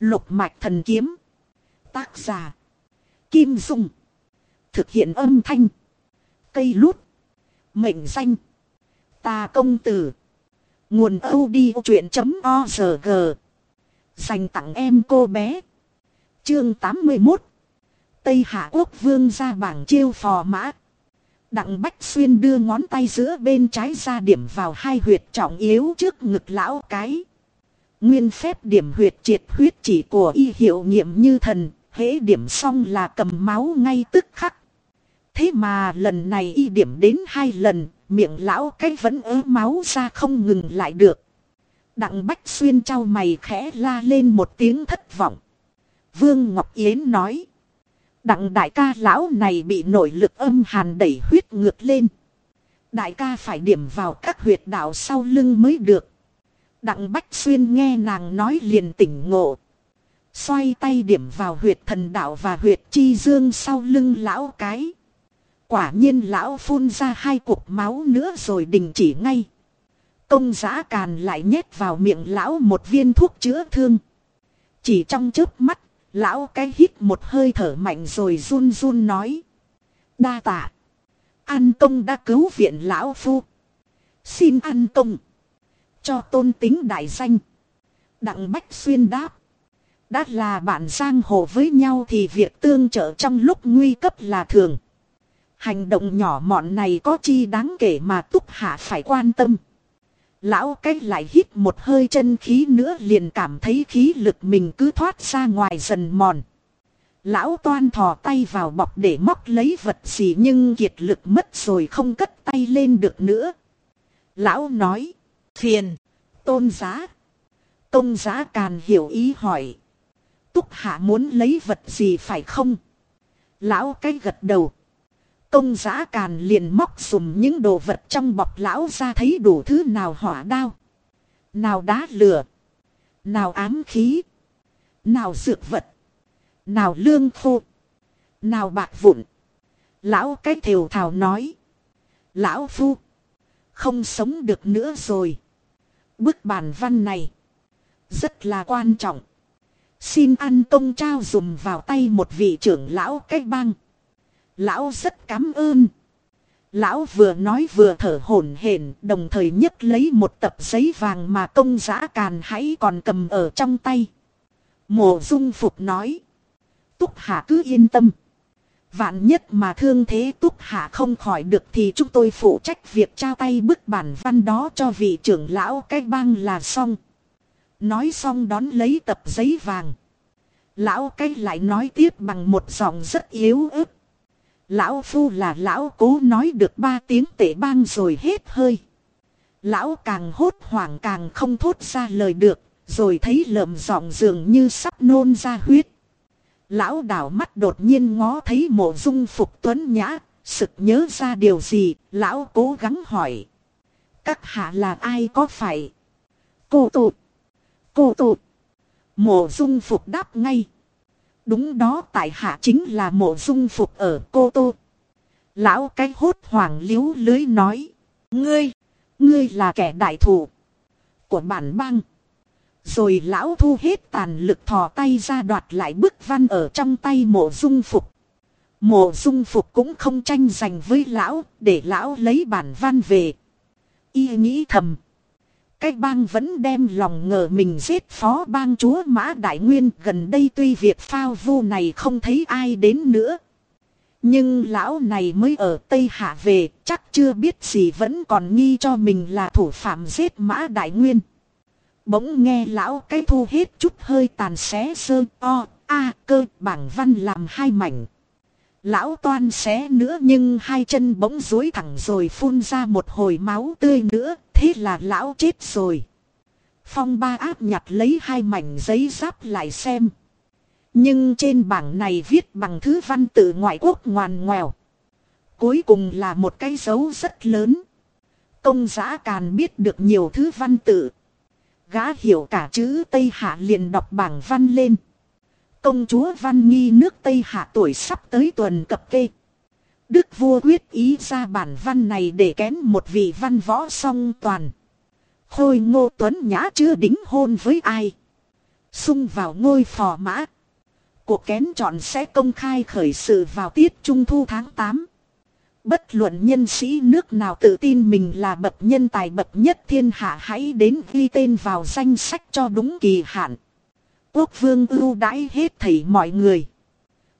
Lục mạch thần kiếm. Tác giả. Kim Dung. Thực hiện âm thanh. Cây lút. Mệnh danh. Ta công tử. Nguồn odchuyện.org Dành tặng em cô bé. Chương 81 Tây Hạ Quốc vương ra bảng chiêu phò mã. Đặng Bách Xuyên đưa ngón tay giữa bên trái ra điểm vào hai huyệt trọng yếu trước ngực lão cái. Nguyên phép điểm huyệt triệt huyết chỉ của y hiệu nghiệm như thần, hễ điểm xong là cầm máu ngay tức khắc. Thế mà lần này y điểm đến hai lần, miệng lão cái vẫn ớ máu ra không ngừng lại được. Đặng Bách Xuyên trao mày khẽ la lên một tiếng thất vọng. Vương Ngọc Yến nói. Đặng đại ca lão này bị nội lực âm hàn đẩy huyết ngược lên. Đại ca phải điểm vào các huyệt đạo sau lưng mới được. Đặng Bách Xuyên nghe nàng nói liền tỉnh ngộ. Xoay tay điểm vào huyệt thần đạo và huyệt chi dương sau lưng lão cái. Quả nhiên lão phun ra hai cục máu nữa rồi đình chỉ ngay. Công giã càn lại nhét vào miệng lão một viên thuốc chữa thương. Chỉ trong chớp mắt, lão cái hít một hơi thở mạnh rồi run run nói. Đa tạ. An công đã cứu viện lão phu. Xin an công. Cho tôn tính đại danh. Đặng Bách Xuyên đáp. Đã là bạn giang hồ với nhau thì việc tương trợ trong lúc nguy cấp là thường. Hành động nhỏ mọn này có chi đáng kể mà túc hạ phải quan tâm. Lão cái lại hít một hơi chân khí nữa liền cảm thấy khí lực mình cứ thoát ra ngoài dần mòn. Lão toan thò tay vào bọc để móc lấy vật gì nhưng kiệt lực mất rồi không cất tay lên được nữa. Lão nói, phiền, tôn giá. tôn giá càn hiểu ý hỏi. Túc hạ muốn lấy vật gì phải không? Lão cái gật đầu. Công giá càn liền móc sùm những đồ vật trong bọc lão ra thấy đủ thứ nào hỏa đao. Nào đá lửa. Nào ám khí. Nào dược vật. Nào lương khô. Nào bạc vụn. Lão cái thều thào nói. Lão phu. Không sống được nữa rồi. Bức bản văn này. Rất là quan trọng. Xin ăn công trao dùm vào tay một vị trưởng lão cách băng. Lão rất cảm ơn. Lão vừa nói vừa thở hổn hển, đồng thời nhấc lấy một tập giấy vàng mà công giã càn hãy còn cầm ở trong tay. Mộ dung phục nói. Túc hạ cứ yên tâm. Vạn nhất mà thương thế túc hạ không khỏi được thì chúng tôi phụ trách việc trao tay bức bản văn đó cho vị trưởng lão cái băng là xong. Nói xong đón lấy tập giấy vàng. Lão cái lại nói tiếp bằng một giọng rất yếu ớt. Lão phu là lão cố nói được ba tiếng tể bang rồi hết hơi. Lão càng hốt hoảng càng không thốt ra lời được, rồi thấy lợm giọng dường như sắp nôn ra huyết. Lão đảo mắt đột nhiên ngó thấy mộ dung phục tuấn nhã, sực nhớ ra điều gì, lão cố gắng hỏi. Các hạ là ai có phải? Cô tụt. Cô tụt. Mộ dung phục đáp ngay. Đúng đó tại hạ chính là mộ dung phục ở Cô Tô. Lão cái hốt hoàng liếu lưới nói. Ngươi, ngươi là kẻ đại thủ của bản bang. Rồi lão thu hết tàn lực thò tay ra đoạt lại bức văn ở trong tay mộ dung phục. Mộ dung phục cũng không tranh giành với lão, để lão lấy bản văn về. Y nghĩ thầm. Cái bang vẫn đem lòng ngờ mình giết phó bang chúa Mã Đại Nguyên gần đây tuy việc phao vu này không thấy ai đến nữa. Nhưng lão này mới ở Tây Hạ về chắc chưa biết gì vẫn còn nghi cho mình là thủ phạm giết Mã Đại Nguyên. Bỗng nghe lão cái thu hết chút hơi tàn xé sơ o a cơ bảng văn làm hai mảnh. Lão toan xé nữa nhưng hai chân bỗng dối thẳng rồi phun ra một hồi máu tươi nữa, thế là lão chết rồi. Phong ba áp nhặt lấy hai mảnh giấy giáp lại xem. Nhưng trên bảng này viết bằng thứ văn tự ngoại quốc ngoằn ngoèo. Cuối cùng là một cái dấu rất lớn. Công giã càn biết được nhiều thứ văn tự. Gã hiểu cả chữ Tây Hạ liền đọc bảng văn lên. Công chúa Văn Nghi nước Tây Hạ tuổi sắp tới tuần cập kê. Đức vua quyết ý ra bản văn này để kén một vị văn võ song toàn. Khôi ngô tuấn nhã chưa đính hôn với ai. Xung vào ngôi phò mã. Cuộc kén chọn sẽ công khai khởi sự vào tiết trung thu tháng 8. Bất luận nhân sĩ nước nào tự tin mình là bậc nhân tài bậc nhất thiên hạ hãy đến ghi tên vào danh sách cho đúng kỳ hạn. Quốc vương ưu đãi hết thảy mọi người.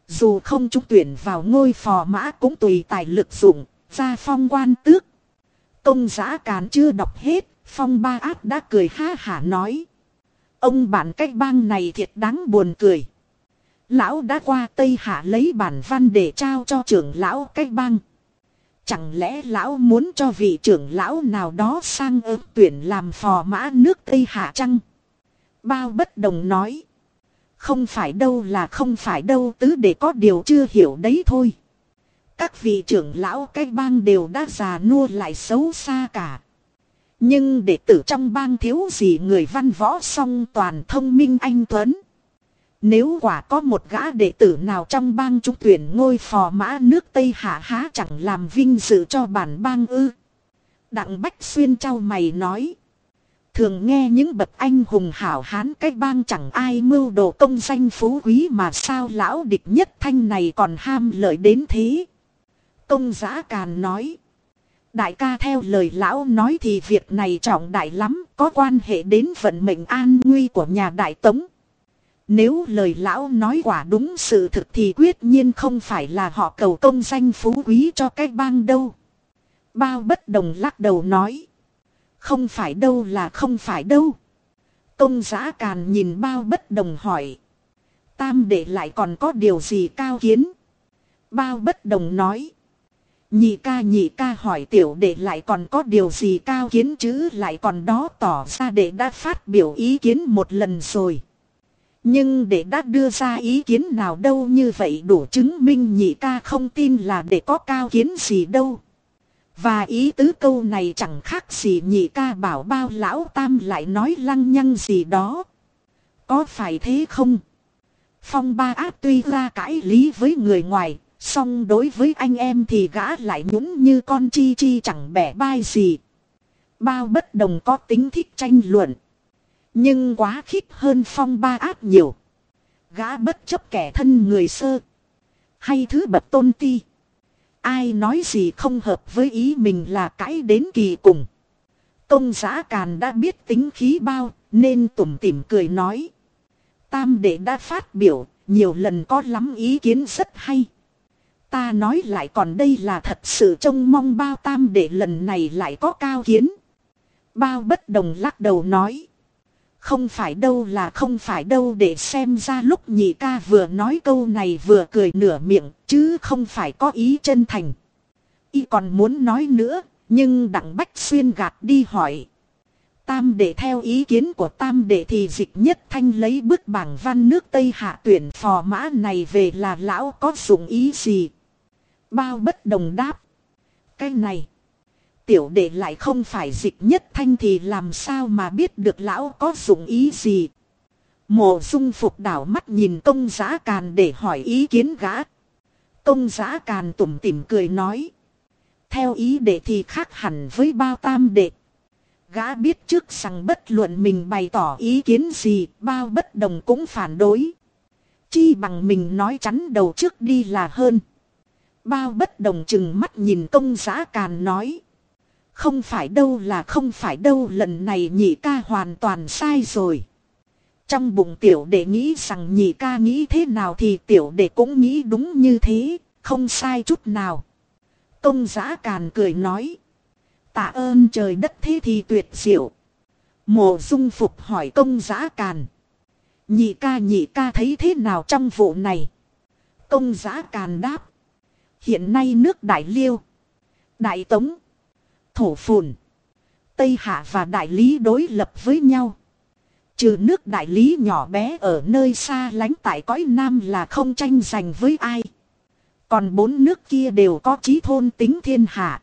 Dù không trúng tuyển vào ngôi phò mã cũng tùy tài lực dụng, ra phong quan tước. Công giã càn chưa đọc hết, phong ba ác đã cười ha hả nói. Ông bản cách bang này thiệt đáng buồn cười. Lão đã qua Tây Hạ lấy bản văn để trao cho trưởng lão cách bang. Chẳng lẽ lão muốn cho vị trưởng lão nào đó sang ứng tuyển làm phò mã nước Tây Hạ chăng? Bao bất đồng nói. Không phải đâu là không phải đâu, tứ để có điều chưa hiểu đấy thôi. Các vị trưởng lão cái bang đều đã già nua lại xấu xa cả. Nhưng đệ tử trong bang thiếu gì người văn võ song toàn thông minh anh Tuấn. Nếu quả có một gã đệ tử nào trong bang trúng tuyển ngôi phò mã nước Tây Hạ há chẳng làm vinh dự cho bản bang ư. Đặng Bách Xuyên trao mày nói. Thường nghe những bậc anh hùng hảo hán cách bang chẳng ai mưu đồ công danh phú quý mà sao lão địch nhất thanh này còn ham lợi đến thế. Công giã càn nói. Đại ca theo lời lão nói thì việc này trọng đại lắm, có quan hệ đến vận mệnh an nguy của nhà đại tống. Nếu lời lão nói quả đúng sự thực thì quyết nhiên không phải là họ cầu công danh phú quý cho cái bang đâu. Bao bất đồng lắc đầu nói. Không phải đâu là không phải đâu. Công giã càn nhìn bao bất đồng hỏi. Tam để lại còn có điều gì cao kiến? Bao bất đồng nói. Nhị ca nhị ca hỏi tiểu đệ lại còn có điều gì cao kiến chứ lại còn đó tỏ ra đệ đã phát biểu ý kiến một lần rồi. Nhưng để đã đưa ra ý kiến nào đâu như vậy đủ chứng minh nhị ca không tin là để có cao kiến gì đâu. Và ý tứ câu này chẳng khác gì nhị ca bảo bao lão tam lại nói lăng nhăng gì đó. Có phải thế không? Phong ba áp tuy ra cãi lý với người ngoài, song đối với anh em thì gã lại nhũng như con chi chi chẳng bẻ bai gì. Bao bất đồng có tính thích tranh luận. Nhưng quá khích hơn phong ba áp nhiều. Gã bất chấp kẻ thân người sơ. Hay thứ bậc tôn ti. Ai nói gì không hợp với ý mình là cãi đến kỳ cùng. Công giã càn đã biết tính khí bao nên tủm tỉm cười nói. Tam đệ đã phát biểu, nhiều lần có lắm ý kiến rất hay. Ta nói lại còn đây là thật sự trông mong bao tam đệ lần này lại có cao kiến. Bao bất đồng lắc đầu nói. Không phải đâu là không phải đâu để xem ra lúc nhị ca vừa nói câu này vừa cười nửa miệng, chứ không phải có ý chân thành. Y còn muốn nói nữa, nhưng đặng bách xuyên gạt đi hỏi. Tam để theo ý kiến của tam đệ thì dịch nhất thanh lấy bức bảng văn nước Tây hạ tuyển phò mã này về là lão có dụng ý gì. Bao bất đồng đáp. Cái này tiểu đệ lại không phải dịch nhất thanh thì làm sao mà biết được lão có dụng ý gì. Mộ dung phục đảo mắt nhìn công giã càn để hỏi ý kiến gã. Công giã càn tủm tỉm cười nói. Theo ý đệ thì khác hẳn với bao tam đệ. Gã biết trước rằng bất luận mình bày tỏ ý kiến gì, bao bất đồng cũng phản đối. Chi bằng mình nói chắn đầu trước đi là hơn. Bao bất đồng chừng mắt nhìn công giã càn nói. Không phải đâu là không phải đâu lần này nhị ca hoàn toàn sai rồi. Trong bụng tiểu đệ nghĩ rằng nhị ca nghĩ thế nào thì tiểu đệ cũng nghĩ đúng như thế, không sai chút nào. Công giã càn cười nói. Tạ ơn trời đất thế thì tuyệt diệu. Mộ dung phục hỏi công giã càn. Nhị ca nhị ca thấy thế nào trong vụ này? Công giã càn đáp. Hiện nay nước Đại Liêu. Đại Tống thổ phồn. Tây Hạ và Đại Lý đối lập với nhau. Trừ nước Đại Lý nhỏ bé ở nơi xa lánh tại cõi Nam là không tranh giành với ai. Còn bốn nước kia đều có trí thôn tính thiên hạ.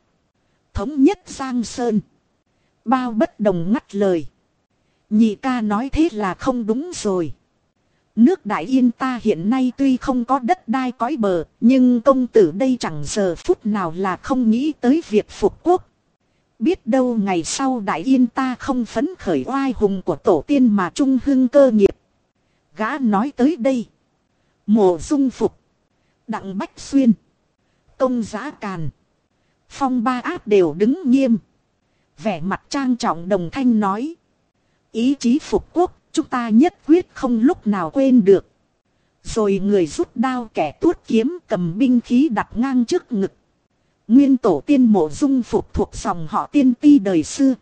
Thống nhất Giang Sơn. Bao bất đồng ngắt lời. Nhị ca nói thế là không đúng rồi. Nước Đại Yên ta hiện nay tuy không có đất đai cõi bờ, nhưng công tử đây chẳng giờ phút nào là không nghĩ tới việc phục quốc. Biết đâu ngày sau đại yên ta không phấn khởi oai hùng của tổ tiên mà trung hưng cơ nghiệp. Gã nói tới đây. Mộ dung phục. Đặng Bách Xuyên. Công giá càn. Phong ba áp đều đứng nghiêm. Vẻ mặt trang trọng đồng thanh nói. Ý chí phục quốc, chúng ta nhất quyết không lúc nào quên được. Rồi người rút đao kẻ tuốt kiếm cầm binh khí đặt ngang trước ngực. Nguyên tổ tiên mộ dung phục thuộc dòng họ tiên ti đời xưa.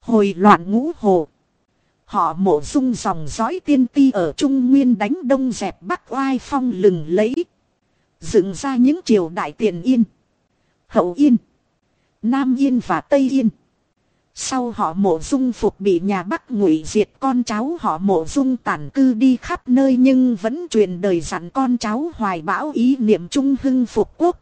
Hồi loạn ngũ hồ. Họ mộ dung dòng dõi tiên ti ở Trung Nguyên đánh đông dẹp bắc oai phong lừng lấy. Dựng ra những triều đại tiền yên. Hậu yên. Nam yên và Tây yên. Sau họ mộ dung phục bị nhà Bắc ngụy diệt, con cháu họ mộ dung tản cư đi khắp nơi nhưng vẫn truyền đời dặn con cháu hoài bão ý niệm trung hưng phục quốc.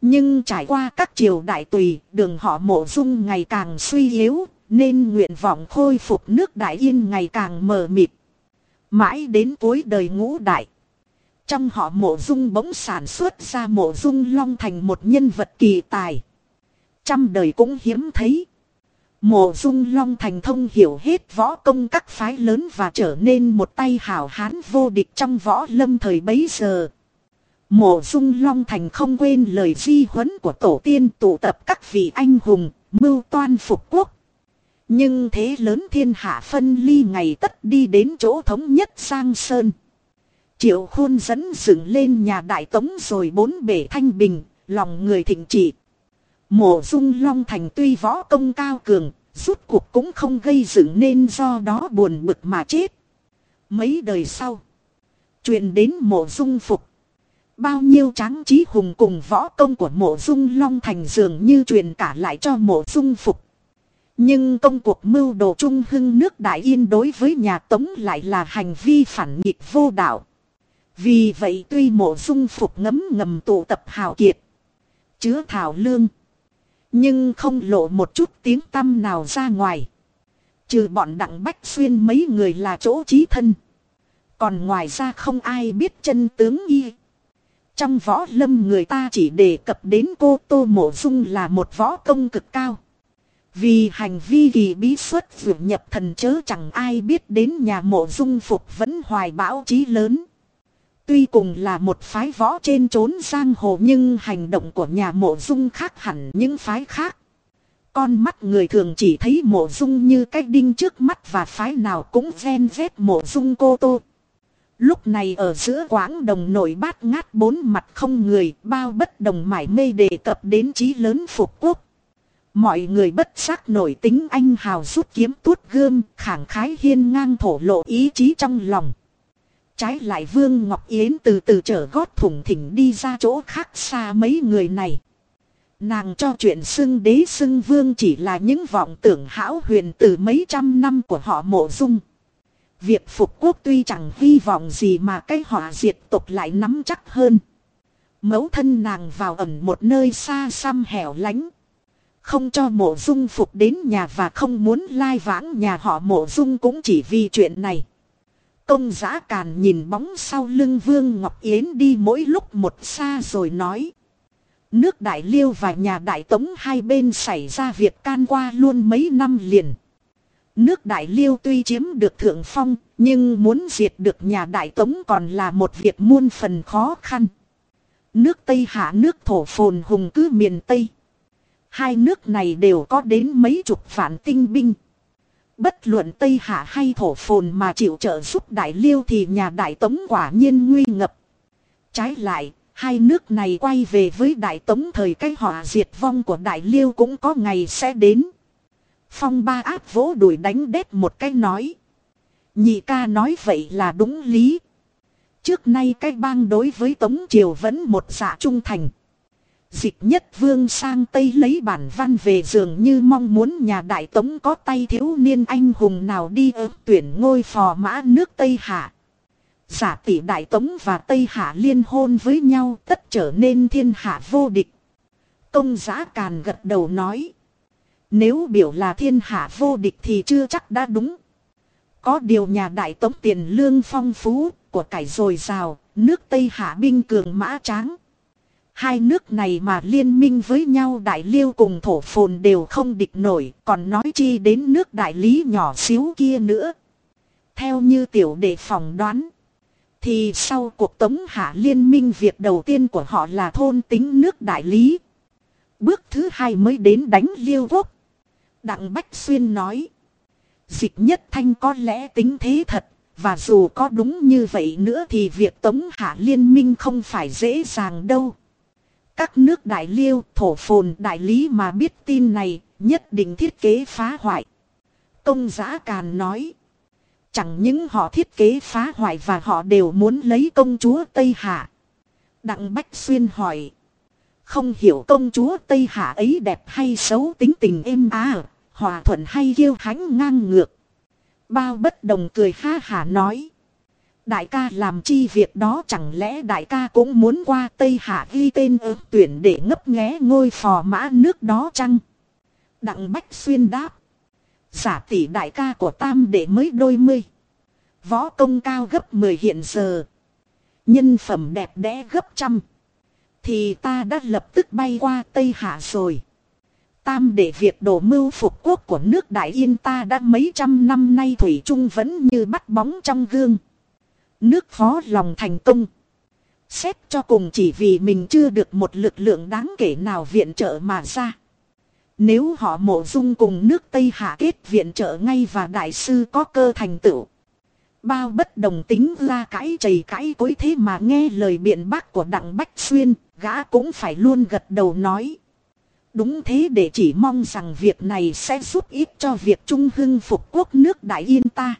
Nhưng trải qua các triều đại tùy, đường họ mộ dung ngày càng suy yếu, nên nguyện vọng khôi phục nước đại yên ngày càng mờ mịt. Mãi đến cuối đời ngũ đại. Trong họ mộ dung bỗng sản xuất ra mộ dung long thành một nhân vật kỳ tài. Trăm đời cũng hiếm thấy. Mộ dung long thành thông hiểu hết võ công các phái lớn và trở nên một tay hảo hán vô địch trong võ lâm thời bấy giờ. Mộ dung long thành không quên lời di huấn của tổ tiên tụ tập các vị anh hùng, mưu toan phục quốc. Nhưng thế lớn thiên hạ phân ly ngày tất đi đến chỗ thống nhất sang sơn. Triệu khôn dẫn dựng lên nhà đại tống rồi bốn bể thanh bình, lòng người thịnh trị. Mộ dung long thành tuy võ công cao cường, rút cuộc cũng không gây dựng nên do đó buồn bực mà chết. Mấy đời sau, truyền đến mộ dung phục. Bao nhiêu tráng trí hùng cùng võ công của mộ dung long thành dường như truyền cả lại cho mộ dung phục. Nhưng công cuộc mưu đồ trung hưng nước Đại Yên đối với nhà Tống lại là hành vi phản nghịch vô đạo. Vì vậy tuy mộ dung phục ngấm ngầm tụ tập hào kiệt. Chứa thảo lương. Nhưng không lộ một chút tiếng tâm nào ra ngoài. Trừ bọn đặng bách xuyên mấy người là chỗ trí thân. Còn ngoài ra không ai biết chân tướng y. Trong võ lâm người ta chỉ đề cập đến cô Tô Mộ Dung là một võ công cực cao. Vì hành vi kỳ bí xuất vượt nhập thần chớ chẳng ai biết đến nhà mộ dung phục vẫn hoài bão chí lớn. Tuy cùng là một phái võ trên trốn giang hồ nhưng hành động của nhà mộ dung khác hẳn những phái khác. Con mắt người thường chỉ thấy mộ dung như cái đinh trước mắt và phái nào cũng ven vét mộ dung cô tô. Lúc này ở giữa quãng đồng nổi bát ngát bốn mặt không người, bao bất đồng mải mê đề cập đến chí lớn phục quốc. Mọi người bất giác nổi tính anh hào rút kiếm tuốt gươm khẳng khái hiên ngang thổ lộ ý chí trong lòng. Trái lại Vương Ngọc Yến từ từ trở gót thủng thỉnh đi ra chỗ khác xa mấy người này. Nàng cho chuyện xưng đế xưng vương chỉ là những vọng tưởng hão huyền từ mấy trăm năm của họ mộ dung. Việc phục quốc tuy chẳng hy vọng gì mà cái họa diệt tục lại nắm chắc hơn. Mẫu thân nàng vào ẩn một nơi xa xăm hẻo lánh. Không cho mộ dung phục đến nhà và không muốn lai vãng nhà họ mộ dung cũng chỉ vì chuyện này. Công giã càn nhìn bóng sau lưng Vương Ngọc Yến đi mỗi lúc một xa rồi nói. Nước Đại Liêu và nhà Đại Tống hai bên xảy ra việc can qua luôn mấy năm liền. Nước Đại Liêu tuy chiếm được thượng phong, nhưng muốn diệt được nhà Đại Tống còn là một việc muôn phần khó khăn. Nước Tây hạ nước thổ phồn hùng cứ miền Tây. Hai nước này đều có đến mấy chục phản tinh binh. Bất luận Tây Hạ hay thổ phồn mà chịu trợ giúp Đại Liêu thì nhà Đại Tống quả nhiên nguy ngập. Trái lại, hai nước này quay về với Đại Tống thời cái họa diệt vong của Đại Liêu cũng có ngày sẽ đến. Phong ba áp vỗ đuổi đánh đét một cái nói. Nhị ca nói vậy là đúng lý. Trước nay cái bang đối với Tống Triều vẫn một dạ trung thành. Dịch nhất vương sang Tây lấy bản văn về dường như mong muốn nhà đại tống có tay thiếu niên anh hùng nào đi ớt tuyển ngôi phò mã nước Tây Hạ. Giả tỷ đại tống và Tây Hạ liên hôn với nhau tất trở nên thiên hạ vô địch. Công giá càn gật đầu nói. Nếu biểu là thiên hạ vô địch thì chưa chắc đã đúng. Có điều nhà đại tống tiền lương phong phú, của cải dồi dào, nước Tây Hạ binh cường mã tráng. Hai nước này mà liên minh với nhau đại liêu cùng thổ phồn đều không địch nổi, còn nói chi đến nước đại lý nhỏ xíu kia nữa. Theo như tiểu đệ phỏng đoán. Thì sau cuộc tống hạ liên minh việc đầu tiên của họ là thôn tính nước đại lý. Bước thứ hai mới đến đánh liêu quốc. Đặng Bách Xuyên nói. Dịch nhất thanh có lẽ tính thế thật. Và dù có đúng như vậy nữa thì việc tống hạ liên minh không phải dễ dàng đâu. Các nước đại liêu, thổ phồn đại lý mà biết tin này, nhất định thiết kế phá hoại. Công giã càn nói. Chẳng những họ thiết kế phá hoại và họ đều muốn lấy công chúa Tây Hạ. Đặng Bách Xuyên hỏi. Không hiểu công chúa Tây Hạ ấy đẹp hay xấu tính tình êm à hòa thuận hay kiêu hãnh ngang ngược. Bao bất đồng cười ha hả nói. Đại ca làm chi việc đó chẳng lẽ đại ca cũng muốn qua Tây Hạ ghi tên ớt tuyển để ngấp nghé ngôi phò mã nước đó chăng? Đặng Bách Xuyên đáp. Giả tỷ đại ca của tam đệ mới đôi mươi. Võ công cao gấp 10 hiện giờ. Nhân phẩm đẹp đẽ gấp trăm. Thì ta đã lập tức bay qua Tây Hạ rồi. Tam để việc đổ mưu phục quốc của nước Đại Yên ta đã mấy trăm năm nay Thủy Trung vẫn như bắt bóng trong gương. Nước phó lòng thành công. Xét cho cùng chỉ vì mình chưa được một lực lượng đáng kể nào viện trợ mà ra. Nếu họ mộ dung cùng nước Tây Hạ kết viện trợ ngay và đại sư có cơ thành tựu. Bao bất đồng tính ra cãi chầy cãi cối thế mà nghe lời biện bác của Đặng Bách Xuyên, gã cũng phải luôn gật đầu nói. Đúng thế để chỉ mong rằng việc này sẽ giúp ích cho việc trung hưng phục quốc nước Đại Yên ta.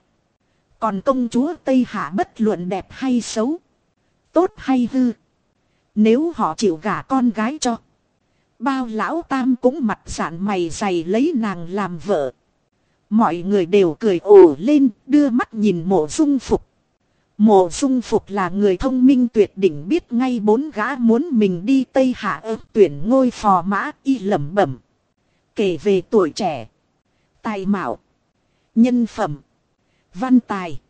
Còn công chúa Tây Hạ bất luận đẹp hay xấu, tốt hay hư. Nếu họ chịu gả con gái cho. Bao lão tam cũng mặt sạn mày dày lấy nàng làm vợ. Mọi người đều cười ồ lên đưa mắt nhìn mộ dung phục. Mộ dung phục là người thông minh tuyệt đỉnh biết ngay bốn gã muốn mình đi Tây Hạ ớt tuyển ngôi phò mã y lẩm bẩm. Kể về tuổi trẻ, tài mạo, nhân phẩm, văn tài.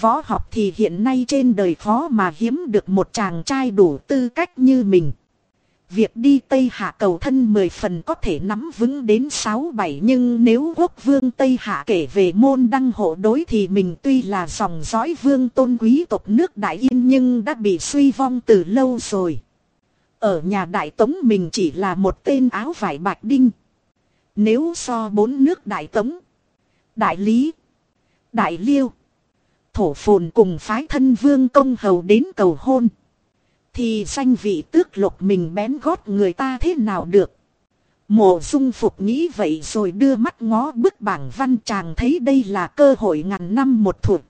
Võ học thì hiện nay trên đời khó mà hiếm được một chàng trai đủ tư cách như mình. Việc đi Tây Hạ cầu thân mười phần có thể nắm vững đến sáu bảy nhưng nếu quốc vương Tây Hạ kể về môn đăng hộ đối thì mình tuy là dòng dõi vương tôn quý tộc nước Đại Yên nhưng đã bị suy vong từ lâu rồi. Ở nhà Đại Tống mình chỉ là một tên áo vải bạch đinh. Nếu so bốn nước Đại Tống, Đại Lý, Đại Liêu, Thổ Phồn cùng phái thân vương công hầu đến cầu hôn. Thì danh vị tước lục mình bén gót người ta thế nào được. Mộ dung phục nghĩ vậy rồi đưa mắt ngó bức bảng văn chàng thấy đây là cơ hội ngàn năm một thuộc.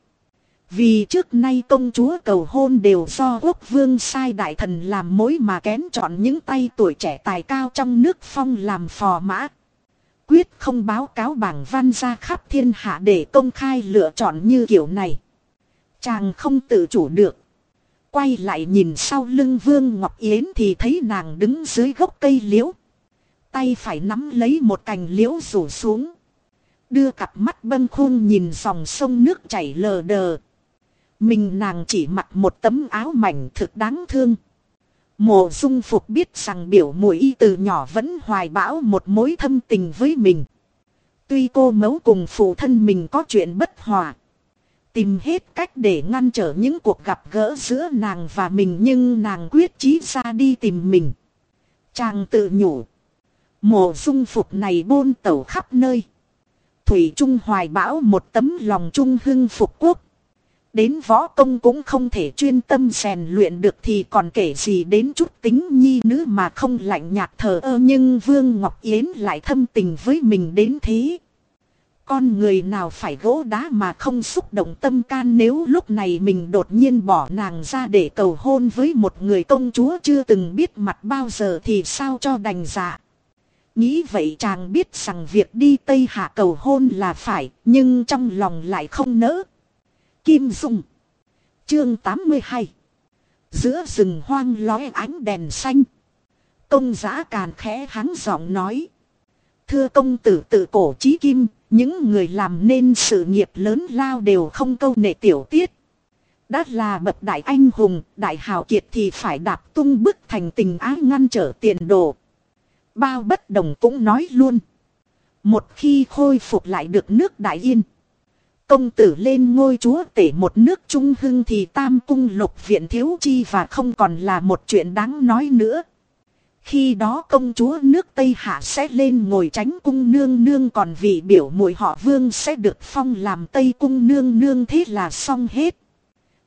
Vì trước nay công chúa cầu hôn đều do quốc vương sai đại thần làm mối mà kén chọn những tay tuổi trẻ tài cao trong nước phong làm phò mã. Quyết không báo cáo bảng văn ra khắp thiên hạ để công khai lựa chọn như kiểu này. Chàng không tự chủ được quay lại nhìn sau lưng Vương Ngọc Yến thì thấy nàng đứng dưới gốc cây liễu. Tay phải nắm lấy một cành liễu rủ xuống. Đưa cặp mắt bâng khuôn nhìn dòng sông nước chảy lờ đờ. Mình nàng chỉ mặc một tấm áo mảnh thực đáng thương. Mộ dung phục biết rằng biểu mũi từ nhỏ vẫn hoài bão một mối thâm tình với mình. Tuy cô mấu cùng phụ thân mình có chuyện bất hòa. Tìm hết cách để ngăn trở những cuộc gặp gỡ giữa nàng và mình, nhưng nàng quyết chí ra đi tìm mình. Chàng tự nhủ. Mộ dung phục này bôn tẩu khắp nơi. Thủy Trung hoài bão một tấm lòng trung hưng phục quốc. Đến võ công cũng không thể chuyên tâm rèn luyện được thì còn kể gì đến chút tính nhi nữ mà không lạnh nhạt thờ ơ nhưng Vương Ngọc Yến lại thâm tình với mình đến thế. Con người nào phải gỗ đá mà không xúc động tâm can nếu lúc này mình đột nhiên bỏ nàng ra để cầu hôn với một người công chúa chưa từng biết mặt bao giờ thì sao cho đành dạ. Nghĩ vậy chàng biết rằng việc đi Tây Hạ cầu hôn là phải, nhưng trong lòng lại không nỡ. Kim Dung Chương 82 Giữa rừng hoang lóe ánh đèn xanh. Công giã càn khẽ hắng giọng nói. Thưa công tử tự cổ trí kim, những người làm nên sự nghiệp lớn lao đều không câu nệ tiểu tiết. Đã là bậc đại anh hùng, đại hào kiệt thì phải đạp tung bức thành tình ái ngăn trở tiền đồ. Bao bất đồng cũng nói luôn. Một khi khôi phục lại được nước đại yên. Công tử lên ngôi chúa tể một nước trung hưng thì tam cung lục viện thiếu chi và không còn là một chuyện đáng nói nữa. Khi đó công chúa nước Tây Hạ sẽ lên ngồi tránh cung nương nương còn vị biểu muội họ vương sẽ được phong làm Tây cung nương nương thế là xong hết.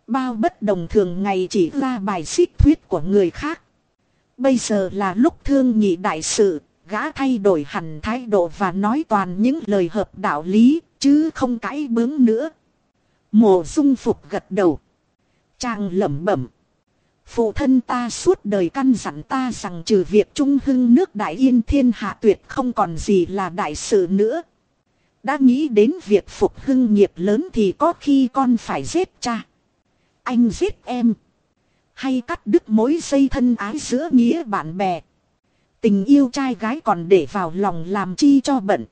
Bao bất đồng thường ngày chỉ ra bài xích thuyết của người khác. Bây giờ là lúc thương nhị đại sự, gã thay đổi hẳn thái độ và nói toàn những lời hợp đạo lý, chứ không cãi bướng nữa. Mộ dung phục gật đầu. Chàng lẩm bẩm. Phụ thân ta suốt đời căn dặn ta rằng trừ việc trung hưng nước đại yên thiên hạ tuyệt không còn gì là đại sự nữa. Đã nghĩ đến việc phục hưng nghiệp lớn thì có khi con phải giết cha. Anh giết em. Hay cắt đứt mối dây thân ái giữa nghĩa bạn bè. Tình yêu trai gái còn để vào lòng làm chi cho bận.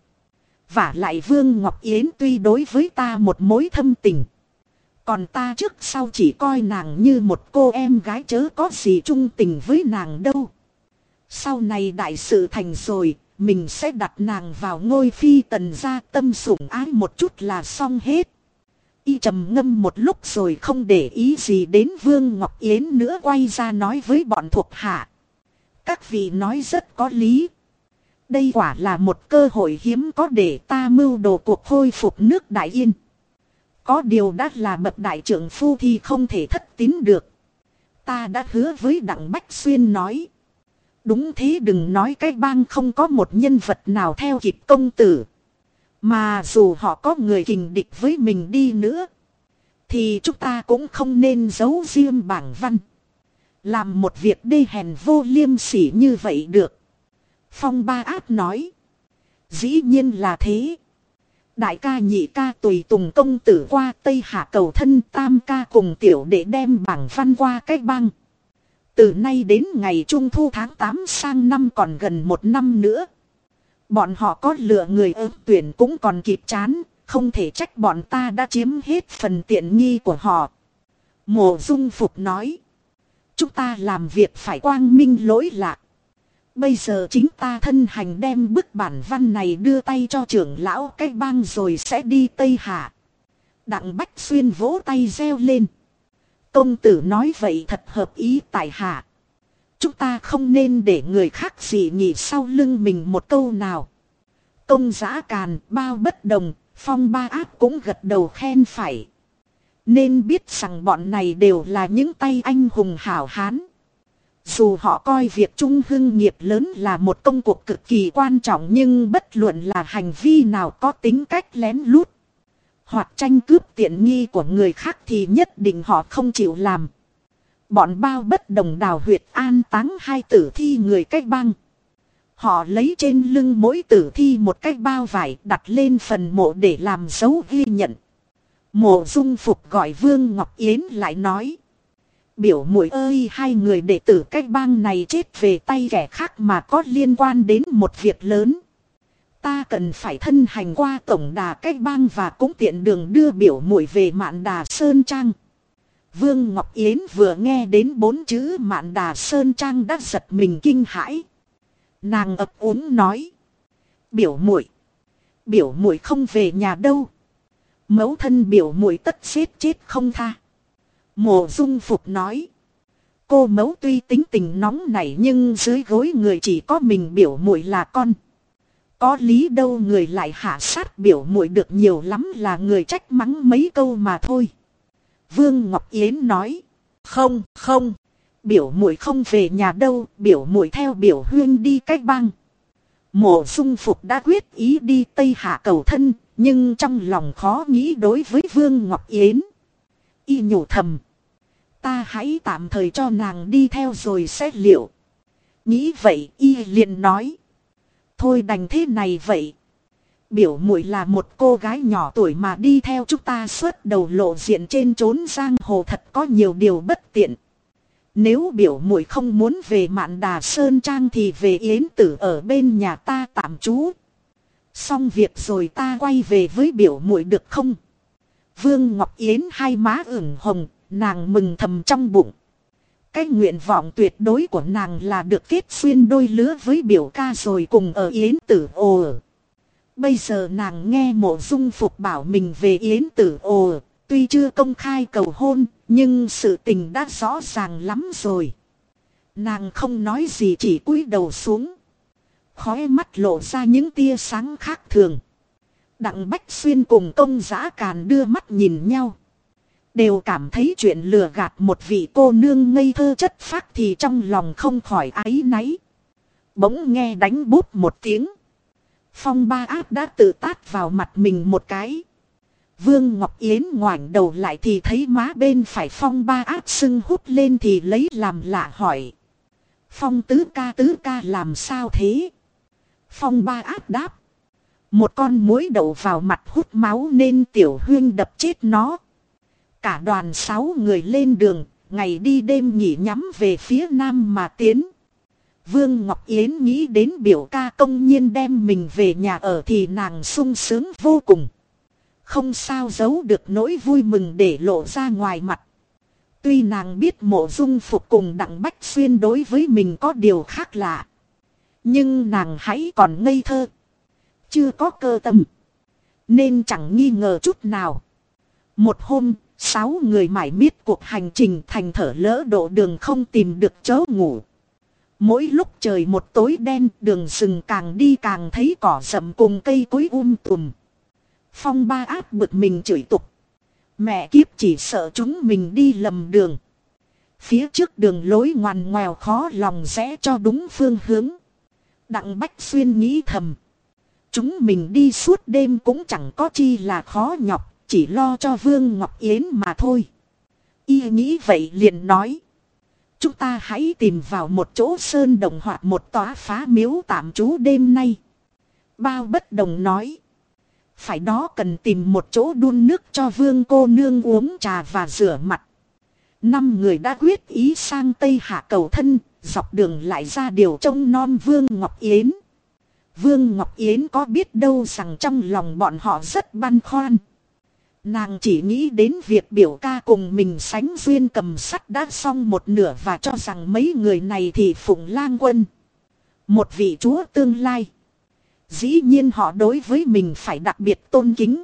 Và lại Vương Ngọc Yến tuy đối với ta một mối thâm tình. Còn ta trước sau chỉ coi nàng như một cô em gái chớ có gì trung tình với nàng đâu. Sau này đại sự thành rồi, mình sẽ đặt nàng vào ngôi phi tần gia tâm sủng ái một chút là xong hết. Y trầm ngâm một lúc rồi không để ý gì đến Vương Ngọc Yến nữa quay ra nói với bọn thuộc hạ. Các vị nói rất có lý. Đây quả là một cơ hội hiếm có để ta mưu đồ cuộc khôi phục nước Đại Yên. Có điều đã là bậc đại trưởng phu thì không thể thất tín được. Ta đã hứa với Đặng Bách Xuyên nói. Đúng thế đừng nói cái bang không có một nhân vật nào theo kịp công tử. Mà dù họ có người kình địch với mình đi nữa. Thì chúng ta cũng không nên giấu riêng bảng văn. Làm một việc đê hèn vô liêm sỉ như vậy được. Phong ba áp nói. Dĩ nhiên là thế. Đại ca nhị ca tùy tùng công tử qua Tây Hạ cầu thân tam ca cùng tiểu để đem bảng văn qua cách băng. Từ nay đến ngày trung thu tháng 8 sang năm còn gần một năm nữa. Bọn họ có lựa người ớt tuyển cũng còn kịp chán, không thể trách bọn ta đã chiếm hết phần tiện nghi của họ. Mộ dung phục nói. Chúng ta làm việc phải quang minh lỗi lạc. Bây giờ chính ta thân hành đem bức bản văn này đưa tay cho trưởng lão cái bang rồi sẽ đi Tây Hạ. Đặng Bách Xuyên vỗ tay reo lên. Công tử nói vậy thật hợp ý tại hạ. Chúng ta không nên để người khác gì nhỉ sau lưng mình một câu nào. Công giã càn, bao bất đồng, phong ba áp cũng gật đầu khen phải. Nên biết rằng bọn này đều là những tay anh hùng hảo hán. Dù họ coi việc trung hưng nghiệp lớn là một công cuộc cực kỳ quan trọng nhưng bất luận là hành vi nào có tính cách lén lút. Hoặc tranh cướp tiện nghi của người khác thì nhất định họ không chịu làm. Bọn bao bất đồng đào huyệt an táng hai tử thi người cách băng. Họ lấy trên lưng mỗi tử thi một cái bao vải đặt lên phần mộ để làm dấu ghi nhận. Mộ dung phục gọi Vương Ngọc Yến lại nói. Biểu muội ơi, hai người đệ tử cách bang này chết về tay kẻ khác mà có liên quan đến một việc lớn. Ta cần phải thân hành qua tổng đà cách bang và cũng tiện đường đưa biểu muội về mạn đà Sơn Trang. Vương Ngọc Yến vừa nghe đến bốn chữ mạn đà Sơn Trang đã giật mình kinh hãi. Nàng ấp úng nói. Biểu muội Biểu muội không về nhà đâu. Mẫu thân biểu muội tất chết chết không tha. Mộ dung phục nói. Cô mẫu tuy tính tình nóng nảy nhưng dưới gối người chỉ có mình biểu muội là con. Có lý đâu người lại hạ sát biểu muội được nhiều lắm là người trách mắng mấy câu mà thôi. Vương Ngọc Yến nói. Không, không. Biểu muội không về nhà đâu, biểu muội theo biểu huyên đi cách băng. Mộ dung phục đã quyết ý đi Tây Hạ cầu thân, nhưng trong lòng khó nghĩ đối với Vương Ngọc Yến. Y nhủ thầm. Ta hãy tạm thời cho nàng đi theo rồi xét liệu. Nghĩ vậy y liền nói. Thôi đành thế này vậy. Biểu muội là một cô gái nhỏ tuổi mà đi theo chúng ta suốt đầu lộ diện trên trốn giang hồ thật có nhiều điều bất tiện. Nếu biểu muội không muốn về mạn đà sơn trang thì về yến tử ở bên nhà ta tạm trú. Xong việc rồi ta quay về với biểu muội được không? Vương Ngọc Yến hai má ửng hồng, nàng mừng thầm trong bụng. Cái nguyện vọng tuyệt đối của nàng là được kết xuyên đôi lứa với biểu ca rồi cùng ở Yến tử ồ. Bây giờ nàng nghe mộ dung phục bảo mình về yến tử ồ, tuy chưa công khai cầu hôn, nhưng sự tình đã rõ ràng lắm rồi. Nàng không nói gì chỉ cúi đầu xuống. Khói mắt lộ ra những tia sáng khác thường. Đặng Bách Xuyên cùng công giã càn đưa mắt nhìn nhau. Đều cảm thấy chuyện lừa gạt một vị cô nương ngây thơ chất phác thì trong lòng không khỏi áy náy. Bỗng nghe đánh bút một tiếng. Phong ba áp đã tự tát vào mặt mình một cái. Vương Ngọc Yến ngoảnh đầu lại thì thấy má bên phải phong ba áp sưng hút lên thì lấy làm lạ hỏi. Phong tứ ca tứ ca làm sao thế? Phong ba áp đáp. Một con muỗi đậu vào mặt hút máu nên tiểu huyên đập chết nó. Cả đoàn sáu người lên đường, ngày đi đêm nghỉ nhắm về phía nam mà tiến. Vương Ngọc Yến nghĩ đến biểu ca công nhiên đem mình về nhà ở thì nàng sung sướng vô cùng. Không sao giấu được nỗi vui mừng để lộ ra ngoài mặt. Tuy nàng biết mộ dung phục cùng đặng bách xuyên đối với mình có điều khác lạ. Nhưng nàng hãy còn ngây thơ. Chưa có cơ tâm. Nên chẳng nghi ngờ chút nào. Một hôm, sáu người mải miết cuộc hành trình thành thở lỡ độ đường không tìm được chỗ ngủ. Mỗi lúc trời một tối đen đường rừng càng đi càng thấy cỏ rậm cùng cây cối um tùm. Phong ba áp bực mình chửi tục. Mẹ kiếp chỉ sợ chúng mình đi lầm đường. Phía trước đường lối ngoằn ngoèo khó lòng rẽ cho đúng phương hướng. Đặng Bách Xuyên nghĩ thầm. Chúng mình đi suốt đêm cũng chẳng có chi là khó nhọc, chỉ lo cho Vương Ngọc Yến mà thôi. Y nghĩ vậy liền nói. Chúng ta hãy tìm vào một chỗ sơn đồng hoặc một tòa phá miếu tạm trú đêm nay. Bao bất đồng nói. Phải đó cần tìm một chỗ đun nước cho vương cô nương uống trà và rửa mặt. Năm người đã quyết ý sang Tây Hạ cầu thân, dọc đường lại ra điều trông non Vương Ngọc Yến. Vương Ngọc Yến có biết đâu rằng trong lòng bọn họ rất băn khoăn. Nàng chỉ nghĩ đến việc biểu ca cùng mình sánh duyên cầm sắt đã xong một nửa và cho rằng mấy người này thì phụng lang quân. Một vị chúa tương lai. Dĩ nhiên họ đối với mình phải đặc biệt tôn kính.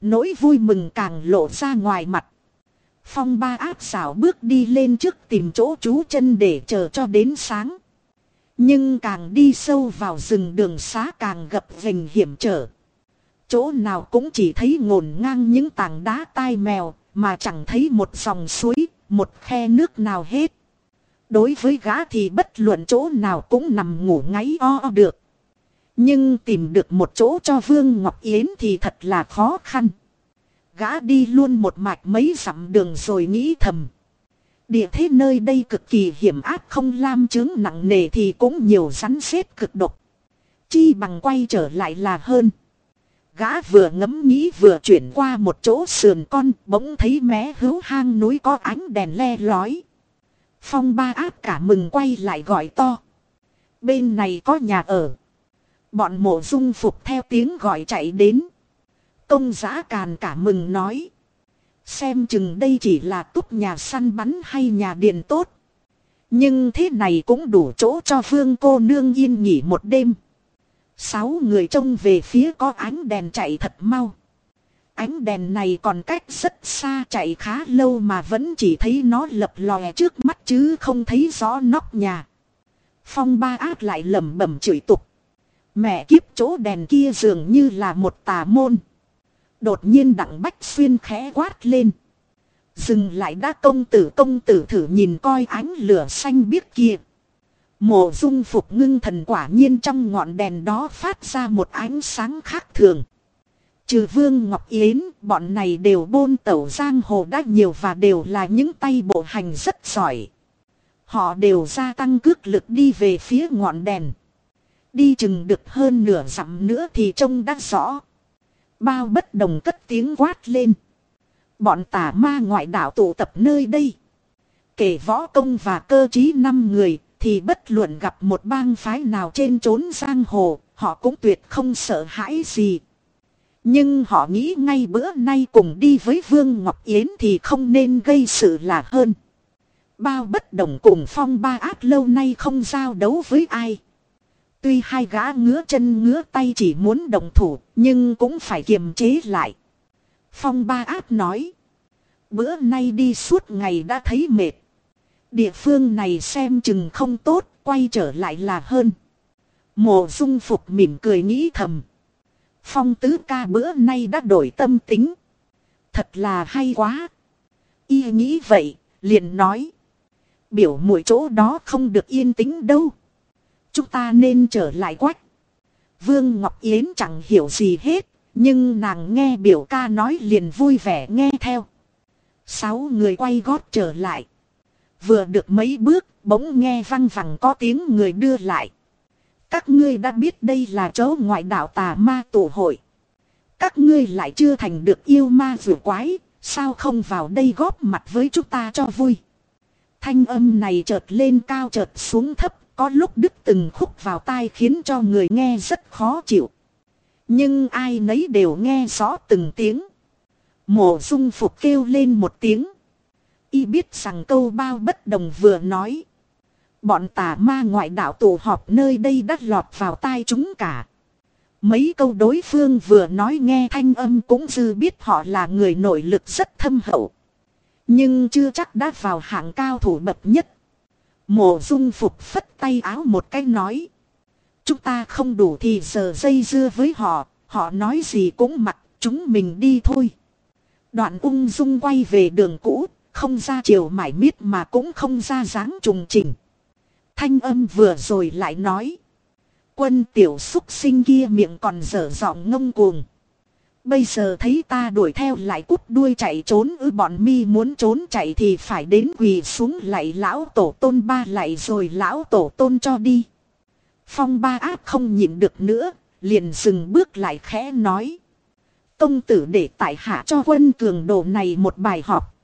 Nỗi vui mừng càng lộ ra ngoài mặt. Phong ba áp xảo bước đi lên trước tìm chỗ trú chân để chờ cho đến sáng. Nhưng càng đi sâu vào rừng đường xá càng gặp vành hiểm trở. Chỗ nào cũng chỉ thấy ngổn ngang những tảng đá tai mèo, mà chẳng thấy một dòng suối, một khe nước nào hết. Đối với gã thì bất luận chỗ nào cũng nằm ngủ ngáy o được. Nhưng tìm được một chỗ cho Vương Ngọc Yến thì thật là khó khăn. Gã đi luôn một mạch mấy dặm đường rồi nghĩ thầm. Địa thế nơi đây cực kỳ hiểm ác không lam chứng nặng nề thì cũng nhiều rắn xếp cực độc. Chi bằng quay trở lại là hơn. Gã vừa ngẫm nghĩ vừa chuyển qua một chỗ sườn con, bỗng thấy mé hữu hang núi có ánh đèn le lói. Phong ba áp cả mừng quay lại gọi to. Bên này có nhà ở. Bọn mộ dung phục theo tiếng gọi chạy đến. Công giã càn cả mừng nói. Xem chừng đây chỉ là túp nhà săn bắn hay nhà điện tốt. Nhưng thế này cũng đủ chỗ cho vương cô nương yên nghỉ một đêm. Sáu người trông về phía có ánh đèn chạy thật mau. Ánh đèn này còn cách rất xa chạy khá lâu mà vẫn chỉ thấy nó lập lòe trước mắt chứ không thấy rõ nóc nhà. Phong ba ác lại lẩm bẩm chửi tục. Mẹ kiếp chỗ đèn kia dường như là một tà môn. Đột nhiên đặng bách xuyên khẽ quát lên. Dừng lại đã công tử công tử thử nhìn coi ánh lửa xanh biếc kia. Mộ dung phục ngưng thần quả nhiên trong ngọn đèn đó phát ra một ánh sáng khác thường. Trừ Vương Ngọc Yến, bọn này đều bôn tẩu giang hồ đã nhiều và đều là những tay bộ hành rất giỏi. Họ đều gia tăng cước lực đi về phía ngọn đèn. Đi chừng được hơn nửa dặm nữa thì trông đã rõ. Bao bất đồng cất tiếng quát lên. Bọn tà ma ngoại đạo tụ tập nơi đây. Kể võ công và cơ trí năm người thì bất luận gặp một bang phái nào trên trốn giang hồ, họ cũng tuyệt không sợ hãi gì. Nhưng họ nghĩ ngay bữa nay cùng đi với Vương Ngọc Yến thì không nên gây sự là hơn. Bao bất đồng cùng phong ba ác lâu nay không giao đấu với ai. Tuy hai gã ngứa chân ngứa tay chỉ muốn đồng thủ, nhưng cũng phải kiềm chế lại. Phong ba ác nói. Bữa nay đi suốt ngày đã thấy mệt. Địa phương này xem chừng không tốt, quay trở lại là hơn. Mộ dung phục mỉm cười nghĩ thầm. Phong tứ ca bữa nay đã đổi tâm tính. Thật là hay quá. Y nghĩ vậy, liền nói. Biểu mũi chỗ đó không được yên tĩnh đâu. Chúng ta nên trở lại quách. Vương Ngọc Yến chẳng hiểu gì hết, nhưng nàng nghe biểu ca nói liền vui vẻ nghe theo. Sáu người quay gót trở lại. Vừa được mấy bước, bỗng nghe văng vẳng có tiếng người đưa lại. Các ngươi đã biết đây là chỗ ngoại đạo tà ma tụ hội. Các ngươi lại chưa thành được yêu ma vừa quái, sao không vào đây góp mặt với chúng ta cho vui. Thanh âm này chợt lên cao chợt xuống thấp, có lúc đứt từng khúc vào tai khiến cho người nghe rất khó chịu. Nhưng ai nấy đều nghe rõ từng tiếng. Mộ dung phục kêu lên một tiếng. Y biết rằng câu bao bất đồng vừa nói. Bọn tà ma ngoại đạo tụ họp nơi đây đắt lọt vào tai chúng cả. Mấy câu đối phương vừa nói nghe thanh âm cũng dư biết họ là người nội lực rất thâm hậu. Nhưng chưa chắc đã vào hạng cao thủ bậc nhất. Mộ dung phục phất tay áo một cái nói. Chúng ta không đủ thì giờ dây dưa với họ, họ nói gì cũng mặc, chúng mình đi thôi. Đoạn ung dung quay về đường cũ, không ra chiều mải miết mà cũng không ra dáng trùng trình. Thanh âm vừa rồi lại nói. Quân tiểu xúc sinh kia miệng còn dở giọng ngông cuồng. Bây giờ thấy ta đuổi theo lại cút đuôi chạy trốn ư bọn mi muốn trốn chạy thì phải đến quỳ xuống lại lão tổ tôn ba lại rồi lão tổ tôn cho đi. Phong ba áp không nhịn được nữa, liền dừng bước lại khẽ nói. Công tử để tại hạ cho quân cường đồ này một bài học.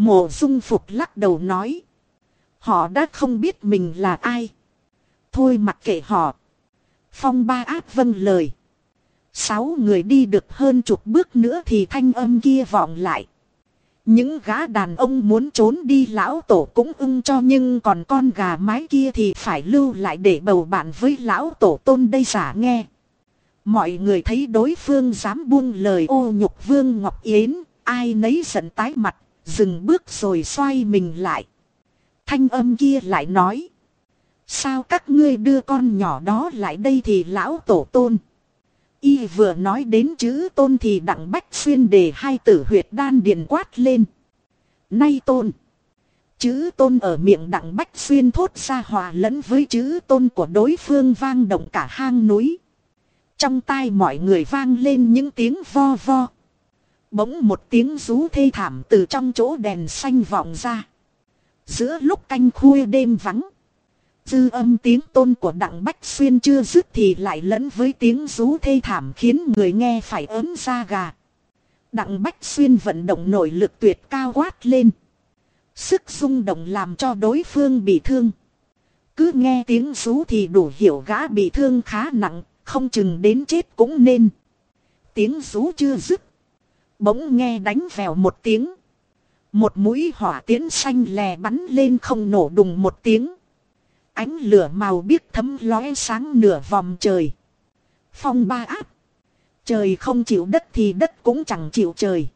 Mộ dung phục lắc đầu nói. Họ đã không biết mình là ai. Thôi mặc kệ họ. Phong ba áp vâng lời. Sáu người đi được hơn chục bước nữa thì thanh âm kia vọng lại. Những gã đàn ông muốn trốn đi lão tổ cũng ưng cho nhưng còn con gà mái kia thì phải lưu lại để bầu bạn với lão tổ tôn đây giả nghe. Mọi người thấy đối phương dám buông lời ô nhục vương Ngọc Yến, ai nấy giận tái mặt, dừng bước rồi xoay mình lại. Thanh âm kia lại nói. Sao các ngươi đưa con nhỏ đó lại đây thì lão tổ tôn. Y vừa nói đến chữ tôn thì đặng bách xuyên đề hai tử huyệt đan điện quát lên. Nay tôn. Chữ tôn ở miệng đặng bách xuyên thốt ra hòa lẫn với chữ tôn của đối phương vang động cả hang núi. Trong tai mọi người vang lên những tiếng vo vo. Bỗng một tiếng rú thê thảm từ trong chỗ đèn xanh vọng ra. Giữa lúc canh khuya đêm vắng. Dư âm tiếng tôn của Đặng Bách Xuyên chưa dứt thì lại lẫn với tiếng rú thê thảm khiến người nghe phải ớn da gà. Đặng Bách Xuyên vận động nội lực tuyệt cao quát lên. Sức rung động làm cho đối phương bị thương. Cứ nghe tiếng rú thì đủ hiểu gã bị thương khá nặng, không chừng đến chết cũng nên. Tiếng rú chưa dứt. Bỗng nghe đánh vèo một tiếng. Một mũi hỏa tiễn xanh lè bắn lên không nổ đùng một tiếng. Ánh lửa màu biếc thấm lóe sáng nửa vòng trời. Phong ba áp. Trời không chịu đất thì đất cũng chẳng chịu trời.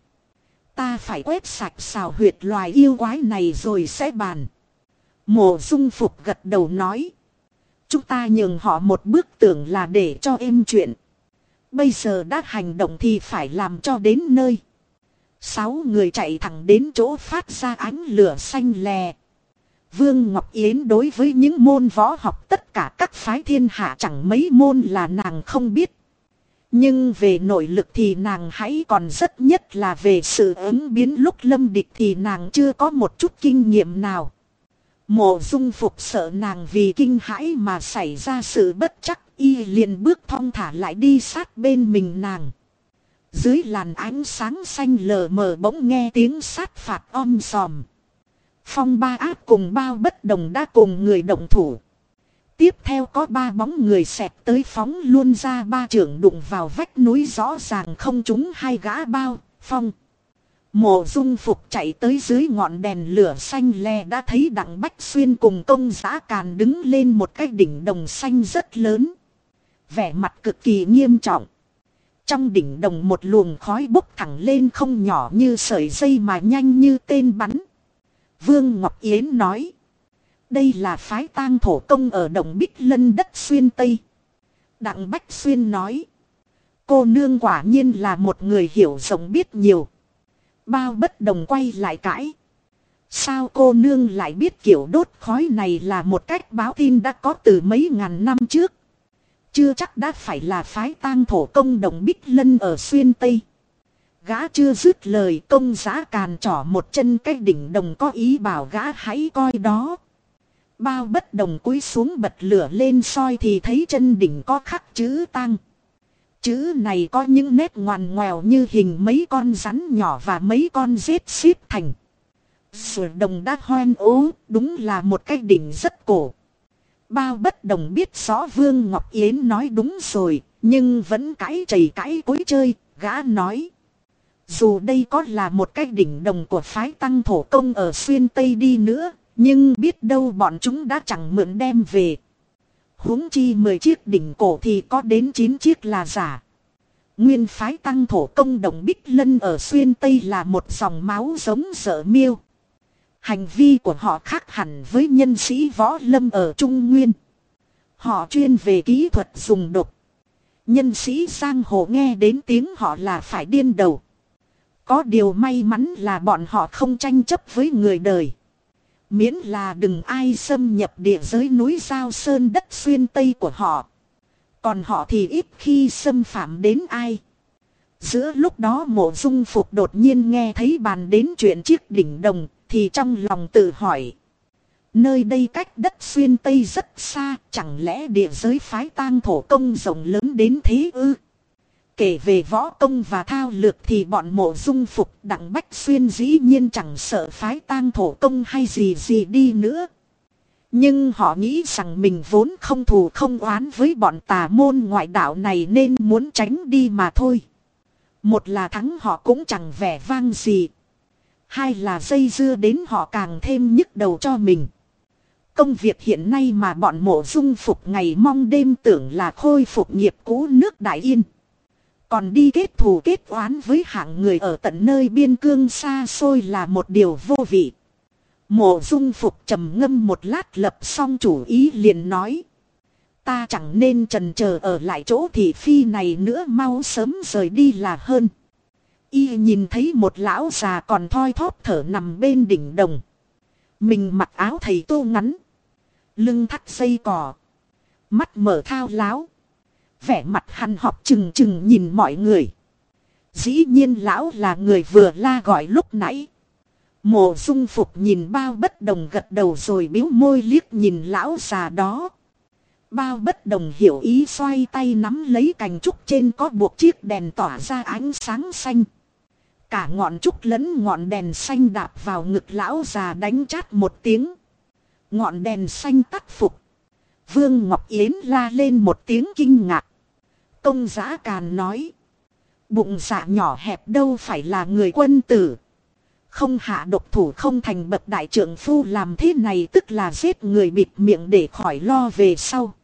Ta phải quét sạch xào huyệt loài yêu quái này rồi sẽ bàn. Mộ dung phục gật đầu nói. Chúng ta nhường họ một bước tưởng là để cho êm chuyện. Bây giờ đã hành động thì phải làm cho đến nơi. Sáu người chạy thẳng đến chỗ phát ra ánh lửa xanh lè. Vương Ngọc Yến đối với những môn võ học tất cả các phái thiên hạ chẳng mấy môn là nàng không biết. Nhưng về nội lực thì nàng hãy còn rất nhất là về sự ứng biến lúc lâm địch thì nàng chưa có một chút kinh nghiệm nào. Mộ dung phục sợ nàng vì kinh hãi mà xảy ra sự bất chắc y liền bước thong thả lại đi sát bên mình nàng. Dưới làn ánh sáng xanh lờ mờ bỗng nghe tiếng sát phạt om sòm. Phong ba áp cùng bao bất đồng đã cùng người động thủ. Tiếp theo có ba bóng người xẹt tới phóng luôn ra ba trưởng đụng vào vách núi rõ ràng không trúng hai gã bao, phong. Mộ dung phục chạy tới dưới ngọn đèn lửa xanh le đã thấy đặng bách xuyên cùng công giã càn đứng lên một cái đỉnh đồng xanh rất lớn. Vẻ mặt cực kỳ nghiêm trọng. Trong đỉnh đồng một luồng khói bốc thẳng lên không nhỏ như sợi dây mà nhanh như tên bắn. Vương Ngọc Yến nói. Đây là phái tang thổ công ở đồng Bích Lân đất xuyên Tây. Đặng Bách Xuyên nói. Cô nương quả nhiên là một người hiểu rộng biết nhiều. Bao bất đồng quay lại cãi. Sao cô nương lại biết kiểu đốt khói này là một cách báo tin đã có từ mấy ngàn năm trước. Chưa chắc đã phải là phái tang thổ công đồng Bích Lân ở xuyên Tây. Gã chưa dứt lời công giá càn trỏ một chân cái đỉnh đồng có ý bảo gã hãy coi đó. Bao bất đồng cúi xuống bật lửa lên soi thì thấy chân đỉnh có khắc chữ tăng. Chữ này có những nét ngoằn ngoèo như hình mấy con rắn nhỏ và mấy con rết xếp thành. Sửa đồng đã hoen ố, đúng là một cái đỉnh rất cổ. Bao bất đồng biết rõ Vương Ngọc Yến nói đúng rồi, nhưng vẫn cãi chảy cãi cối chơi, gã nói. Dù đây có là một cái đỉnh đồng của phái tăng thổ công ở xuyên Tây đi nữa, nhưng biết đâu bọn chúng đã chẳng mượn đem về. huống chi 10 chiếc đỉnh cổ thì có đến 9 chiếc là giả. Nguyên phái tăng thổ công đồng Bích Lân ở xuyên Tây là một dòng máu giống sợ miêu. Hành vi của họ khác hẳn với nhân sĩ võ lâm ở Trung Nguyên. Họ chuyên về kỹ thuật dùng độc. Nhân sĩ sang hồ nghe đến tiếng họ là phải điên đầu. Có điều may mắn là bọn họ không tranh chấp với người đời. Miễn là đừng ai xâm nhập địa giới núi giao sơn đất xuyên tây của họ. Còn họ thì ít khi xâm phạm đến ai. Giữa lúc đó mộ dung phục đột nhiên nghe thấy bàn đến chuyện chiếc đỉnh đồng thì trong lòng tự hỏi. Nơi đây cách đất xuyên Tây rất xa, chẳng lẽ địa giới phái tang thổ công rộng lớn đến thế ư? Kể về võ công và thao lược thì bọn mộ dung phục đặng bách xuyên dĩ nhiên chẳng sợ phái tang thổ công hay gì gì đi nữa. Nhưng họ nghĩ rằng mình vốn không thù không oán với bọn tà môn ngoại đạo này nên muốn tránh đi mà thôi. Một là thắng họ cũng chẳng vẻ vang gì. Hai là dây dưa đến họ càng thêm nhức đầu cho mình. Công việc hiện nay mà bọn mộ dung phục ngày mong đêm tưởng là khôi phục nghiệp cũ nước Đại Yên. Còn đi kết thù kết oán với hạng người ở tận nơi biên cương xa xôi là một điều vô vị. Mộ dung phục trầm ngâm một lát lập xong chủ ý liền nói. Ta chẳng nên trần chờ ở lại chỗ thị phi này nữa, mau sớm rời đi là hơn. Y nhìn thấy một lão già còn thoi thóp thở nằm bên đỉnh đồng. Mình mặc áo thầy tô ngắn. Lưng thắt dây cỏ. Mắt mở thao láo. Vẻ mặt hằn học chừng chừng nhìn mọi người. Dĩ nhiên lão là người vừa la gọi lúc nãy. Mộ dung phục nhìn bao bất đồng gật đầu rồi biếu môi liếc nhìn lão già đó. Bao bất đồng hiểu ý xoay tay nắm lấy cành trúc trên có buộc chiếc đèn tỏa ra ánh sáng xanh. Cả ngọn trúc lẫn ngọn đèn xanh đạp vào ngực lão già đánh chát một tiếng. Ngọn đèn xanh tắt phục. Vương Ngọc Yến la lên một tiếng kinh ngạc. Công giã càn nói. Bụng dạ nhỏ hẹp đâu phải là người quân tử. Không hạ độc thủ không thành bậc đại trưởng phu làm thế này tức là giết người bịt miệng để khỏi lo về sau.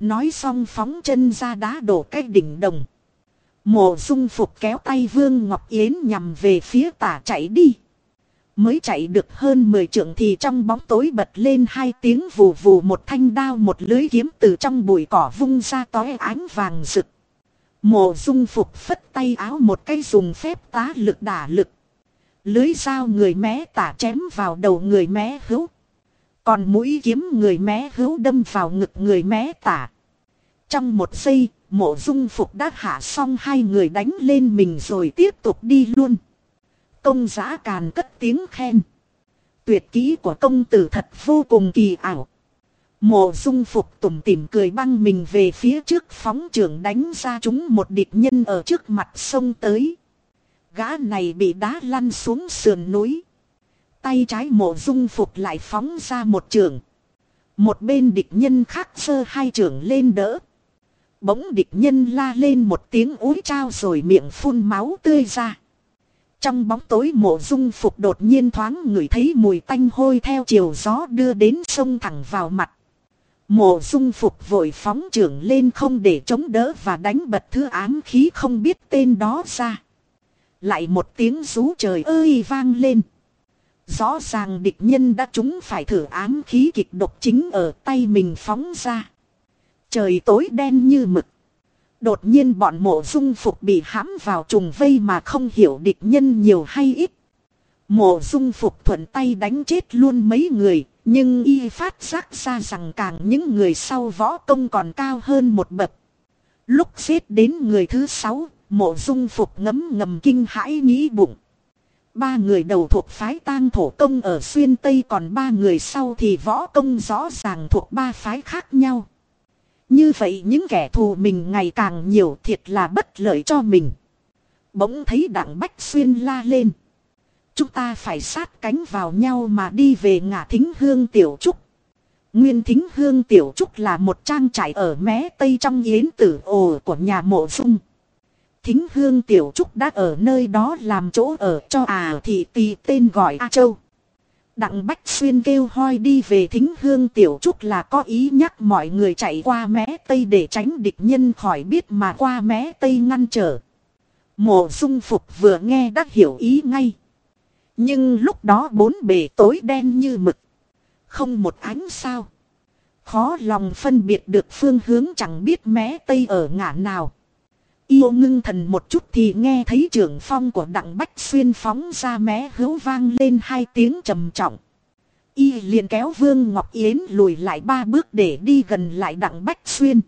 Nói xong phóng chân ra đá đổ cái đỉnh đồng. Mộ dung phục kéo tay Vương Ngọc Yến nhằm về phía tả chạy đi. Mới chạy được hơn 10 trượng thì trong bóng tối bật lên hai tiếng vù vù một thanh đao một lưới kiếm từ trong bụi cỏ vung ra tói ánh vàng rực. Mộ dung phục phất tay áo một cái dùng phép tá lực đả lực. Lưới dao người mé tả chém vào đầu người mé hữu. Còn mũi kiếm người mé hữu đâm vào ngực người mé tả. Trong một giây, mộ dung phục đã hạ xong hai người đánh lên mình rồi tiếp tục đi luôn. Công giã càn cất tiếng khen. Tuyệt kỹ của công tử thật vô cùng kỳ ảo. Mộ dung phục tủm tỉm cười băng mình về phía trước phóng trưởng đánh ra chúng một địch nhân ở trước mặt sông tới. Gã này bị đá lăn xuống sườn núi. Tay trái mộ dung phục lại phóng ra một trường. Một bên địch nhân khác sơ hai trường lên đỡ. Bỗng địch nhân la lên một tiếng úi trao rồi miệng phun máu tươi ra. Trong bóng tối mộ dung phục đột nhiên thoáng ngửi thấy mùi tanh hôi theo chiều gió đưa đến sông thẳng vào mặt. Mộ dung phục vội phóng trưởng lên không để chống đỡ và đánh bật thứ ám khí không biết tên đó ra. Lại một tiếng rú trời ơi vang lên. Rõ ràng địch nhân đã trúng phải thử ám khí kịch độc chính ở tay mình phóng ra. Trời tối đen như mực. Đột nhiên bọn mộ dung phục bị hãm vào trùng vây mà không hiểu địch nhân nhiều hay ít. Mộ dung phục thuận tay đánh chết luôn mấy người, nhưng y phát giác ra rằng càng những người sau võ công còn cao hơn một bậc. Lúc xếp đến người thứ sáu, mộ dung phục ngấm ngầm kinh hãi nghĩ bụng. Ba người đầu thuộc phái tang thổ công ở xuyên Tây còn ba người sau thì võ công rõ ràng thuộc ba phái khác nhau. Như vậy những kẻ thù mình ngày càng nhiều thiệt là bất lợi cho mình. Bỗng thấy đặng Bách Xuyên la lên. Chúng ta phải sát cánh vào nhau mà đi về ngã thính hương tiểu trúc. Nguyên thính hương tiểu trúc là một trang trại ở mé tây trong yến tử ồ của nhà mộ dung. Thính hương tiểu trúc đã ở nơi đó làm chỗ ở cho à thị tì tên gọi A Châu. Đặng Bách Xuyên kêu hoi đi về thính hương tiểu trúc là có ý nhắc mọi người chạy qua mé tây để tránh địch nhân khỏi biết mà qua mé tây ngăn trở. Mộ dung phục vừa nghe đã hiểu ý ngay. Nhưng lúc đó bốn bề tối đen như mực. Không một ánh sao. Khó lòng phân biệt được phương hướng chẳng biết mé tây ở ngã nào. Yêu ngưng thần một chút thì nghe thấy trưởng phong của đặng bách xuyên phóng ra mé hữu vang lên hai tiếng trầm trọng. Y liền kéo Vương Ngọc Yến lùi lại ba bước để đi gần lại đặng bách xuyên.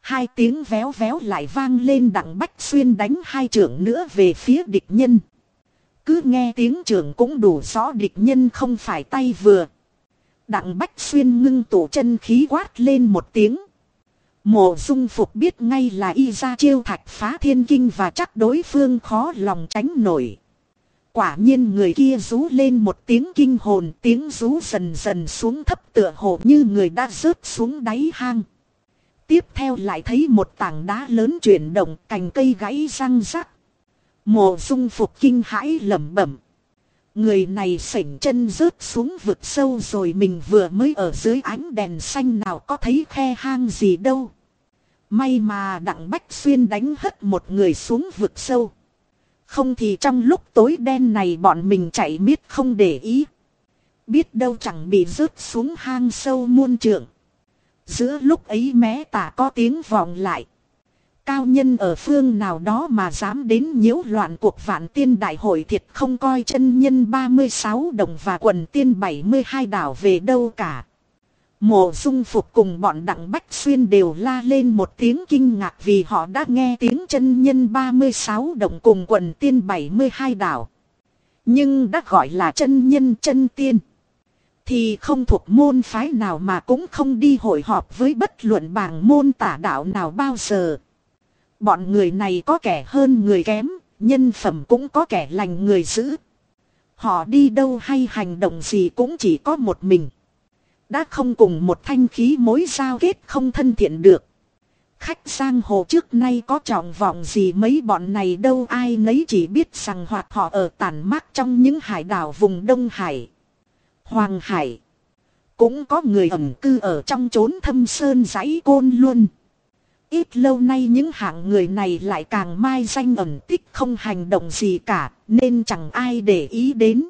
Hai tiếng véo véo lại vang lên đặng bách xuyên đánh hai trưởng nữa về phía địch nhân. Cứ nghe tiếng trưởng cũng đủ rõ địch nhân không phải tay vừa. Đặng bách xuyên ngưng tụ chân khí quát lên một tiếng. Mộ dung phục biết ngay là y ra chiêu thạch phá thiên kinh và chắc đối phương khó lòng tránh nổi. Quả nhiên người kia rú lên một tiếng kinh hồn, tiếng rú dần dần xuống thấp tựa hồ như người đã rớt xuống đáy hang. Tiếp theo lại thấy một tảng đá lớn chuyển động, cành cây gãy răng rắc. Mộ dung phục kinh hãi lẩm bẩm. Người này sảnh chân rớt xuống vực sâu rồi mình vừa mới ở dưới ánh đèn xanh nào có thấy khe hang gì đâu. May mà đặng bách xuyên đánh hất một người xuống vực sâu. Không thì trong lúc tối đen này bọn mình chạy miết không để ý. Biết đâu chẳng bị rớt xuống hang sâu muôn trượng. Giữa lúc ấy mé tả có tiếng vọng lại. Cao nhân ở phương nào đó mà dám đến nhiễu loạn cuộc vạn tiên đại hội thiệt không coi chân nhân 36 đồng và quần tiên 72 đảo về đâu cả. Mộ dung phục cùng bọn đặng bách xuyên đều la lên một tiếng kinh ngạc vì họ đã nghe tiếng chân nhân 36 đồng cùng quần tiên 72 đảo. Nhưng đã gọi là chân nhân chân tiên. Thì không thuộc môn phái nào mà cũng không đi hội họp với bất luận bảng môn tả đạo nào bao giờ. Bọn người này có kẻ hơn người kém, nhân phẩm cũng có kẻ lành người dữ. Họ đi đâu hay hành động gì cũng chỉ có một mình. Đã không cùng một thanh khí mối giao kết không thân thiện được. Khách sang hồ trước nay có trọng vọng gì mấy bọn này đâu ai nấy chỉ biết rằng hoạt họ ở tàn mát trong những hải đảo vùng Đông Hải. Hoàng Hải. Cũng có người ẩn cư ở trong chốn thâm sơn dãy côn luôn. Ít lâu nay những hạng người này lại càng mai danh ẩn tích không hành động gì cả, nên chẳng ai để ý đến.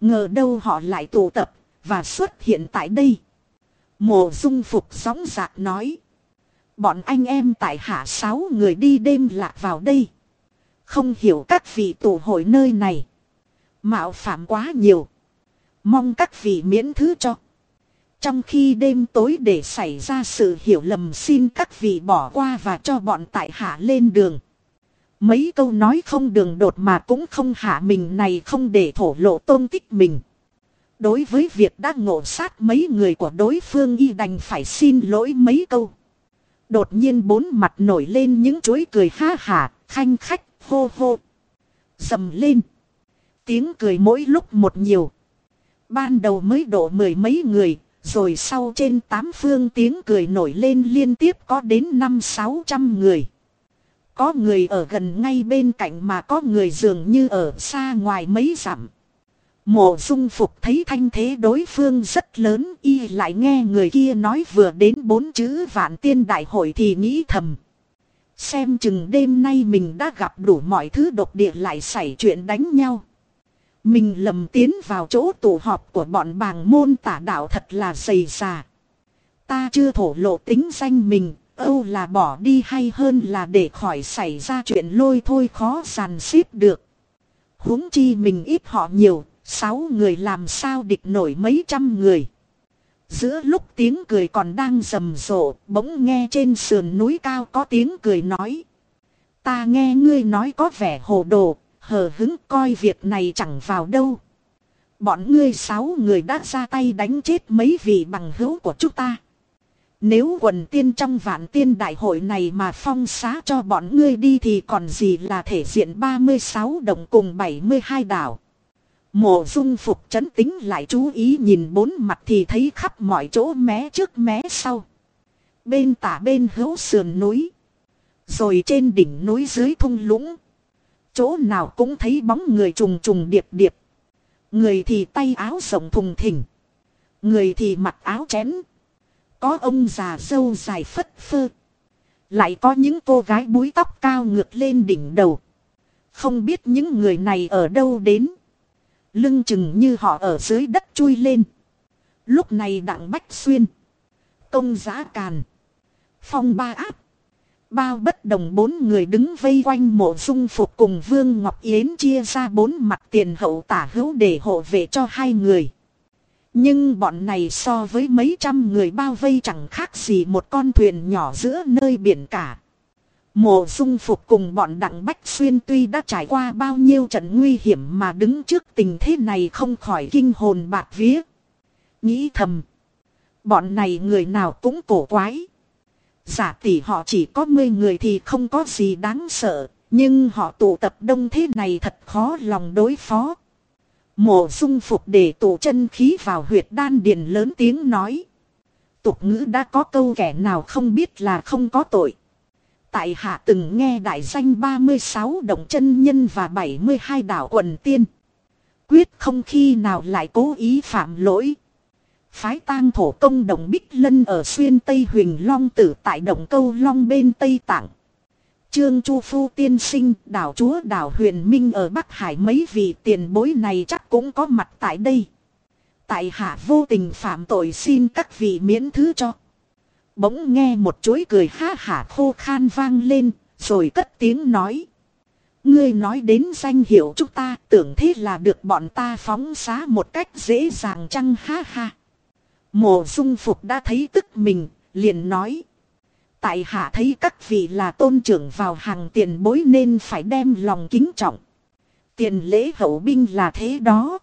Ngờ đâu họ lại tụ tập, và xuất hiện tại đây. Mộ dung phục sóng giạc nói. Bọn anh em tại hạ sáu người đi đêm lạc vào đây. Không hiểu các vị tụ hội nơi này. Mạo phạm quá nhiều. Mong các vị miễn thứ cho. Trong khi đêm tối để xảy ra sự hiểu lầm xin các vị bỏ qua và cho bọn tại hạ lên đường. Mấy câu nói không đường đột mà cũng không hạ mình này không để thổ lộ tôn tích mình. Đối với việc đã ngộ sát mấy người của đối phương y đành phải xin lỗi mấy câu. Đột nhiên bốn mặt nổi lên những chuối cười ha hả, khanh khách, hô hô. Dầm lên. Tiếng cười mỗi lúc một nhiều. Ban đầu mới độ mười mấy người, rồi sau trên tám phương tiếng cười nổi lên liên tiếp có đến năm sáu trăm người. Có người ở gần ngay bên cạnh mà có người dường như ở xa ngoài mấy dặm. Mộ dung phục thấy thanh thế đối phương rất lớn, y lại nghe người kia nói vừa đến bốn chữ vạn tiên đại hội thì nghĩ thầm. Xem chừng đêm nay mình đã gặp đủ mọi thứ độc địa lại xảy chuyện đánh nhau. Mình lầm tiến vào chỗ tụ họp của bọn bàng môn tả đạo thật là dày xà. Ta chưa thổ lộ tính danh mình, Âu là bỏ đi hay hơn là để khỏi xảy ra chuyện lôi thôi khó giàn xếp được. huống chi mình ít họ nhiều, sáu người làm sao địch nổi mấy trăm người. Giữa lúc tiếng cười còn đang rầm rộ, bỗng nghe trên sườn núi cao có tiếng cười nói. Ta nghe ngươi nói có vẻ hồ đồ, hờ hứng coi việc này chẳng vào đâu. Bọn ngươi sáu người đã ra tay đánh chết mấy vị bằng hữu của chúng ta. Nếu quần tiên trong vạn tiên đại hội này mà phong xá cho bọn ngươi đi thì còn gì là thể diện 36 đồng cùng 72 đảo. Mộ dung phục chấn tính lại chú ý nhìn bốn mặt thì thấy khắp mọi chỗ mé trước mé sau. Bên tả bên hữu sườn núi. Rồi trên đỉnh núi dưới thung lũng. Chỗ nào cũng thấy bóng người trùng trùng điệp điệp. Người thì tay áo rộng thùng thình. Người thì mặc áo chén. Có ông già dâu dài phất phơ. Lại có những cô gái búi tóc cao ngược lên đỉnh đầu. Không biết những người này ở đâu đến. Lưng chừng như họ ở dưới đất chui lên. Lúc này đặng bách xuyên. Công giá càn. Phong ba áp. Bao bất đồng bốn người đứng vây quanh mộ dung phục cùng Vương Ngọc Yến chia ra bốn mặt tiền hậu tả hữu để hộ vệ cho hai người. Nhưng bọn này so với mấy trăm người bao vây chẳng khác gì một con thuyền nhỏ giữa nơi biển cả. Mộ dung phục cùng bọn đặng Bách Xuyên tuy đã trải qua bao nhiêu trận nguy hiểm mà đứng trước tình thế này không khỏi kinh hồn bạc vía. Nghĩ thầm. Bọn này người nào cũng cổ quái. Giả tỷ họ chỉ có 10 người thì không có gì đáng sợ. Nhưng họ tụ tập đông thế này thật khó lòng đối phó. Mộ dung phục để tụ chân khí vào huyệt đan điền lớn tiếng nói. Tục ngữ đã có câu kẻ nào không biết là không có tội. Tại hạ từng nghe đại danh 36 động chân nhân và 72 đảo quần tiên. Quyết không khi nào lại cố ý phạm lỗi. Phái tang thổ công đồng Bích Lân ở xuyên Tây Huỳnh Long tử tại động câu Long bên Tây Tạng. Trương Chu Phu tiên sinh, đảo chúa đảo huyền minh ở Bắc Hải mấy vị tiền bối này chắc cũng có mặt tại đây. Tại hạ vô tình phạm tội xin các vị miễn thứ cho. Bỗng nghe một chuỗi cười ha hả khô khan vang lên, rồi cất tiếng nói. Ngươi nói đến danh hiệu chúng ta tưởng thế là được bọn ta phóng xá một cách dễ dàng chăng ha ha. Mộ dung phục đã thấy tức mình, liền nói. Tại hạ thấy các vị là tôn trưởng vào hàng tiền bối nên phải đem lòng kính trọng. Tiền lễ hậu binh là thế đó.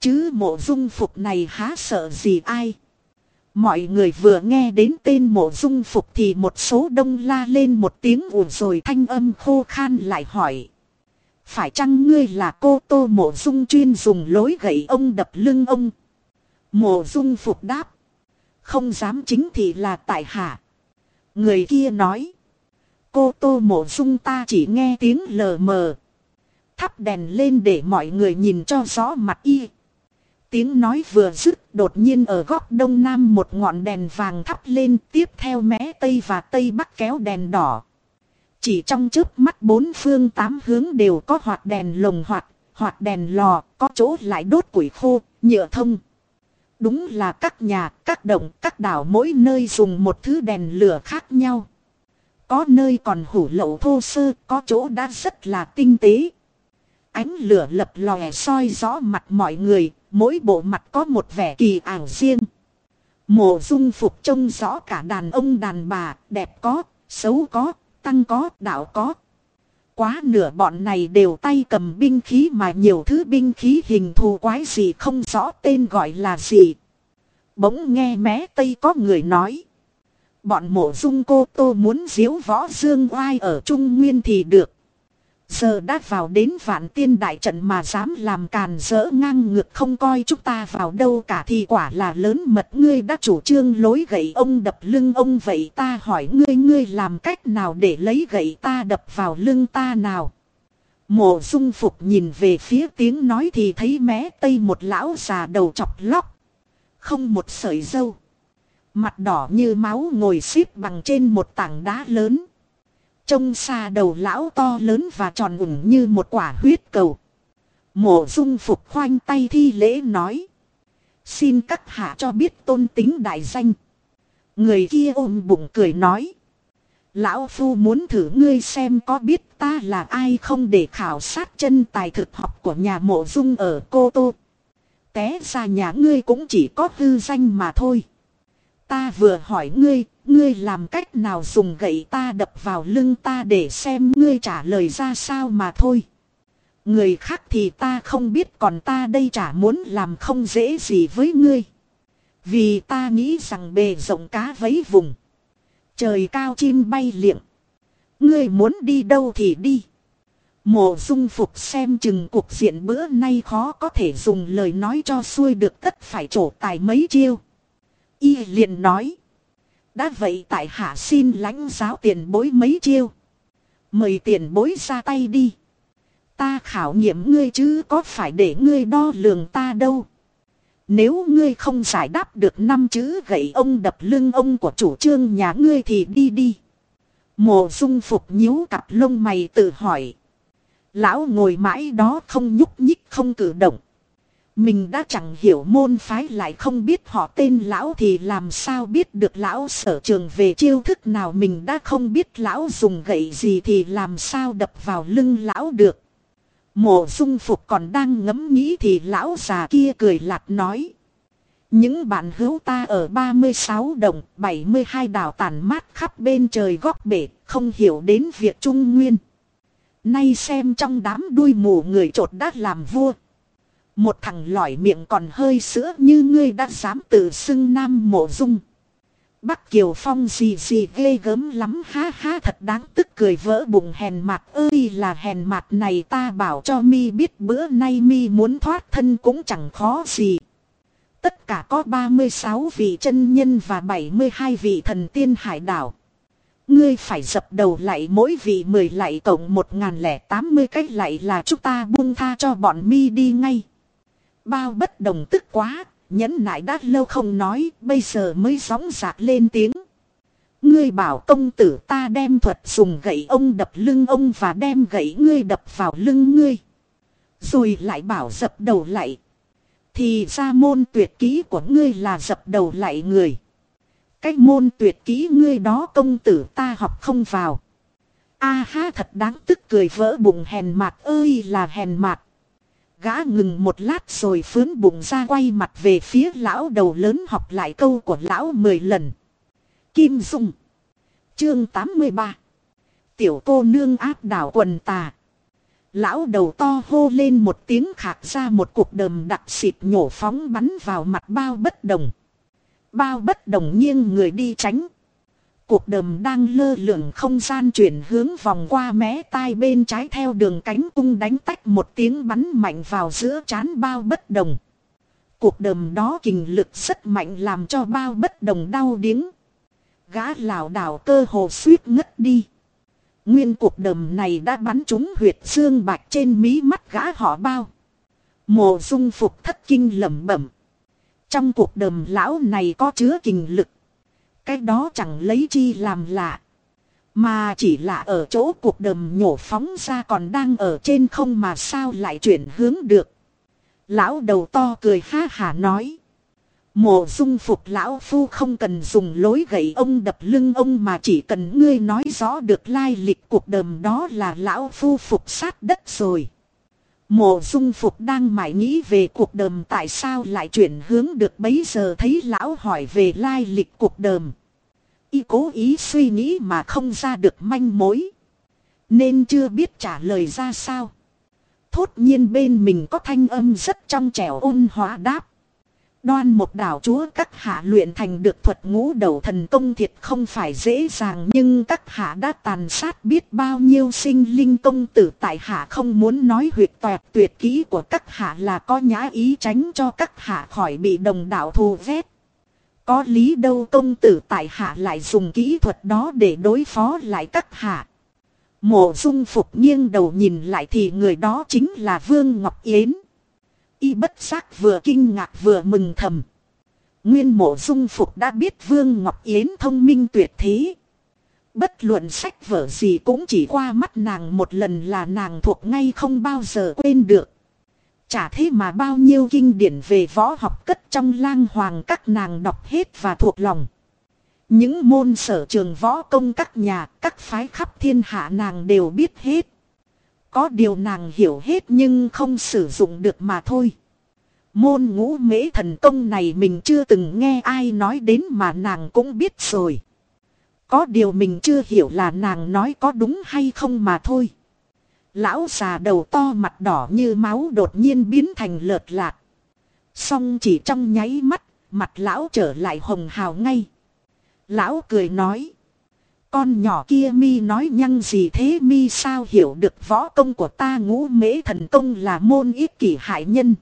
Chứ mộ dung phục này há sợ gì ai. Mọi người vừa nghe đến tên mộ dung phục thì một số đông la lên một tiếng ủ rồi thanh âm khô khan lại hỏi. Phải chăng ngươi là cô tô mộ dung chuyên dùng lối gậy ông đập lưng ông? Mộ dung phục đáp. Không dám chính thì là tại hạ. Người kia nói. Cô tô mộ dung ta chỉ nghe tiếng lờ mờ. Thắp đèn lên để mọi người nhìn cho rõ mặt y. Tiếng nói vừa dứt đột nhiên ở góc đông nam một ngọn đèn vàng thắp lên tiếp theo mé tây và tây bắc kéo đèn đỏ. Chỉ trong chớp mắt bốn phương tám hướng đều có hoạt đèn lồng hoạt, hoạt đèn lò, có chỗ lại đốt củi khô, nhựa thông. Đúng là các nhà, các động, các đảo mỗi nơi dùng một thứ đèn lửa khác nhau. Có nơi còn hủ lậu thô sơ, có chỗ đã rất là tinh tế. Ánh lửa lập lòe soi rõ mặt mọi người, mỗi bộ mặt có một vẻ kỳ ảo riêng. Mộ dung phục trông rõ cả đàn ông đàn bà, đẹp có, xấu có, tăng có, đạo có. Quá nửa bọn này đều tay cầm binh khí mà nhiều thứ binh khí hình thù quái gì không rõ tên gọi là gì. Bỗng nghe mé tây có người nói. Bọn mộ dung cô tô muốn diếu võ dương oai ở Trung Nguyên thì được. Giờ đã vào đến vạn tiên đại trận mà dám làm càn rỡ ngang ngược không coi chúng ta vào đâu cả thì quả là lớn mật ngươi đã chủ trương lối gậy ông đập lưng ông vậy ta hỏi ngươi ngươi làm cách nào để lấy gậy ta đập vào lưng ta nào. Mộ dung phục nhìn về phía tiếng nói thì thấy mé tây một lão già đầu chọc lóc. Không một sợi dâu. Mặt đỏ như máu ngồi xếp bằng trên một tảng đá lớn. Trông xa đầu lão to lớn và tròn ủng như một quả huyết cầu. Mộ dung phục khoanh tay thi lễ nói. Xin các hạ cho biết tôn tính đại danh. Người kia ôm bụng cười nói. Lão Phu muốn thử ngươi xem có biết ta là ai không để khảo sát chân tài thực học của nhà mộ dung ở Cô Tô. Té ra nhà ngươi cũng chỉ có hư danh mà thôi. Ta vừa hỏi ngươi, ngươi làm cách nào dùng gậy ta đập vào lưng ta để xem ngươi trả lời ra sao mà thôi. Người khác thì ta không biết còn ta đây chả muốn làm không dễ gì với ngươi. Vì ta nghĩ rằng bề rộng cá vấy vùng. Trời cao chim bay liệng. Ngươi muốn đi đâu thì đi. Mộ dung phục xem chừng cuộc diện bữa nay khó có thể dùng lời nói cho xuôi được tất phải trổ tài mấy chiêu. Y liền nói. Đã vậy tại hạ xin lãnh giáo tiền bối mấy chiêu. Mời tiền bối ra tay đi. Ta khảo nghiệm ngươi chứ có phải để ngươi đo lường ta đâu. Nếu ngươi không giải đáp được năm chữ gậy ông đập lưng ông của chủ trương nhà ngươi thì đi đi. Mộ dung phục nhíu cặp lông mày tự hỏi. Lão ngồi mãi đó không nhúc nhích không cử động. Mình đã chẳng hiểu môn phái lại không biết họ tên lão thì làm sao biết được lão sở trường về chiêu thức nào mình đã không biết lão dùng gậy gì thì làm sao đập vào lưng lão được. Mộ dung phục còn đang ngẫm nghĩ thì lão già kia cười lạt nói. Những bạn hữu ta ở 36 đồng, 72 đảo tàn mát khắp bên trời góc bể, không hiểu đến việc trung nguyên. Nay xem trong đám đuôi mù người trột đã làm vua. Một thằng lỏi miệng còn hơi sữa như ngươi đã dám tự xưng nam mộ dung. Bắc Kiều Phong gì gì ghê gớm lắm, ha ha, thật đáng tức cười vỡ bụng hèn mặt ơi là hèn mặt này ta bảo cho mi biết bữa nay mi muốn thoát thân cũng chẳng khó gì. Tất cả có 36 vị chân nhân và 72 vị thần tiên hải đảo. Ngươi phải dập đầu lại mỗi vị 10 lại cộng 1080 cách lại là chúng ta buông tha cho bọn mi đi ngay. Bao bất đồng tức quá, nhẫn nại đã lâu không nói, bây giờ mới sóng giạc lên tiếng. Ngươi bảo công tử ta đem thuật dùng gậy ông đập lưng ông và đem gậy ngươi đập vào lưng ngươi. Rồi lại bảo dập đầu lại. Thì ra môn tuyệt kỹ của ngươi là dập đầu lại người. Cái môn tuyệt kỹ ngươi đó công tử ta học không vào. A ha thật đáng tức cười vỡ bụng hèn mặt ơi là hèn mặt. Gã ngừng một lát rồi phướn bụng ra quay mặt về phía lão đầu lớn học lại câu của lão mười lần. Kim Dung. Chương 83. Tiểu cô nương áp đảo quần tà. Lão đầu to hô lên một tiếng khạc ra một cục đờm đặc xịt nhổ phóng bắn vào mặt bao bất đồng. Bao bất đồng nghiêng người đi tránh. Cuộc đờm đang lơ lửng không gian chuyển hướng vòng qua mé tai bên trái theo đường cánh cung đánh tách một tiếng bắn mạnh vào giữa chán bao bất đồng. Cuộc đờm đó kình lực rất mạnh làm cho bao bất đồng đau điếng. Gã lảo đảo cơ hồ suýt ngất đi. Nguyên cuộc đờm này đã bắn trúng huyệt xương bạch trên mí mắt gã họ bao. Mộ dung phục thất kinh lẩm bẩm. Trong cuộc đờm lão này có chứa kình lực. Cái đó chẳng lấy chi làm lạ. Mà chỉ là ở chỗ cuộc đầm nhổ phóng ra còn đang ở trên không mà sao lại chuyển hướng được. Lão đầu to cười ha hả nói. Mộ dung phục lão phu không cần dùng lối gậy ông đập lưng ông mà chỉ cần ngươi nói rõ được lai lịch cuộc đầm đó là lão phu phục sát đất rồi. Mộ dung phục đang mải nghĩ về cuộc đờm tại sao lại chuyển hướng được bấy giờ thấy lão hỏi về lai lịch cuộc đờm. Y cố ý suy nghĩ mà không ra được manh mối. Nên chưa biết trả lời ra sao. Thốt nhiên bên mình có thanh âm rất trong trẻo ôn hóa đáp. Đoan một đảo chúa các hạ luyện thành được thuật ngũ đầu thần công thiệt không phải dễ dàng, nhưng các hạ đã tàn sát biết bao nhiêu sinh linh công tử tại hạ không muốn nói huyệt toẹt tuyệt kỹ của các hạ là có nhã ý tránh cho các hạ khỏi bị đồng đạo thù vét. Có lý đâu công tử tại hạ lại dùng kỹ thuật đó để đối phó lại các hạ. Mộ dung phục nghiêng đầu nhìn lại thì người đó chính là Vương Ngọc Yến. Y bất giác vừa kinh ngạc vừa mừng thầm. Nguyên mộ dung phục đã biết Vương Ngọc Yến thông minh tuyệt thế. Bất luận sách vở gì cũng chỉ qua mắt nàng một lần là nàng thuộc ngay không bao giờ quên được. Chả thế mà bao nhiêu kinh điển về võ học cất trong lang hoàng các nàng đọc hết và thuộc lòng. Những môn sở trường võ công các nhà, các phái khắp thiên hạ nàng đều biết hết. Có điều nàng hiểu hết nhưng không sử dụng được mà thôi. Môn ngũ mễ thần công này mình chưa từng nghe ai nói đến mà nàng cũng biết rồi. Có điều mình chưa hiểu là nàng nói có đúng hay không mà thôi. Lão già đầu to mặt đỏ như máu đột nhiên biến thành lợt lạc. Xong chỉ trong nháy mắt, mặt lão trở lại hồng hào ngay. Lão cười nói. Con nhỏ kia mi nói nhăng gì thế mi sao hiểu được võ công của ta ngũ mễ thần công là môn ít kỷ hại nhân.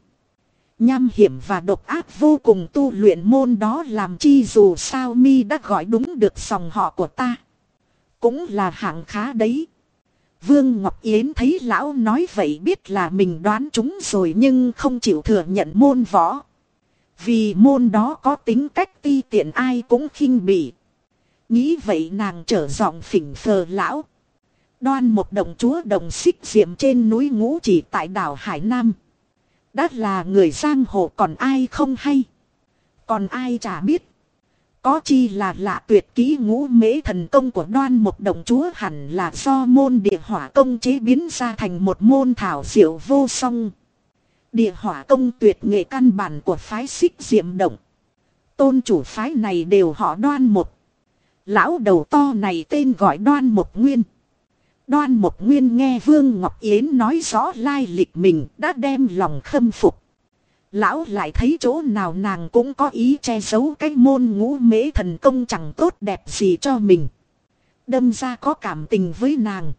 Nham hiểm và độc ác vô cùng tu luyện môn đó làm chi dù sao mi đã gọi đúng được dòng họ của ta. Cũng là hạng khá đấy. Vương Ngọc Yến thấy lão nói vậy biết là mình đoán chúng rồi nhưng không chịu thừa nhận môn võ. Vì môn đó có tính cách ti tiện ai cũng khinh bỉ. Nghĩ vậy nàng trở giọng phỉnh phờ lão. Đoan một đồng chúa đồng xích diệm trên núi ngũ chỉ tại đảo Hải Nam. Đã là người giang hồ còn ai không hay. Còn ai chả biết. Có chi là lạ tuyệt kỹ ngũ mễ thần công của đoan một đồng chúa hẳn là do môn địa hỏa công chế biến ra thành một môn thảo diệu vô song. Địa hỏa công tuyệt nghệ căn bản của phái xích diệm động. Tôn chủ phái này đều họ đoan một. Lão đầu to này tên gọi đoan một nguyên. Đoan một nguyên nghe Vương Ngọc Yến nói rõ lai lịch mình đã đem lòng khâm phục. Lão lại thấy chỗ nào nàng cũng có ý che giấu cái môn ngũ mễ thần công chẳng tốt đẹp gì cho mình. Đâm ra có cảm tình với nàng.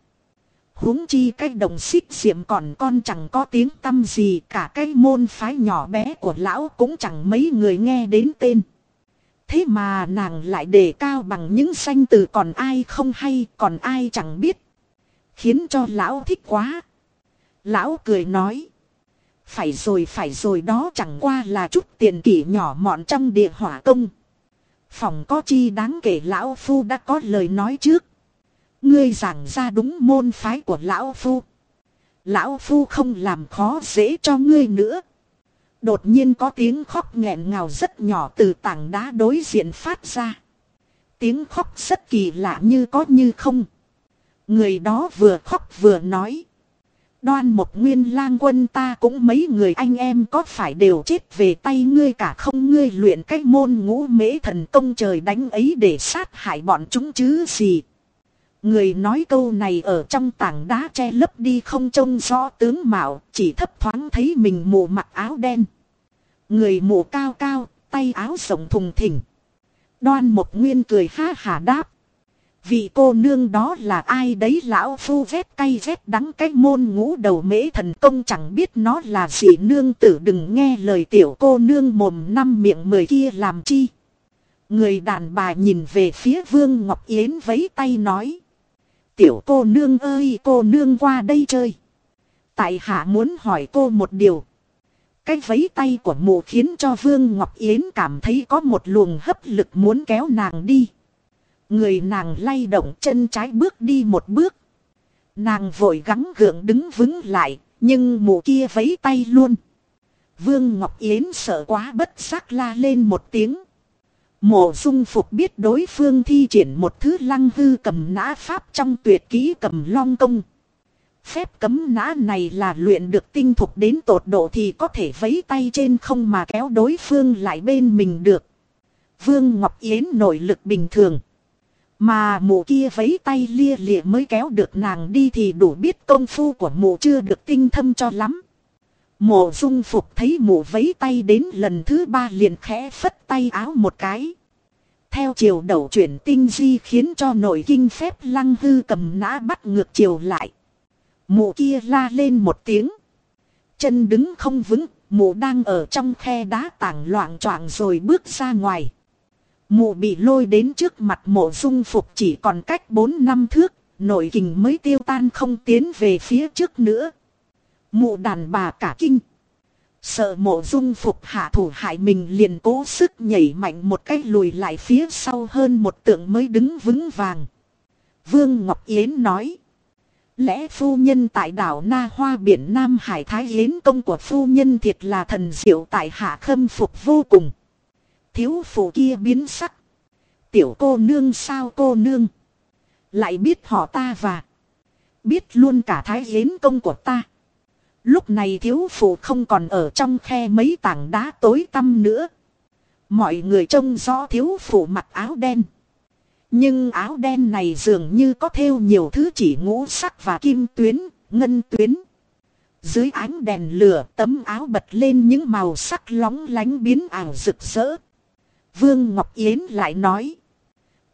huống chi cái đồng xích diệm còn con chẳng có tiếng tâm gì, cả cái môn phái nhỏ bé của lão cũng chẳng mấy người nghe đến tên. Thế mà nàng lại đề cao bằng những danh từ còn ai không hay, còn ai chẳng biết. Khiến cho lão thích quá. Lão cười nói. Phải rồi phải rồi, đó chẳng qua là chút tiền kỷ nhỏ mọn trong địa hỏa công. Phòng có chi đáng kể lão phu đã có lời nói trước. Ngươi giảng ra đúng môn phái của lão phu. Lão phu không làm khó dễ cho ngươi nữa. Đột nhiên có tiếng khóc nghẹn ngào rất nhỏ từ tảng đá đối diện phát ra. Tiếng khóc rất kỳ lạ như có như không. Người đó vừa khóc vừa nói. Đoan một nguyên lang quân ta cũng mấy người anh em có phải đều chết về tay ngươi cả không ngươi luyện cái môn ngũ mễ thần công trời đánh ấy để sát hại bọn chúng chứ gì. Người nói câu này ở trong tảng đá che lấp đi không trông rõ tướng mạo, chỉ thấp thoáng thấy mình mù mặc áo đen. Người mù cao cao, tay áo rộng thùng thình. Đoan một nguyên cười ha hà đáp. Vị cô nương đó là ai đấy lão phu vét cay vét đắng cái môn ngũ đầu mễ thần công chẳng biết nó là gì nương tử đừng nghe lời tiểu cô nương mồm năm miệng mười kia làm chi. Người đàn bà nhìn về phía Vương Ngọc Yến vấy tay nói. Tiểu cô nương ơi cô nương qua đây chơi. Tại hạ muốn hỏi cô một điều. Cái vấy tay của mụ khiến cho Vương Ngọc Yến cảm thấy có một luồng hấp lực muốn kéo nàng đi. Người nàng lay động chân trái bước đi một bước. Nàng vội gắng gượng đứng vững lại, nhưng mụ kia vấy tay luôn. Vương Ngọc Yến sợ quá bất giác la lên một tiếng. Mộ dung phục biết đối phương thi triển một thứ lăng hư cầm nã pháp trong tuyệt kỹ cầm long công. Phép cấm nã này là luyện được tinh thục đến tột độ thì có thể vấy tay trên không mà kéo đối phương lại bên mình được. Vương Ngọc Yến nội lực bình thường. Mà mụ kia vấy tay lia lịa mới kéo được nàng đi thì đủ biết công phu của mụ chưa được tinh thâm cho lắm. Mộ dung phục thấy mụ vấy tay đến lần thứ ba liền khẽ phất tay áo một cái. Theo chiều đầu chuyển tinh di khiến cho nội kinh phép lăng hư cầm nã bắt ngược chiều lại. Mụ kia la lên một tiếng. Chân đứng không vững, mụ đang ở trong khe đá tảng loạn choạng rồi bước ra ngoài. Mụ bị lôi đến trước mặt mộ dung phục chỉ còn cách 4 năm thước, nội kình mới tiêu tan không tiến về phía trước nữa. Mụ đàn bà cả kinh. Sợ mộ dung phục hạ thủ hại mình liền cố sức nhảy mạnh một cách lùi lại phía sau hơn một tượng mới đứng vững vàng. Vương Ngọc Yến nói. Lẽ phu nhân tại đảo Na Hoa biển Nam Hải Thái Yến công của phu nhân thiệt là thần diệu tại hạ khâm phục vô cùng. Thiếu phụ kia biến sắc. Tiểu cô nương sao cô nương. Lại biết họ ta và. Biết luôn cả Thái Yến công của ta. Lúc này thiếu phụ không còn ở trong khe mấy tảng đá tối tăm nữa. Mọi người trông rõ thiếu phụ mặc áo đen. Nhưng áo đen này dường như có thêu nhiều thứ chỉ ngũ sắc và kim tuyến, ngân tuyến. Dưới ánh đèn lửa tấm áo bật lên những màu sắc lóng lánh biến ảo rực rỡ. Vương Ngọc Yến lại nói.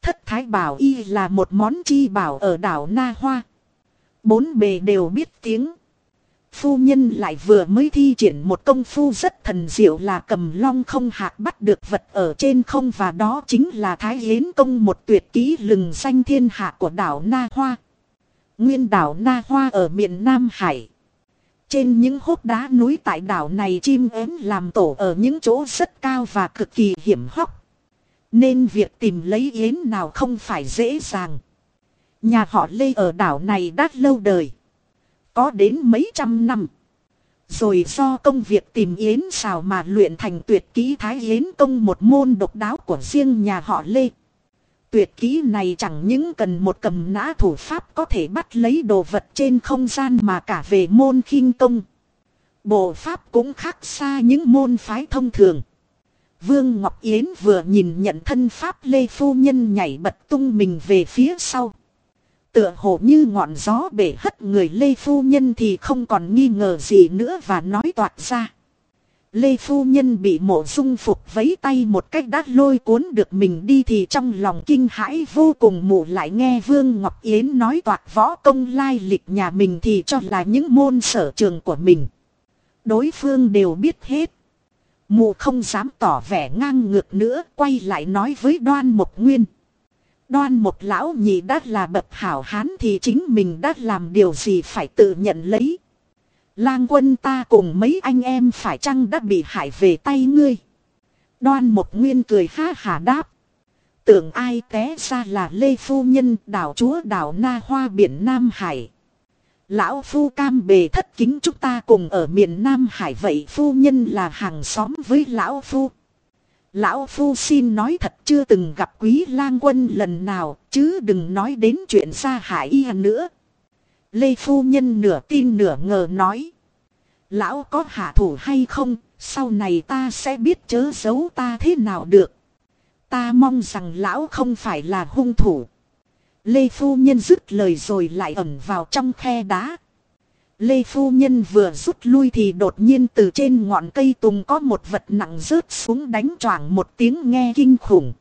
Thất Thái Bảo Y là một món chi bảo ở đảo Na Hoa. Bốn bề đều biết tiếng. Phu nhân lại vừa mới thi triển một công phu rất thần diệu là cầm long không hạt bắt được vật ở trên không và đó chính là Thái Yến công một tuyệt kỹ lừng danh thiên hạ của đảo Na Hoa. Nguyên đảo Na Hoa ở miền Nam Hải. Trên những hốc đá núi tại đảo này chim ếm làm tổ ở những chỗ rất cao và cực kỳ hiểm hóc. Nên việc tìm lấy yến nào không phải dễ dàng. Nhà họ Lê ở đảo này đã lâu đời có đến mấy trăm năm. Rồi do công việc tìm yến xào mà luyện thành tuyệt kỹ thái yến công một môn độc đáo của riêng nhà họ Lê. Tuyệt kỹ này chẳng những cần một cầm nã thủ pháp có thể bắt lấy đồ vật trên không gian mà cả về môn khinh công. Bộ pháp cũng khác xa những môn phái thông thường. Vương Ngọc Yến vừa nhìn nhận thân pháp Lê Phu Nhân nhảy bật tung mình về phía sau. Tựa hồ như ngọn gió bể hất người Lê Phu Nhân thì không còn nghi ngờ gì nữa và nói toạc ra. Lê Phu Nhân bị mộ dung phục vấy tay một cách đắt lôi cuốn được mình đi thì trong lòng kinh hãi vô cùng mụ lại nghe Vương Ngọc Yến nói toạc võ công lai lịch nhà mình thì cho là những môn sở trường của mình. Đối phương đều biết hết. Mụ không dám tỏ vẻ ngang ngược nữa, quay lại nói với đoan một nguyên. Đoan một lão nhị đã là bậc hảo hán thì chính mình đã làm điều gì phải tự nhận lấy. Lang quân ta cùng mấy anh em phải chăng đã bị hại về tay ngươi. Đoan một nguyên cười ha hà đáp. Tưởng ai té ra là Lê Phu Nhân, đảo chúa đảo Na Hoa biển Nam Hải. Lão Phu cam bề thất kính chúng ta cùng ở miền Nam Hải, vậy Phu Nhân là hàng xóm với Lão Phu. Lão Phu xin nói thật chưa từng gặp quý lang quân lần nào, chứ đừng nói đến chuyện xa hại y nữa. Lê Phu Nhân nửa tin nửa ngờ nói. Lão có hạ thủ hay không, sau này ta sẽ biết chớ giấu ta thế nào được. Ta mong rằng lão không phải là hung thủ. Lê Phu Nhân dứt lời rồi lại ẩn vào trong khe đá. Lê Phu Nhân vừa rút lui thì đột nhiên từ trên ngọn cây tùng có một vật nặng rớt xuống đánh choảng một tiếng nghe kinh khủng.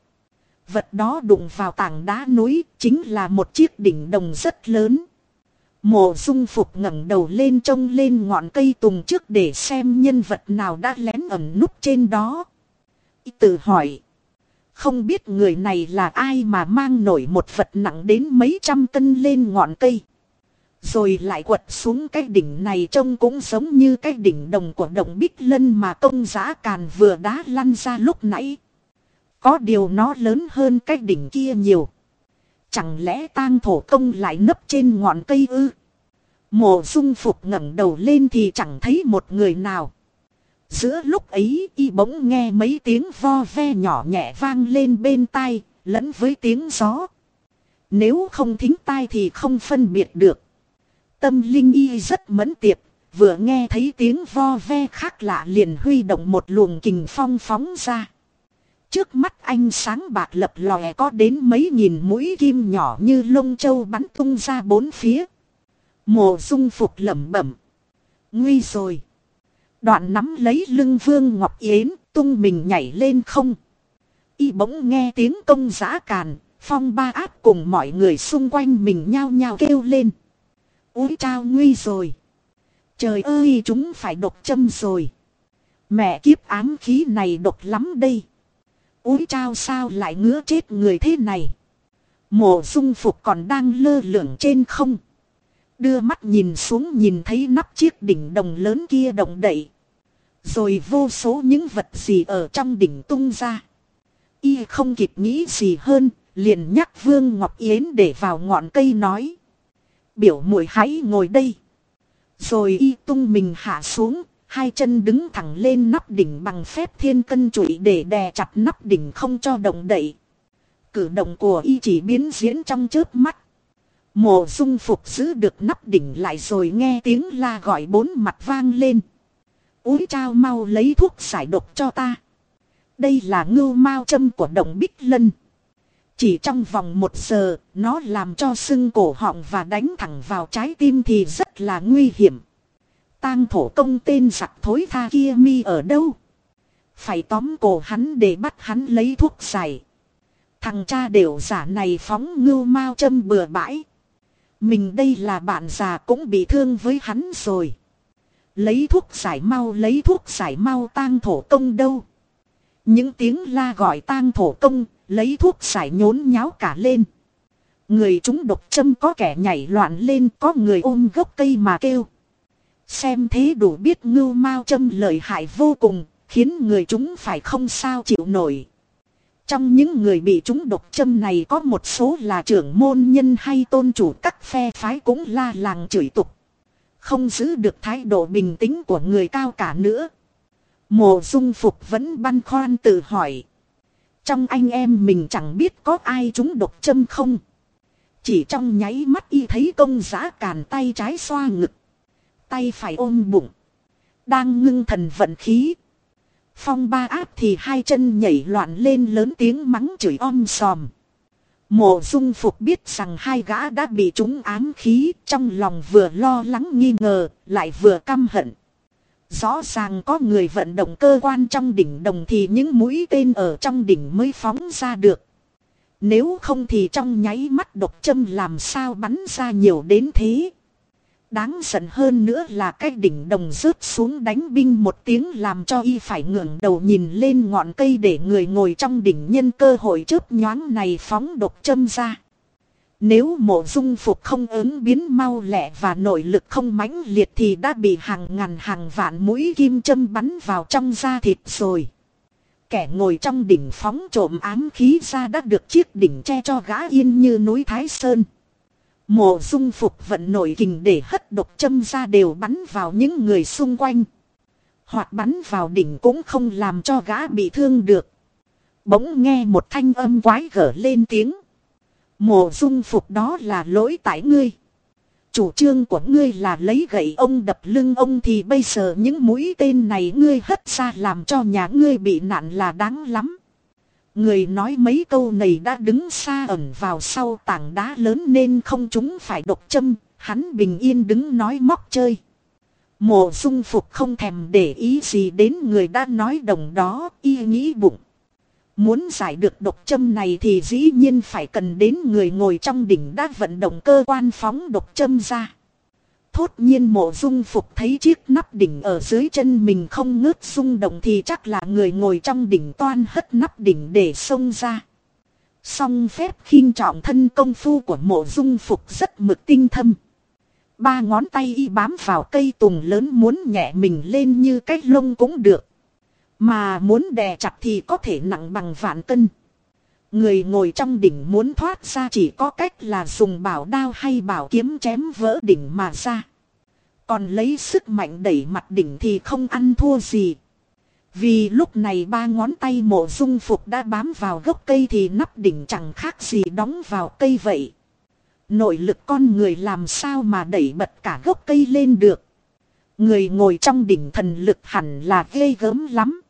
Vật đó đụng vào tảng đá núi, chính là một chiếc đỉnh đồng rất lớn. Mộ dung phục ngẩng đầu lên trông lên ngọn cây tùng trước để xem nhân vật nào đã lén ẩn núp trên đó. Tự hỏi. Không biết người này là ai mà mang nổi một vật nặng đến mấy trăm cân lên ngọn cây. Rồi lại quật xuống cái đỉnh này trông cũng giống như cái đỉnh đồng của đồng Bích Lân mà công giã càn vừa đá lăn ra lúc nãy. Có điều nó lớn hơn cái đỉnh kia nhiều. Chẳng lẽ tang thổ công lại nấp trên ngọn cây ư? Mộ dung phục ngẩng đầu lên thì chẳng thấy một người nào. Giữa lúc ấy y bỗng nghe mấy tiếng vo ve nhỏ nhẹ vang lên bên tai, lẫn với tiếng gió. Nếu không thính tai thì không phân biệt được. Tâm linh y rất mẫn tiệp, vừa nghe thấy tiếng vo ve khác lạ liền huy động một luồng kình phong phóng ra. Trước mắt anh sáng bạc lập lòe có đến mấy nghìn mũi kim nhỏ như lông châu bắn tung ra bốn phía. Mộ dung phục lẩm bẩm. Nguy rồi. Đoạn nắm lấy lưng Vương Ngọc Yến, tung mình nhảy lên không. Y bỗng nghe tiếng công giã càn, phong ba áp cùng mọi người xung quanh mình nhao nhao kêu lên. Úi trao nguy rồi. Trời ơi chúng phải độc châm rồi. Mẹ kiếp ám khí này độc lắm đây. Úi trao sao lại ngứa chết người thế này. Mộ dung phục còn đang lơ lửng trên không. Đưa mắt nhìn xuống nhìn thấy nắp chiếc đỉnh đồng lớn kia động đậy. Rồi vô số những vật gì ở trong đỉnh tung ra. Y không kịp nghĩ gì hơn, liền nhắc Vương Ngọc Yến để vào ngọn cây nói. Biểu muội hãy ngồi đây. Rồi y tung mình hạ xuống, hai chân đứng thẳng lên nắp đỉnh bằng phép thiên cân trụi để đè chặt nắp đỉnh không cho động đậy. Cử động của y chỉ biến diễn trong chớp mắt. Mộ dung phục giữ được nắp đỉnh lại rồi nghe tiếng la gọi bốn mặt vang lên. Úi trao mau lấy thuốc giải độc cho ta. Đây là ngưu mao châm của đồng Bích Lân. Chỉ trong vòng một giờ, nó làm cho sưng cổ họng và đánh thẳng vào trái tim thì rất là nguy hiểm. Tang thổ công tên giặc thối tha kia mi ở đâu? Phải tóm cổ hắn để bắt hắn lấy thuốc giải. Thằng cha đều giả này phóng ngưu mao châm bừa bãi. Mình đây là bạn già cũng bị thương với hắn rồi. Lấy thuốc giải mau lấy thuốc giải mau tang thổ công đâu. Những tiếng la gọi tang thổ công, lấy thuốc xải nhốn nháo cả lên. Người chúng độc châm có kẻ nhảy loạn lên, có người ôm gốc cây mà kêu. Xem thế đủ biết ngưu mao châm lợi hại vô cùng, khiến người chúng phải không sao chịu nổi. Trong những người bị chúng độc châm này có một số là trưởng môn nhân hay tôn chủ các phe phái cũng la làng chửi tục. Không giữ được thái độ bình tĩnh của người cao cả nữa. Mộ dung phục vẫn băn khoăn tự hỏi. Trong anh em mình chẳng biết có ai chúng độc châm không. Chỉ trong nháy mắt y thấy công giã càn tay trái xoa ngực. Tay phải ôm bụng. Đang ngưng thần vận khí. Phong ba áp thì hai chân nhảy loạn lên lớn tiếng mắng chửi om sòm. Mộ dung phục biết rằng hai gã đã bị chúng ám khí, trong lòng vừa lo lắng nghi ngờ, lại vừa căm hận. Rõ ràng có người vận động cơ quan trong đỉnh đồng thì những mũi tên ở trong đỉnh mới phóng ra được. Nếu không thì trong nháy mắt độc châm làm sao bắn ra nhiều đến thế. Đáng giận hơn nữa là cái đỉnh đồng rớt xuống đánh binh một tiếng làm cho y phải ngẩng đầu nhìn lên ngọn cây để người ngồi trong đỉnh nhân cơ hội chớp nhoáng này phóng độc châm ra. Nếu mộ dung phục không ứng biến mau lẹ và nội lực không mãnh liệt thì đã bị hàng ngàn hàng vạn mũi kim châm bắn vào trong da thịt rồi. Kẻ ngồi trong đỉnh phóng trộm ám khí ra đã được chiếc đỉnh che cho gã yên như núi Thái Sơn. Mộ dung phục vận nổi kình để hất độc châm ra đều bắn vào những người xung quanh. Hoặc bắn vào đỉnh cũng không làm cho gã bị thương được. Bỗng nghe một thanh âm quái gở lên tiếng. Mộ dung phục đó là lỗi tại ngươi. Chủ trương của ngươi là lấy gậy ông đập lưng ông thì bây giờ những mũi tên này ngươi hất ra làm cho nhà ngươi bị nạn là đáng lắm. Người nói mấy câu này đã đứng xa ẩn vào sau tảng đá lớn nên không chúng phải độc châm, hắn bình yên đứng nói móc chơi. Mộ dung phục không thèm để ý gì đến người đã nói đồng đó, y nghĩ bụng. Muốn giải được độc châm này thì dĩ nhiên phải cần đến người ngồi trong đỉnh đã vận động cơ quan phóng độc châm ra. Thốt nhiên mộ dung phục thấy chiếc nắp đỉnh ở dưới chân mình không ngớt rung động thì chắc là người ngồi trong đỉnh toan hất nắp đỉnh để xông ra. Song phép khinh trọng thân công phu của mộ dung phục rất mực tinh thâm. Ba ngón tay y bám vào cây tùng lớn muốn nhẹ mình lên như cách lông cũng được. Mà muốn đè chặt thì có thể nặng bằng vạn cân. Người ngồi trong đỉnh muốn thoát ra chỉ có cách là dùng bảo đao hay bảo kiếm chém vỡ đỉnh mà ra. Còn lấy sức mạnh đẩy mặt đỉnh thì không ăn thua gì. Vì lúc này ba ngón tay mộ dung phục đã bám vào gốc cây thì nắp đỉnh chẳng khác gì đóng vào cây vậy. Nội lực con người làm sao mà đẩy bật cả gốc cây lên được. Người ngồi trong đỉnh thần lực hẳn là ghê gớm lắm.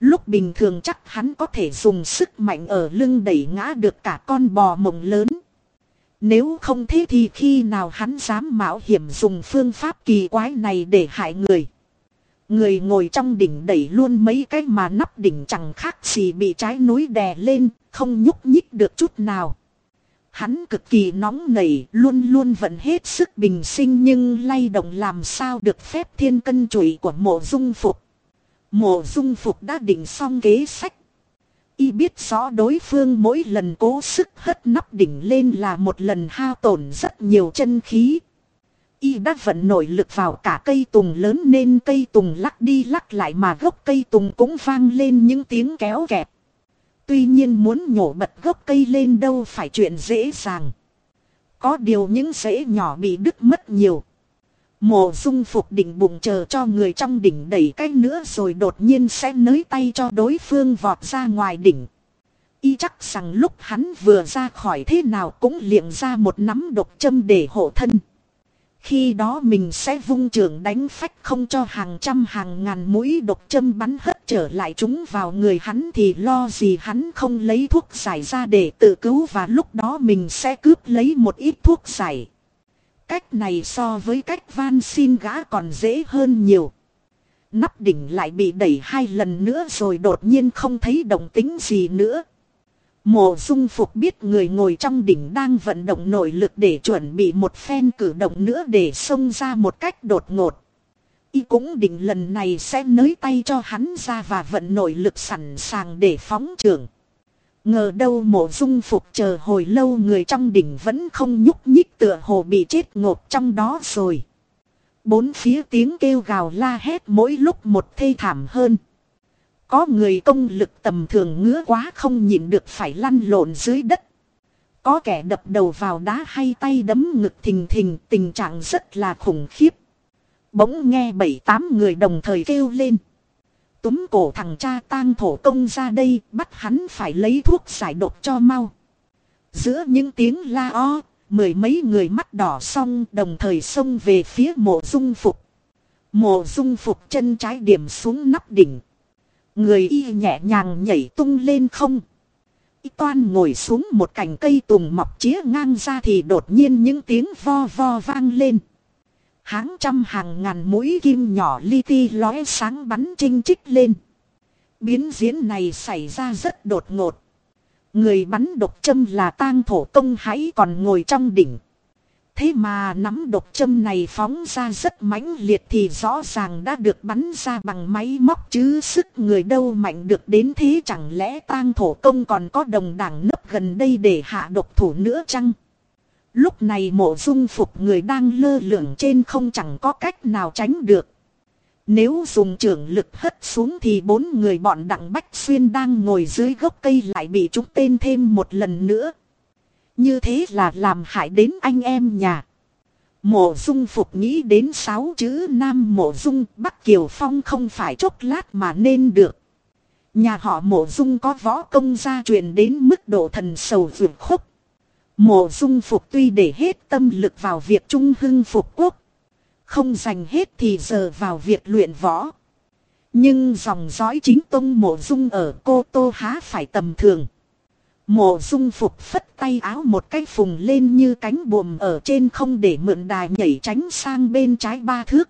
Lúc bình thường chắc hắn có thể dùng sức mạnh ở lưng đẩy ngã được cả con bò mộng lớn. Nếu không thế thì khi nào hắn dám mạo hiểm dùng phương pháp kỳ quái này để hại người. Người ngồi trong đỉnh đẩy luôn mấy cái mà nắp đỉnh chẳng khác gì bị trái núi đè lên, không nhúc nhích được chút nào. Hắn cực kỳ nóng nảy, luôn luôn vẫn hết sức bình sinh nhưng lay động làm sao được phép thiên cân chuỗi của mộ dung phục. Mộ dung phục đã định xong kế sách. Y biết rõ đối phương mỗi lần cố sức hất nắp đỉnh lên là một lần hao tổn rất nhiều chân khí. Y đã vận nội lực vào cả cây tùng lớn nên cây tùng lắc đi lắc lại mà gốc cây tùng cũng vang lên những tiếng kéo kẹp. Tuy nhiên muốn nhổ bật gốc cây lên đâu phải chuyện dễ dàng. Có điều những rễ nhỏ bị đứt mất nhiều. Mộ dung phục đỉnh bụng chờ cho người trong đỉnh đẩy cái nữa rồi đột nhiên sẽ nới tay cho đối phương vọt ra ngoài đỉnh. Y chắc rằng lúc hắn vừa ra khỏi thế nào cũng liệng ra một nắm độc châm để hộ thân. Khi đó mình sẽ vung trường đánh phách không cho hàng trăm hàng ngàn mũi độc châm bắn hất trở lại chúng vào người hắn thì lo gì hắn không lấy thuốc giải ra để tự cứu và lúc đó mình sẽ cướp lấy một ít thuốc giải. Cách này so với cách van xin gã còn dễ hơn nhiều. Nắp đỉnh lại bị đẩy hai lần nữa rồi đột nhiên không thấy động tính gì nữa. Mộ dung phục biết người ngồi trong đỉnh đang vận động nội lực để chuẩn bị một phen cử động nữa để xông ra một cách đột ngột. Y cũng định lần này sẽ nới tay cho hắn ra và vận nội lực sẵn sàng để phóng trường. Ngờ đâu mộ dung phục chờ hồi lâu người trong đỉnh vẫn không nhúc nhích tựa hồ bị chết ngột trong đó rồi. Bốn phía tiếng kêu gào la hét mỗi lúc một thê thảm hơn. Có người công lực tầm thường ngứa quá không nhịn được phải lăn lộn dưới đất. Có kẻ đập đầu vào đá hay tay đấm ngực thình thình, tình trạng rất là khủng khiếp. Bỗng nghe bảy tám người đồng thời kêu lên. Túm cổ thằng cha tang thổ công ra đây bắt hắn phải lấy thuốc giải độc cho mau. Giữa những tiếng la o, mười mấy người mắt đỏ xong đồng thời xông về phía mộ dung phục. Mộ dung phục chân trái điểm xuống nắp đỉnh. Người y nhẹ nhàng nhảy tung lên không. Y toan ngồi xuống một cành cây tùng mọc chía ngang ra thì đột nhiên những tiếng vo vo vang lên. Háng trăm hàng ngàn mũi kim nhỏ li ti lóe sáng bắn trinh trích lên. Biến diễn này xảy ra rất đột ngột. Người bắn độc châm là tang thổ công hãy còn ngồi trong đỉnh. Thế mà nắm độc châm này phóng ra rất mãnh liệt thì rõ ràng đã được bắn ra bằng máy móc chứ sức người đâu mạnh được đến thế chẳng lẽ tang thổ công còn có đồng đảng nấp gần đây để hạ độc thủ nữa chăng? Lúc này mộ dung phục người đang lơ lửng trên không chẳng có cách nào tránh được. Nếu dùng trưởng lực hất xuống thì bốn người bọn đặng Bách Xuyên đang ngồi dưới gốc cây lại bị trúng tên thêm một lần nữa. Như thế là làm hại đến anh em nhà. Mộ dung phục nghĩ đến sáu chữ Nam mộ dung, Bắc Kiều Phong không phải chốc lát mà nên được. Nhà họ mộ dung có võ công gia truyền đến mức độ thần sầu vượt khúc. Mộ dung phục tuy để hết tâm lực vào việc trung hưng phục quốc. Không dành hết thì giờ vào việc luyện võ. Nhưng dòng dõi chính tông mộ dung ở cô tô há phải tầm thường. Mộ dung phục phất tay áo một cái phùng lên như cánh buồm ở trên không để mượn đài nhảy tránh sang bên trái ba thước.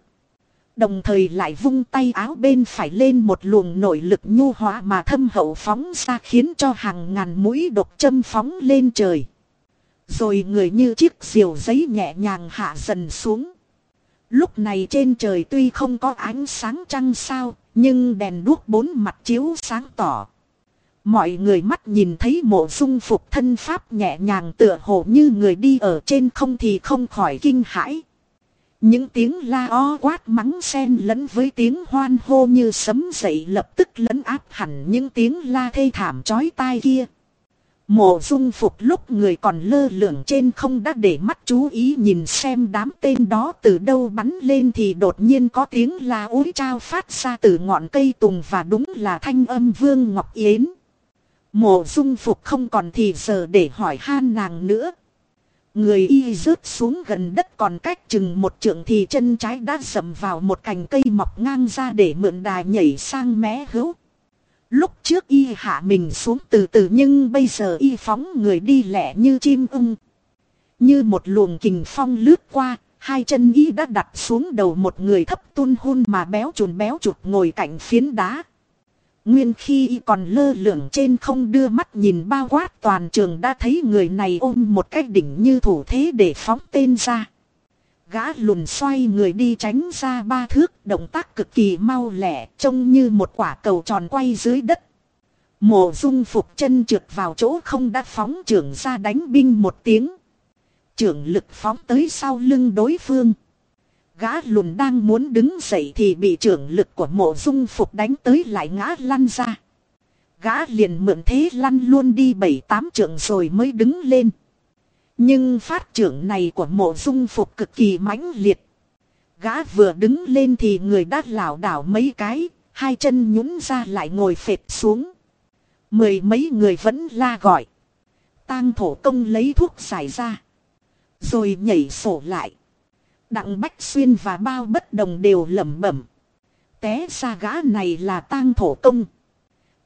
Đồng thời lại vung tay áo bên phải lên một luồng nội lực nhu hóa mà thâm hậu phóng ra khiến cho hàng ngàn mũi độc châm phóng lên trời. Rồi người như chiếc diều giấy nhẹ nhàng hạ dần xuống. Lúc này trên trời tuy không có ánh sáng trăng sao, nhưng đèn đuốc bốn mặt chiếu sáng tỏ. Mọi người mắt nhìn thấy mộ dung phục thân pháp nhẹ nhàng tựa hồ như người đi ở trên không thì không khỏi kinh hãi. Những tiếng la o quát mắng xen lẫn với tiếng hoan hô như sấm dậy lập tức lấn áp hẳn những tiếng la thê thảm chói tai kia. Mộ dung phục lúc người còn lơ lửng trên không đã để mắt chú ý nhìn xem đám tên đó từ đâu bắn lên thì đột nhiên có tiếng la úi trao phát ra từ ngọn cây tùng và đúng là thanh âm Vương Ngọc Yến. Mộ dung phục không còn thì giờ để hỏi han nàng nữa. Người y rớt xuống gần đất còn cách chừng một trượng thì chân trái đã dầm vào một cành cây mọc ngang ra để mượn đài nhảy sang mé hữu. Lúc trước y hạ mình xuống từ từ nhưng bây giờ y phóng người đi lẻ như chim ưng. Như một luồng kình phong lướt qua, hai chân y đã đặt xuống đầu một người thấp tun hun mà béo chùn béo chụt ngồi cạnh phiến đá. Nguyên khi y còn lơ lửng trên không đưa mắt nhìn bao quát toàn trường đã thấy người này ôm một cái đỉnh như thủ thế để phóng tên ra. Gã lùn xoay người đi tránh ra ba thước, động tác cực kỳ mau lẻ, trông như một quả cầu tròn quay dưới đất. Mộ dung phục chân trượt vào chỗ không đã phóng trưởng ra đánh binh một tiếng. Trưởng lực phóng tới sau lưng đối phương. Gã lùn đang muốn đứng dậy thì bị trưởng lực của mộ dung phục đánh tới lại ngã lăn ra. Gã liền mượn thế lăn luôn đi bảy tám trượng rồi mới đứng lên. Nhưng phát trưởng này của mộ dung phục cực kỳ mãnh liệt. Gã vừa đứng lên thì người đã lảo đảo mấy cái, hai chân nhún ra lại ngồi phệt xuống. Mười mấy người vẫn la gọi. Tang thổ công lấy thuốc giải ra. Rồi nhảy sổ lại. Đặng Bách Xuyên và bao bất đồng đều lẩm bẩm. Té ra gã này là tang thổ công.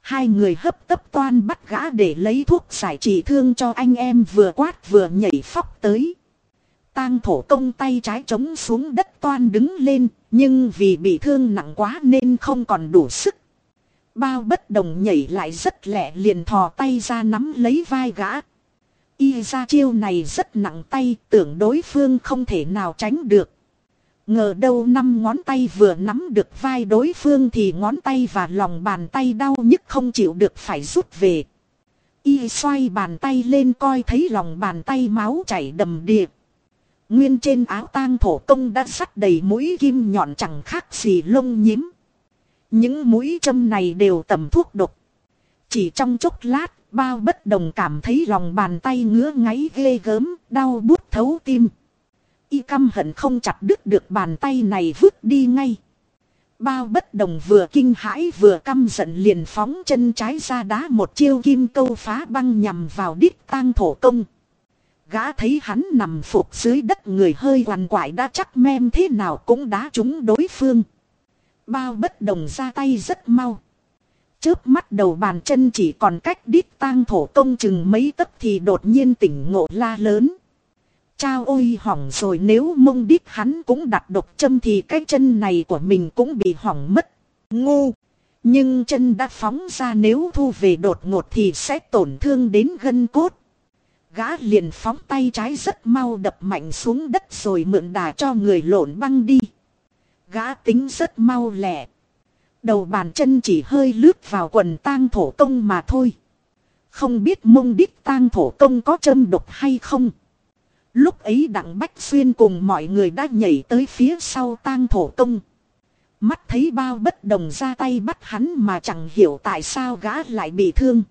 Hai người hấp tấp toan bắt gã để lấy thuốc giải trị thương cho anh em vừa quát vừa nhảy phóc tới. Tang thổ công tay trái trống xuống đất toan đứng lên, nhưng vì bị thương nặng quá nên không còn đủ sức. Bao bất đồng nhảy lại rất lẹ liền thò tay ra nắm lấy vai gã. Y ra chiêu này rất nặng tay, tưởng đối phương không thể nào tránh được. Ngờ đâu năm ngón tay vừa nắm được vai đối phương thì ngón tay và lòng bàn tay đau nhức không chịu được phải rút về. Y xoay bàn tay lên coi thấy lòng bàn tay máu chảy đầm đìa. Nguyên trên áo tang thổ công đã sắt đầy mũi kim nhọn chẳng khác gì lông nhím. Những mũi châm này đều tầm thuốc độc. Chỉ trong chốc lát, bao bất đồng cảm thấy lòng bàn tay ngứa ngáy ghê gớm, đau bút thấu tim. Y căm hận không chặt đứt được bàn tay này vứt đi ngay. Bao bất đồng vừa kinh hãi vừa căm giận liền phóng chân trái ra đá một chiêu kim câu phá băng nhằm vào đít tang thổ công. Gã thấy hắn nằm phục dưới đất người hơi quằn quại đã chắc mem thế nào cũng đá trúng đối phương. Bao bất đồng ra tay rất mau. Chớp mắt đầu bàn chân chỉ còn cách đít tang thổ công chừng mấy tấc thì đột nhiên tỉnh ngộ la lớn trao ôi hỏng rồi, nếu mông đít hắn cũng đặt độc châm thì cái chân này của mình cũng bị hỏng mất. Ngu! Nhưng chân đã phóng ra, nếu thu về đột ngột thì sẽ tổn thương đến gân cốt. Gã liền phóng tay trái rất mau đập mạnh xuống đất rồi mượn đà cho người lộn băng đi. Gã tính rất mau lẹ. Đầu bàn chân chỉ hơi lướt vào quần tang thổ công mà thôi. Không biết mông đít tang thổ công có châm độc hay không. Lúc ấy đặng Bách Xuyên cùng mọi người đã nhảy tới phía sau tang thổ công. Mắt thấy bao bất đồng ra tay bắt hắn mà chẳng hiểu tại sao gã lại bị thương.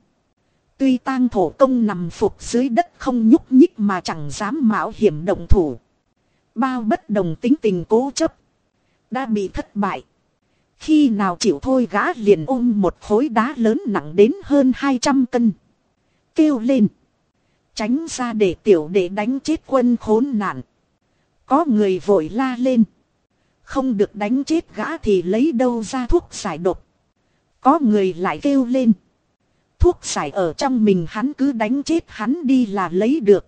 Tuy tang thổ công nằm phục dưới đất không nhúc nhích mà chẳng dám mạo hiểm động thủ. Bao bất đồng tính tình cố chấp. Đã bị thất bại. Khi nào chịu thôi gã liền ôm một khối đá lớn nặng đến hơn 200 cân. Kêu lên. Tránh ra để tiểu đệ đánh chết quân khốn nạn. Có người vội la lên. Không được đánh chết gã thì lấy đâu ra thuốc giải độc. Có người lại kêu lên. Thuốc giải ở trong mình hắn cứ đánh chết hắn đi là lấy được.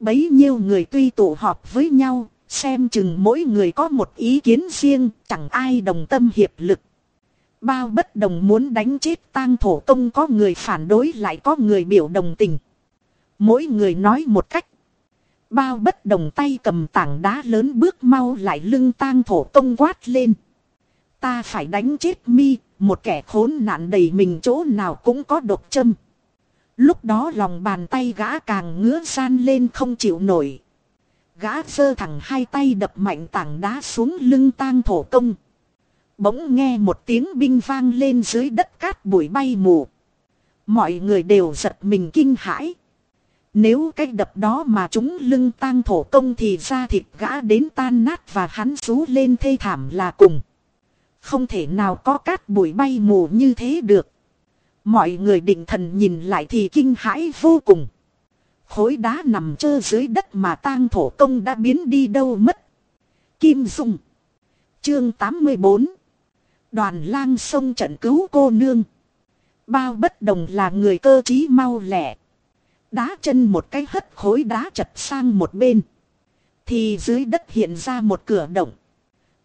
Bấy nhiêu người tuy tụ họp với nhau, xem chừng mỗi người có một ý kiến riêng, chẳng ai đồng tâm hiệp lực. Bao bất đồng muốn đánh chết tang thổ công có người phản đối lại có người biểu đồng tình. Mỗi người nói một cách. Bao bất đồng tay cầm tảng đá lớn bước mau lại lưng tang thổ tông quát lên. Ta phải đánh chết mi, một kẻ khốn nạn đầy mình chỗ nào cũng có độc châm. Lúc đó lòng bàn tay gã càng ngứa san lên không chịu nổi. Gã giơ thẳng hai tay đập mạnh tảng đá xuống lưng tang thổ công. Bỗng nghe một tiếng binh vang lên dưới đất cát bụi bay mù. Mọi người đều giật mình kinh hãi. Nếu cách đập đó mà chúng lưng tang thổ công thì ra thịt gã đến tan nát và hắn rú lên thê thảm là cùng. Không thể nào có cát bụi bay mù như thế được. Mọi người định thần nhìn lại thì kinh hãi vô cùng. Khối đá nằm trơ dưới đất mà tang thổ công đã biến đi đâu mất. Kim Dung. Chương 84. Đoàn lang sông trận cứu cô nương. Bao bất đồng là người cơ trí mau lẻ. Đá chân một cái hất khối đá chật sang một bên. Thì dưới đất hiện ra một cửa động.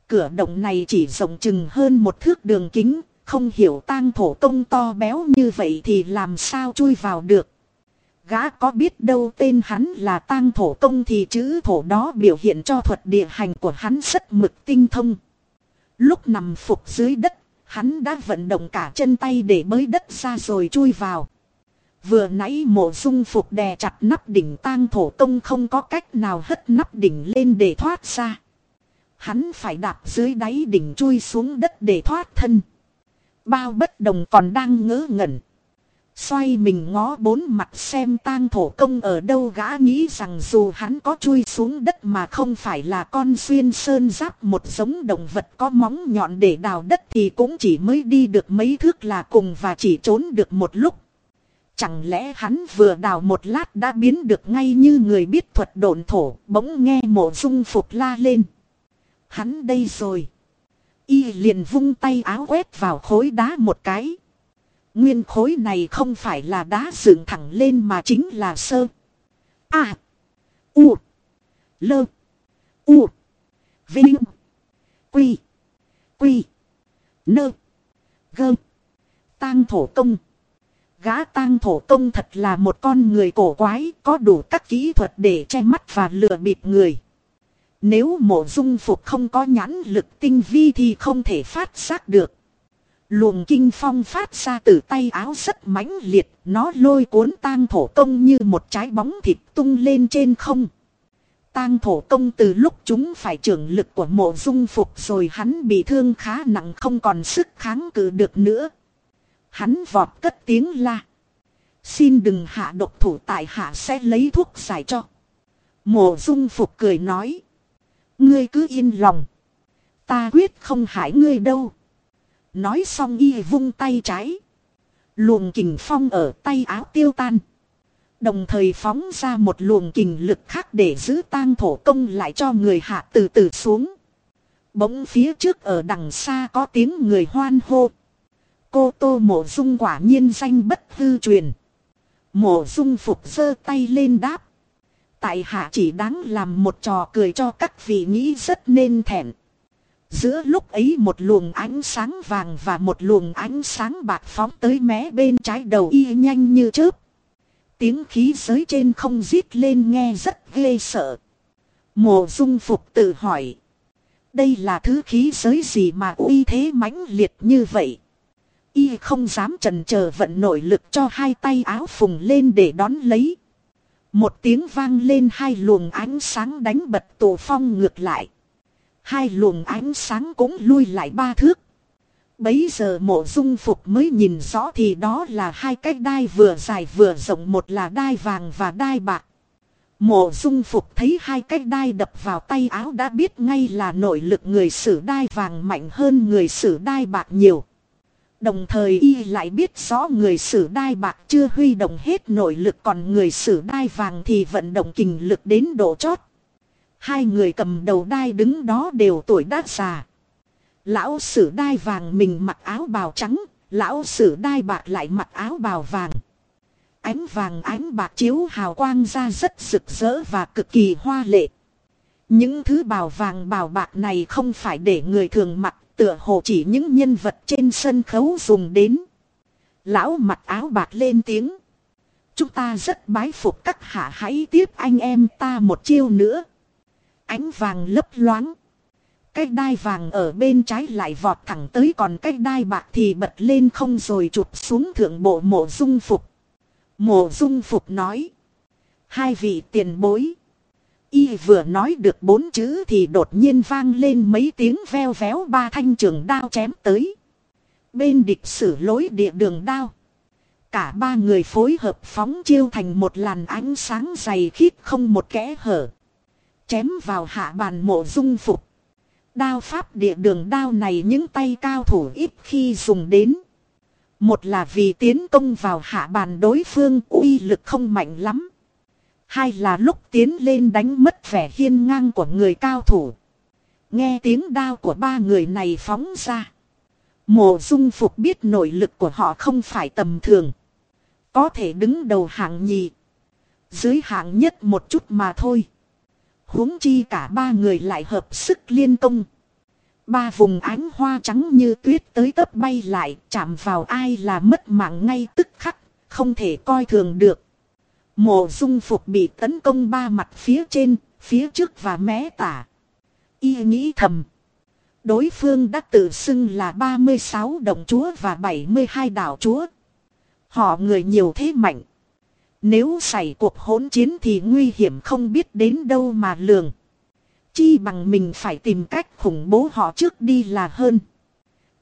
Cửa động này chỉ rộng chừng hơn một thước đường kính, không hiểu tang thổ công to béo như vậy thì làm sao chui vào được. Gã có biết đâu tên hắn là tang thổ công thì chữ thổ đó biểu hiện cho thuật địa hành của hắn rất mực tinh thông. Lúc nằm phục dưới đất, hắn đã vận động cả chân tay để bới đất ra rồi chui vào. Vừa nãy mộ dung phục đè chặt nắp đỉnh tang thổ công không có cách nào hất nắp đỉnh lên để thoát ra. Hắn phải đạp dưới đáy đỉnh chui xuống đất để thoát thân. Bao bất đồng còn đang ngỡ ngẩn. Xoay mình ngó bốn mặt xem tang thổ công ở đâu gã nghĩ rằng dù hắn có chui xuống đất mà không phải là con xuyên sơn giáp một giống động vật có móng nhọn để đào đất thì cũng chỉ mới đi được mấy thước là cùng và chỉ trốn được một lúc. Chẳng lẽ hắn vừa đào một lát đã biến được ngay như người biết thuật độn thổ, bỗng nghe mộ dung phục la lên. Hắn đây rồi. Y liền vung tay áo quét vào khối đá một cái. Nguyên khối này không phải là đá dựng thẳng lên mà chính là sơ. A. U. Lơ. U. Vinh. Quy. Quy. Nơ. Gơ. Tang thổ công. Gã tang thổ công thật là một con người cổ quái, có đủ các kỹ thuật để che mắt và lừa bịp người. Nếu mộ dung phục không có nhãn lực tinh vi thì không thể phát giác được. Luồng kinh phong phát ra từ tay áo rất mãnh liệt, nó lôi cuốn tang thổ công như một trái bóng thịt tung lên trên không. Tang thổ công từ lúc chúng phải trưởng lực của mộ dung phục rồi hắn bị thương khá nặng không còn sức kháng cự được nữa. Hắn vọt cất tiếng la. Xin đừng hạ độc thủ tại hạ sẽ lấy thuốc giải cho. Mộ dung phục cười nói. Ngươi cứ yên lòng. Ta quyết không hại ngươi đâu. Nói xong y vung tay trái. Luồng kình phong ở tay áo tiêu tan. Đồng thời phóng ra một luồng kình lực khác để giữ tang thổ công lại cho người hạ từ từ xuống. Bỗng phía trước ở đằng xa có tiếng người hoan hô. Cô tô mộ dung quả nhiên danh bất hư truyền. Mộ dung phục giơ tay lên đáp. Tại hạ chỉ đáng làm một trò cười cho các vị nghĩ rất nên thẹn. Giữa lúc ấy một luồng ánh sáng vàng và một luồng ánh sáng bạc phóng tới mé bên trái đầu y nhanh như chớp. Tiếng khí giới trên không rít lên nghe rất ghê sợ. Mộ dung phục tự hỏi. Đây là thứ khí giới gì mà uy thế mãnh liệt như vậy? Y không dám trần chờ vận nội lực cho hai tay áo phùng lên để đón lấy. Một tiếng vang lên hai luồng ánh sáng đánh bật tổ phong ngược lại. Hai luồng ánh sáng cũng lui lại ba thước. Bấy giờ mộ dung phục mới nhìn rõ thì đó là hai cái đai vừa dài vừa rộng, một là đai vàng và đai bạc. Mộ dung phục thấy hai cái đai đập vào tay áo đã biết ngay là nội lực người sử đai vàng mạnh hơn người sử đai bạc nhiều. Đồng thời y lại biết rõ người sử đai bạc chưa huy động hết nội lực còn người sử đai vàng thì vận động kình lực đến độ chót. Hai người cầm đầu đai đứng đó đều tuổi đã già. Lão sử đai vàng mình mặc áo bào trắng, lão sử đai bạc lại mặc áo bào vàng. Ánh vàng ánh bạc chiếu hào quang ra rất rực rỡ và cực kỳ hoa lệ. Những thứ bào vàng bào bạc này không phải để người thường mặc tựa hồ chỉ những nhân vật trên sân khấu dùng đến. Lão mặc áo bạc lên tiếng. Chúng ta rất bái phục các hạ hãy tiếp anh em ta một chiêu nữa. Ánh vàng lấp loáng. Cái đai vàng ở bên trái lại vọt thẳng tới còn cái đai bạc thì bật lên không rồi chụp xuống thượng bộ mộ dung phục. Mộ dung phục nói. Hai vị tiền bối. Y vừa nói được bốn chữ thì đột nhiên vang lên mấy tiếng veo véo ba thanh trường đao chém tới. Bên địch sử lối địa đường đao. Cả ba người phối hợp phóng chiêu thành một làn ánh sáng dày khít không một kẽ hở. Chém vào hạ bàn mộ dung phục. Đao pháp địa đường đao này những tay cao thủ ít khi dùng đến. Một là vì tiến công vào hạ bàn đối phương, uy lực không mạnh lắm. Hai là lúc tiến lên đánh mất vẻ hiên ngang của người cao thủ. Nghe tiếng đao của ba người này phóng ra. Mộ dung phục biết nội lực của họ không phải tầm thường. Có thể đứng đầu hạng nhì. Dưới hạng nhất một chút mà thôi. huống chi cả ba người lại hợp sức liên công. Ba vùng ánh hoa trắng như tuyết tới tấp bay lại, chạm vào ai là mất mạng ngay tức khắc, không thể coi thường được. Mộ dung phục bị tấn công ba mặt phía trên, phía trước và mé tả. Y nghĩ thầm. Đối phương đã tự xưng là 36 đồng chúa và 72 đảo chúa. Họ người nhiều thế mạnh. Nếu xảy cuộc hỗn chiến thì nguy hiểm không biết đến đâu mà lường. Chi bằng mình phải tìm cách khủng bố họ trước đi là hơn.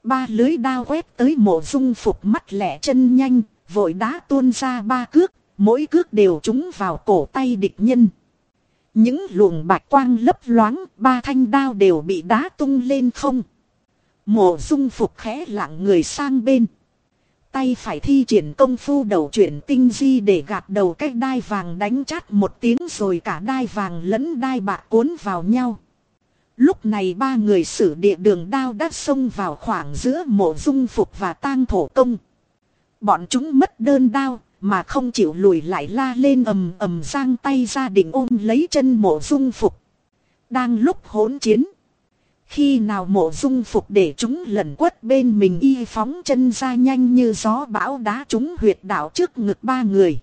Ba lưới đao quét tới mộ dung phục mắt lẻ chân nhanh, vội đá tuôn ra ba cước, mỗi cước đều trúng vào cổ tay địch nhân. Những luồng bạch quang lấp loáng, ba thanh đao đều bị đá tung lên không. Mộ dung phục khẽ lặng người sang bên. Tay phải thi triển công phu đầu chuyển tinh di để gạt đầu cái đai vàng đánh chát một tiếng rồi cả đai vàng lẫn đai bạc cuốn vào nhau. Lúc này ba người sử địa đường đao đã xông vào khoảng giữa mộ dung phục và tang thổ công. Bọn chúng mất đơn đao, mà không chịu lùi lại la lên ầm ầm giang tay ra định ôm lấy chân mộ dung phục. Đang lúc hỗn chiến. Khi nào mộ dung phục để chúng lần quất bên mình y phóng chân ra nhanh như gió bão đá chúng huyệt đảo trước ngực ba người.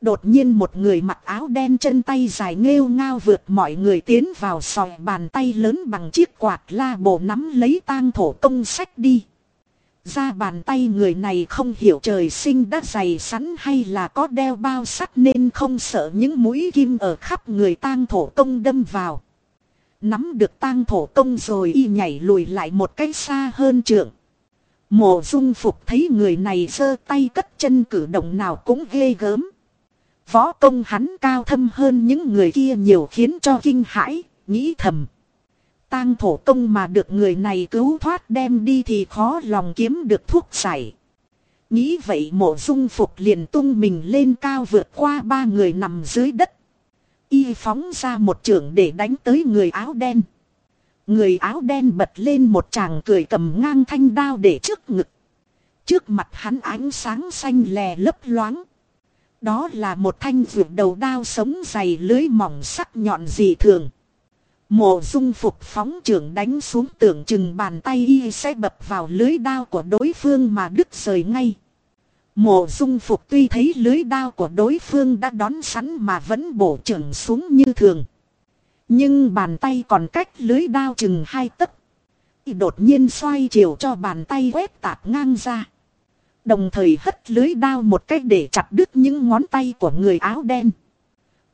Đột nhiên một người mặc áo đen chân tay dài nghêu ngao vượt mọi người tiến vào sòi bàn tay lớn bằng chiếc quạt la bộ nắm lấy tang thổ công sách đi. Ra bàn tay người này không hiểu trời sinh đã dày sắn hay là có đeo bao sắt nên không sợ những mũi kim ở khắp người tang thổ công đâm vào. Nắm được tang thổ công rồi y nhảy lùi lại một cách xa hơn trượng. Mộ dung phục thấy người này giơ tay cất chân cử động nào cũng ghê gớm. Võ công hắn cao thâm hơn những người kia nhiều khiến cho kinh hãi, nghĩ thầm. Tang thổ công mà được người này cứu thoát đem đi thì khó lòng kiếm được thuốc giải. Nghĩ vậy mộ dung phục liền tung mình lên cao vượt qua ba người nằm dưới đất. Y phóng ra một trường để đánh tới người áo đen. Người áo đen bật lên một chàng cười cầm ngang thanh đao để trước ngực. Trước mặt hắn ánh sáng xanh lè lấp loáng. Đó là một thanh vượt đầu đao sống dày lưới mỏng sắc nhọn dị thường. Mộ dung phục phóng trưởng đánh xuống tưởng chừng bàn tay y sẽ bập vào lưới đao của đối phương mà đứt rời ngay. Mộ dung phục tuy thấy lưới đao của đối phương đã đón sẵn mà vẫn bổ trưởng xuống như thường. Nhưng bàn tay còn cách lưới đao chừng hai tấc. Y đột nhiên xoay chiều cho bàn tay quét tạt ngang ra. Đồng thời hất lưới đao một cách để chặt đứt những ngón tay của người áo đen.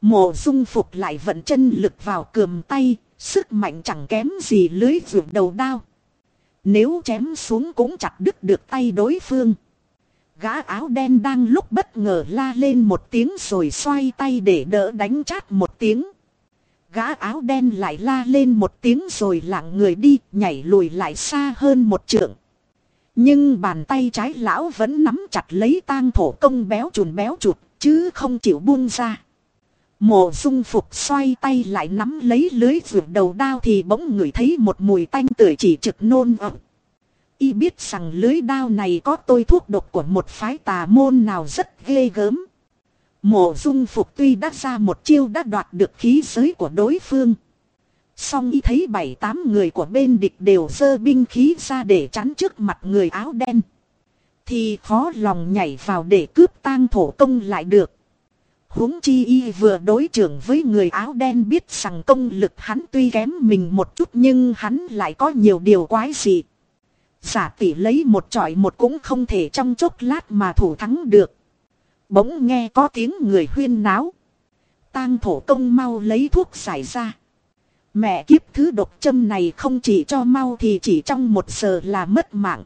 Mộ dung phục lại vận chân lực vào cườm tay, sức mạnh chẳng kém gì lưới ruột đầu đao. Nếu chém xuống cũng chặt đứt được tay đối phương. Gã áo đen đang lúc bất ngờ la lên một tiếng rồi xoay tay để đỡ đánh chát một tiếng. Gã áo đen lại la lên một tiếng rồi lặng người đi, nhảy lùi lại xa hơn một trượng. Nhưng bàn tay trái lão vẫn nắm chặt lấy tang thổ công béo chùn béo chụt, chứ không chịu buông ra. Mộ dung phục xoay tay lại nắm lấy lưới vượt đầu đao thì bỗng ngửi thấy một mùi tanh tưởi chỉ trực nôn ẩm. Y biết rằng lưới đao này có tôi thuốc độc của một phái tà môn nào rất ghê gớm. Mộ dung phục tuy đã ra một chiêu đã đoạt được khí giới của đối phương. Song y thấy bảy tám người của bên địch đều dơ binh khí ra để chắn trước mặt người áo đen. Thì khó lòng nhảy vào để cướp tang thổ công lại được huống chi y vừa đối trưởng với người áo đen biết rằng công lực hắn tuy kém mình một chút nhưng hắn lại có nhiều điều quái dị. Giả tỷ lấy một trọi một cũng không thể trong chốc lát mà thủ thắng được. Bỗng nghe có tiếng người huyên náo. Tang thổ công mau lấy thuốc giải ra. Mẹ kiếp thứ độc châm này không chỉ cho mau thì chỉ trong một giờ là mất mạng.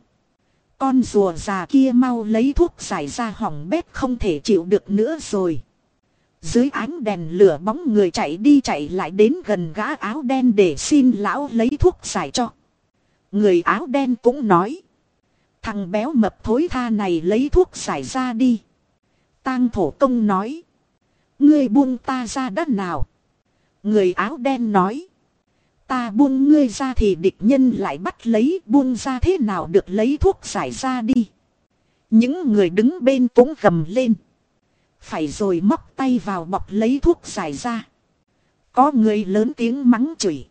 Con rùa già kia mau lấy thuốc giải ra hỏng bét không thể chịu được nữa rồi. Dưới ánh đèn lửa bóng người chạy đi chạy lại đến gần gã áo đen để xin lão lấy thuốc giải cho. Người áo đen cũng nói. Thằng béo mập thối tha này lấy thuốc giải ra đi. Tang thổ công nói. Ngươi buông ta ra đất nào. Người áo đen nói. Ta buông ngươi ra thì địch nhân lại bắt lấy, buông ra thế nào được lấy thuốc giải ra đi. Những người đứng bên cũng gầm lên. Phải rồi móc tay vào bọc lấy thuốc giải ra. Có người lớn tiếng mắng chửi.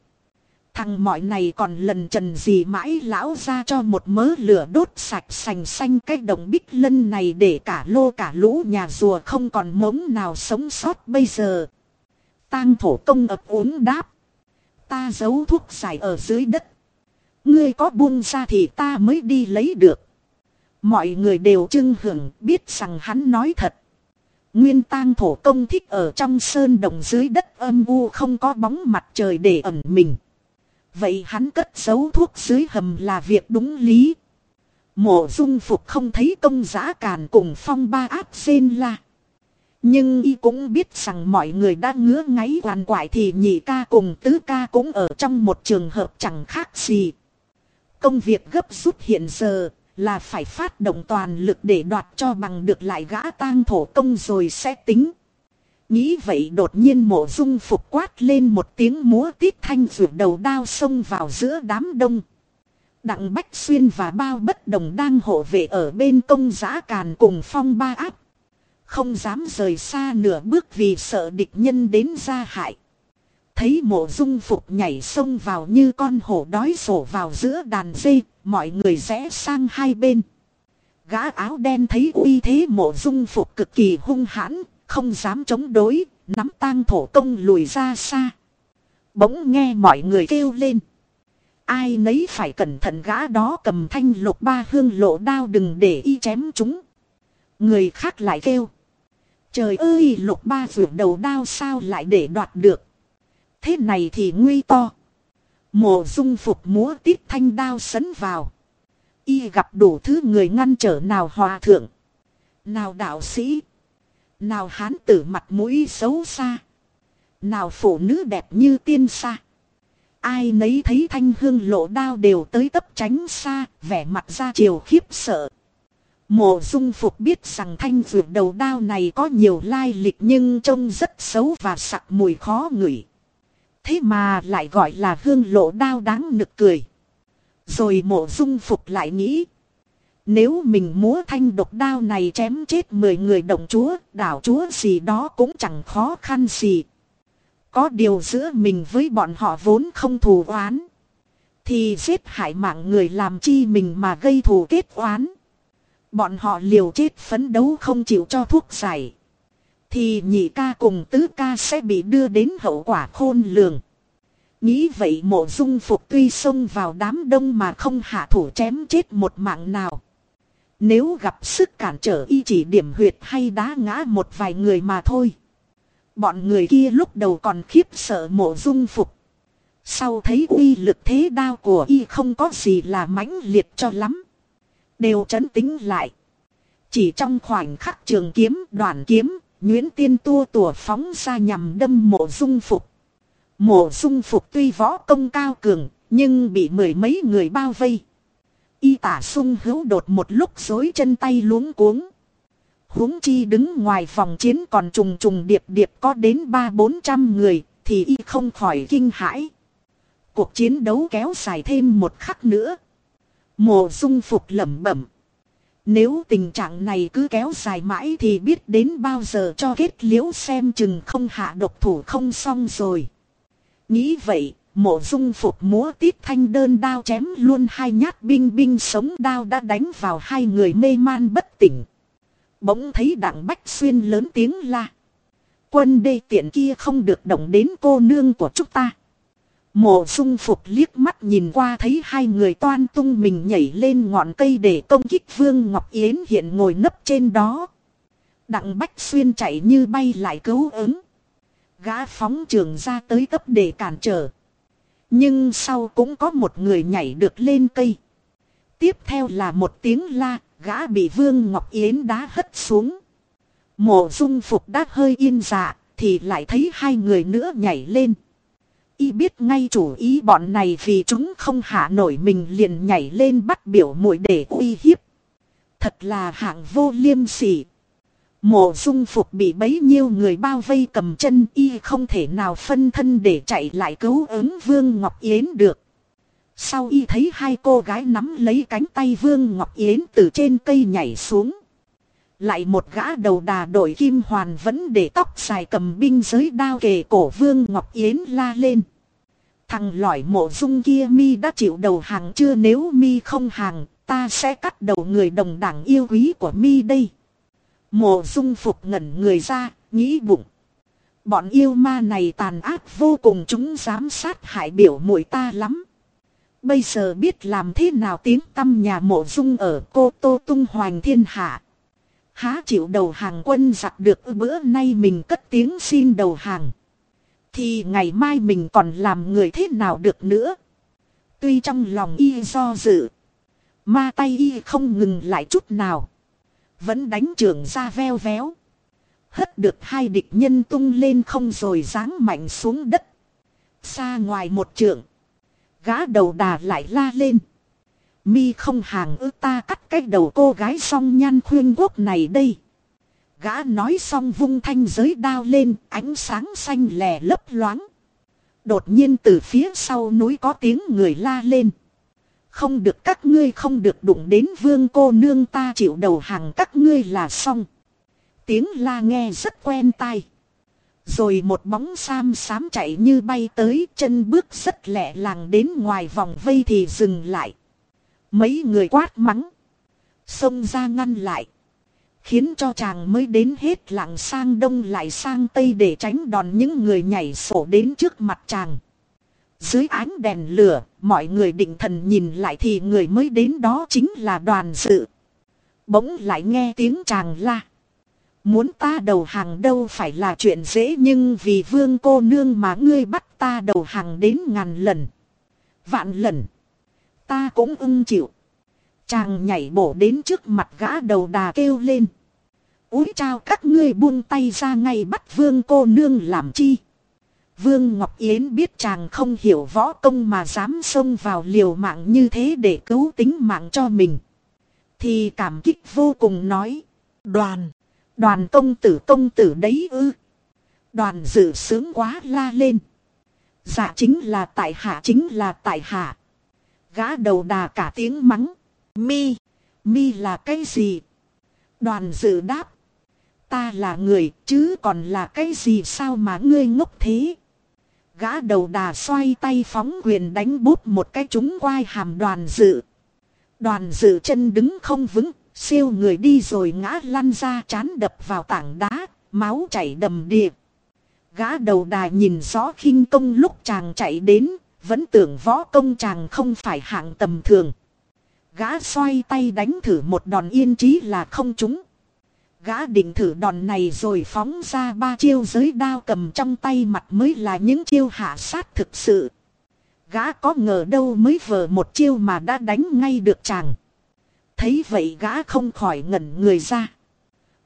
Thằng mọi này còn lần trần gì mãi lão ra cho một mớ lửa đốt sạch sành xanh cái đồng bích lân này để cả lô cả lũ nhà rùa không còn mống nào sống sót bây giờ. tang thổ công ập uống đáp. Ta giấu thuốc giải ở dưới đất. Ngươi có buông ra thì ta mới đi lấy được. Mọi người đều trưng hưởng, biết rằng hắn nói thật. Nguyên tang thổ công thích ở trong sơn đồng dưới đất âm u không có bóng mặt trời để ẩn mình. Vậy hắn cất giấu thuốc dưới hầm là việc đúng lý. Mộ dung phục không thấy công giã càn cùng phong ba áp xên la. Nhưng y cũng biết rằng mọi người đã ngứa ngáy hoàn quại thì nhị ca cùng tứ ca cũng ở trong một trường hợp chẳng khác gì. Công việc gấp rút hiện giờ là phải phát động toàn lực để đoạt cho bằng được lại gã tang thổ công rồi sẽ tính. Nghĩ vậy đột nhiên mộ dung phục quát lên một tiếng múa tít thanh rượu đầu đao xông vào giữa đám đông. Đặng Bách Xuyên và bao bất đồng đang hộ vệ ở bên công giã càn cùng phong ba áp. Không dám rời xa nửa bước vì sợ địch nhân đến ra hại. Thấy mộ dung phục nhảy sông vào như con hổ đói sổ vào giữa đàn dê, mọi người rẽ sang hai bên. Gã áo đen thấy uy thế mộ dung phục cực kỳ hung hãn, không dám chống đối, nắm tang thổ công lùi ra xa. Bỗng nghe mọi người kêu lên. Ai nấy phải cẩn thận gã đó cầm thanh lục ba hương lộ đao đừng để y chém chúng. Người khác lại kêu. Trời ơi lục ba vượt đầu đao sao lại để đoạt được. Thế này thì nguy to. Mộ dung phục múa tít thanh đao sấn vào. Y gặp đủ thứ người ngăn trở nào hòa thượng. Nào đạo sĩ. Nào hán tử mặt mũi xấu xa. Nào phụ nữ đẹp như tiên xa Ai nấy thấy thanh hương lộ đao đều tới tấp tránh xa, vẻ mặt ra chiều khiếp sợ. Mộ dung phục biết rằng thanh vượt đầu đao này có nhiều lai lịch nhưng trông rất xấu và sặc mùi khó ngửi. Thế mà lại gọi là hương lộ đao đáng nực cười. Rồi mộ dung phục lại nghĩ. Nếu mình múa thanh độc đao này chém chết 10 người đồng chúa, đảo chúa gì đó cũng chẳng khó khăn gì. Có điều giữa mình với bọn họ vốn không thù oán. Thì giết hại mạng người làm chi mình mà gây thù kết oán. Bọn họ liều chết phấn đấu không chịu cho thuốc giải. Thì nhị ca cùng tứ ca sẽ bị đưa đến hậu quả khôn lường. Nghĩ vậy mộ dung phục tuy xông vào đám đông mà không hạ thủ chém chết một mạng nào. Nếu gặp sức cản trở y chỉ điểm huyệt hay đá ngã một vài người mà thôi. Bọn người kia lúc đầu còn khiếp sợ mộ dung phục. Sau thấy uy lực thế đao của y không có gì là mãnh liệt cho lắm. Đều chấn tính lại. Chỉ trong khoảnh khắc trường kiếm, đoàn kiếm, Nguyễn Tiên tua tùa phóng ra nhằm đâm mộ dung phục. Mộ dung phục tuy võ công cao cường, nhưng bị mười mấy người bao vây. Y tả sung hữu đột một lúc dối chân tay luống cuống. huống chi đứng ngoài phòng chiến còn trùng trùng điệp điệp có đến ba bốn trăm người, thì y không khỏi kinh hãi. Cuộc chiến đấu kéo dài thêm một khắc nữa. Mộ dung phục lẩm bẩm. Nếu tình trạng này cứ kéo dài mãi thì biết đến bao giờ cho kết liễu xem chừng không hạ độc thủ không xong rồi. Nghĩ vậy, mộ dung phục múa tít thanh đơn đao chém luôn hai nhát binh binh sống đao đã đánh vào hai người mê man bất tỉnh. Bỗng thấy đặng bách xuyên lớn tiếng la. Quân đê tiện kia không được động đến cô nương của chúng ta. Mộ dung phục liếc mắt nhìn qua thấy hai người toan tung mình nhảy lên ngọn cây để công kích Vương Ngọc Yến hiện ngồi nấp trên đó. Đặng Bách Xuyên chạy như bay lại cứu ứng. Gã phóng trường ra tới cấp để cản trở. Nhưng sau cũng có một người nhảy được lên cây. Tiếp theo là một tiếng la, gã bị Vương Ngọc Yến đá hất xuống. Mộ dung phục đã hơi yên dạ, thì lại thấy hai người nữa nhảy lên. Y biết ngay chủ ý bọn này vì chúng không hạ nổi mình liền nhảy lên bắt biểu mũi để uy hiếp. Thật là hạng vô liêm sỉ. Mộ dung phục bị bấy nhiêu người bao vây cầm chân y không thể nào phân thân để chạy lại cứu ứng Vương Ngọc Yến được. Sau y thấy hai cô gái nắm lấy cánh tay Vương Ngọc Yến từ trên cây nhảy xuống. Lại một gã đầu đà đội kim hoàn vẫn để tóc dài cầm binh giới đao kề cổ vương Ngọc Yến la lên. Thằng lõi mộ dung kia mi đã chịu đầu hàng chưa nếu mi không hàng, ta sẽ cắt đầu người đồng đảng yêu quý của mi đây. Mộ dung phục ngẩn người ra, nghĩ bụng. Bọn yêu ma này tàn ác vô cùng chúng dám sát hại biểu muội ta lắm. Bây giờ biết làm thế nào tiếng tâm nhà mộ dung ở cô tô tung hoành thiên hạ. Há chịu đầu hàng quân giặc được bữa nay mình cất tiếng xin đầu hàng. Thì ngày mai mình còn làm người thế nào được nữa. Tuy trong lòng y do dự. Ma tay y không ngừng lại chút nào. Vẫn đánh trưởng ra veo véo. Hất được hai địch nhân tung lên không rồi giáng mạnh xuống đất. Xa ngoài một trượng. Gã đầu đà lại la lên. Mi không hàng ư ta cắt cái đầu cô gái song nhan khuyên quốc này đây. Gã nói xong vung thanh giới đao lên, ánh sáng xanh lè lấp loáng. Đột nhiên từ phía sau núi có tiếng người la lên. Không được các ngươi không được đụng đến vương cô nương ta chịu đầu hàng các ngươi là xong. Tiếng la nghe rất quen tai. Rồi một bóng sam sám chạy như bay tới chân bước rất lẹ làng đến ngoài vòng vây thì dừng lại. Mấy người quát mắng. Xông ra ngăn lại. Khiến cho chàng mới đến hết lặng sang đông lại sang tây để tránh đòn những người nhảy sổ đến trước mặt chàng. Dưới ánh đèn lửa, mọi người định thần nhìn lại thì người mới đến đó chính là đoàn sự. Bỗng lại nghe tiếng chàng la. Muốn ta đầu hàng đâu phải là chuyện dễ nhưng vì vương cô nương mà ngươi bắt ta đầu hàng đến ngàn lần. Vạn lần. Ta cũng ưng chịu. Chàng nhảy bổ đến trước mặt gã đầu đà kêu lên. Úi trao các ngươi buông tay ra ngay bắt vương cô nương làm chi. Vương Ngọc Yến biết chàng không hiểu võ công mà dám xông vào liều mạng như thế để cứu tính mạng cho mình. Thì cảm kích vô cùng nói. Đoàn. Đoàn công tử công tử đấy ư. Đoàn dự sướng quá la lên. Dạ chính là tại hạ, chính là tại hạ. Gã đầu đà cả tiếng mắng. Mi. Mi là cái gì? Đoàn dự đáp. Ta là người chứ còn là cái gì sao mà ngươi ngốc thế? Gã đầu đà xoay tay phóng quyền đánh bút một cái trúng quai hàm đoàn dự. Đoàn dự chân đứng không vững, siêu người đi rồi ngã lăn ra chán đập vào tảng đá, máu chảy đầm đìa. Gã đầu đà nhìn rõ khinh công lúc chàng chạy đến, vẫn tưởng võ công chàng không phải hạng tầm thường. Gã xoay tay đánh thử một đòn yên trí là không trúng. Gã định thử đòn này rồi phóng ra ba chiêu giới đao cầm trong tay mặt mới là những chiêu hạ sát thực sự. Gã có ngờ đâu mới vờ một chiêu mà đã đánh ngay được chàng. Thấy vậy gã không khỏi ngẩn người ra.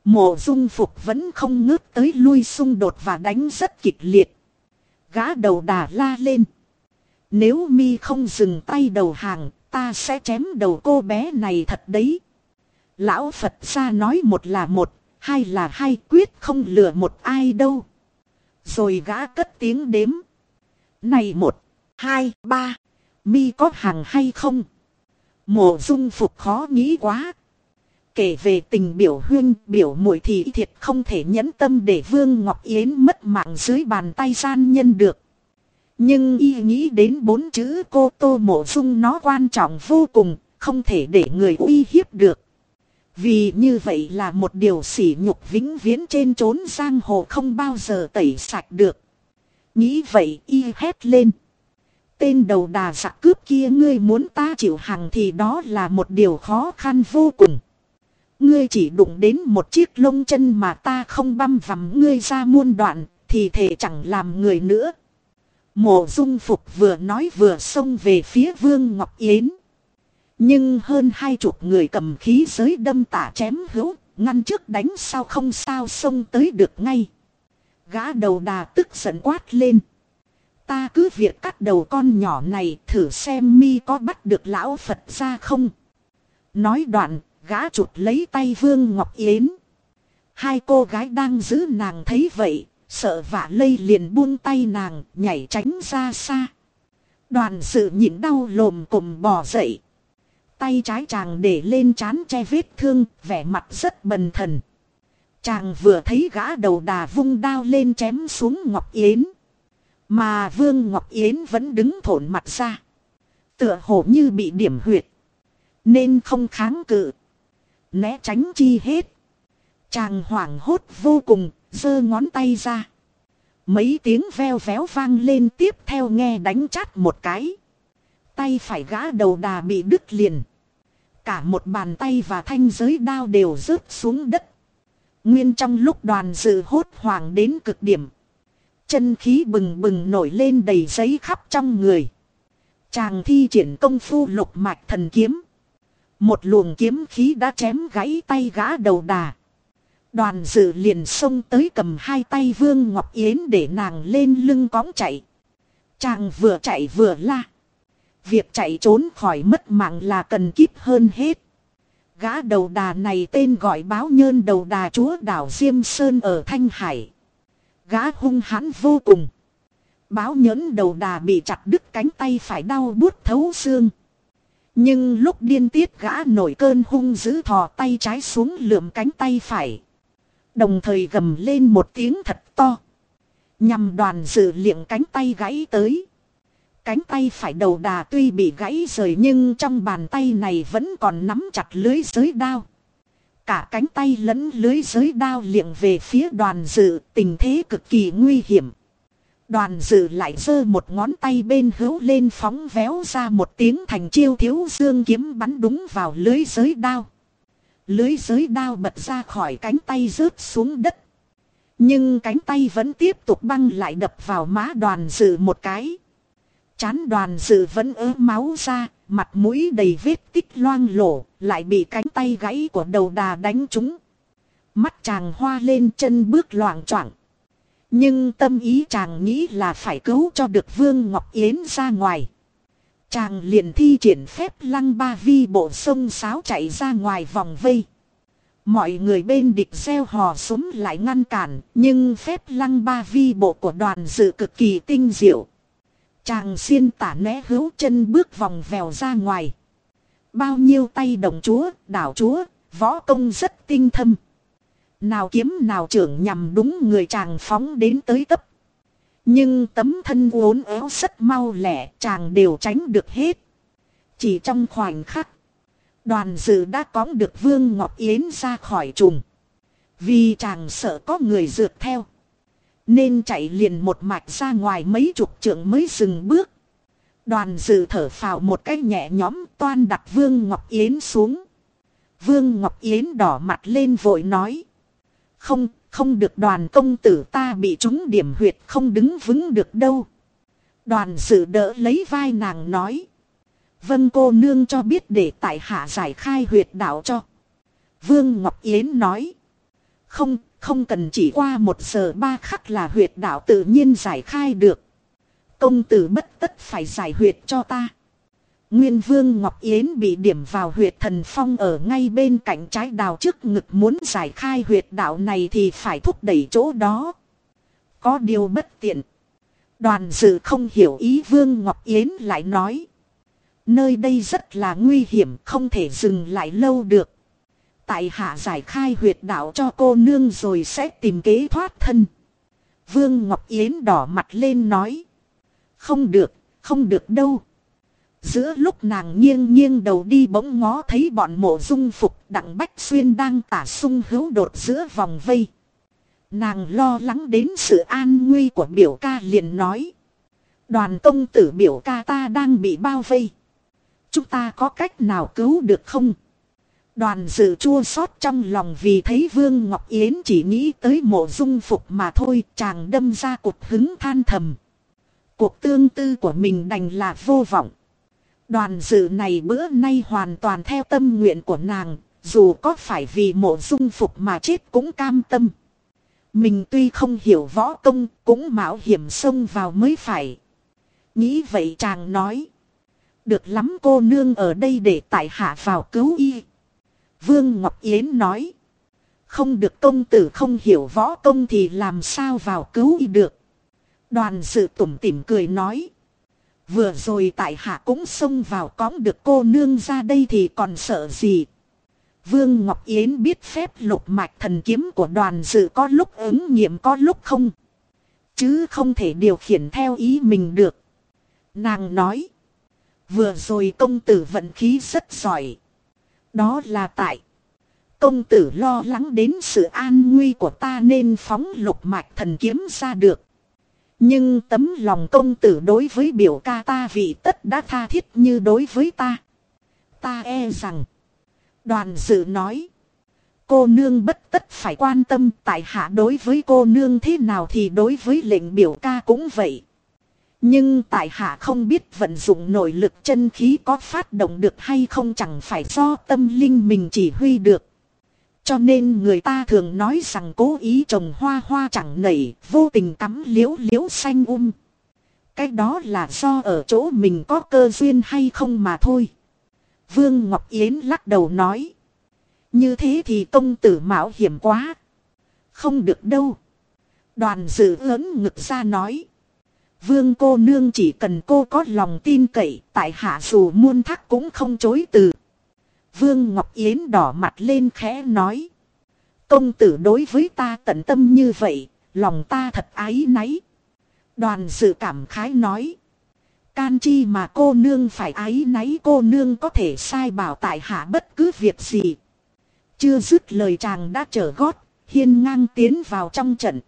Mộ dung phục vẫn không ngước tới lui xung đột và đánh rất kịch liệt. Gã đầu đà la lên. Nếu mi không dừng tay đầu hàng, ta sẽ chém đầu cô bé này thật đấy. Lão Phật ra nói một là một, hai là hai quyết không lừa một ai đâu. Rồi gã cất tiếng đếm. Này một, hai, ba, mi có hàng hay không? Mộ dung phục khó nghĩ quá. Kể về tình biểu huyên biểu muội thì thiệt không thể nhẫn tâm để Vương Ngọc Yến mất mạng dưới bàn tay gian nhân được. Nhưng y nghĩ đến bốn chữ cô tô mộ dung nó quan trọng vô cùng, không thể để người uy hiếp được. Vì như vậy là một điều sỉ nhục vĩnh viễn trên trốn giang hồ không bao giờ tẩy sạch được. Nghĩ vậy y hét lên. Tên đầu đà giả cướp kia ngươi muốn ta chịu hàng thì đó là một điều khó khăn vô cùng. Ngươi chỉ đụng đến một chiếc lông chân mà ta không băm vằm ngươi ra muôn đoạn, thì thể chẳng làm người nữa. Mộ dung phục vừa nói vừa xông về phía Vương Ngọc Yến. Nhưng hơn hai chục người cầm khí giới đâm tả chém hữu, ngăn trước đánh sao không sao xông tới được ngay. Gã đầu đà tức giận quát lên. Ta cứ việc cắt đầu con nhỏ này thử xem mi có bắt được lão Phật ra không. Nói đoạn, gã chuột lấy tay Vương Ngọc Yến. Hai cô gái đang giữ nàng thấy vậy, sợ vả lây liền buông tay nàng, nhảy tránh ra xa. Đoàn sự nhịn đau lồm cồm bò dậy. Tay trái chàng để lên chán che vết thương, vẻ mặt rất bần thần. Chàng vừa thấy gã đầu đà vung đao lên chém xuống Ngọc Yến. Mà Vương Ngọc Yến vẫn đứng thổn mặt ra. Tựa hồ như bị điểm huyệt. Nên không kháng cự. Né tránh chi hết. Chàng hoảng hốt vô cùng, giơ ngón tay ra. Mấy tiếng veo véo vang lên tiếp theo nghe đánh chát một cái. Tay phải gã đầu đà bị đứt liền. Cả một bàn tay và thanh giới đao đều rớt xuống đất. Nguyên trong lúc đoàn dự hốt hoảng đến cực điểm. Chân khí bừng bừng nổi lên đầy giấy khắp trong người. Chàng thi triển công phu lục mạch thần kiếm. Một luồng kiếm khí đã chém gãy tay gã đầu đà. Đoàn dự liền xông tới cầm hai tay Vương Ngọc Yến để nàng lên lưng cõng chạy. Chàng vừa chạy vừa la. Việc chạy trốn khỏi mất mạng là cần kíp hơn hết. Gã đầu đà này tên gọi báo nhơn đầu đà chúa đảo Diêm Sơn ở Thanh Hải. Gã hung hãn vô cùng. Báo nhẫn đầu đà bị chặt đứt cánh tay phải đau buốt thấu xương. Nhưng lúc điên tiết gã nổi cơn hung giữ thò tay trái xuống lượm cánh tay phải. Đồng thời gầm lên một tiếng thật to. Nhằm đoàn dự liệng cánh tay gãy tới. Cánh tay phải đầu đà tuy bị gãy rời nhưng trong bàn tay này vẫn còn nắm chặt lưới giới đao. Cả cánh tay lẫn lưới giới đao liệng về phía đoàn dự, tình thế cực kỳ nguy hiểm. Đoàn dự lại giơ một ngón tay bên hữu lên phóng véo ra một tiếng thành chiêu thiếu dương kiếm bắn đúng vào lưới giới đao. Lưới giới đao bật ra khỏi cánh tay rớt xuống đất. Nhưng cánh tay vẫn tiếp tục băng lại đập vào má đoàn dự một cái. Chán đoàn dự vẫn ớ máu ra, mặt mũi đầy vết tích loang lổ, lại bị cánh tay gãy của đầu đà đánh trúng. Mắt chàng hoa lên chân bước loạn choạng. Nhưng tâm ý chàng nghĩ là phải cứu cho được Vương Ngọc Yến ra ngoài. Chàng liền thi triển phép lăng ba vi bộ sông sáo chạy ra ngoài vòng vây. Mọi người bên địch gieo hò súng lại ngăn cản, nhưng phép lăng ba vi bộ của đoàn dự cực kỳ tinh diệu. Chàng xiên tả né hữu chân bước vòng vèo ra ngoài. Bao nhiêu tay đồng chúa, đảo chúa, võ công rất tinh thâm. Nào kiếm nào trưởng nhằm đúng người chàng phóng đến tới tấp. Nhưng tấm thân uốn éo rất mau lẻ chàng đều tránh được hết. Chỉ trong khoảnh khắc. Đoàn dự đã có được Vương Ngọc Yến ra khỏi trùng. Vì chàng sợ có người dượt theo. Nên chạy liền một mạch ra ngoài mấy chục trượng mới dừng bước. Đoàn dự thở phào một cái nhẹ nhóm toan đặt Vương Ngọc Yến xuống. Vương Ngọc Yến đỏ mặt lên vội nói. Không, không được đoàn công tử ta bị trúng điểm huyệt không đứng vững được đâu. Đoàn sự đỡ lấy vai nàng nói. Vân cô nương cho biết để tại hạ giải khai huyệt đạo cho. Vương Ngọc Yến nói. Không, không cần chỉ qua một giờ ba khắc là huyệt đạo tự nhiên giải khai được. Công tử bất tất phải giải huyệt cho ta. Nguyên vương Ngọc Yến bị điểm vào huyệt thần phong ở ngay bên cạnh trái đào trước ngực muốn giải khai huyệt đạo này thì phải thúc đẩy chỗ đó. Có điều bất tiện. Đoàn dự không hiểu ý vương Ngọc Yến lại nói. Nơi đây rất là nguy hiểm không thể dừng lại lâu được. Tại hạ giải khai huyệt đạo cho cô nương rồi sẽ tìm kế thoát thân. Vương Ngọc Yến đỏ mặt lên nói. Không được, không được đâu. Giữa lúc nàng nghiêng nghiêng đầu đi bỗng ngó thấy bọn mộ dung phục đặng bách xuyên đang tả sung hữu đột giữa vòng vây. Nàng lo lắng đến sự an nguy của biểu ca liền nói. Đoàn công tử biểu ca ta đang bị bao vây. Chúng ta có cách nào cứu được không? Đoàn dự chua xót trong lòng vì thấy Vương Ngọc Yến chỉ nghĩ tới mộ dung phục mà thôi, chàng đâm ra cục hứng than thầm. Cuộc tương tư của mình đành là vô vọng. Đoàn dự này bữa nay hoàn toàn theo tâm nguyện của nàng, dù có phải vì mộ dung phục mà chết cũng cam tâm. Mình tuy không hiểu võ công, cũng mạo hiểm xông vào mới phải. Nghĩ vậy chàng nói. Được lắm cô nương ở đây để tại hạ vào cứu y. Vương Ngọc Yến nói. Không được công tử không hiểu võ công thì làm sao vào cứu y được. Đoàn sự tủm tỉm cười nói. Vừa rồi tại hạ cũng xông vào cõng được cô nương ra đây thì còn sợ gì. Vương Ngọc Yến biết phép lục mạch thần kiếm của đoàn dự có lúc ứng nghiệm có lúc không. Chứ không thể điều khiển theo ý mình được. Nàng nói. Vừa rồi công tử vận khí rất giỏi. Đó là tại. Công tử lo lắng đến sự an nguy của ta nên phóng lục mạch thần kiếm ra được. Nhưng tấm lòng công tử đối với biểu ca ta vị tất đã tha thiết như đối với ta. Ta e rằng. Đoàn dự nói. Cô nương bất tất phải quan tâm tại hạ đối với cô nương thế nào thì đối với lệnh biểu ca cũng vậy. Nhưng tại hạ không biết vận dụng nội lực chân khí có phát động được hay không chẳng phải do tâm linh mình chỉ huy được. Cho nên người ta thường nói rằng cố ý trồng hoa hoa chẳng nảy, vô tình cắm liễu liễu xanh um. Cái đó là do ở chỗ mình có cơ duyên hay không mà thôi. Vương Ngọc Yến lắc đầu nói. Như thế thì công tử mạo hiểm quá. Không được đâu. Đoàn dự lớn ngực ra nói. Vương cô nương chỉ cần cô có lòng tin cậy, tại hạ dù muôn thắc cũng không chối từ. Vương Ngọc Yến đỏ mặt lên khẽ nói. Công tử đối với ta tận tâm như vậy, lòng ta thật ái náy. Đoàn sự cảm khái nói. Can chi mà cô nương phải ái náy cô nương có thể sai bảo tại hạ bất cứ việc gì. Chưa dứt lời chàng đã trở gót, hiên ngang tiến vào trong trận.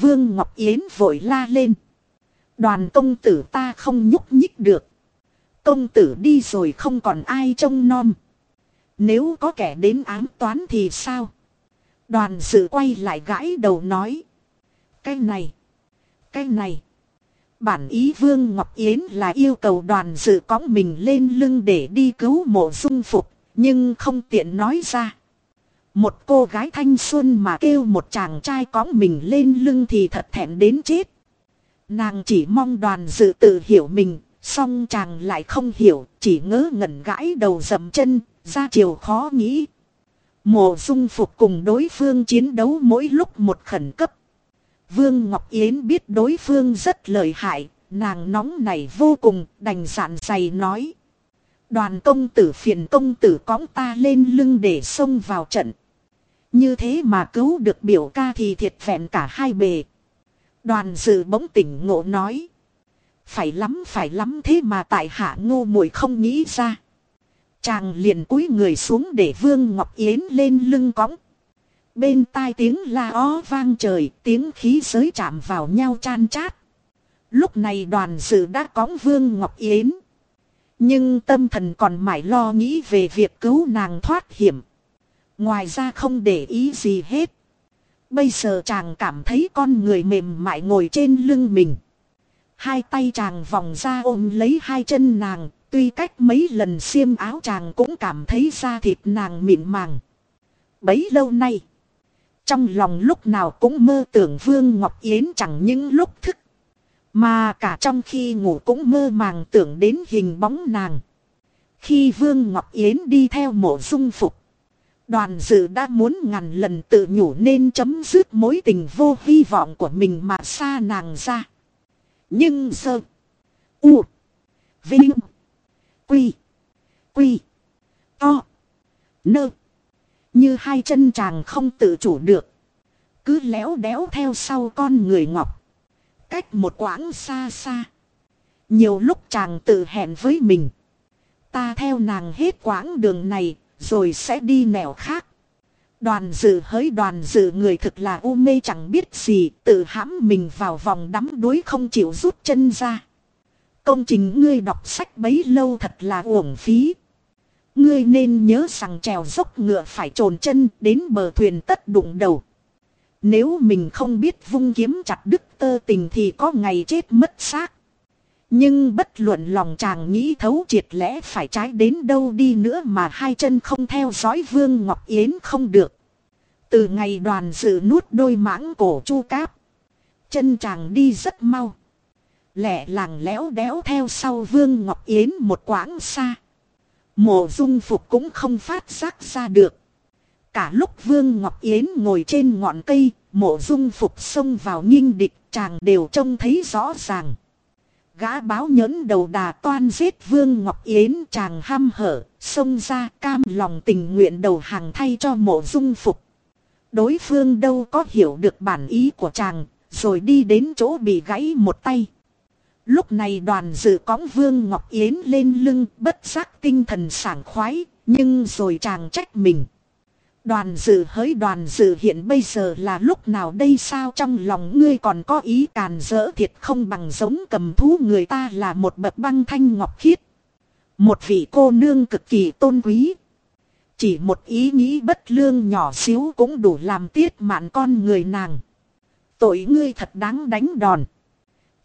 Vương Ngọc Yến vội la lên. Đoàn công tử ta không nhúc nhích được. Công tử đi rồi không còn ai trông nom. Nếu có kẻ đến ám toán thì sao? Đoàn sự quay lại gãi đầu nói. Cái này. Cái này. Bản ý Vương Ngọc Yến là yêu cầu đoàn dự cõng mình lên lưng để đi cứu mộ dung phục. Nhưng không tiện nói ra. Một cô gái thanh xuân mà kêu một chàng trai cõng mình lên lưng thì thật thẹn đến chết. Nàng chỉ mong đoàn dự tự hiểu mình, song chàng lại không hiểu, chỉ ngớ ngẩn gãi đầu dầm chân, ra chiều khó nghĩ. Mộ dung phục cùng đối phương chiến đấu mỗi lúc một khẩn cấp. Vương Ngọc Yến biết đối phương rất lợi hại, nàng nóng này vô cùng, đành dạn dày nói. Đoàn công tử phiền công tử cõng ta lên lưng để xông vào trận. Như thế mà cứu được biểu ca thì thiệt vẹn cả hai bề. Đoàn dự bỗng tỉnh ngộ nói. Phải lắm phải lắm thế mà tại hạ ngô muội không nghĩ ra. Chàng liền cúi người xuống để Vương Ngọc Yến lên lưng cõng. Bên tai tiếng la ó vang trời, tiếng khí giới chạm vào nhau chan chát. Lúc này đoàn dự đã cõng Vương Ngọc Yến. Nhưng tâm thần còn mãi lo nghĩ về việc cứu nàng thoát hiểm. Ngoài ra không để ý gì hết. Bây giờ chàng cảm thấy con người mềm mại ngồi trên lưng mình. Hai tay chàng vòng ra ôm lấy hai chân nàng, tuy cách mấy lần xiêm áo chàng cũng cảm thấy da thịt nàng mịn màng. Bấy lâu nay, trong lòng lúc nào cũng mơ tưởng Vương Ngọc Yến chẳng những lúc thức, mà cả trong khi ngủ cũng mơ màng tưởng đến hình bóng nàng. Khi Vương Ngọc Yến đi theo mộ dung phục, Đoàn dự đã muốn ngàn lần tự nhủ nên chấm dứt mối tình vô hy vọng của mình mà xa nàng ra. Nhưng sơ. U. Vinh. Quy. Quy. To. Nơ. Như hai chân chàng không tự chủ được. Cứ léo đéo theo sau con người ngọc. Cách một quãng xa xa. Nhiều lúc chàng tự hẹn với mình. Ta theo nàng hết quãng đường này rồi sẽ đi nẻo khác. Đoàn dự hỡi đoàn dự người thực là u mê chẳng biết gì, tự hãm mình vào vòng đắm đuối không chịu rút chân ra. Công trình ngươi đọc sách bấy lâu thật là uổng phí. Ngươi nên nhớ rằng trèo dốc ngựa phải trồn chân đến bờ thuyền tất đụng đầu. Nếu mình không biết vung kiếm chặt đứt tơ tình thì có ngày chết mất xác. Nhưng bất luận lòng chàng nghĩ thấu triệt lẽ phải trái đến đâu đi nữa mà hai chân không theo dõi Vương Ngọc Yến không được. Từ ngày đoàn dự nuốt đôi mãng cổ chu cáp. Chân chàng đi rất mau. Lẻ làng léo đéo theo sau Vương Ngọc Yến một quãng xa. Mộ dung phục cũng không phát giác ra được. Cả lúc Vương Ngọc Yến ngồi trên ngọn cây, mộ dung phục xông vào nghinh địch chàng đều trông thấy rõ ràng Gã báo nhẫn đầu đà toan giết Vương Ngọc Yến chàng ham hở, xông ra cam lòng tình nguyện đầu hàng thay cho mộ dung phục. Đối phương đâu có hiểu được bản ý của chàng, rồi đi đến chỗ bị gãy một tay. Lúc này đoàn dự cõng Vương Ngọc Yến lên lưng bất giác tinh thần sảng khoái, nhưng rồi chàng trách mình. Đoàn dự hỡi đoàn dự hiện bây giờ là lúc nào đây sao trong lòng ngươi còn có ý càn rỡ thiệt không bằng giống cầm thú người ta là một bậc băng thanh ngọc khiết. Một vị cô nương cực kỳ tôn quý. Chỉ một ý nghĩ bất lương nhỏ xíu cũng đủ làm tiết mạn con người nàng. Tội ngươi thật đáng đánh đòn.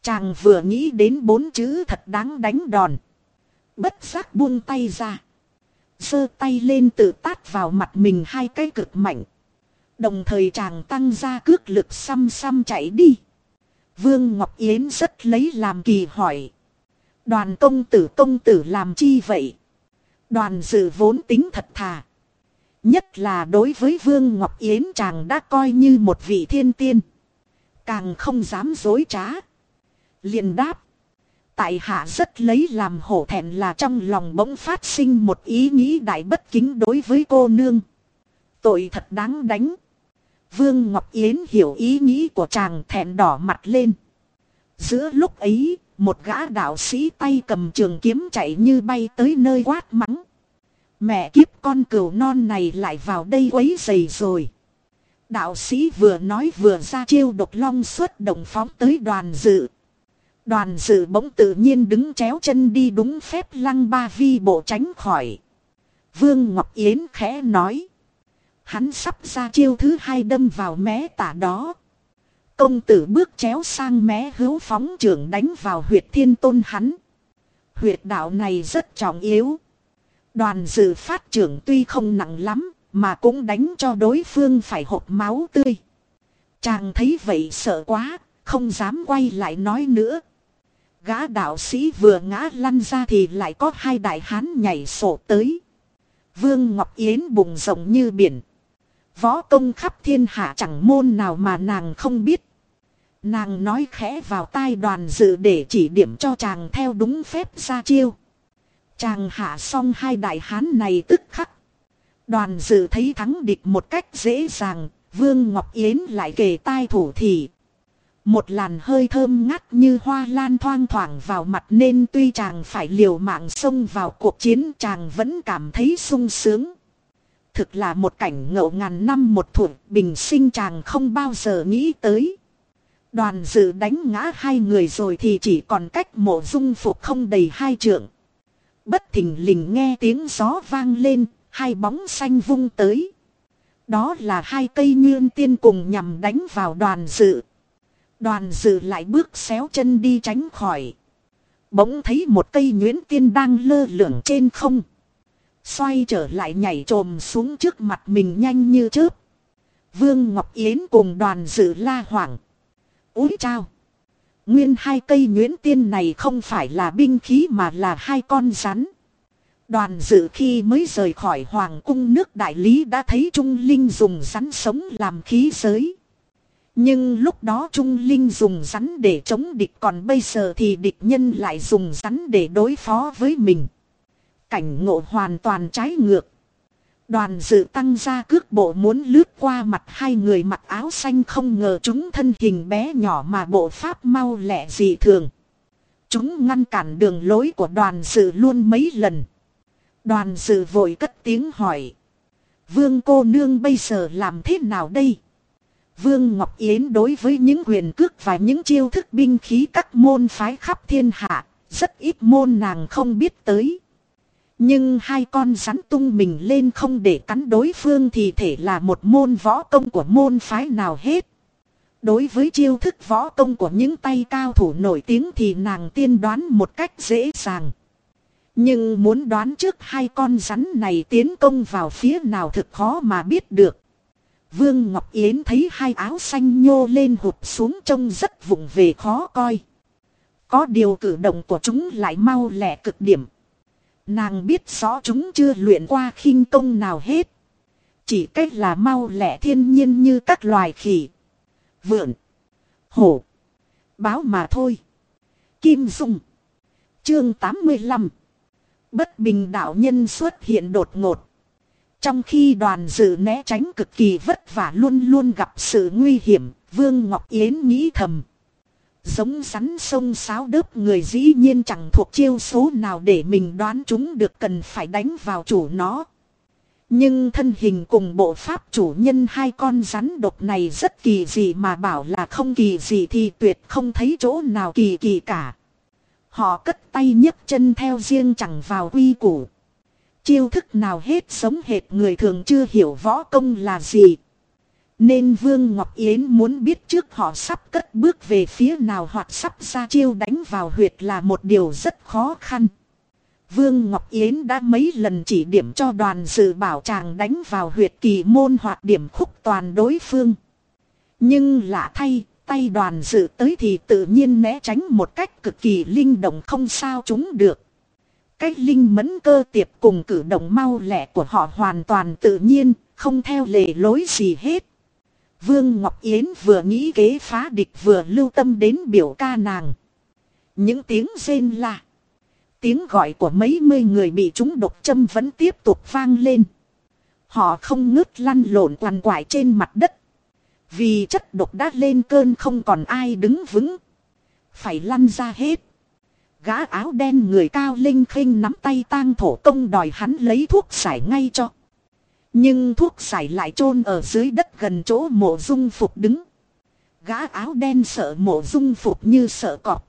Chàng vừa nghĩ đến bốn chữ thật đáng đánh đòn. Bất giác buông tay ra giơ tay lên tự tát vào mặt mình hai cái cực mạnh. Đồng thời chàng tăng ra cước lực xăm xăm chạy đi. Vương Ngọc Yến rất lấy làm kỳ hỏi. Đoàn công tử công tử làm chi vậy? Đoàn dự vốn tính thật thà. Nhất là đối với Vương Ngọc Yến chàng đã coi như một vị thiên tiên. Càng không dám dối trá liền đáp. Tại hạ rất lấy làm hổ thẹn là trong lòng bỗng phát sinh một ý nghĩ đại bất kính đối với cô nương. Tội thật đáng đánh. Vương Ngọc Yến hiểu ý nghĩ của chàng thẹn đỏ mặt lên. Giữa lúc ấy, một gã đạo sĩ tay cầm trường kiếm chạy như bay tới nơi quát mắng. Mẹ kiếp con cừu non này lại vào đây quấy giày rồi. Đạo sĩ vừa nói vừa ra chiêu độc long xuất đồng phóng tới đoàn dự. Đoàn dự bỗng tự nhiên đứng chéo chân đi đúng phép lăng ba vi bộ tránh khỏi. Vương Ngọc Yến khẽ nói. Hắn sắp ra chiêu thứ hai đâm vào mé tả đó. Công tử bước chéo sang mé hữu phóng trưởng đánh vào huyệt thiên tôn hắn. Huyệt đạo này rất trọng yếu. Đoàn dự phát trưởng tuy không nặng lắm, mà cũng đánh cho đối phương phải hộp máu tươi. Chàng thấy vậy sợ quá, không dám quay lại nói nữa. Gã đạo sĩ vừa ngã lăn ra thì lại có hai đại hán nhảy sổ tới. Vương Ngọc Yến bùng rộng như biển. Võ công khắp thiên hạ chẳng môn nào mà nàng không biết. Nàng nói khẽ vào tai đoàn dự để chỉ điểm cho chàng theo đúng phép ra chiêu. Chàng hạ xong hai đại hán này tức khắc. Đoàn dự thấy thắng địch một cách dễ dàng, Vương Ngọc Yến lại kề tai thủ thì một làn hơi thơm ngắt như hoa lan thoang thoảng vào mặt nên tuy chàng phải liều mạng xông vào cuộc chiến chàng vẫn cảm thấy sung sướng. Thực là một cảnh ngậu ngàn năm một thuộc bình sinh chàng không bao giờ nghĩ tới. Đoàn dự đánh ngã hai người rồi thì chỉ còn cách mộ dung phục không đầy hai trượng. Bất thình lình nghe tiếng gió vang lên, hai bóng xanh vung tới. Đó là hai cây nhuyễn tiên cùng nhằm đánh vào đoàn dự. Đoàn dự lại bước xéo chân đi tránh khỏi. Bỗng thấy một cây nhuyễn tiên đang lơ lửng trên không. Xoay trở lại nhảy trồm xuống trước mặt mình nhanh như chớp. Vương Ngọc Yến cùng đoàn dự la hoảng. Úi trao. Nguyên hai cây nhuyễn tiên này không phải là binh khí mà là hai con rắn. Đoàn dự khi mới rời khỏi hoàng cung nước đại lý đã thấy Trung Linh dùng rắn sống làm khí giới. Nhưng lúc đó Trung Linh dùng rắn để chống địch, còn bây giờ thì địch nhân lại dùng rắn để đối phó với mình. Cảnh ngộ hoàn toàn trái ngược. Đoàn dự tăng ra cước bộ muốn lướt qua mặt hai người mặc áo xanh không ngờ chúng thân hình bé nhỏ mà bộ pháp mau lẹ dị thường. Chúng ngăn cản đường lối của đoàn dự luôn mấy lần. Đoàn dự vội cất tiếng hỏi. Vương cô nương bây giờ làm thế nào đây? Vương Ngọc Yến đối với những quyền cước và những chiêu thức binh khí các môn phái khắp thiên hạ, rất ít môn nàng không biết tới. Nhưng hai con rắn tung mình lên không để cắn đối phương thì thể là một môn võ công của môn phái nào hết. Đối với chiêu thức võ công của những tay cao thủ nổi tiếng thì nàng tiên đoán một cách dễ dàng. Nhưng muốn đoán trước hai con rắn này tiến công vào phía nào thực khó mà biết được. Vương Ngọc Yến thấy hai áo xanh nhô lên hụt xuống trông rất vụng về khó coi. Có điều cử động của chúng lại mau lẹ cực điểm. Nàng biết rõ chúng chưa luyện qua khinh công nào hết. Chỉ cách là mau lẹ thiên nhiên như các loài khỉ. Vượn. Hổ. Báo mà thôi. Kim Dung. Chương 85. Bất bình đạo nhân xuất hiện đột ngột. Trong khi đoàn dự né tránh cực kỳ vất vả luôn luôn gặp sự nguy hiểm, Vương Ngọc Yến nghĩ thầm. Giống rắn sông sáo đớp người dĩ nhiên chẳng thuộc chiêu số nào để mình đoán chúng được cần phải đánh vào chủ nó. Nhưng thân hình cùng bộ pháp chủ nhân hai con rắn độc này rất kỳ dị mà bảo là không kỳ dị thì tuyệt không thấy chỗ nào kỳ kỳ cả. Họ cất tay nhấc chân theo riêng chẳng vào quy củ. Chiêu thức nào hết sống hệt người thường chưa hiểu võ công là gì. Nên Vương Ngọc Yến muốn biết trước họ sắp cất bước về phía nào hoặc sắp ra chiêu đánh vào huyệt là một điều rất khó khăn. Vương Ngọc Yến đã mấy lần chỉ điểm cho đoàn dự bảo chàng đánh vào huyệt kỳ môn hoặc điểm khúc toàn đối phương. Nhưng lạ thay, tay đoàn dự tới thì tự nhiên né tránh một cách cực kỳ linh động không sao chúng được. Cái linh mẫn cơ tiệp cùng cử động mau lẹ của họ hoàn toàn tự nhiên, không theo lề lối gì hết. Vương Ngọc Yến vừa nghĩ kế phá địch vừa lưu tâm đến biểu ca nàng. Những tiếng rên la. Tiếng gọi của mấy mươi người bị chúng độc châm vẫn tiếp tục vang lên. Họ không ngớt lăn lộn quằn quại trên mặt đất. Vì chất độc đã lên cơn không còn ai đứng vững. Phải lăn ra hết. Gã áo đen người cao linh khinh nắm tay tang thổ công đòi hắn lấy thuốc giải ngay cho. Nhưng thuốc giải lại chôn ở dưới đất gần chỗ mộ dung phục đứng. Gã áo đen sợ mộ dung phục như sợ cọp.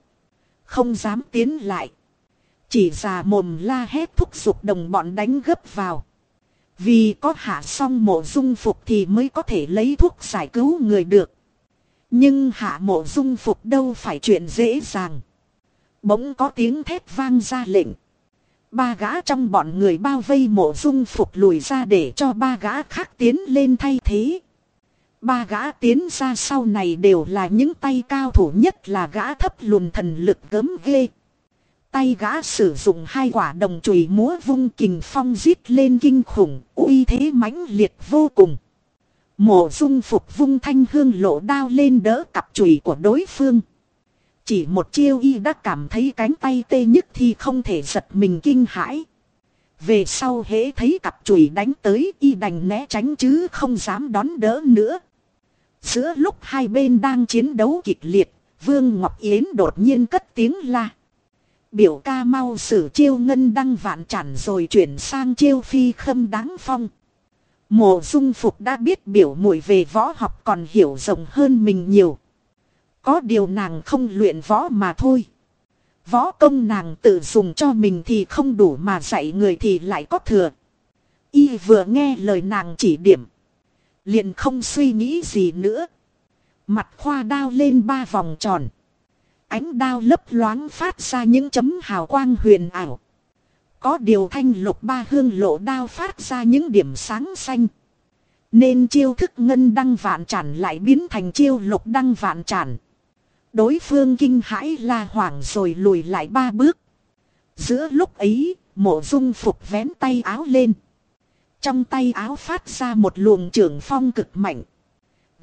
Không dám tiến lại. Chỉ già mồm la hét thúc giục đồng bọn đánh gấp vào. Vì có hạ xong mộ dung phục thì mới có thể lấy thuốc giải cứu người được. Nhưng hạ mộ dung phục đâu phải chuyện dễ dàng. Bỗng có tiếng thét vang ra lệnh. Ba gã trong bọn người bao vây mộ dung phục lùi ra để cho ba gã khác tiến lên thay thế. Ba gã tiến ra sau này đều là những tay cao thủ nhất là gã thấp lùn thần lực gớm ghê. Tay gã sử dụng hai quả đồng chùy múa vung kình phong giết lên kinh khủng, uy thế mãnh liệt vô cùng. Mộ dung phục vung thanh hương lộ đao lên đỡ cặp chùy của đối phương. Chỉ một chiêu y đã cảm thấy cánh tay tê nhức thì không thể giật mình kinh hãi. Về sau hễ thấy cặp chùy đánh tới y đành né tránh chứ không dám đón đỡ nữa. Giữa lúc hai bên đang chiến đấu kịch liệt, Vương Ngọc Yến đột nhiên cất tiếng la. Biểu ca mau xử chiêu ngân đăng vạn chản rồi chuyển sang chiêu phi khâm đáng phong. Mộ dung phục đã biết biểu muội về võ học còn hiểu rộng hơn mình nhiều. Có điều nàng không luyện võ mà thôi. Võ công nàng tự dùng cho mình thì không đủ mà dạy người thì lại có thừa. Y vừa nghe lời nàng chỉ điểm. Liền không suy nghĩ gì nữa. Mặt khoa đao lên ba vòng tròn. Ánh đao lấp loáng phát ra những chấm hào quang huyền ảo. Có điều thanh lục ba hương lộ đao phát ra những điểm sáng xanh. Nên chiêu thức ngân đăng vạn tràn lại biến thành chiêu lục đăng vạn tràn. Đối phương kinh hãi la hoảng rồi lùi lại ba bước. Giữa lúc ấy, mộ dung phục vén tay áo lên. Trong tay áo phát ra một luồng trưởng phong cực mạnh.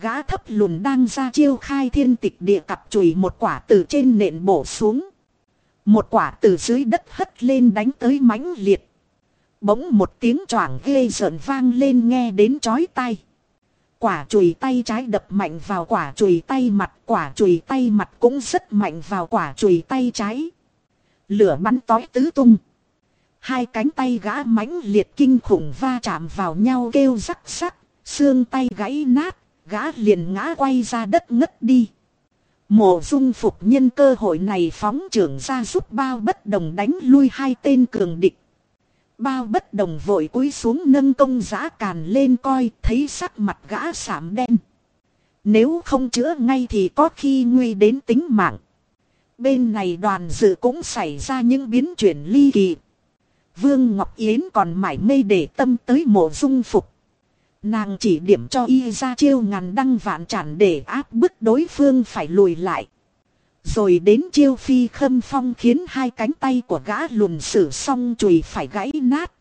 Gã thấp lùn đang ra chiêu khai thiên tịch địa cặp chùy một quả từ trên nện bổ xuống. Một quả từ dưới đất hất lên đánh tới mãnh liệt. Bỗng một tiếng choảng ghê rợn vang lên nghe đến chói tai. Quả chùy tay trái đập mạnh vào quả chùy tay mặt, quả chùy tay mặt cũng rất mạnh vào quả chùy tay trái. Lửa bắn tói tứ tung. Hai cánh tay gã mãnh liệt kinh khủng va chạm vào nhau kêu rắc rắc, xương tay gãy nát, gã liền ngã quay ra đất ngất đi. Mộ dung phục nhân cơ hội này phóng trưởng ra giúp bao bất đồng đánh lui hai tên cường địch. Bao bất đồng vội cúi xuống nâng công giã càn lên coi, thấy sắc mặt gã sảm đen. Nếu không chữa ngay thì có khi nguy đến tính mạng. Bên này đoàn dự cũng xảy ra những biến chuyển ly kỳ. Vương Ngọc Yến còn mải mê để tâm tới mộ dung phục. Nàng chỉ điểm cho y ra chiêu ngàn đăng vạn chản để áp bức đối phương phải lùi lại. Rồi đến chiêu phi khâm phong khiến hai cánh tay của gã lùn sử xong chùi phải gãy nát.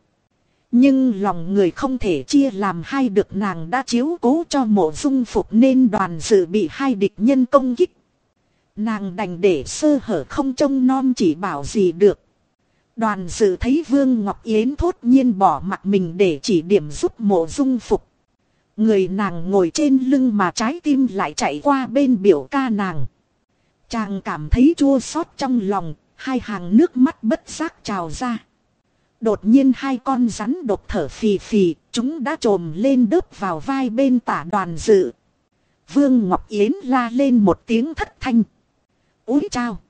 Nhưng lòng người không thể chia làm hai được nàng đã chiếu cố cho mộ dung phục nên đoàn dự bị hai địch nhân công kích. Nàng đành để sơ hở không trông non chỉ bảo gì được. Đoàn dự thấy Vương Ngọc Yến thốt nhiên bỏ mặt mình để chỉ điểm giúp mộ dung phục. Người nàng ngồi trên lưng mà trái tim lại chạy qua bên biểu ca nàng. Chàng cảm thấy chua xót trong lòng, hai hàng nước mắt bất giác trào ra. Đột nhiên hai con rắn đột thở phì phì, chúng đã trồm lên đớp vào vai bên tả đoàn dự. Vương Ngọc Yến la lên một tiếng thất thanh. Úi trao,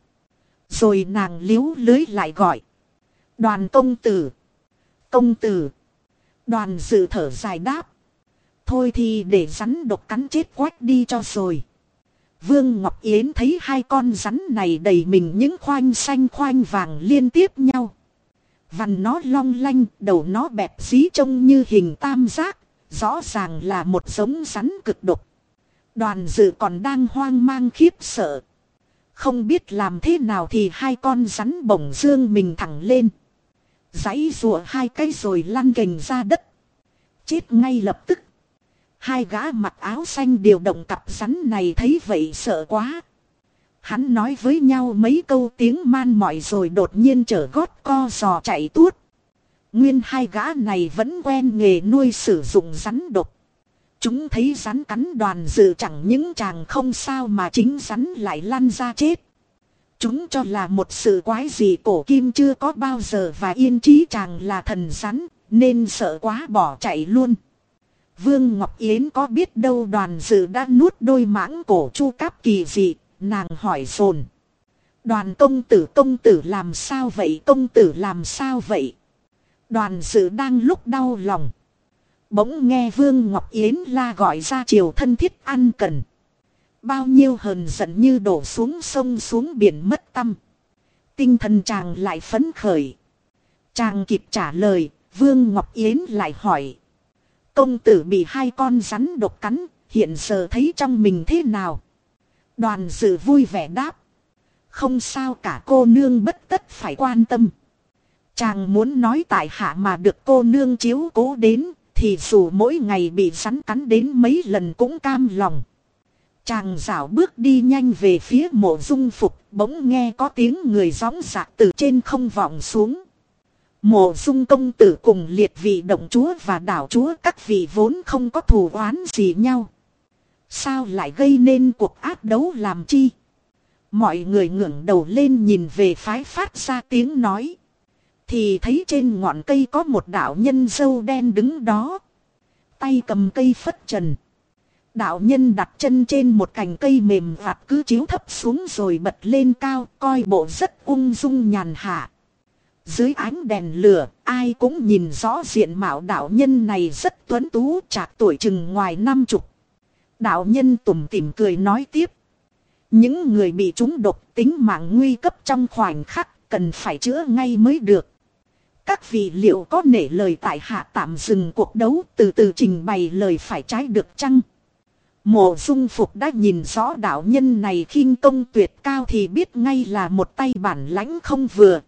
Rồi nàng liếu lưới lại gọi. Đoàn công tử! Công tử! Đoàn dự thở dài đáp. Thôi thì để rắn độc cắn chết quách đi cho rồi. Vương Ngọc Yến thấy hai con rắn này đầy mình những khoanh xanh khoanh vàng liên tiếp nhau. Vằn nó long lanh, đầu nó bẹp dí trông như hình tam giác, rõ ràng là một giống rắn cực độc. Đoàn dự còn đang hoang mang khiếp sợ. Không biết làm thế nào thì hai con rắn bổng dương mình thẳng lên. Giấy rùa hai cái rồi lăn gành ra đất. Chết ngay lập tức. Hai gã mặc áo xanh điều động cặp rắn này thấy vậy sợ quá. Hắn nói với nhau mấy câu tiếng man mỏi rồi đột nhiên trở gót co giò chạy tuốt. Nguyên hai gã này vẫn quen nghề nuôi sử dụng rắn độc. Chúng thấy rắn cắn đoàn dự chẳng những chàng không sao mà chính rắn lại lăn ra chết. Chúng cho là một sự quái gì cổ kim chưa có bao giờ và yên trí chàng là thần rắn, nên sợ quá bỏ chạy luôn. Vương Ngọc Yến có biết đâu đoàn dự đã nuốt đôi mãng cổ chu cáp kỳ dị, nàng hỏi dồn Đoàn công tử công tử làm sao vậy công tử làm sao vậy? Đoàn dự đang lúc đau lòng. Bỗng nghe Vương Ngọc Yến la gọi ra chiều thân thiết ăn cần. Bao nhiêu hờn giận như đổ xuống sông xuống biển mất tâm. Tinh thần chàng lại phấn khởi. Chàng kịp trả lời, Vương Ngọc Yến lại hỏi. Công tử bị hai con rắn độc cắn, hiện giờ thấy trong mình thế nào? Đoàn dự vui vẻ đáp. Không sao cả cô nương bất tất phải quan tâm. Chàng muốn nói tại hạ mà được cô nương chiếu cố đến, thì dù mỗi ngày bị rắn cắn đến mấy lần cũng cam lòng. Chàng rảo bước đi nhanh về phía mộ dung phục, bỗng nghe có tiếng người gióng giạc từ trên không vọng xuống. Mộ dung công tử cùng liệt vị động chúa và đảo chúa các vị vốn không có thù oán gì nhau. Sao lại gây nên cuộc ác đấu làm chi? Mọi người ngẩng đầu lên nhìn về phái phát ra tiếng nói. Thì thấy trên ngọn cây có một đạo nhân dâu đen đứng đó. Tay cầm cây phất trần. Đạo nhân đặt chân trên một cành cây mềm vạt cứ chiếu thấp xuống rồi bật lên cao, coi bộ rất ung dung nhàn hạ. Dưới ánh đèn lửa, ai cũng nhìn rõ diện mạo đạo nhân này rất tuấn tú trạc tuổi chừng ngoài năm chục. Đạo nhân tủm tỉm cười nói tiếp. Những người bị trúng độc tính mạng nguy cấp trong khoảnh khắc cần phải chữa ngay mới được. Các vị liệu có nể lời tại hạ tạm dừng cuộc đấu từ từ trình bày lời phải trái được chăng? Mộ dung phục đã nhìn rõ đạo nhân này khinh công tuyệt cao thì biết ngay là một tay bản lãnh không vừa.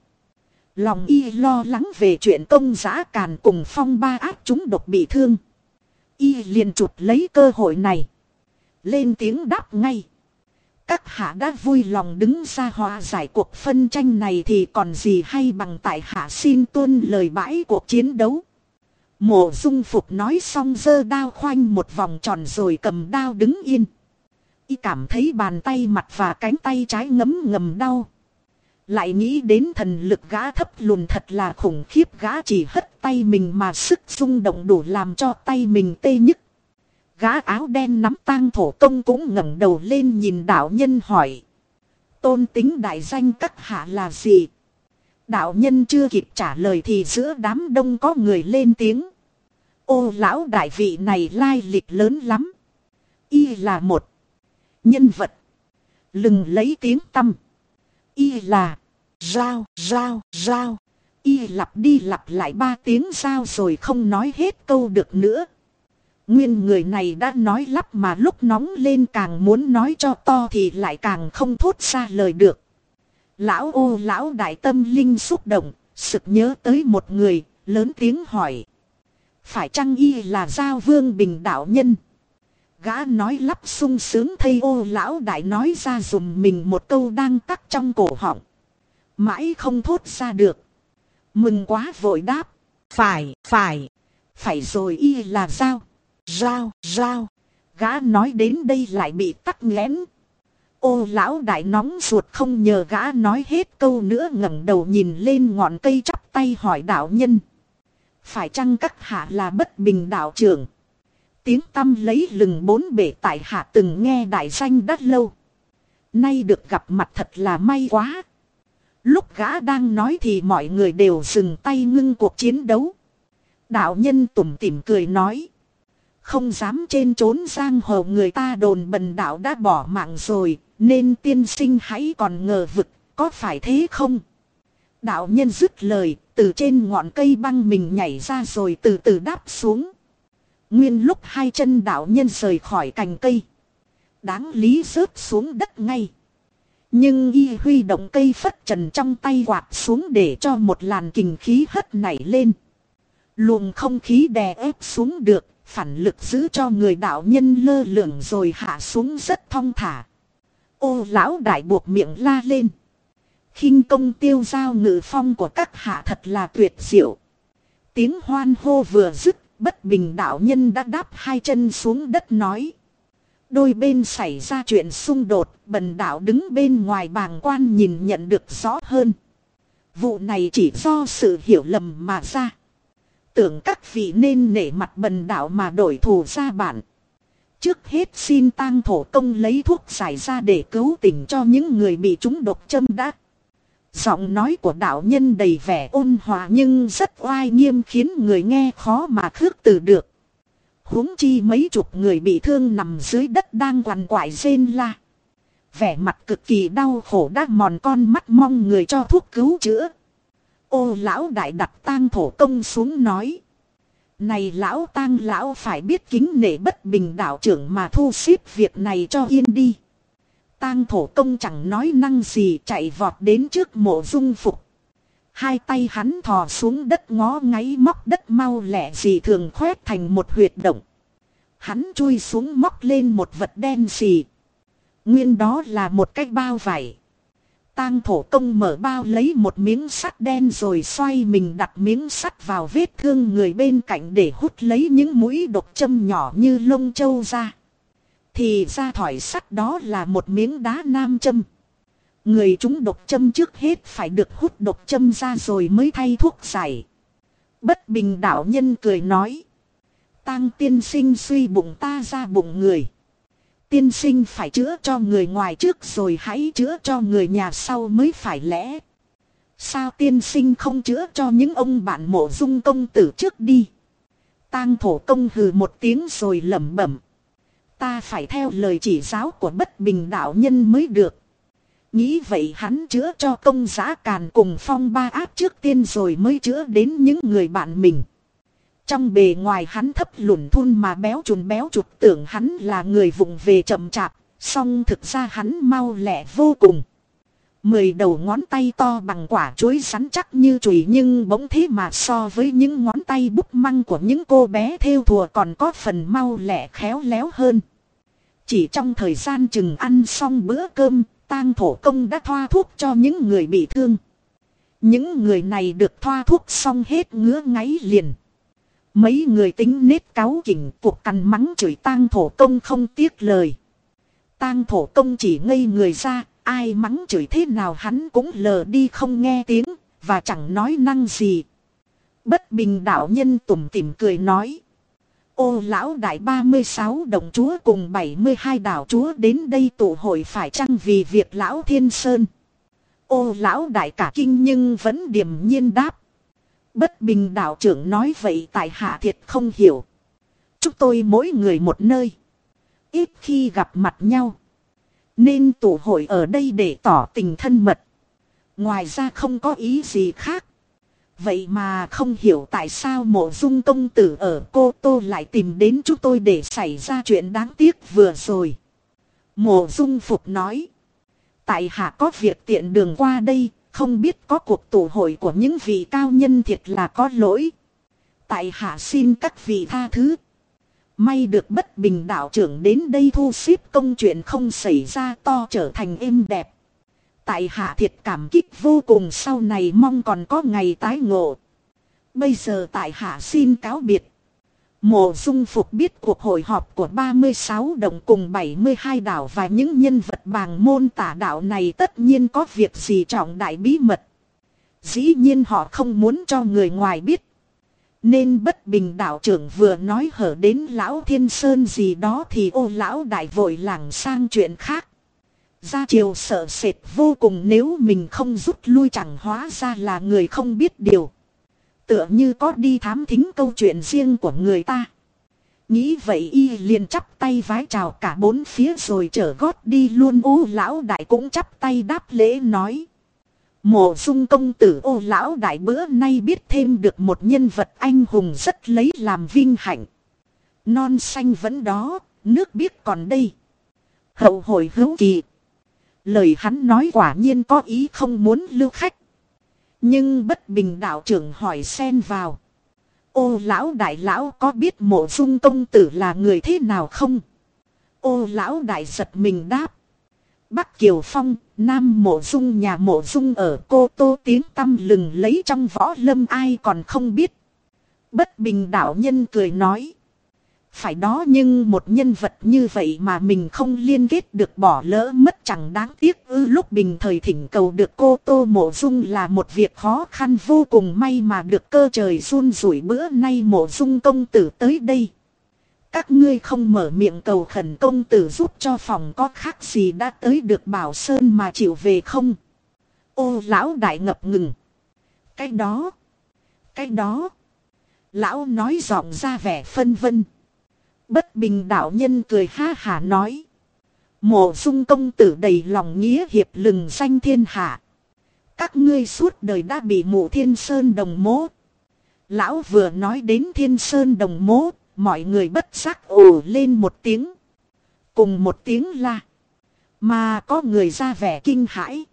Lòng y lo lắng về chuyện công giã càn cùng phong ba ác chúng độc bị thương. Y liền chụp lấy cơ hội này. Lên tiếng đáp ngay. Các hạ đã vui lòng đứng ra hòa giải cuộc phân tranh này thì còn gì hay bằng tại hạ xin tuân lời bãi cuộc chiến đấu. Mộ dung phục nói xong giơ đao khoanh một vòng tròn rồi cầm đao đứng yên. Y cảm thấy bàn tay mặt và cánh tay trái ngấm ngầm đau. Lại nghĩ đến thần lực gã thấp lùn thật là khủng khiếp, gã chỉ hất tay mình mà sức rung động đủ làm cho tay mình tê nhức. Gã áo đen nắm tang thổ công cũng ngẩng đầu lên nhìn đạo nhân hỏi. Tôn tính đại danh các hạ là gì? Đạo nhân chưa kịp trả lời thì giữa đám đông có người lên tiếng. Ô lão đại vị này lai lịch lớn lắm. Y là một nhân vật. Lừng lấy tiếng tâm. Y là rao, rao, rao. Y lặp đi lặp lại ba tiếng giao rồi không nói hết câu được nữa. Nguyên người này đã nói lắp mà lúc nóng lên càng muốn nói cho to thì lại càng không thốt ra lời được. Lão ô lão đại tâm linh xúc động, sực nhớ tới một người, lớn tiếng hỏi. Phải chăng y là giao vương bình đạo nhân? Gã nói lắp sung sướng thây ô lão đại nói ra dùm mình một câu đang tắc trong cổ họng. Mãi không thốt ra được. Mừng quá vội đáp. Phải, phải. Phải rồi y là sao? Rao, rao. Gã nói đến đây lại bị tắc nghẽn. Ô lão đại nóng ruột không nhờ gã nói hết câu nữa ngẩng đầu nhìn lên ngọn cây chắp tay hỏi đạo nhân. Phải chăng các hạ là bất bình đạo trưởng? Tiếng tâm lấy lừng bốn bể tại hạ từng nghe đại danh đất lâu. Nay được gặp mặt thật là may quá. Lúc gã đang nói thì mọi người đều dừng tay ngưng cuộc chiến đấu. Đạo nhân tủm tỉm cười nói. Không dám trên trốn giang hồ người ta đồn bần đạo đã bỏ mạng rồi, nên tiên sinh hãy còn ngờ vực, có phải thế không? Đạo nhân dứt lời, từ trên ngọn cây băng mình nhảy ra rồi từ từ đáp xuống. Nguyên lúc hai chân đạo nhân rời khỏi cành cây. Đáng lý rớt xuống đất ngay. Nhưng y huy động cây phất trần trong tay quạt xuống để cho một làn kình khí hất nảy lên. Luồng không khí đè ép xuống được, phản lực giữ cho người đạo nhân lơ lửng rồi hạ xuống rất thong thả. Ô lão đại buộc miệng la lên. khinh công tiêu giao ngự phong của các hạ thật là tuyệt diệu. Tiếng hoan hô vừa dứt, bất bình đạo nhân đã đáp hai chân xuống đất nói. Đôi bên xảy ra chuyện xung đột, bần đạo đứng bên ngoài bàng quan nhìn nhận được rõ hơn. Vụ này chỉ do sự hiểu lầm mà ra. Tưởng các vị nên nể mặt bần đạo mà đổi thù ra bản. Trước hết xin tang thổ công lấy thuốc giải ra để cứu tỉnh cho những người bị trúng độc châm đắc. Giọng nói của đạo nhân đầy vẻ ôn hòa nhưng rất oai nghiêm khiến người nghe khó mà khước từ được huống chi mấy chục người bị thương nằm dưới đất đang quằn quại rên la. Vẻ mặt cực kỳ đau khổ đã mòn con mắt mong người cho thuốc cứu chữa. Ô lão đại đặt tang thổ công xuống nói. Này lão tang lão phải biết kính nể bất bình đạo trưởng mà thu xếp việc này cho yên đi. Tang thổ công chẳng nói năng gì chạy vọt đến trước mộ dung phục. Hai tay hắn thò xuống đất ngó ngáy móc đất mau lẹ gì thường khoét thành một huyệt động. Hắn chui xuống móc lên một vật đen gì, Nguyên đó là một cái bao vải. Tang thổ công mở bao lấy một miếng sắt đen rồi xoay mình đặt miếng sắt vào vết thương người bên cạnh để hút lấy những mũi độc châm nhỏ như lông châu ra. Thì ra thỏi sắt đó là một miếng đá nam châm. Người chúng độc châm trước hết phải được hút độc châm ra rồi mới thay thuốc giải. Bất bình đạo nhân cười nói. Tăng tiên sinh suy bụng ta ra bụng người. Tiên sinh phải chữa cho người ngoài trước rồi hãy chữa cho người nhà sau mới phải lẽ. Sao tiên sinh không chữa cho những ông bạn mộ dung công tử trước đi. Tang thổ công hừ một tiếng rồi lẩm bẩm. Ta phải theo lời chỉ giáo của bất bình đạo nhân mới được. Nghĩ vậy hắn chữa cho công giá càn cùng phong ba áp trước tiên rồi mới chữa đến những người bạn mình. Trong bề ngoài hắn thấp lùn thun mà béo chùn béo chụp tưởng hắn là người vùng về chậm chạp, song thực ra hắn mau lẹ vô cùng. Mười đầu ngón tay to bằng quả chuối sắn chắc như chùy nhưng bỗng thế mà so với những ngón tay búp măng của những cô bé theo thùa còn có phần mau lẹ khéo léo hơn. Chỉ trong thời gian chừng ăn xong bữa cơm, tang thổ công đã thoa thuốc cho những người bị thương. Những người này được thoa thuốc xong hết ngứa ngáy liền. Mấy người tính nết cáo kỉnh cuộc cằn mắng chửi tang thổ công không tiếc lời. Tang thổ công chỉ ngây người ra, ai mắng chửi thế nào hắn cũng lờ đi không nghe tiếng, và chẳng nói năng gì. Bất bình đạo nhân tủm tỉm cười nói. Ô lão đại 36 đồng chúa cùng 72 đảo chúa đến đây tụ hội phải chăng vì việc lão thiên sơn. Ô lão đại cả kinh nhưng vẫn điềm nhiên đáp. Bất bình đạo trưởng nói vậy tại hạ thiệt không hiểu. Chúng tôi mỗi người một nơi. Ít khi gặp mặt nhau. Nên tụ hội ở đây để tỏ tình thân mật. Ngoài ra không có ý gì khác. Vậy mà không hiểu tại sao mộ dung công tử ở cô tô lại tìm đến chúng tôi để xảy ra chuyện đáng tiếc vừa rồi. Mộ dung phục nói. Tại hạ có việc tiện đường qua đây, không biết có cuộc tụ hội của những vị cao nhân thiệt là có lỗi. Tại hạ xin các vị tha thứ. May được bất bình đạo trưởng đến đây thu xếp công chuyện không xảy ra to trở thành êm đẹp. Tại hạ thiệt cảm kích vô cùng sau này mong còn có ngày tái ngộ. Bây giờ tại hạ xin cáo biệt. Mộ dung phục biết cuộc hội họp của 36 đồng cùng 72 đảo và những nhân vật bàng môn tả đạo này tất nhiên có việc gì trọng đại bí mật. Dĩ nhiên họ không muốn cho người ngoài biết. Nên bất bình đạo trưởng vừa nói hở đến lão thiên sơn gì đó thì ô lão đại vội lảng sang chuyện khác. Gia triều sợ sệt vô cùng nếu mình không rút lui chẳng hóa ra là người không biết điều. Tựa như có đi thám thính câu chuyện riêng của người ta. Nghĩ vậy y liền chắp tay vái chào cả bốn phía rồi trở gót đi luôn ô lão đại cũng chắp tay đáp lễ nói. Mộ dung công tử ô lão đại bữa nay biết thêm được một nhân vật anh hùng rất lấy làm vinh hạnh. Non xanh vẫn đó, nước biết còn đây. Hậu hồi hữu kỳ. Lời hắn nói quả nhiên có ý không muốn lưu khách. Nhưng bất bình đạo trưởng hỏi xen vào. Ô lão đại lão có biết mộ dung công tử là người thế nào không? Ô lão đại giật mình đáp. Bắc Kiều Phong, Nam Mộ Dung nhà Mộ Dung ở Cô Tô tiếng tâm lừng lấy trong võ lâm ai còn không biết. Bất bình đạo nhân cười nói. Phải đó nhưng một nhân vật như vậy mà mình không liên kết được bỏ lỡ mất chẳng đáng tiếc ư, lúc bình thời thỉnh cầu được cô Tô Mộ Dung là một việc khó khăn vô cùng may mà được cơ trời run rủi bữa nay Mộ Dung công tử tới đây. Các ngươi không mở miệng cầu khẩn công tử giúp cho phòng có khác gì đã tới được bảo sơn mà chịu về không. Ô, lão đại ngập ngừng. Cái đó. Cái đó. Lão nói giọng ra vẻ phân vân. Bất bình đạo nhân cười ha hả nói. Mộ dung công tử đầy lòng nghĩa hiệp lừng danh thiên hạ. Các ngươi suốt đời đã bị mụ thiên sơn đồng mố. Lão vừa nói đến thiên sơn đồng mố, mọi người bất giác ồ lên một tiếng. Cùng một tiếng la. Mà có người ra vẻ kinh hãi.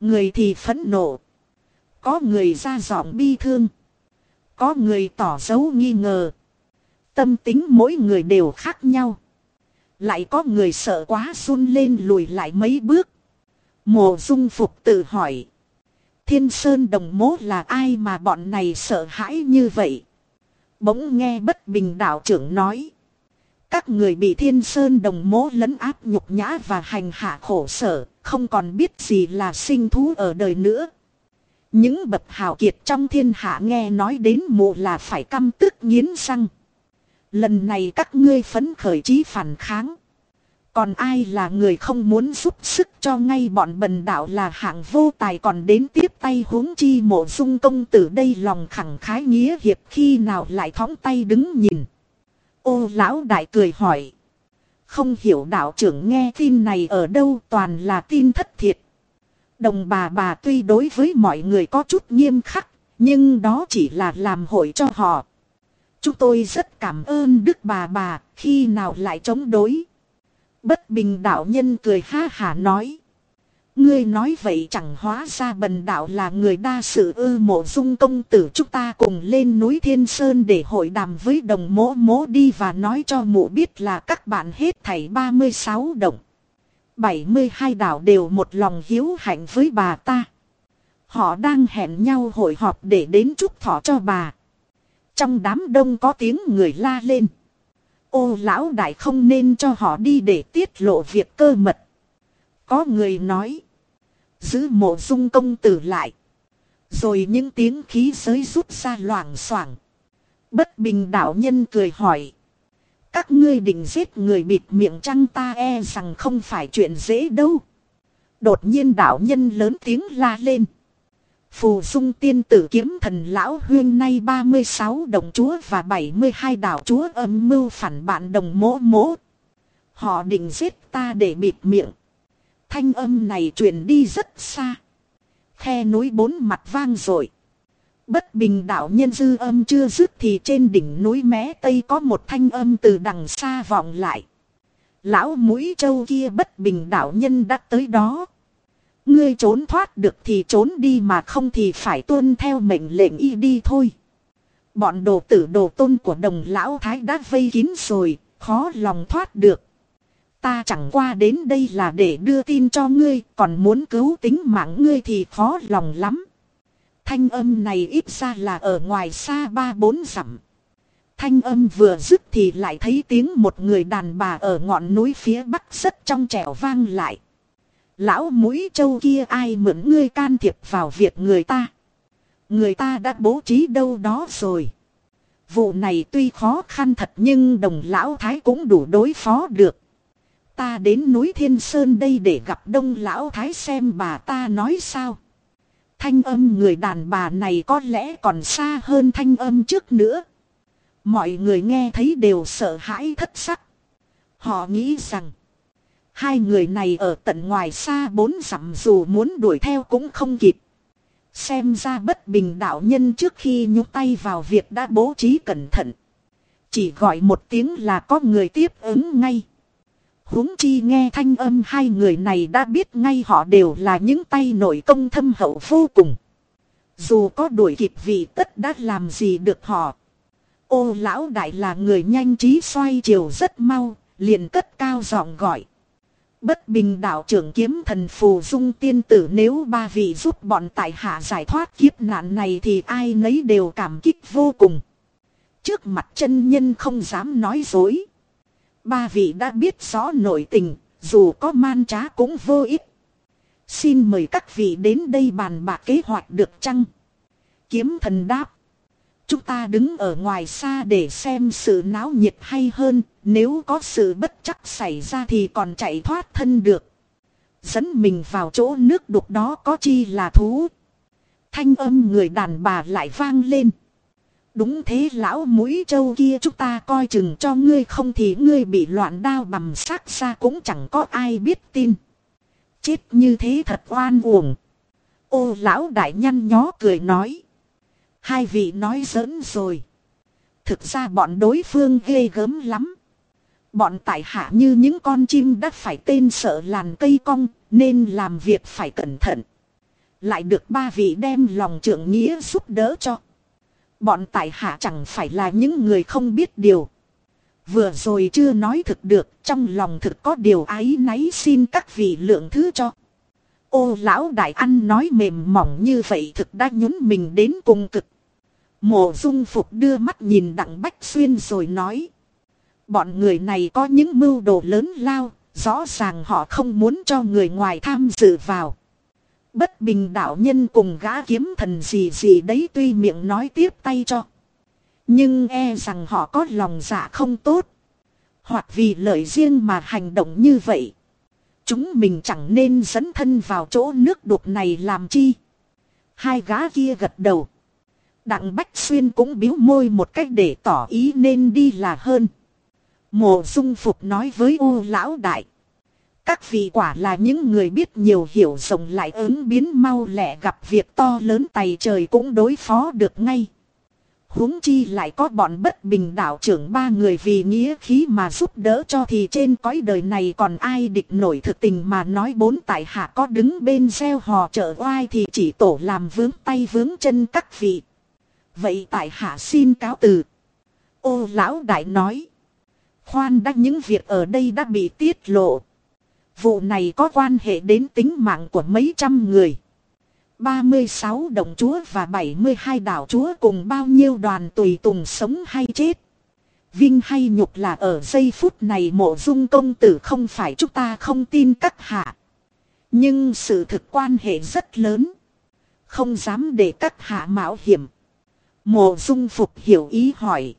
Người thì phẫn nộ. Có người ra giọng bi thương. Có người tỏ dấu nghi ngờ. Tâm tính mỗi người đều khác nhau. Lại có người sợ quá run lên lùi lại mấy bước. Mộ dung phục tự hỏi. Thiên Sơn đồng mố là ai mà bọn này sợ hãi như vậy? Bỗng nghe bất bình đạo trưởng nói. Các người bị Thiên Sơn đồng mố lấn áp nhục nhã và hành hạ khổ sở, không còn biết gì là sinh thú ở đời nữa. Những bậc hào kiệt trong thiên hạ nghe nói đến mụ là phải căm tức nghiến răng. Lần này các ngươi phấn khởi trí phản kháng. Còn ai là người không muốn giúp sức cho ngay bọn bần đạo là hạng vô tài còn đến tiếp tay huống chi mộ dung công tử đây lòng khẳng khái nghĩa hiệp khi nào lại thóng tay đứng nhìn. Ô lão đại cười hỏi. Không hiểu đạo trưởng nghe tin này ở đâu toàn là tin thất thiệt. Đồng bà bà tuy đối với mọi người có chút nghiêm khắc, nhưng đó chỉ là làm hội cho họ. Chúng tôi rất cảm ơn Đức bà bà, khi nào lại chống đối. Bất bình đạo nhân cười ha hả nói. Ngươi nói vậy chẳng hóa ra bần đạo là người đa sự ư mộ dung công tử chúng ta cùng lên núi Thiên Sơn để hội đàm với đồng mỗ mỗ đi và nói cho mụ biết là các bạn hết thảy 36 đồng. 72 đảo đều một lòng hiếu hạnh với bà ta. Họ đang hẹn nhau hội họp để đến chúc thọ cho bà. Trong đám đông có tiếng người la lên. Ô lão đại không nên cho họ đi để tiết lộ việc cơ mật. Có người nói. Giữ mộ dung công tử lại. Rồi những tiếng khí giới rút ra loảng xoảng. Bất bình đạo nhân cười hỏi. Các ngươi định giết người bịt miệng chăng ta e rằng không phải chuyện dễ đâu. Đột nhiên đạo nhân lớn tiếng la lên. Phù dung tiên tử kiếm thần lão huyên nay 36 đồng chúa và 72 đảo chúa âm mưu phản bạn đồng mỗ mỗ. Họ định giết ta để bịt miệng. Thanh âm này truyền đi rất xa. Khe núi bốn mặt vang rồi. Bất bình đạo nhân dư âm chưa dứt thì trên đỉnh núi mé tây có một thanh âm từ đằng xa vọng lại. Lão mũi châu kia bất bình đạo nhân đã tới đó. Ngươi trốn thoát được thì trốn đi mà không thì phải tuân theo mệnh lệnh y đi thôi. Bọn đồ tử đồ tôn của đồng lão thái đã vây kín rồi, khó lòng thoát được. Ta chẳng qua đến đây là để đưa tin cho ngươi, còn muốn cứu tính mạng ngươi thì khó lòng lắm. Thanh âm này ít ra là ở ngoài xa ba bốn dặm. Thanh âm vừa dứt thì lại thấy tiếng một người đàn bà ở ngọn núi phía bắc rất trong trẻo vang lại. Lão mũi châu kia ai mượn ngươi can thiệp vào việc người ta. Người ta đã bố trí đâu đó rồi. Vụ này tuy khó khăn thật nhưng đồng lão thái cũng đủ đối phó được. Ta đến núi Thiên Sơn đây để gặp đông lão thái xem bà ta nói sao. Thanh âm người đàn bà này có lẽ còn xa hơn thanh âm trước nữa. Mọi người nghe thấy đều sợ hãi thất sắc. Họ nghĩ rằng. Hai người này ở tận ngoài xa bốn dặm dù muốn đuổi theo cũng không kịp. Xem ra bất bình đạo nhân trước khi nhúc tay vào việc đã bố trí cẩn thận. Chỉ gọi một tiếng là có người tiếp ứng ngay huống chi nghe thanh âm hai người này đã biết ngay họ đều là những tay nội công thâm hậu vô cùng. Dù có đuổi kịp vị tất đã làm gì được họ. Ô lão đại là người nhanh trí xoay chiều rất mau, liền cất cao giọng gọi. Bất bình đạo trưởng kiếm thần phù dung tiên tử nếu ba vị giúp bọn tại hạ giải thoát kiếp nạn này thì ai nấy đều cảm kích vô cùng. Trước mặt chân nhân không dám nói dối. Ba vị đã biết rõ nội tình, dù có man trá cũng vô ích. Xin mời các vị đến đây bàn bạc kế hoạch được chăng? Kiếm thần đáp. Chúng ta đứng ở ngoài xa để xem sự náo nhiệt hay hơn, nếu có sự bất chắc xảy ra thì còn chạy thoát thân được. Dẫn mình vào chỗ nước đục đó có chi là thú. Thanh âm người đàn bà lại vang lên. Đúng thế lão mũi trâu kia chúng ta coi chừng cho ngươi không thì ngươi bị loạn đao bầm xác ra cũng chẳng có ai biết tin. Chết như thế thật oan uổng. Ô lão đại nhăn nhó cười nói. Hai vị nói giỡn rồi. Thực ra bọn đối phương ghê gớm lắm. Bọn tại hạ như những con chim đã phải tên sợ làn cây cong nên làm việc phải cẩn thận. Lại được ba vị đem lòng trưởng nghĩa giúp đỡ cho. Bọn tại hạ chẳng phải là những người không biết điều. Vừa rồi chưa nói thực được, trong lòng thực có điều ái náy xin các vị lượng thứ cho. Ô lão đại ăn nói mềm mỏng như vậy thực đã nhún mình đến cùng cực. Mộ dung phục đưa mắt nhìn đặng bách xuyên rồi nói. Bọn người này có những mưu đồ lớn lao, rõ ràng họ không muốn cho người ngoài tham dự vào. Bất bình đạo nhân cùng gã kiếm thần gì gì đấy tuy miệng nói tiếp tay cho. Nhưng e rằng họ có lòng dạ không tốt. Hoặc vì lợi riêng mà hành động như vậy. Chúng mình chẳng nên dẫn thân vào chỗ nước đục này làm chi. Hai gã kia gật đầu. Đặng Bách Xuyên cũng biếu môi một cách để tỏ ý nên đi là hơn. Mộ dung phục nói với u lão đại. Các vị quả là những người biết nhiều hiểu rộng lại ứng biến mau lẹ gặp việc to lớn tay trời cũng đối phó được ngay. huống chi lại có bọn bất bình đạo trưởng ba người vì nghĩa khí mà giúp đỡ cho thì trên cõi đời này còn ai địch nổi thực tình mà nói bốn tại hạ có đứng bên gieo hò trợ oai thì chỉ tổ làm vướng tay vướng chân các vị. Vậy tại hạ xin cáo từ. Ô lão đại nói. Khoan đã những việc ở đây đã bị tiết lộ. Vụ này có quan hệ đến tính mạng của mấy trăm người. 36 đồng chúa và 72 đảo chúa cùng bao nhiêu đoàn tùy tùng sống hay chết. Vinh hay nhục là ở giây phút này mộ dung công tử không phải chúng ta không tin các hạ. Nhưng sự thực quan hệ rất lớn. Không dám để các hạ mạo hiểm. Mộ dung phục hiểu ý hỏi.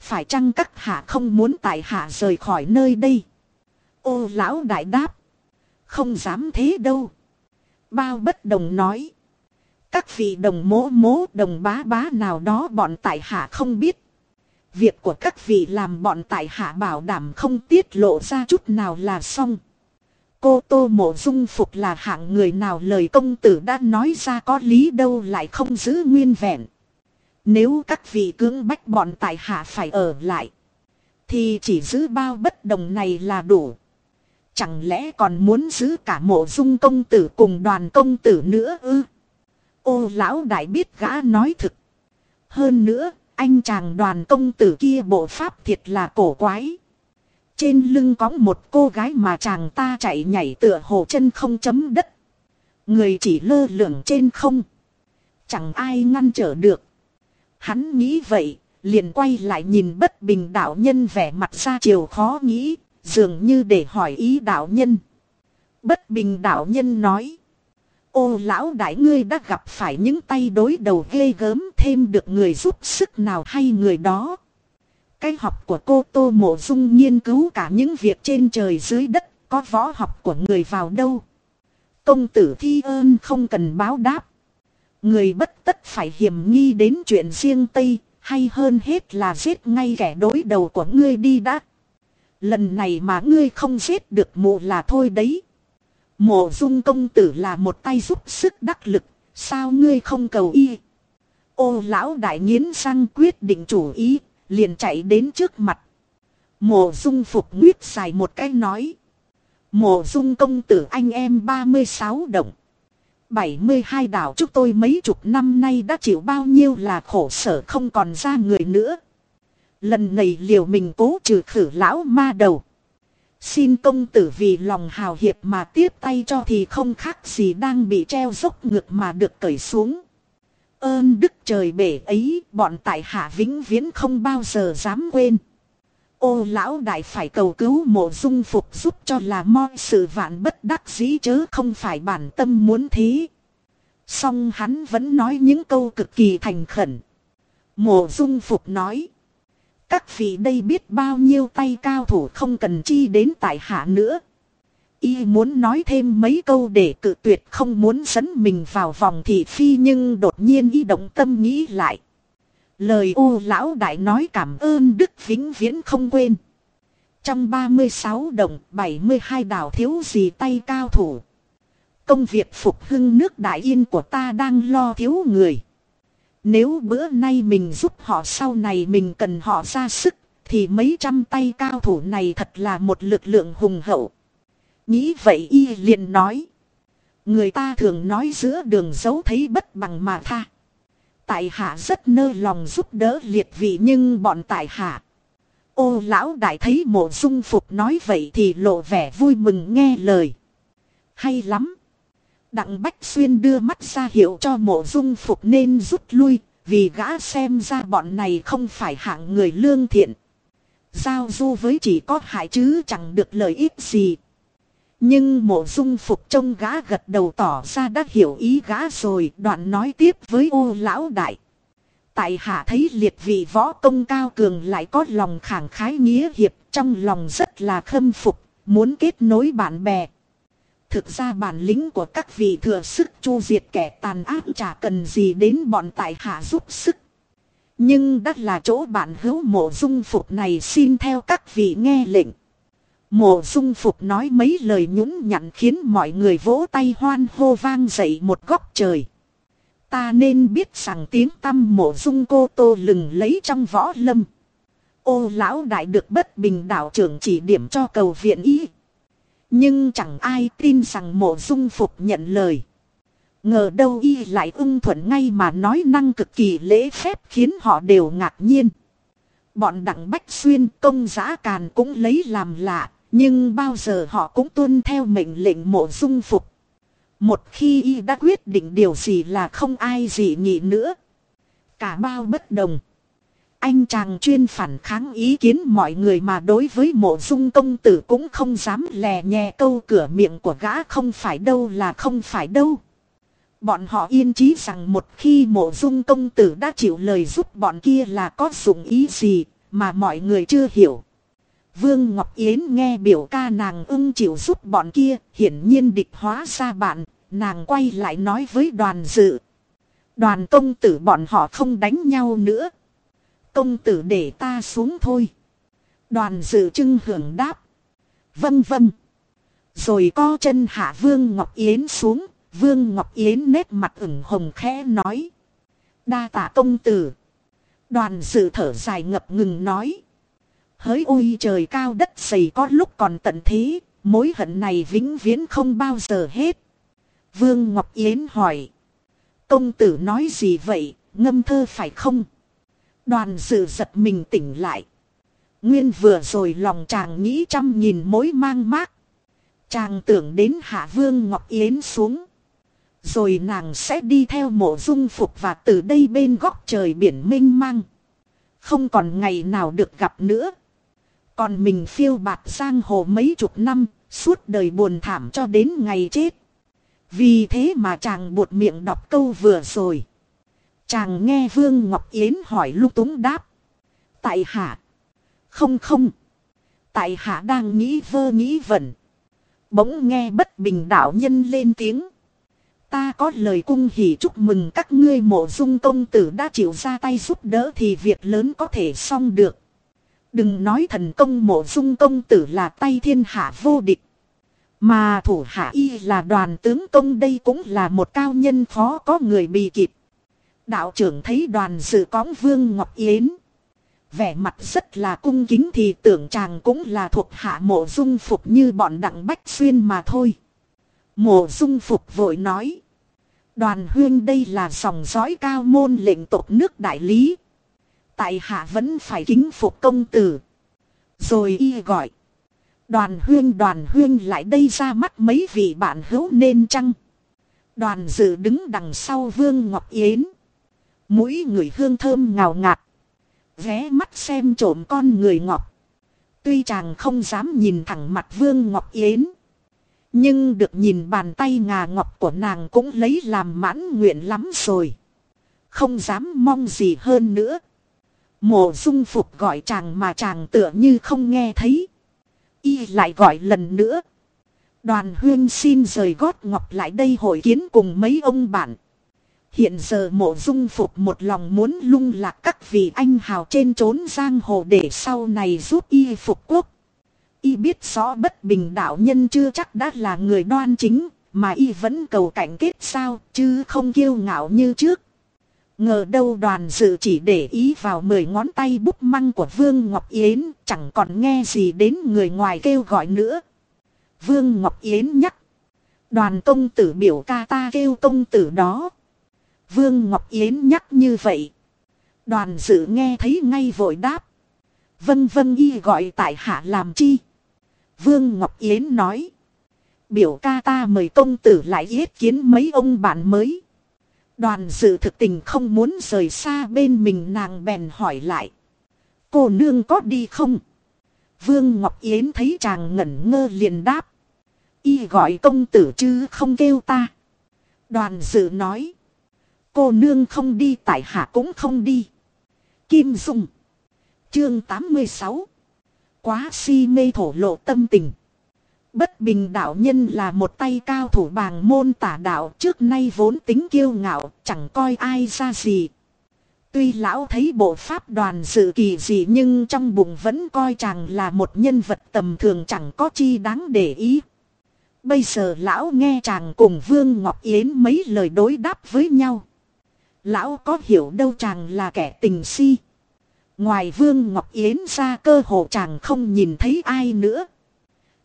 Phải chăng các hạ không muốn tại hạ rời khỏi nơi đây? Ô lão đại đáp. Không dám thế đâu. Bao bất đồng nói. Các vị đồng mố mố đồng bá bá nào đó bọn tại hạ không biết. Việc của các vị làm bọn tại hạ bảo đảm không tiết lộ ra chút nào là xong. Cô Tô Mộ Dung Phục là hạng người nào lời công tử đã nói ra có lý đâu lại không giữ nguyên vẹn. Nếu các vị cưỡng bách bọn tại hạ phải ở lại. Thì chỉ giữ bao bất đồng này là đủ. Chẳng lẽ còn muốn giữ cả mộ dung công tử cùng đoàn công tử nữa ư? Ô lão đại biết gã nói thực. Hơn nữa, Anh chàng đoàn công tử kia bộ pháp thiệt là cổ quái. Trên lưng có một cô gái mà chàng ta chạy nhảy tựa hồ chân không chấm đất. Người chỉ lơ lửng trên không. Chẳng ai ngăn trở được. Hắn nghĩ vậy, liền quay lại nhìn bất bình đạo nhân vẻ mặt ra chiều khó nghĩ, dường như để hỏi ý đạo nhân. Bất bình đạo nhân nói. Ô lão đại ngươi đã gặp phải những tay đối đầu ghê gớm thêm được người giúp sức nào hay người đó. Cái học của cô Tô Mộ Dung nghiên cứu cả những việc trên trời dưới đất, có võ học của người vào đâu. Công tử thi ơn không cần báo đáp. Người bất tất phải hiểm nghi đến chuyện riêng Tây, hay hơn hết là giết ngay kẻ đối đầu của ngươi đi đã. Lần này mà ngươi không giết được mộ là thôi đấy. Mộ dung công tử là một tay giúp sức đắc lực, sao ngươi không cầu y? Ô lão đại nghiến răng quyết định chủ ý, liền chạy đến trước mặt. Mộ dung phục nguyết dài một cái nói. Mộ dung công tử anh em 36 động. 72 đảo chúng tôi mấy chục năm nay đã chịu bao nhiêu là khổ sở không còn ra người nữa. Lần này liều mình cố trừ khử lão ma đầu. Xin công tử vì lòng hào hiệp mà tiếp tay cho thì không khác gì đang bị treo dốc ngược mà được cởi xuống. Ơn đức trời bể ấy, bọn tại hạ vĩnh viễn không bao giờ dám quên. Ô lão đại phải cầu cứu mộ dung phục giúp cho là mọi sự vạn bất đắc dĩ chớ không phải bản tâm muốn thế. Song hắn vẫn nói những câu cực kỳ thành khẩn. Mộ dung phục nói. Các vị đây biết bao nhiêu tay cao thủ không cần chi đến tại hạ nữa. Y muốn nói thêm mấy câu để cự tuyệt không muốn dẫn mình vào vòng thị phi nhưng đột nhiên y động tâm nghĩ lại. Lời u lão đại nói cảm ơn Đức vĩnh viễn không quên. Trong 36 đồng 72 đảo thiếu gì tay cao thủ. Công việc phục hưng nước đại yên của ta đang lo thiếu người. Nếu bữa nay mình giúp họ sau này mình cần họ ra sức, thì mấy trăm tay cao thủ này thật là một lực lượng hùng hậu. Nghĩ vậy y liền nói. Người ta thường nói giữa đường dấu thấy bất bằng mà tha. Tại hạ rất nơ lòng giúp đỡ liệt vị nhưng bọn tại hạ. Ô lão đại thấy mộ dung phục nói vậy thì lộ vẻ vui mừng nghe lời. Hay lắm. Đặng Bách Xuyên đưa mắt ra hiệu cho mộ dung phục nên rút lui, vì gã xem ra bọn này không phải hạng người lương thiện. Giao du với chỉ có hại chứ chẳng được lợi ích gì. Nhưng mộ dung phục trông gã gật đầu tỏ ra đã hiểu ý gã rồi đoạn nói tiếp với ô lão đại. Tại hạ thấy liệt vị võ công cao cường lại có lòng khẳng khái nghĩa hiệp trong lòng rất là khâm phục, muốn kết nối bạn bè. Thực ra bản lĩnh của các vị thừa sức chu diệt kẻ tàn ác chả cần gì đến bọn tại hạ giúp sức. Nhưng đắt là chỗ bạn hữu mộ dung phục này xin theo các vị nghe lệnh. Mộ dung phục nói mấy lời nhũng nhặn khiến mọi người vỗ tay hoan hô vang dậy một góc trời. Ta nên biết rằng tiếng tâm mộ dung cô tô lừng lấy trong võ lâm. Ô lão đại được bất bình đạo trưởng chỉ điểm cho cầu viện ý. Nhưng chẳng ai tin rằng mộ dung phục nhận lời. Ngờ đâu y lại ưng thuận ngay mà nói năng cực kỳ lễ phép khiến họ đều ngạc nhiên. Bọn đặng bách xuyên công giã càn cũng lấy làm lạ, nhưng bao giờ họ cũng tuân theo mệnh lệnh mộ dung phục. Một khi y đã quyết định điều gì là không ai dị nghị nữa. Cả bao bất đồng. Anh chàng chuyên phản kháng ý kiến mọi người mà đối với mộ dung công tử cũng không dám lè nhẹ câu cửa miệng của gã không phải đâu là không phải đâu. Bọn họ yên chí rằng một khi mộ dung công tử đã chịu lời giúp bọn kia là có dụng ý gì mà mọi người chưa hiểu. Vương Ngọc Yến nghe biểu ca nàng ưng chịu giúp bọn kia, hiển nhiên địch hóa ra bạn, nàng quay lại nói với đoàn dự. Đoàn công tử bọn họ không đánh nhau nữa. Công tử để ta xuống thôi. Đoàn dự trưng hưởng đáp. Vâng vâng. Rồi co chân hạ Vương Ngọc Yến xuống, Vương Ngọc Yến nét mặt ửng hồng khẽ nói. Đa tạ công tử. Đoàn dự thở dài ngập ngừng nói. Hỡi ôi trời cao đất dày có lúc còn tận thế, mối hận này vĩnh viễn không bao giờ hết. Vương Ngọc Yến hỏi. Công tử nói gì vậy, ngâm thơ phải không? Đoàn dự giật mình tỉnh lại. Nguyên vừa rồi lòng chàng nghĩ trăm nghìn mối mang mát. Chàng tưởng đến Hạ Vương Ngọc Yến xuống. Rồi nàng sẽ đi theo mộ dung phục và từ đây bên góc trời biển mênh mang. Không còn ngày nào được gặp nữa. Còn mình phiêu bạt sang hồ mấy chục năm, suốt đời buồn thảm cho đến ngày chết. Vì thế mà chàng buột miệng đọc câu vừa rồi. Chàng nghe Vương Ngọc Yến hỏi lúc túng đáp. Tại hạ. Không không. Tại hạ đang nghĩ vơ nghĩ vẩn. Bỗng nghe bất bình đạo nhân lên tiếng. Ta có lời cung hỉ chúc mừng các ngươi mộ dung công tử đã chịu ra tay giúp đỡ thì việc lớn có thể xong được. Đừng nói thần công mộ dung công tử là tay thiên hạ vô địch. Mà thủ hạ y là đoàn tướng công đây cũng là một cao nhân khó có người bị kịp. Đạo trưởng thấy đoàn sự cóng vương Ngọc Yến. Vẻ mặt rất là cung kính thì tưởng chàng cũng là thuộc hạ mộ dung phục như bọn đặng bách xuyên mà thôi. Mộ dung phục vội nói. Đoàn huyên đây là dòng dõi cao môn lệnh tộc nước đại lý. Tại hạ vẫn phải kính phục công tử. Rồi y gọi. Đoàn huyên đoàn huyên lại đây ra mắt mấy vị bạn hữu nên chăng. Đoàn dự đứng đằng sau vương ngọc yến. Mũi người hương thơm ngào ngạt. Ghé mắt xem trộm con người ngọc. Tuy chàng không dám nhìn thẳng mặt vương ngọc yến. Nhưng được nhìn bàn tay ngà ngọc của nàng cũng lấy làm mãn nguyện lắm rồi. Không dám mong gì hơn nữa. Mộ dung phục gọi chàng mà chàng tựa như không nghe thấy. Y lại gọi lần nữa. Đoàn huyên xin rời gót ngọc lại đây hội kiến cùng mấy ông bạn. Hiện giờ mộ dung phục một lòng muốn lung lạc các vị anh hào trên trốn giang hồ để sau này giúp y phục quốc. Y biết rõ bất bình đạo nhân chưa chắc đã là người đoan chính, mà y vẫn cầu cảnh kết sao, chứ không kiêu ngạo như trước. Ngờ đâu đoàn dự chỉ để ý vào mười ngón tay bút măng của Vương Ngọc Yến, chẳng còn nghe gì đến người ngoài kêu gọi nữa. Vương Ngọc Yến nhắc. Đoàn công tử biểu ca ta kêu công tử đó. Vương Ngọc Yến nhắc như vậy. Đoàn dự nghe thấy ngay vội đáp. Vân vân y gọi tại hạ làm chi. Vương Ngọc Yến nói. Biểu ca ta mời công tử lại yết kiến mấy ông bạn mới. Đoàn dự thực tình không muốn rời xa bên mình nàng bèn hỏi lại. Cô nương có đi không? Vương Ngọc Yến thấy chàng ngẩn ngơ liền đáp. Y gọi công tử chứ không kêu ta. Đoàn dự nói. Cô nương không đi tại hạ cũng không đi. Kim Dung. Chương 86. Quá si mê thổ lộ tâm tình. Bất bình đạo nhân là một tay cao thủ bàng môn tả đạo trước nay vốn tính kiêu ngạo, chẳng coi ai ra gì. Tuy lão thấy bộ pháp đoàn sự kỳ gì nhưng trong bụng vẫn coi chàng là một nhân vật tầm thường chẳng có chi đáng để ý. Bây giờ lão nghe chàng cùng Vương Ngọc Yến mấy lời đối đáp với nhau. Lão có hiểu đâu chàng là kẻ tình si. Ngoài Vương Ngọc Yến ra cơ hồ chàng không nhìn thấy ai nữa.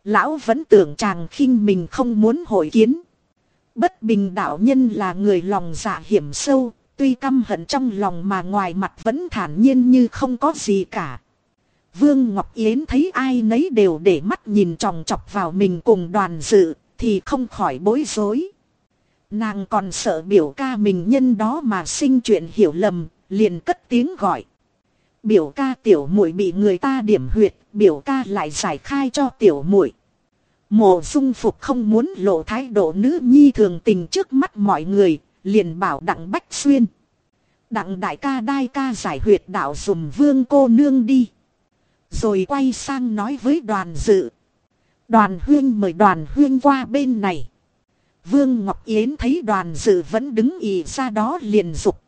Lão vẫn tưởng chàng khinh mình không muốn hội kiến. Bất bình đạo nhân là người lòng dạ hiểm sâu, tuy căm hận trong lòng mà ngoài mặt vẫn thản nhiên như không có gì cả. Vương Ngọc Yến thấy ai nấy đều để mắt nhìn tròng chọc vào mình cùng đoàn dự, thì không khỏi bối rối. Nàng còn sợ biểu ca mình nhân đó mà sinh chuyện hiểu lầm, liền cất tiếng gọi. Biểu ca tiểu muội bị người ta điểm huyệt, biểu ca lại giải khai cho tiểu muội. Mộ dung phục không muốn lộ thái độ nữ nhi thường tình trước mắt mọi người, liền bảo đặng bách xuyên. Đặng đại ca đai ca giải huyệt đạo dùm vương cô nương đi. Rồi quay sang nói với đoàn dự. Đoàn huyên mời đoàn huyên qua bên này. Vương Ngọc Yến thấy đoàn dự vẫn đứng ì ra đó liền dục.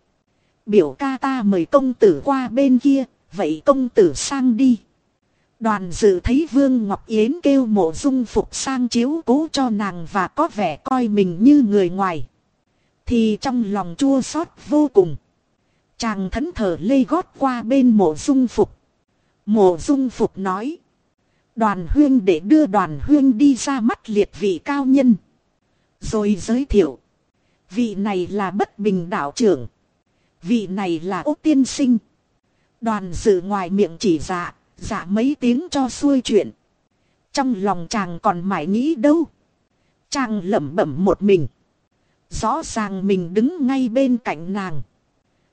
Biểu ca ta mời công tử qua bên kia, vậy công tử sang đi. Đoàn dự thấy Vương Ngọc Yến kêu mộ dung phục sang chiếu cố cho nàng và có vẻ coi mình như người ngoài. Thì trong lòng chua xót vô cùng. Chàng thẫn thờ lê gót qua bên mộ dung phục. Mộ dung phục nói. Đoàn huyên để đưa đoàn huyên đi ra mắt liệt vị cao nhân. Rồi giới thiệu. Vị này là bất bình đạo trưởng. Vị này là Úc Tiên Sinh. Đoàn dự ngoài miệng chỉ dạ, dạ mấy tiếng cho xuôi chuyện. Trong lòng chàng còn mãi nghĩ đâu. Chàng lẩm bẩm một mình. Rõ ràng mình đứng ngay bên cạnh nàng.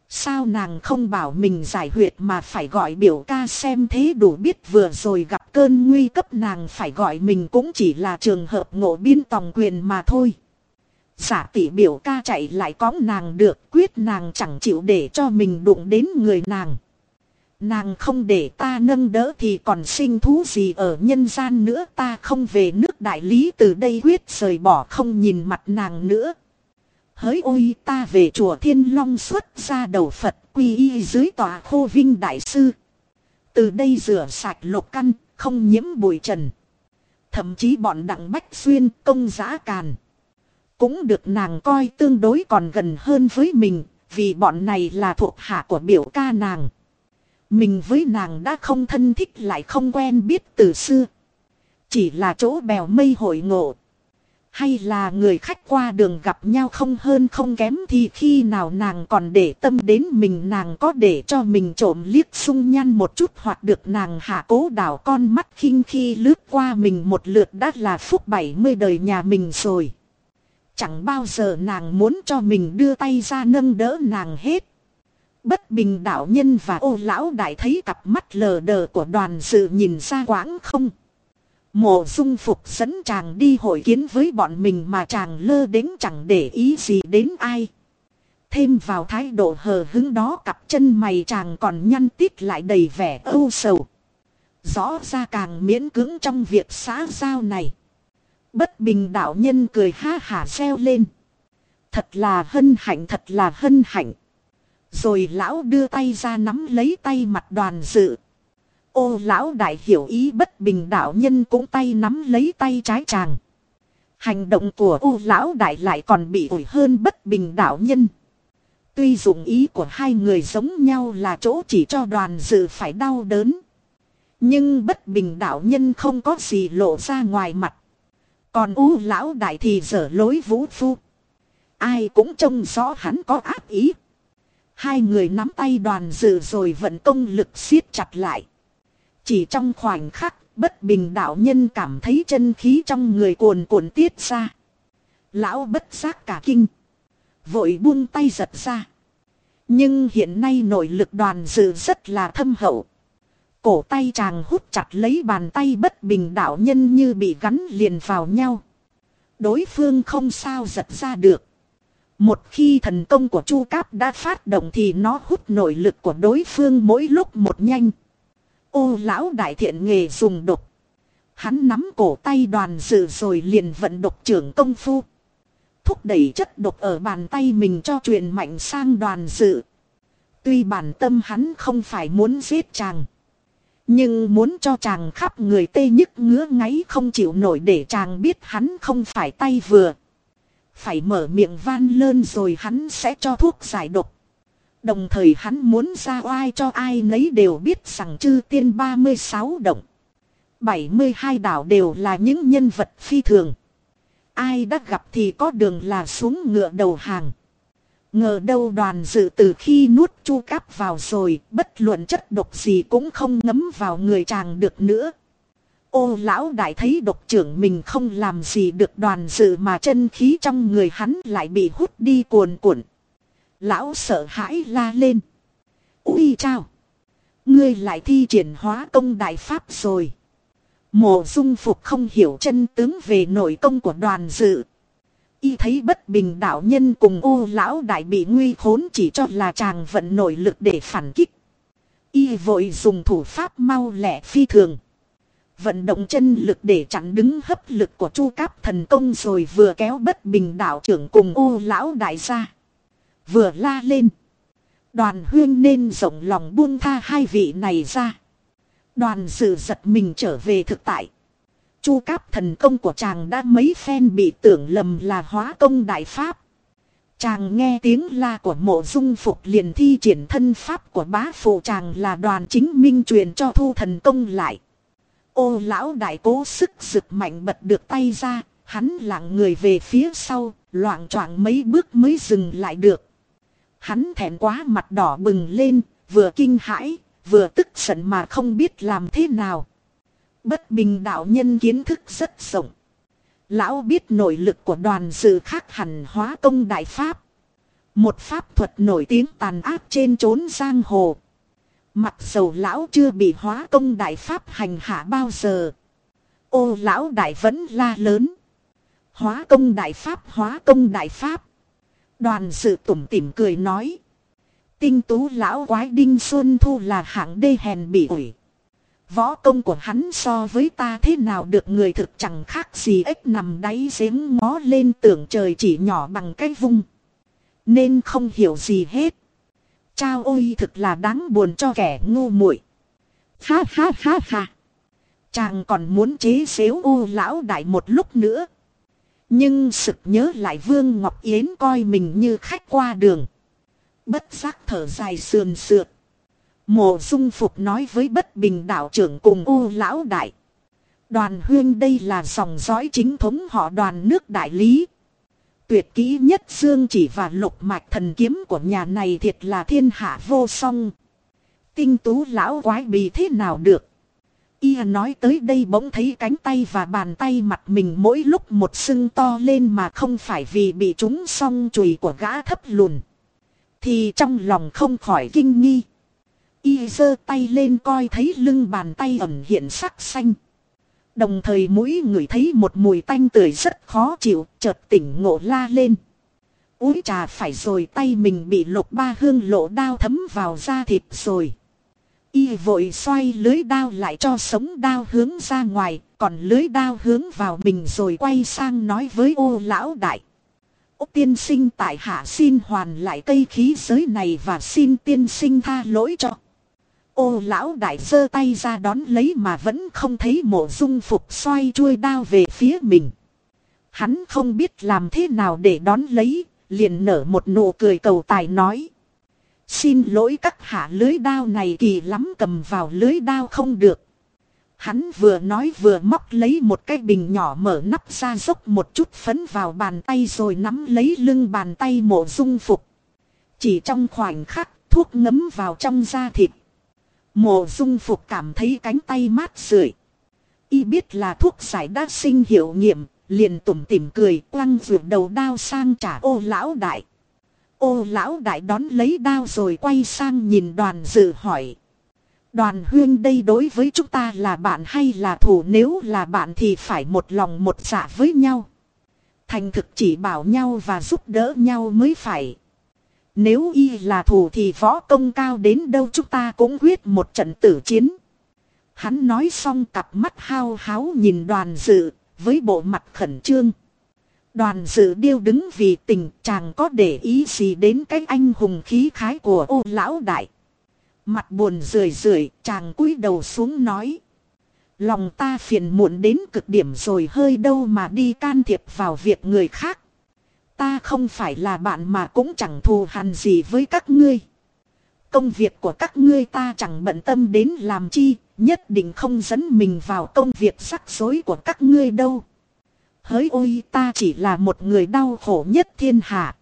Sao nàng không bảo mình giải huyệt mà phải gọi biểu ca xem thế đủ biết vừa rồi gặp cơn nguy cấp nàng phải gọi mình cũng chỉ là trường hợp ngộ biên tòng quyền mà thôi. Giả tỷ biểu ca chạy lại có nàng được quyết nàng chẳng chịu để cho mình đụng đến người nàng. Nàng không để ta nâng đỡ thì còn sinh thú gì ở nhân gian nữa ta không về nước đại lý từ đây quyết rời bỏ không nhìn mặt nàng nữa. Hỡi ôi ta về chùa Thiên Long xuất ra đầu Phật quy y dưới tòa khô vinh đại sư. Từ đây rửa sạch lục căn, không nhiễm bụi trần. Thậm chí bọn đặng bách xuyên công giã càn. Cũng được nàng coi tương đối còn gần hơn với mình, vì bọn này là thuộc hạ của biểu ca nàng. Mình với nàng đã không thân thích lại không quen biết từ xưa. Chỉ là chỗ bèo mây hội ngộ. Hay là người khách qua đường gặp nhau không hơn không kém thì khi nào nàng còn để tâm đến mình nàng có để cho mình trộm liếc sung nhăn một chút hoặc được nàng hạ cố đảo con mắt khinh khi lướt qua mình một lượt đã là phúc bảy mươi đời nhà mình rồi. Chẳng bao giờ nàng muốn cho mình đưa tay ra nâng đỡ nàng hết. Bất bình đạo nhân và ô lão đại thấy cặp mắt lờ đờ của đoàn sự nhìn ra quãng không. Mộ dung phục dẫn chàng đi hội kiến với bọn mình mà chàng lơ đến chẳng để ý gì đến ai. Thêm vào thái độ hờ hứng đó cặp chân mày chàng còn nhăn tít lại đầy vẻ âu sầu. Rõ ra càng miễn cưỡng trong việc xã giao này. Bất bình đạo nhân cười ha hả reo lên. Thật là hân hạnh, thật là hân hạnh. Rồi lão đưa tay ra nắm lấy tay mặt đoàn dự. Ô lão đại hiểu ý bất bình đạo nhân cũng tay nắm lấy tay trái chàng. Hành động của ô lão đại lại còn bị ủi hơn bất bình đạo nhân. Tuy dụng ý của hai người giống nhau là chỗ chỉ cho đoàn dự phải đau đớn. Nhưng bất bình đạo nhân không có gì lộ ra ngoài mặt. Còn u lão đại thì dở lối vũ phu. Ai cũng trông rõ hắn có ác ý. Hai người nắm tay đoàn dự rồi vận công lực siết chặt lại. Chỉ trong khoảnh khắc, bất bình đạo nhân cảm thấy chân khí trong người cuồn cuộn tiết ra. Lão bất giác cả kinh. Vội buông tay giật ra. Nhưng hiện nay nội lực đoàn dự rất là thâm hậu. Cổ tay chàng hút chặt lấy bàn tay bất bình đạo nhân như bị gắn liền vào nhau. Đối phương không sao giật ra được. Một khi thần công của Chu Cáp đã phát động thì nó hút nội lực của đối phương mỗi lúc một nhanh. Ô lão đại thiện nghề dùng độc. Hắn nắm cổ tay đoàn dự rồi liền vận độc trưởng công phu. Thúc đẩy chất độc ở bàn tay mình cho truyền mạnh sang đoàn dự. Tuy bản tâm hắn không phải muốn giết chàng. Nhưng muốn cho chàng khắp người tê nhức ngứa ngáy không chịu nổi để chàng biết hắn không phải tay vừa. Phải mở miệng van lơn rồi hắn sẽ cho thuốc giải độc. Đồng thời hắn muốn ra oai cho ai nấy đều biết rằng chư tiên 36 động. 72 đảo đều là những nhân vật phi thường. Ai đã gặp thì có đường là xuống ngựa đầu hàng. Ngờ đâu đoàn dự từ khi nuốt chu cáp vào rồi, bất luận chất độc gì cũng không ngấm vào người chàng được nữa. Ô lão đại thấy độc trưởng mình không làm gì được đoàn dự mà chân khí trong người hắn lại bị hút đi cuồn cuộn. Lão sợ hãi la lên. Ui chao! Ngươi lại thi triển hóa công đại pháp rồi. Mộ dung phục không hiểu chân tướng về nội công của đoàn dự. Y thấy bất bình đạo nhân cùng ô lão đại bị nguy khốn chỉ cho là chàng vận nội lực để phản kích. Y vội dùng thủ pháp mau lẹ phi thường. Vận động chân lực để chặn đứng hấp lực của chu cáp thần công rồi vừa kéo bất bình đạo trưởng cùng ô lão đại ra. Vừa la lên. Đoàn huyên nên rộng lòng buông tha hai vị này ra. Đoàn sự giật mình trở về thực tại. Chu cáp thần công của chàng đã mấy phen bị tưởng lầm là hóa công đại pháp. Chàng nghe tiếng la của mộ dung phục liền thi triển thân pháp của bá phụ chàng là đoàn chính minh truyền cho thu thần công lại. Ô lão đại cố sức rực mạnh bật được tay ra, hắn lặng người về phía sau, loạn choạng mấy bước mới dừng lại được. Hắn thẹn quá mặt đỏ bừng lên, vừa kinh hãi, vừa tức giận mà không biết làm thế nào. Bất bình đạo nhân kiến thức rất rộng. Lão biết nội lực của đoàn dự khác hẳn hóa công đại pháp. Một pháp thuật nổi tiếng tàn ác trên trốn giang hồ. Mặc dầu lão chưa bị hóa công đại pháp hành hạ bao giờ. Ô lão đại vẫn la lớn. Hóa công đại pháp, hóa công đại pháp. Đoàn sự tủm tỉm cười nói. Tinh tú lão quái đinh xuân thu là hạng đê hèn bị ủi. Võ công của hắn so với ta thế nào được người thực chẳng khác gì ếch nằm đáy giếng ngó lên tưởng trời chỉ nhỏ bằng cái vung. Nên không hiểu gì hết. Chao ôi thực là đáng buồn cho kẻ ngu muội. Ha ha ha ha. Chàng còn muốn chế xếu u lão đại một lúc nữa. Nhưng sực nhớ lại Vương Ngọc Yến coi mình như khách qua đường. Bất giác thở dài sườn sượt. Mộ dung phục nói với bất bình đạo trưởng cùng u lão đại. Đoàn huyên đây là dòng dõi chính thống họ đoàn nước đại lý. Tuyệt kỹ nhất dương chỉ và lục mạch thần kiếm của nhà này thiệt là thiên hạ vô song. Tinh tú lão quái bị thế nào được. Y nói tới đây bỗng thấy cánh tay và bàn tay mặt mình mỗi lúc một sưng to lên mà không phải vì bị trúng song chùy của gã thấp lùn. Thì trong lòng không khỏi kinh nghi. Y giơ tay lên coi thấy lưng bàn tay ẩn hiện sắc xanh. Đồng thời mũi người thấy một mùi tanh tưởi rất khó chịu, chợt tỉnh ngộ la lên. Úi trà phải rồi tay mình bị lục ba hương lộ đao thấm vào da thịt rồi. Y vội xoay lưới đao lại cho sống đao hướng ra ngoài, còn lưới đao hướng vào mình rồi quay sang nói với ô lão đại. Ô tiên sinh tại hạ xin hoàn lại cây khí giới này và xin tiên sinh tha lỗi cho. Ô lão đại giơ tay ra đón lấy mà vẫn không thấy mộ dung phục xoay chuôi đao về phía mình. Hắn không biết làm thế nào để đón lấy, liền nở một nụ cười cầu tài nói. Xin lỗi các hạ lưới đao này kỳ lắm cầm vào lưới đao không được. Hắn vừa nói vừa móc lấy một cái bình nhỏ mở nắp ra dốc một chút phấn vào bàn tay rồi nắm lấy lưng bàn tay mộ dung phục. Chỉ trong khoảnh khắc thuốc ngấm vào trong da thịt. Mộ dung phục cảm thấy cánh tay mát rượi. Y biết là thuốc giải đa sinh hiệu nghiệm, liền tủm tỉm cười quăng vượt đầu đao sang trả ô lão đại. Ô lão đại đón lấy đao rồi quay sang nhìn đoàn dự hỏi. Đoàn huyên đây đối với chúng ta là bạn hay là thù nếu là bạn thì phải một lòng một dạ với nhau. Thành thực chỉ bảo nhau và giúp đỡ nhau mới phải. Nếu y là thù thì võ công cao đến đâu chúng ta cũng quyết một trận tử chiến. Hắn nói xong cặp mắt hao háo nhìn đoàn dự, với bộ mặt khẩn trương. Đoàn dự điêu đứng vì tình chàng có để ý gì đến cái anh hùng khí khái của ô lão đại. Mặt buồn rười rượi chàng cúi đầu xuống nói. Lòng ta phiền muộn đến cực điểm rồi hơi đâu mà đi can thiệp vào việc người khác. Ta không phải là bạn mà cũng chẳng thù hằn gì với các ngươi. Công việc của các ngươi ta chẳng bận tâm đến làm chi, nhất định không dẫn mình vào công việc rắc rối của các ngươi đâu. Hỡi ôi ta chỉ là một người đau khổ nhất thiên hạ.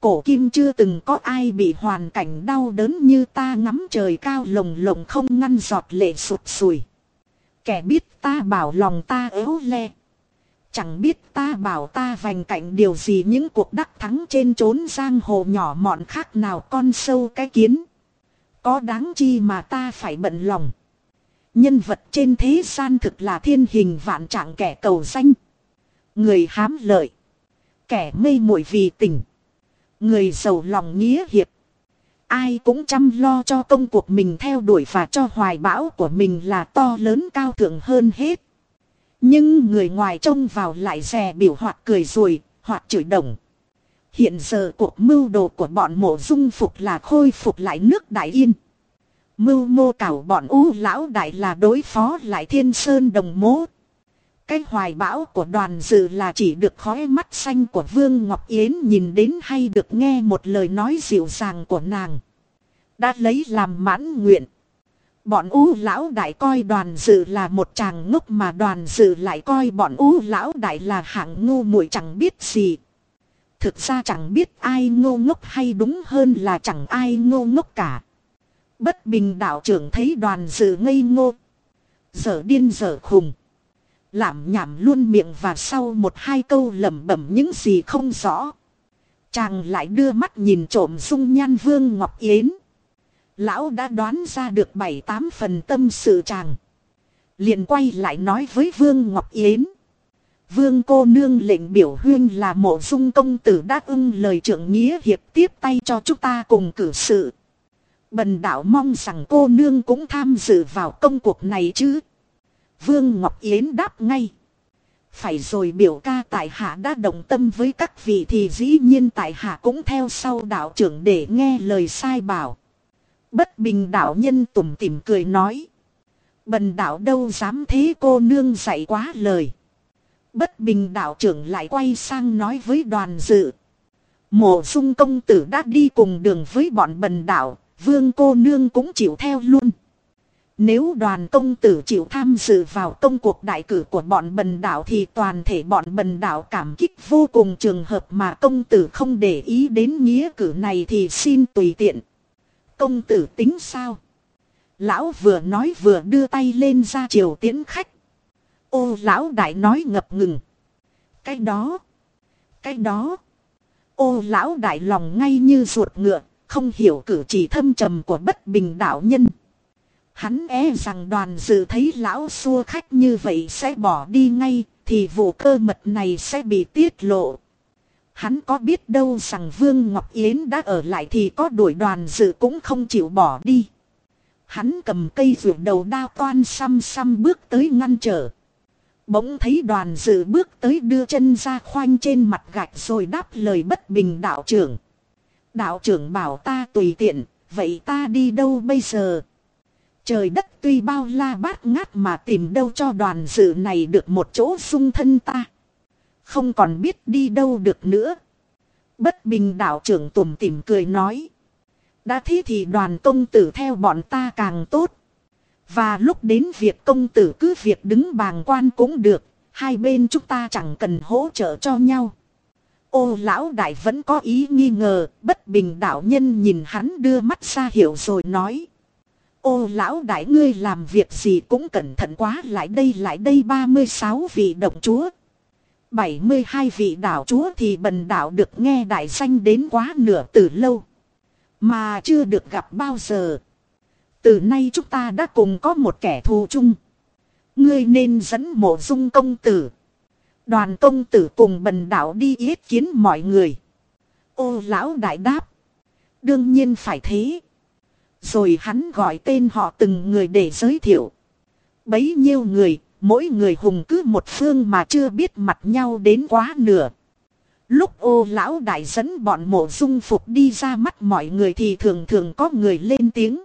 Cổ kim chưa từng có ai bị hoàn cảnh đau đớn như ta ngắm trời cao lồng lồng không ngăn giọt lệ sụt sùi. Kẻ biết ta bảo lòng ta ếu le. Chẳng biết ta bảo ta vành cạnh điều gì những cuộc đắc thắng trên trốn giang hồ nhỏ mọn khác nào con sâu cái kiến. Có đáng chi mà ta phải bận lòng. Nhân vật trên thế gian thực là thiên hình vạn trạng kẻ cầu danh. Người hám lợi. Kẻ mê muội vì tình. Người giàu lòng nghĩa hiệp. Ai cũng chăm lo cho công cuộc mình theo đuổi và cho hoài bão của mình là to lớn cao thượng hơn hết. Nhưng người ngoài trông vào lại rè biểu hoặc cười rồi, hoặc chửi đồng. Hiện giờ cuộc mưu đồ của bọn mộ dung phục là khôi phục lại nước Đại Yên. Mưu mô cảo bọn u lão đại là đối phó lại thiên sơn đồng mố. Cái hoài bão của đoàn dự là chỉ được khói mắt xanh của Vương Ngọc Yến nhìn đến hay được nghe một lời nói dịu dàng của nàng. Đã lấy làm mãn nguyện. Bọn ú lão đại coi đoàn dự là một chàng ngốc mà đoàn dự lại coi bọn ú lão đại là hạng ngu muội chẳng biết gì. Thực ra chẳng biết ai ngô ngốc hay đúng hơn là chẳng ai ngô ngốc cả. Bất bình đạo trưởng thấy đoàn dự ngây ngô. Giờ điên giờ khùng. Làm nhảm luôn miệng và sau một hai câu lẩm bẩm những gì không rõ. Chàng lại đưa mắt nhìn trộm dung nhan vương Ngọc Yến. Lão đã đoán ra được bảy tám phần tâm sự chàng. liền quay lại nói với vương Ngọc Yến. Vương cô nương lệnh biểu huyên là mộ dung công tử đã ưng lời trưởng nghĩa hiệp tiếp tay cho chúng ta cùng cử sự. Bần đạo mong rằng cô nương cũng tham dự vào công cuộc này chứ. Vương Ngọc Yến đáp ngay. Phải rồi biểu ca tại hạ đã đồng tâm với các vị thì dĩ nhiên tại hạ cũng theo sau đạo trưởng để nghe lời sai bảo. Bất bình đạo nhân tủm tỉm cười nói. Bần đạo đâu dám thế cô nương dạy quá lời. Bất bình đạo trưởng lại quay sang nói với đoàn dự. Mộ dung công tử đã đi cùng đường với bọn bần đạo, vương cô nương cũng chịu theo luôn. Nếu đoàn công tử chịu tham dự vào công cuộc đại cử của bọn bần đạo thì toàn thể bọn bần đạo cảm kích vô cùng trường hợp mà công tử không để ý đến nghĩa cử này thì xin tùy tiện. Công tử tính sao? Lão vừa nói vừa đưa tay lên ra chiều tiễn khách. Ô, lão đại nói ngập ngừng. Cái đó. Cái đó. Ô, lão đại lòng ngay như ruột ngựa. Không hiểu cử chỉ thâm trầm của bất bình đạo nhân. Hắn e rằng đoàn dự thấy lão xua khách như vậy sẽ bỏ đi ngay. Thì vụ cơ mật này sẽ bị tiết lộ. Hắn có biết đâu rằng Vương Ngọc Yến đã ở lại thì có đuổi đoàn dự cũng không chịu bỏ đi. Hắn cầm cây ruột đầu đao toan xăm xăm bước tới ngăn trở. Bỗng thấy đoàn dự bước tới đưa chân ra khoanh trên mặt gạch rồi đáp lời bất bình đạo trưởng. Đạo trưởng bảo ta tùy tiện, vậy ta đi đâu bây giờ? Trời đất tuy bao la bát ngát mà tìm đâu cho đoàn dự này được một chỗ sung thân ta. Không còn biết đi đâu được nữa. Bất bình đạo trưởng tủm tỉm cười nói. Đã thế thì đoàn công tử theo bọn ta càng tốt. Và lúc đến việc công tử cứ việc đứng bàng quan cũng được, hai bên chúng ta chẳng cần hỗ trợ cho nhau. Ô lão đại vẫn có ý nghi ngờ, bất bình đạo nhân nhìn hắn đưa mắt ra hiểu rồi nói. Ô lão đại ngươi làm việc gì cũng cẩn thận quá lại đây lại đây 36 vị động chúa. 72 vị đảo chúa thì bần đảo được nghe đại danh đến quá nửa từ lâu. Mà chưa được gặp bao giờ. Từ nay chúng ta đã cùng có một kẻ thù chung. Ngươi nên dẫn mộ dung công tử. Đoàn công tử cùng bần đảo đi yết kiến mọi người. Ô lão đại đáp. Đương nhiên phải thế. Rồi hắn gọi tên họ từng người để giới thiệu. Bấy nhiêu người, mỗi người hùng cứ một phương mà chưa biết mặt nhau đến quá nửa. Lúc ô lão đại dẫn bọn mộ dung phục đi ra mắt mọi người thì thường thường có người lên tiếng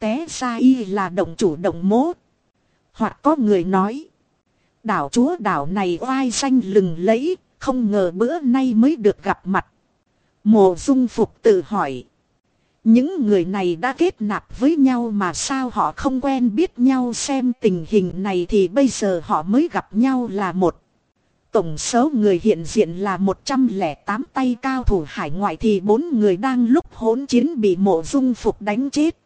té ra y là động chủ động mố. Hoặc có người nói. Đảo chúa đảo này oai danh lừng lẫy, không ngờ bữa nay mới được gặp mặt. Mộ dung phục tự hỏi. Những người này đã kết nạp với nhau mà sao họ không quen biết nhau xem tình hình này thì bây giờ họ mới gặp nhau là một. Tổng số người hiện diện là 108 tay cao thủ hải ngoại thì bốn người đang lúc hỗn chiến bị mộ dung phục đánh chết.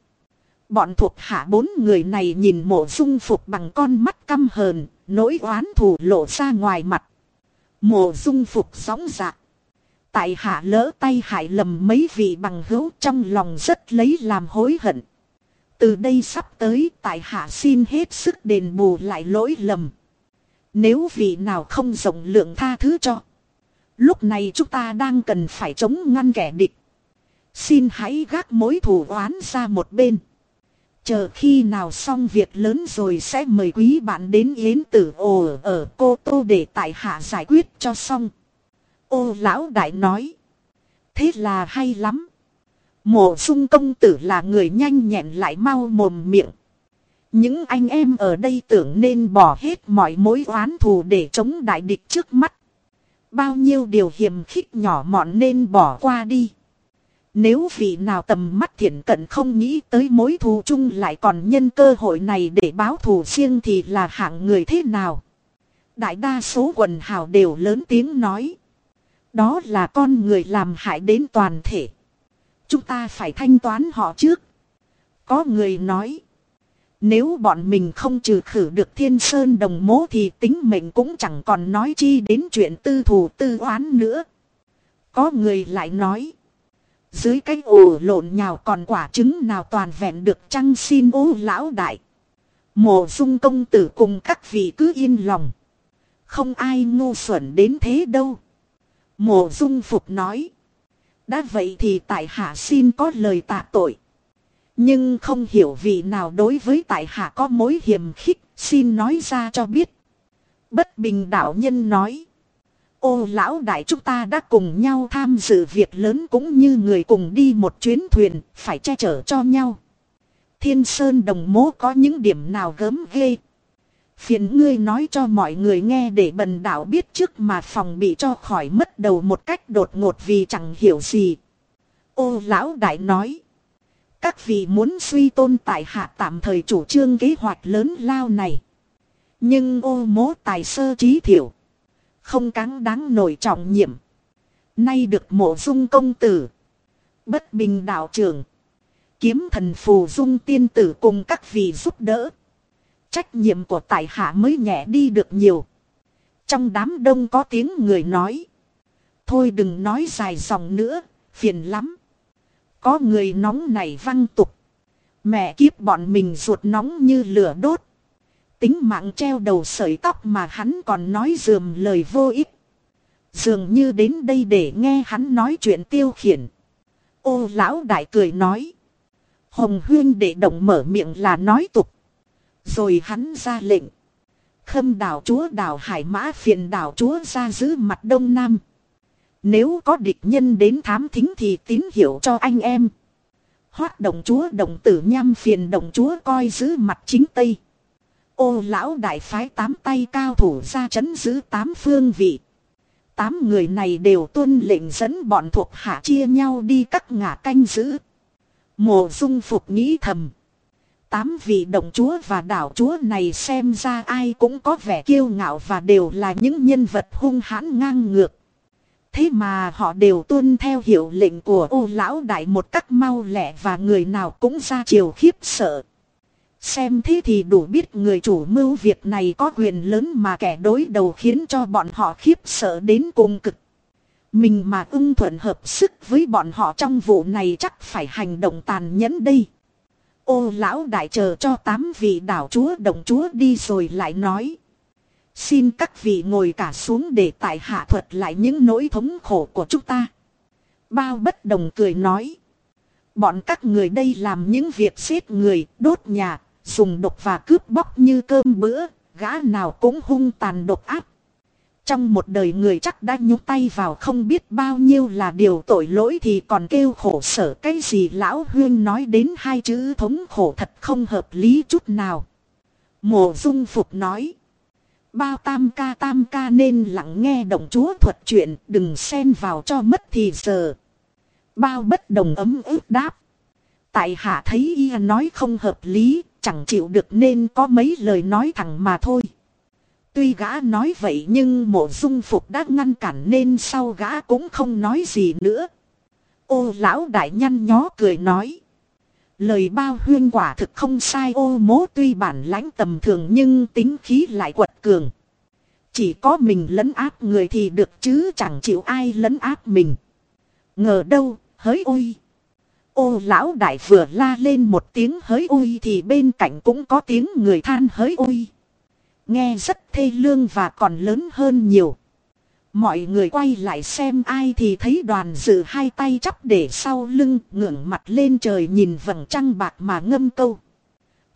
Bọn thuộc hạ bốn người này nhìn mộ dung phục bằng con mắt căm hờn, nỗi oán thù lộ ra ngoài mặt. Mộ dung phục sóng dạ. Tại hạ lỡ tay hại lầm mấy vị bằng hữu trong lòng rất lấy làm hối hận. Từ đây sắp tới, tại hạ xin hết sức đền bù lại lỗi lầm. Nếu vị nào không rộng lượng tha thứ cho. Lúc này chúng ta đang cần phải chống ngăn kẻ địch. Xin hãy gác mối thù oán ra một bên. Chờ khi nào xong việc lớn rồi sẽ mời quý bạn đến Yến Tử Ồ ở Cô Tô để tại hạ giải quyết cho xong. Ô lão đại nói. Thế là hay lắm. Mộ sung công tử là người nhanh nhẹn lại mau mồm miệng. Những anh em ở đây tưởng nên bỏ hết mọi mối oán thù để chống đại địch trước mắt. Bao nhiêu điều hiểm khích nhỏ mọn nên bỏ qua đi. Nếu vị nào tầm mắt thiện cận không nghĩ tới mối thù chung lại còn nhân cơ hội này để báo thù riêng thì là hạng người thế nào? Đại đa số quần hào đều lớn tiếng nói. Đó là con người làm hại đến toàn thể. Chúng ta phải thanh toán họ trước. Có người nói. Nếu bọn mình không trừ khử được thiên sơn đồng mố thì tính mệnh cũng chẳng còn nói chi đến chuyện tư thù tư oán nữa. Có người lại nói. Dưới cái ổ lộn nhào còn quả trứng nào toàn vẹn được chăng xin ô lão đại. Mộ dung công tử cùng các vị cứ yên lòng. Không ai ngu xuẩn đến thế đâu. Mộ dung phục nói. Đã vậy thì tại hạ xin có lời tạ tội. Nhưng không hiểu vì nào đối với tại hạ có mối hiểm khích, xin nói ra cho biết. Bất bình đạo nhân nói. Ô lão đại chúng ta đã cùng nhau tham dự việc lớn cũng như người cùng đi một chuyến thuyền, phải che chở cho nhau. Thiên Sơn đồng mố có những điểm nào gớm ghê. Phiền ngươi nói cho mọi người nghe để bần đạo biết trước mà phòng bị cho khỏi mất đầu một cách đột ngột vì chẳng hiểu gì. Ô lão đại nói. Các vị muốn suy tôn tại hạ tạm thời chủ trương kế hoạch lớn lao này. Nhưng ô mố tài sơ trí thiểu. Không cáng đáng nổi trọng nhiệm. Nay được mộ dung công tử. Bất bình đạo trưởng. Kiếm thần phù dung tiên tử cùng các vị giúp đỡ. Trách nhiệm của tại hạ mới nhẹ đi được nhiều. Trong đám đông có tiếng người nói. Thôi đừng nói dài dòng nữa, phiền lắm. Có người nóng này văng tục. Mẹ kiếp bọn mình ruột nóng như lửa đốt. Tính mạng treo đầu sợi tóc mà hắn còn nói dườm lời vô ích. Dường như đến đây để nghe hắn nói chuyện tiêu khiển. Ô lão đại cười nói. Hồng huyên để động mở miệng là nói tục. Rồi hắn ra lệnh. Khâm đảo chúa đảo hải mã phiền đảo chúa ra giữ mặt đông nam. Nếu có địch nhân đến thám thính thì tín hiệu cho anh em. Hoát đồng chúa đồng tử nham phiền đồng chúa coi giữ mặt chính tây. Ô lão đại phái tám tay cao thủ ra chấn giữ tám phương vị. Tám người này đều tuân lệnh dẫn bọn thuộc hạ chia nhau đi các ngã canh giữ. Mộ dung phục nghĩ thầm. Tám vị đồng chúa và đảo chúa này xem ra ai cũng có vẻ kiêu ngạo và đều là những nhân vật hung hãn ngang ngược. Thế mà họ đều tuân theo hiệu lệnh của ô lão đại một cách mau lẹ và người nào cũng ra chiều khiếp sợ. Xem thế thì đủ biết người chủ mưu việc này có quyền lớn mà kẻ đối đầu khiến cho bọn họ khiếp sợ đến cùng cực. Mình mà ưng thuận hợp sức với bọn họ trong vụ này chắc phải hành động tàn nhẫn đây. Ô lão đại chờ cho tám vị đảo chúa đồng chúa đi rồi lại nói. Xin các vị ngồi cả xuống để tại hạ thuật lại những nỗi thống khổ của chúng ta. Bao bất đồng cười nói. Bọn các người đây làm những việc giết người, đốt nhà, dùng độc và cướp bóc như cơm bữa, gã nào cũng hung tàn độc áp. Trong một đời người chắc đã nhúc tay vào không biết bao nhiêu là điều tội lỗi thì còn kêu khổ sở cái gì lão huyên nói đến hai chữ thống khổ thật không hợp lý chút nào. Mộ dung phục nói. Bao tam ca tam ca nên lặng nghe động chúa thuật chuyện đừng xen vào cho mất thì giờ. Bao bất đồng ấm ức đáp. Tại hạ thấy y nói không hợp lý, chẳng chịu được nên có mấy lời nói thẳng mà thôi. Tuy gã nói vậy nhưng mộ dung phục đã ngăn cản nên sau gã cũng không nói gì nữa. Ô lão đại nhăn nhó cười nói. Lời bao huyên quả thực không sai ô mố tuy bản lãnh tầm thường nhưng tính khí lại quật cường. Chỉ có mình lấn áp người thì được chứ chẳng chịu ai lấn áp mình. Ngờ đâu, hới ôi. Ô lão đại vừa la lên một tiếng hới ôi thì bên cạnh cũng có tiếng người than hới ôi. Nghe rất thê lương và còn lớn hơn nhiều. Mọi người quay lại xem ai thì thấy đoàn dự hai tay chắp để sau lưng ngưỡng mặt lên trời nhìn vầng trăng bạc mà ngâm câu.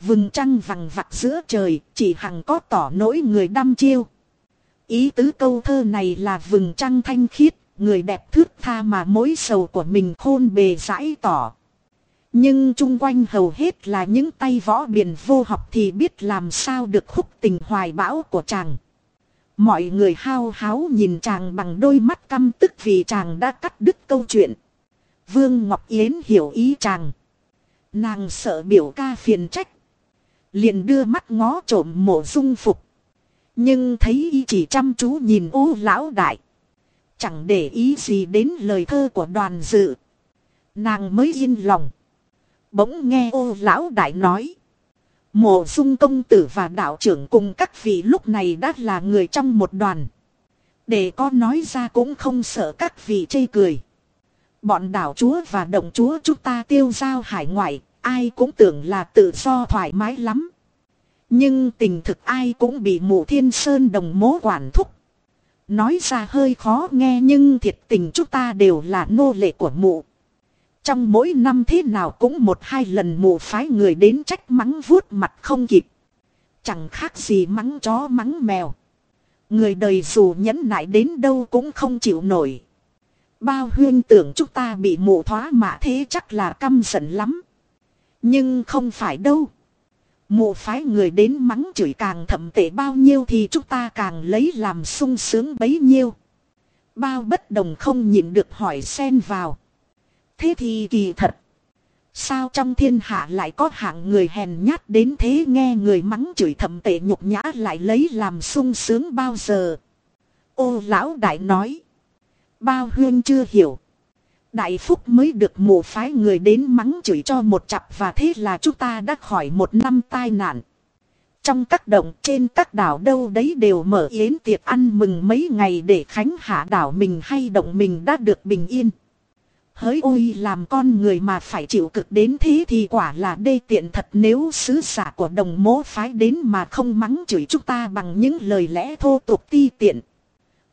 Vừng trăng vằng vặc giữa trời chỉ hằng có tỏ nỗi người đăm chiêu. Ý tứ câu thơ này là vừng trăng thanh khiết, người đẹp thước tha mà mối sầu của mình khôn bề giải tỏ. Nhưng chung quanh hầu hết là những tay võ biển vô học thì biết làm sao được khúc tình hoài bão của chàng. Mọi người hao háo nhìn chàng bằng đôi mắt căm tức vì chàng đã cắt đứt câu chuyện. Vương Ngọc Yến hiểu ý chàng. Nàng sợ biểu ca phiền trách. Liền đưa mắt ngó trộm mộ dung phục. Nhưng thấy y chỉ chăm chú nhìn ô lão đại. Chẳng để ý gì đến lời thơ của đoàn dự. Nàng mới yên lòng. Bỗng nghe ô lão đại nói. Mộ dung công tử và đạo trưởng cùng các vị lúc này đã là người trong một đoàn. Để con nói ra cũng không sợ các vị chê cười. Bọn đảo chúa và đồng chúa chúng ta tiêu giao hải ngoại, ai cũng tưởng là tự do thoải mái lắm. Nhưng tình thực ai cũng bị mụ thiên sơn đồng mố quản thúc. Nói ra hơi khó nghe nhưng thiệt tình chúng ta đều là nô lệ của mụ. Trong mỗi năm thế nào cũng một hai lần mụ phái người đến trách mắng vuốt mặt không kịp. Chẳng khác gì mắng chó mắng mèo. Người đời dù nhẫn nại đến đâu cũng không chịu nổi. Bao huyên tưởng chúng ta bị mụ thoá mạ thế chắc là căm giận lắm. Nhưng không phải đâu. Mụ phái người đến mắng chửi càng thậm tệ bao nhiêu thì chúng ta càng lấy làm sung sướng bấy nhiêu. Bao bất đồng không nhịn được hỏi xen vào. Thế thì kỳ thật. Sao trong thiên hạ lại có hạng người hèn nhát đến thế nghe người mắng chửi thầm tệ nhục nhã lại lấy làm sung sướng bao giờ. Ô lão đại nói. Bao huyên chưa hiểu. Đại phúc mới được mù phái người đến mắng chửi cho một chặp và thế là chúng ta đã khỏi một năm tai nạn. Trong các động trên các đảo đâu đấy đều mở yến tiệc ăn mừng mấy ngày để khánh hạ đảo mình hay động mình đã được bình yên. Hỡi ôi, làm con người mà phải chịu cực đến thế thì quả là đê tiện thật nếu sứ giả của đồng mố phái đến mà không mắng chửi chúng ta bằng những lời lẽ thô tục ti tiện.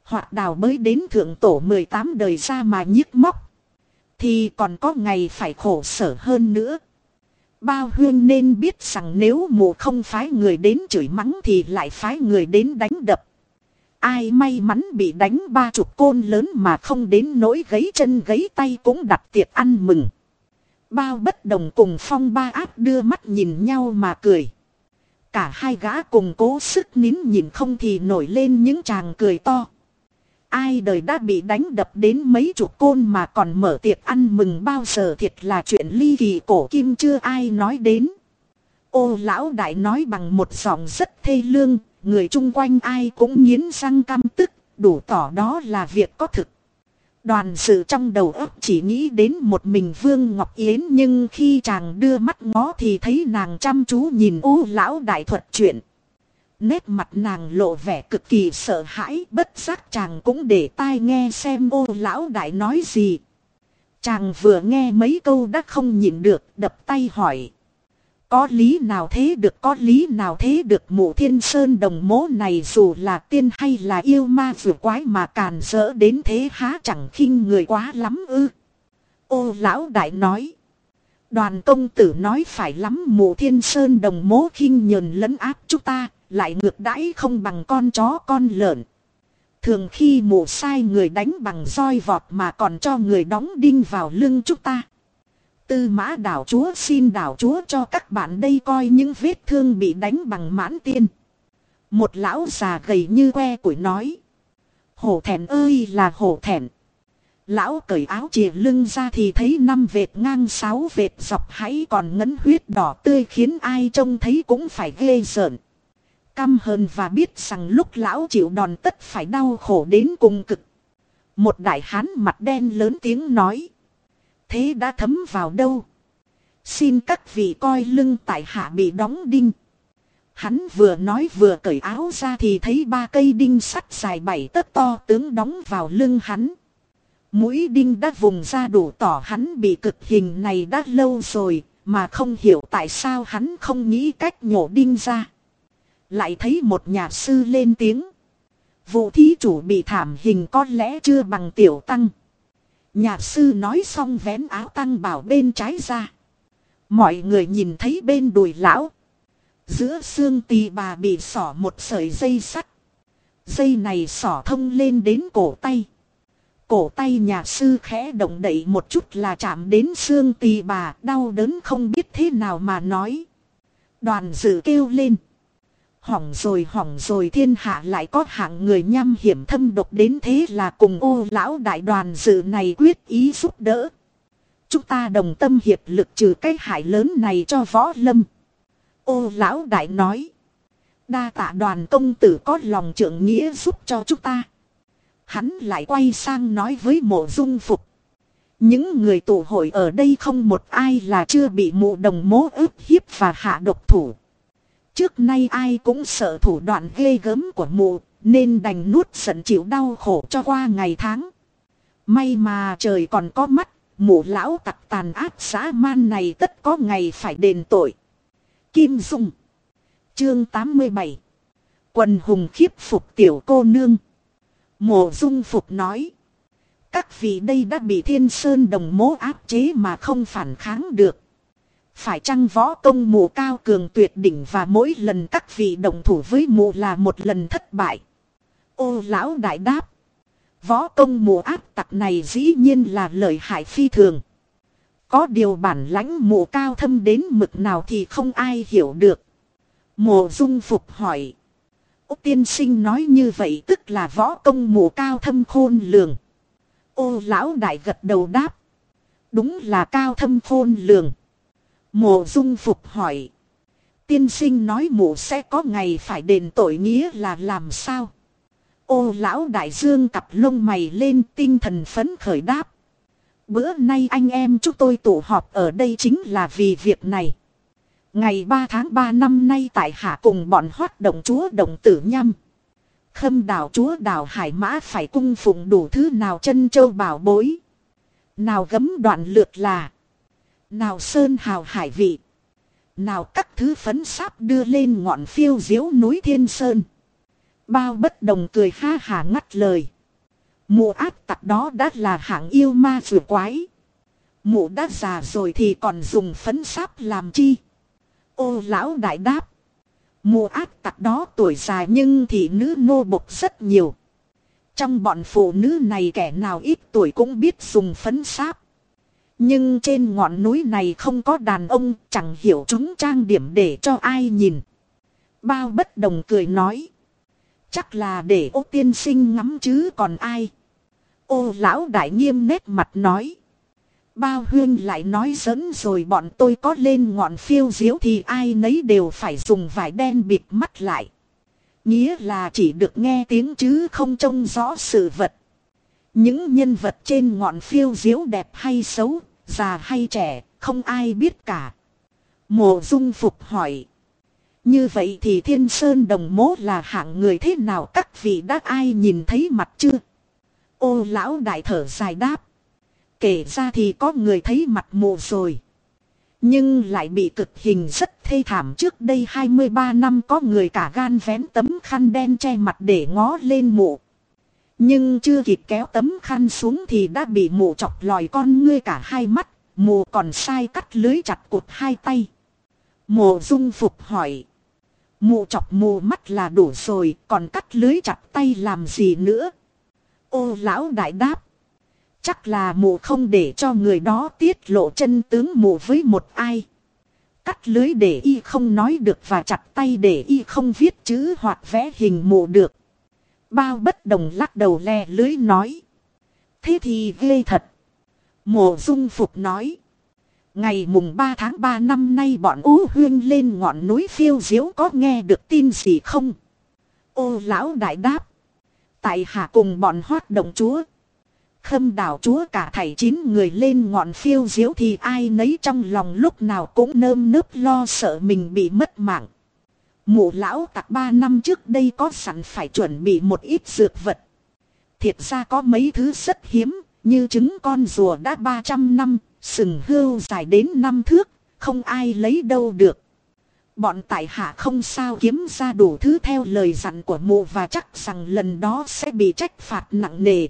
Hoặc đào mới đến thượng tổ 18 đời ra mà nhức móc. Thì còn có ngày phải khổ sở hơn nữa. Bao huyên nên biết rằng nếu mù không phái người đến chửi mắng thì lại phái người đến đánh đập. Ai may mắn bị đánh ba chục côn lớn mà không đến nỗi gấy chân gấy tay cũng đặt tiệc ăn mừng. Bao bất đồng cùng phong ba áp đưa mắt nhìn nhau mà cười. Cả hai gã cùng cố sức nín nhìn không thì nổi lên những chàng cười to. Ai đời đã bị đánh đập đến mấy chục côn mà còn mở tiệc ăn mừng bao giờ thiệt là chuyện ly kỳ cổ kim chưa ai nói đến. Ô lão đại nói bằng một giọng rất thê lương, người chung quanh ai cũng nghiến răng căm tức, đủ tỏ đó là việc có thực. Đoàn sự trong đầu óc chỉ nghĩ đến một mình Vương Ngọc Yến nhưng khi chàng đưa mắt ngó thì thấy nàng chăm chú nhìn u lão đại thuật chuyện. Nét mặt nàng lộ vẻ cực kỳ sợ hãi bất giác chàng cũng để tai nghe xem ô lão đại nói gì. Chàng vừa nghe mấy câu đã không nhịn được đập tay hỏi. Có lý nào thế được có lý nào thế được mụ thiên sơn đồng mố này dù là tiên hay là yêu ma vừa quái mà càn rỡ đến thế há chẳng khinh người quá lắm ư. Ô lão đại nói. Đoàn công tử nói phải lắm mụ thiên sơn đồng mố khinh nhờn lấn áp chúng ta, lại ngược đãi không bằng con chó con lợn. Thường khi mụ sai người đánh bằng roi vọt mà còn cho người đóng đinh vào lưng chúng ta. Tư mã đảo chúa xin đảo chúa cho các bạn đây coi những vết thương bị đánh bằng mãn tiên. Một lão già gầy như que củi nói. Hổ thẹn ơi là hổ thẹn. Lão cởi áo chìa lưng ra thì thấy năm vệt ngang sáu vệt dọc hãy còn ngấn huyết đỏ tươi khiến ai trông thấy cũng phải ghê sợn. Căm hờn và biết rằng lúc lão chịu đòn tất phải đau khổ đến cùng cực. Một đại hán mặt đen lớn tiếng nói. Thế đã thấm vào đâu? Xin các vị coi lưng tại hạ bị đóng đinh. Hắn vừa nói vừa cởi áo ra thì thấy ba cây đinh sắt dài bảy tấc to tướng đóng vào lưng hắn. Mũi đinh đã vùng ra đủ tỏ hắn bị cực hình này đã lâu rồi, mà không hiểu tại sao hắn không nghĩ cách nhổ đinh ra. Lại thấy một nhà sư lên tiếng. Vụ thí chủ bị thảm hình có lẽ chưa bằng tiểu tăng. Nhà sư nói xong vén áo tăng bảo bên trái ra. Mọi người nhìn thấy bên đùi lão. Giữa xương tì bà bị sỏ một sợi dây sắt. Dây này sỏ thông lên đến cổ tay. Cổ tay nhà sư khẽ động đậy một chút là chạm đến xương tì bà, đau đớn không biết thế nào mà nói. Đoàn dự kêu lên. Hỏng rồi hỏng rồi, thiên hạ lại có hạng người nham hiểm thâm độc đến thế là cùng ô lão đại đoàn dự này quyết ý giúp đỡ. Chúng ta đồng tâm hiệp lực trừ cái hại lớn này cho võ lâm. Ô lão đại nói. Đa tạ đoàn công tử có lòng trưởng nghĩa giúp cho chúng ta. Hắn lại quay sang nói với mộ dung phục. Những người tụ hội ở đây không một ai là chưa bị mụ đồng mố ức hiếp và hạ độc thủ. Trước nay ai cũng sợ thủ đoạn ghê gớm của mụ, nên đành nuốt giận chịu đau khổ cho qua ngày tháng. May mà trời còn có mắt, mụ lão tặc tàn ác xã man này tất có ngày phải đền tội. Kim Dung Chương 87 Quần hùng khiếp phục tiểu cô nương. Mộ dung phục nói. Các vị đây đã bị thiên sơn đồng mố áp chế mà không phản kháng được. Phải chăng võ công mù cao cường tuyệt đỉnh và mỗi lần các vị đồng thủ với mù là một lần thất bại. Ô lão đại đáp. Võ công mù áp tặc này dĩ nhiên là lợi hại phi thường. Có điều bản lãnh mù cao thâm đến mực nào thì không ai hiểu được. Mộ dung phục hỏi. Úc tiên sinh nói như vậy tức là võ công mù cao thâm khôn lường. Ô lão đại gật đầu đáp. Đúng là cao thâm khôn lường. Mộ dung phục hỏi. Tiên sinh nói mụ sẽ có ngày phải đền tội nghĩa là làm sao? Ô lão đại dương cặp lông mày lên tinh thần phấn khởi đáp. Bữa nay anh em chúng tôi tụ họp ở đây chính là vì việc này. Ngày 3 tháng 3 năm nay tại hạ cùng bọn hoạt động chúa đồng tử nhâm. Khâm đảo chúa đảo hải mã phải cung phụng đủ thứ nào chân châu bảo bối. Nào gấm đoạn lượt là. Nào sơn hào hải vị. Nào các thứ phấn sáp đưa lên ngọn phiêu diếu núi thiên sơn. Bao bất đồng cười ha hà ngắt lời. Mụ ác tặc đó đã là hạng yêu ma vừa quái. Mụ đã già rồi thì còn dùng phấn sáp làm chi. Ô lão đại đáp. Mụ ác tặc đó tuổi già nhưng thị nữ nô bộc rất nhiều. Trong bọn phụ nữ này kẻ nào ít tuổi cũng biết dùng phấn sáp. Nhưng trên ngọn núi này không có đàn ông, chẳng hiểu chúng trang điểm để cho ai nhìn. Bao bất đồng cười nói. Chắc là để ô tiên sinh ngắm chứ còn ai. Ô lão đại nghiêm nét mặt nói. Bao huyên lại nói dẫn rồi bọn tôi có lên ngọn phiêu diếu thì ai nấy đều phải dùng vải đen bịt mắt lại. Nghĩa là chỉ được nghe tiếng chứ không trông rõ sự vật. Những nhân vật trên ngọn phiêu diếu đẹp hay xấu, già hay trẻ, không ai biết cả. Mộ dung phục hỏi. Như vậy thì thiên sơn đồng mố là hạng người thế nào các vị đã ai nhìn thấy mặt chưa? Ô lão đại thở dài đáp. Kể ra thì có người thấy mặt mộ rồi. Nhưng lại bị cực hình rất thê thảm trước đây 23 năm có người cả gan vén tấm khăn đen che mặt để ngó lên mộ. Nhưng chưa kịp kéo tấm khăn xuống thì đã bị mụ chọc lòi con ngươi cả hai mắt, mụ còn sai cắt lưới chặt cột hai tay. mụ dung phục hỏi. Mụ chọc mù mắt là đủ rồi, còn cắt lưới chặt tay làm gì nữa? Ô lão đại đáp. Chắc là mụ không để cho người đó tiết lộ chân tướng mụ với một ai. Cắt lưới để y không nói được và chặt tay để y không viết chữ hoặc vẽ hình mụ được. Bao bất đồng lắc đầu le lưới nói. Thế thì ghê thật. Mộ dung phục nói. Ngày mùng 3 tháng 3 năm nay bọn Ú Huyên lên ngọn núi phiêu diếu có nghe được tin gì không? Ô lão đại đáp. Tại hạ cùng bọn hoạt động chúa. Khâm đảo chúa cả thảy chín người lên ngọn phiêu diếu thì ai nấy trong lòng lúc nào cũng nơm nớp lo sợ mình bị mất mạng. Mụ lão tặc ba năm trước đây có sẵn phải chuẩn bị một ít dược vật. Thiệt ra có mấy thứ rất hiếm, như trứng con rùa đã 300 năm, sừng hươu dài đến năm thước, không ai lấy đâu được. Bọn tại hạ không sao kiếm ra đủ thứ theo lời dặn của mụ và chắc rằng lần đó sẽ bị trách phạt nặng nề.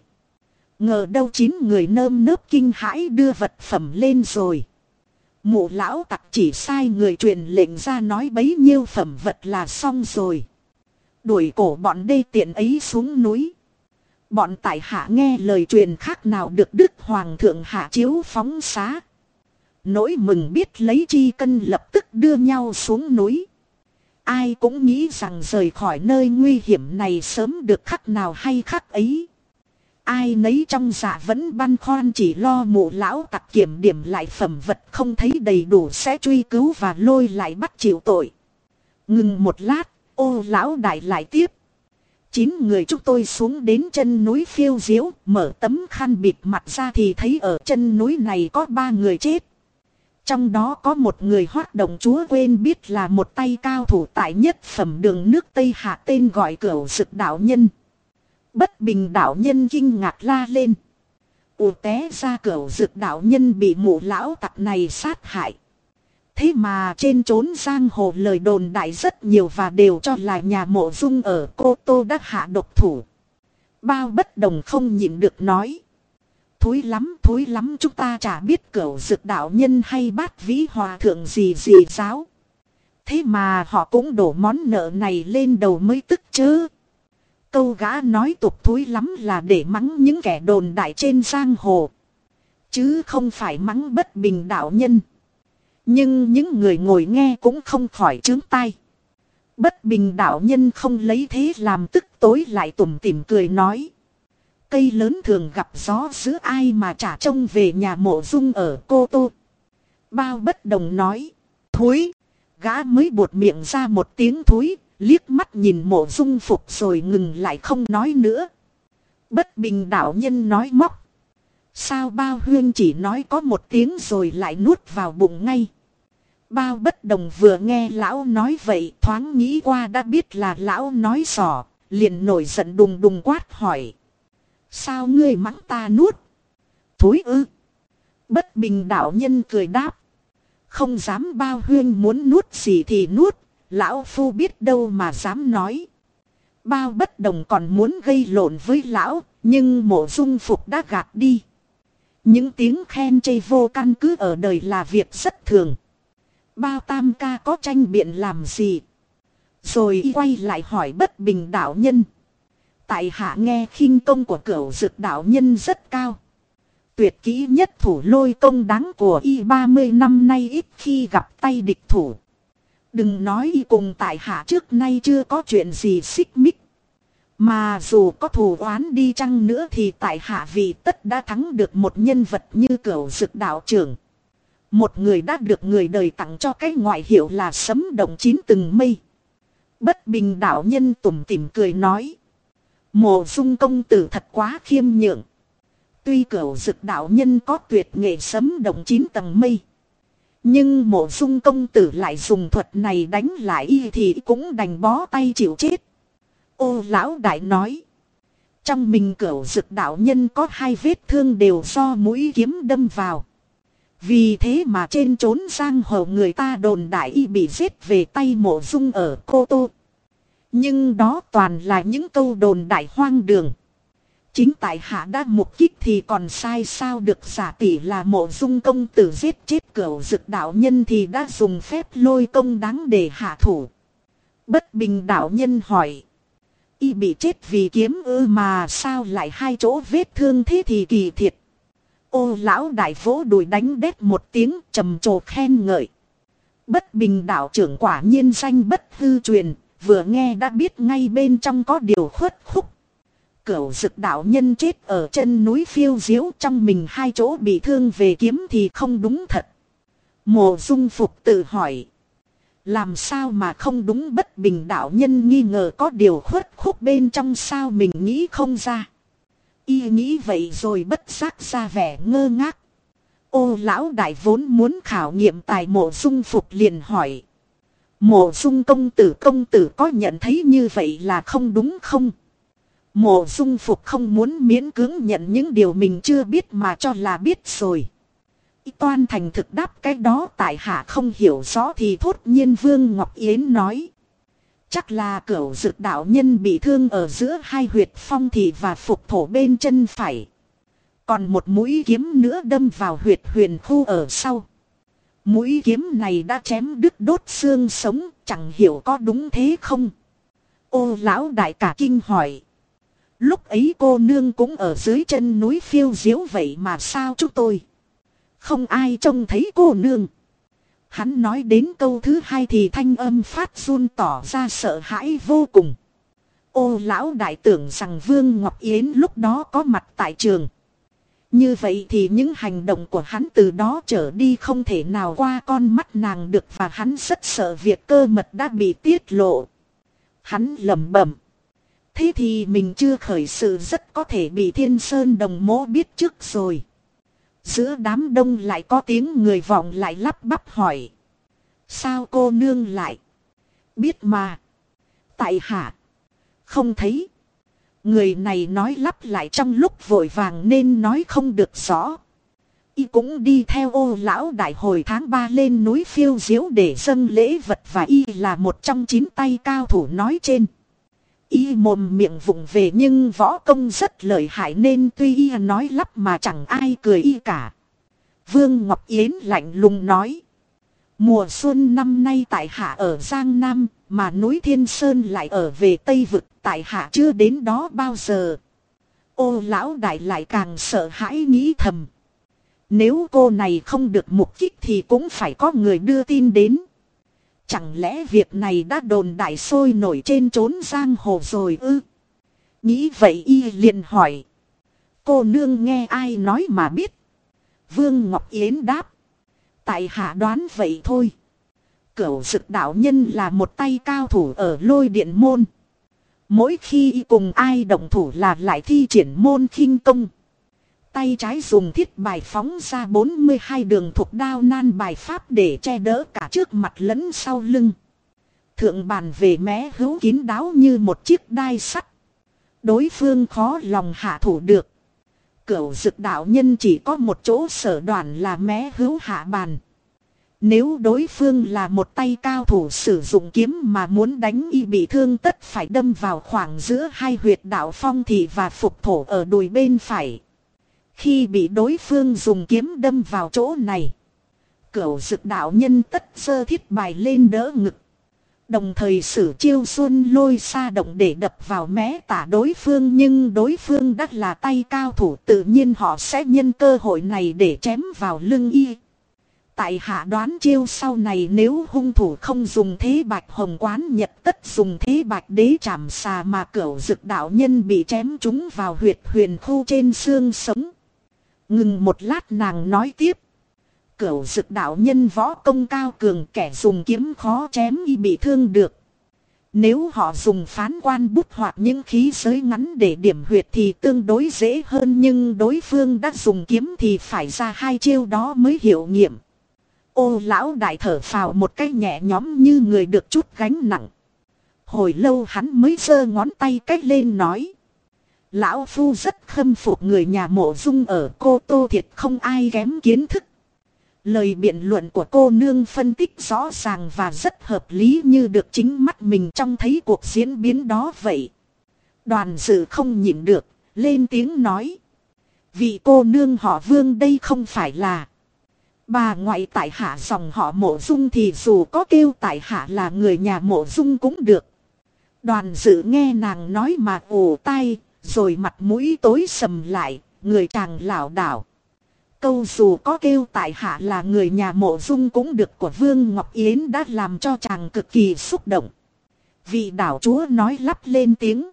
Ngờ đâu chín người nơm nớp kinh hãi đưa vật phẩm lên rồi. Mụ lão tặc chỉ sai người truyền lệnh ra nói bấy nhiêu phẩm vật là xong rồi. Đuổi cổ bọn đê tiện ấy xuống núi. Bọn tại hạ nghe lời truyền khác nào được Đức Hoàng thượng hạ chiếu phóng xá. Nỗi mừng biết lấy chi cân lập tức đưa nhau xuống núi. Ai cũng nghĩ rằng rời khỏi nơi nguy hiểm này sớm được khắc nào hay khắc ấy. Ai nấy trong dạ vẫn băn khoăn chỉ lo mụ lão tặc kiểm điểm lại phẩm vật không thấy đầy đủ sẽ truy cứu và lôi lại bắt chịu tội. Ngừng một lát, ô lão đại lại tiếp. Chín người chúng tôi xuống đến chân núi phiêu diễu mở tấm khăn bịt mặt ra thì thấy ở chân núi này có ba người chết. Trong đó có một người hoạt động chúa quên biết là một tay cao thủ tại nhất phẩm đường nước Tây Hạ tên gọi cửu sực đạo nhân. Bất bình đạo nhân kinh ngạc la lên. Ủa té ra cửa dược đạo nhân bị mụ lão tặc này sát hại. Thế mà trên trốn giang hồ lời đồn đại rất nhiều và đều cho là nhà mộ dung ở Cô Tô đã hạ độc thủ. Bao bất đồng không nhịn được nói. Thối lắm, thối lắm chúng ta chả biết cửu dược đạo nhân hay bát vĩ hòa thượng gì gì giáo. Thế mà họ cũng đổ món nợ này lên đầu mới tức chứ. Câu gã nói tục thối lắm là để mắng những kẻ đồn đại trên giang hồ. Chứ không phải mắng bất bình đạo nhân. Nhưng những người ngồi nghe cũng không khỏi trướng tay. Bất bình đạo nhân không lấy thế làm tức tối lại tủm tỉm cười nói. Cây lớn thường gặp gió giữa ai mà trả trông về nhà mộ dung ở cô tô. Bao bất đồng nói. Thối. Gã mới buột miệng ra một tiếng thối. Liếc mắt nhìn mộ dung phục rồi ngừng lại không nói nữa. Bất bình đạo nhân nói móc. Sao bao huyên chỉ nói có một tiếng rồi lại nuốt vào bụng ngay. Bao bất đồng vừa nghe lão nói vậy thoáng nghĩ qua đã biết là lão nói sỏ, liền nổi giận đùng đùng quát hỏi. Sao ngươi mắng ta nuốt? Thối ư. Bất bình đạo nhân cười đáp. Không dám bao huyên muốn nuốt gì thì nuốt, lão phu biết đâu mà dám nói. Bao bất đồng còn muốn gây lộn với lão, nhưng mộ dung phục đã gạt đi. Những tiếng khen chê vô căn cứ ở đời là việc rất thường. Bao tam ca có tranh biện làm gì? Rồi y quay lại hỏi bất bình đạo nhân. Tại hạ nghe khinh công của cửu dực đạo nhân rất cao. Tuyệt kỹ nhất thủ lôi công đáng của y 30 năm nay ít khi gặp tay địch thủ. Đừng nói y cùng tại hạ trước nay chưa có chuyện gì xích mích. Mà dù có thù oán đi chăng nữa thì tại hạ vì tất đã thắng được một nhân vật như cửu dực đạo trưởng. Một người đã được người đời tặng cho cái ngoại hiệu là sấm động chín từng mây. Bất bình đạo nhân tủm tỉm cười nói. Mộ dung công tử thật quá khiêm nhượng. Tuy cửu dực đạo nhân có tuyệt nghệ sấm động chín tầng mây. Nhưng mộ dung công tử lại dùng thuật này đánh lại y thì cũng đành bó tay chịu chết. Ô lão đại nói. Trong mình cửu dực đạo nhân có hai vết thương đều do mũi kiếm đâm vào. Vì thế mà trên trốn giang hồ người ta đồn đại y bị giết về tay mộ dung ở Cô Tô. Nhưng đó toàn là những câu đồn đại hoang đường. Chính tại hạ đã mục kích thì còn sai sao được giả tỷ là mộ dung công tử giết chết cửu dực đạo nhân thì đã dùng phép lôi công đáng để hạ thủ. Bất bình đạo nhân hỏi. Y bị chết vì kiếm ư mà sao lại hai chỗ vết thương thế thì kỳ thiệt. Ô lão đại vỗ đùi đánh đét một tiếng trầm trồ khen ngợi. Bất bình đạo trưởng quả nhiên danh bất hư truyền, vừa nghe đã biết ngay bên trong có điều khuất khúc. Cửu dực đạo nhân chết ở chân núi phiêu diếu trong mình hai chỗ bị thương về kiếm thì không đúng thật. Mộ dung phục tự hỏi. Làm sao mà không đúng bất bình đạo nhân nghi ngờ có điều khuất khúc bên trong sao mình nghĩ không ra. Y nghĩ vậy rồi bất giác ra vẻ ngơ ngác. Ô lão đại vốn muốn khảo nghiệm tài mộ dung phục liền hỏi. Mộ dung công tử công tử có nhận thấy như vậy là không đúng không? Mộ dung phục không muốn miễn cưỡng nhận những điều mình chưa biết mà cho là biết rồi. Y toan thành thực đáp cái đó tại hạ không hiểu rõ thì thốt nhiên Vương Ngọc Yến nói. Chắc là cửu dực đạo nhân bị thương ở giữa hai huyệt phong thị và phục thổ bên chân phải. Còn một mũi kiếm nữa đâm vào huyệt huyền khu ở sau. Mũi kiếm này đã chém đứt đốt xương sống, chẳng hiểu có đúng thế không? Ô lão đại cả kinh hỏi. Lúc ấy cô nương cũng ở dưới chân núi phiêu diếu vậy mà sao chúng tôi? Không ai trông thấy cô nương. Hắn nói đến câu thứ hai thì thanh âm phát run tỏ ra sợ hãi vô cùng. Ô lão đại tưởng rằng Vương Ngọc Yến lúc đó có mặt tại trường. Như vậy thì những hành động của hắn từ đó trở đi không thể nào qua con mắt nàng được và hắn rất sợ việc cơ mật đã bị tiết lộ. Hắn lẩm bẩm. Thế thì mình chưa khởi sự rất có thể bị thiên sơn đồng mố biết trước rồi. Giữa đám đông lại có tiếng người vọng lại lắp bắp hỏi. Sao cô nương lại? Biết mà. Tại hạ. Không thấy. Người này nói lắp lại trong lúc vội vàng nên nói không được rõ. Y cũng đi theo ô lão đại hồi tháng 3 lên núi phiêu diếu để dâng lễ vật và y là một trong chín tay cao thủ nói trên. Y mồm miệng vụng về nhưng võ công rất lợi hại nên tuy y nói lắp mà chẳng ai cười y cả. Vương Ngọc Yến lạnh lùng nói. Mùa xuân năm nay tại hạ ở Giang Nam, mà núi Thiên Sơn lại ở về Tây Vực, tại hạ chưa đến đó bao giờ. Ô lão đại lại càng sợ hãi nghĩ thầm. Nếu cô này không được mục kích thì cũng phải có người đưa tin đến. Chẳng lẽ việc này đã đồn đại sôi nổi trên trốn giang hồ rồi ư? Nghĩ vậy y liền hỏi. Cô nương nghe ai nói mà biết? Vương Ngọc Yến đáp. Tại hạ đoán vậy thôi. Cửu sực đạo nhân là một tay cao thủ ở lôi điện môn. Mỗi khi cùng ai động thủ là lại thi triển môn khinh công. Tay trái dùng thiết bài phóng ra 42 đường thuộc đao nan bài pháp để che đỡ cả trước mặt lẫn sau lưng. Thượng bàn về mé hữu kín đáo như một chiếc đai sắt. Đối phương khó lòng hạ thủ được. Cửu dực đạo nhân chỉ có một chỗ sở đoàn là mé hữu hạ bàn. Nếu đối phương là một tay cao thủ sử dụng kiếm mà muốn đánh y bị thương tất phải đâm vào khoảng giữa hai huyệt đạo phong thị và phục thổ ở đùi bên phải. Khi bị đối phương dùng kiếm đâm vào chỗ này. Cửu dực đạo nhân tất sơ thiết bài lên đỡ ngực. Đồng thời sử chiêu xuân lôi xa động để đập vào mé tả đối phương, nhưng đối phương đắt là tay cao thủ, tự nhiên họ sẽ nhân cơ hội này để chém vào lưng y. Tại hạ đoán chiêu sau này nếu hung thủ không dùng thế bạch hồng quán nhật tất dùng thế bạch đế chạm xà mà cửu dực đạo nhân bị chém chúng vào huyệt huyền khu trên xương sống. Ngừng một lát nàng nói tiếp. Cửu dực đạo nhân võ công cao cường kẻ dùng kiếm khó chém y bị thương được. Nếu họ dùng phán quan bút hoặc những khí giới ngắn để điểm huyệt thì tương đối dễ hơn nhưng đối phương đã dùng kiếm thì phải ra hai chiêu đó mới hiệu nghiệm. Ô lão đại thở phào một cái nhẹ nhóm như người được chút gánh nặng. Hồi lâu hắn mới giơ ngón tay cách lên nói. Lão Phu rất khâm phục người nhà mộ dung ở cô Tô Thiệt không ai kém kiến thức. Lời biện luận của cô nương phân tích rõ ràng và rất hợp lý như được chính mắt mình trong thấy cuộc diễn biến đó vậy. Đoàn dự không nhịn được, lên tiếng nói. Vị cô nương họ vương đây không phải là... Bà ngoại tại hạ dòng họ mộ dung thì dù có kêu tại hạ là người nhà mộ dung cũng được. Đoàn dự nghe nàng nói mà ồ tai, rồi mặt mũi tối sầm lại, người chàng lảo đảo. Câu dù có kêu tại hạ là người nhà mộ dung cũng được của Vương Ngọc Yến đã làm cho chàng cực kỳ xúc động. Vị đảo chúa nói lắp lên tiếng.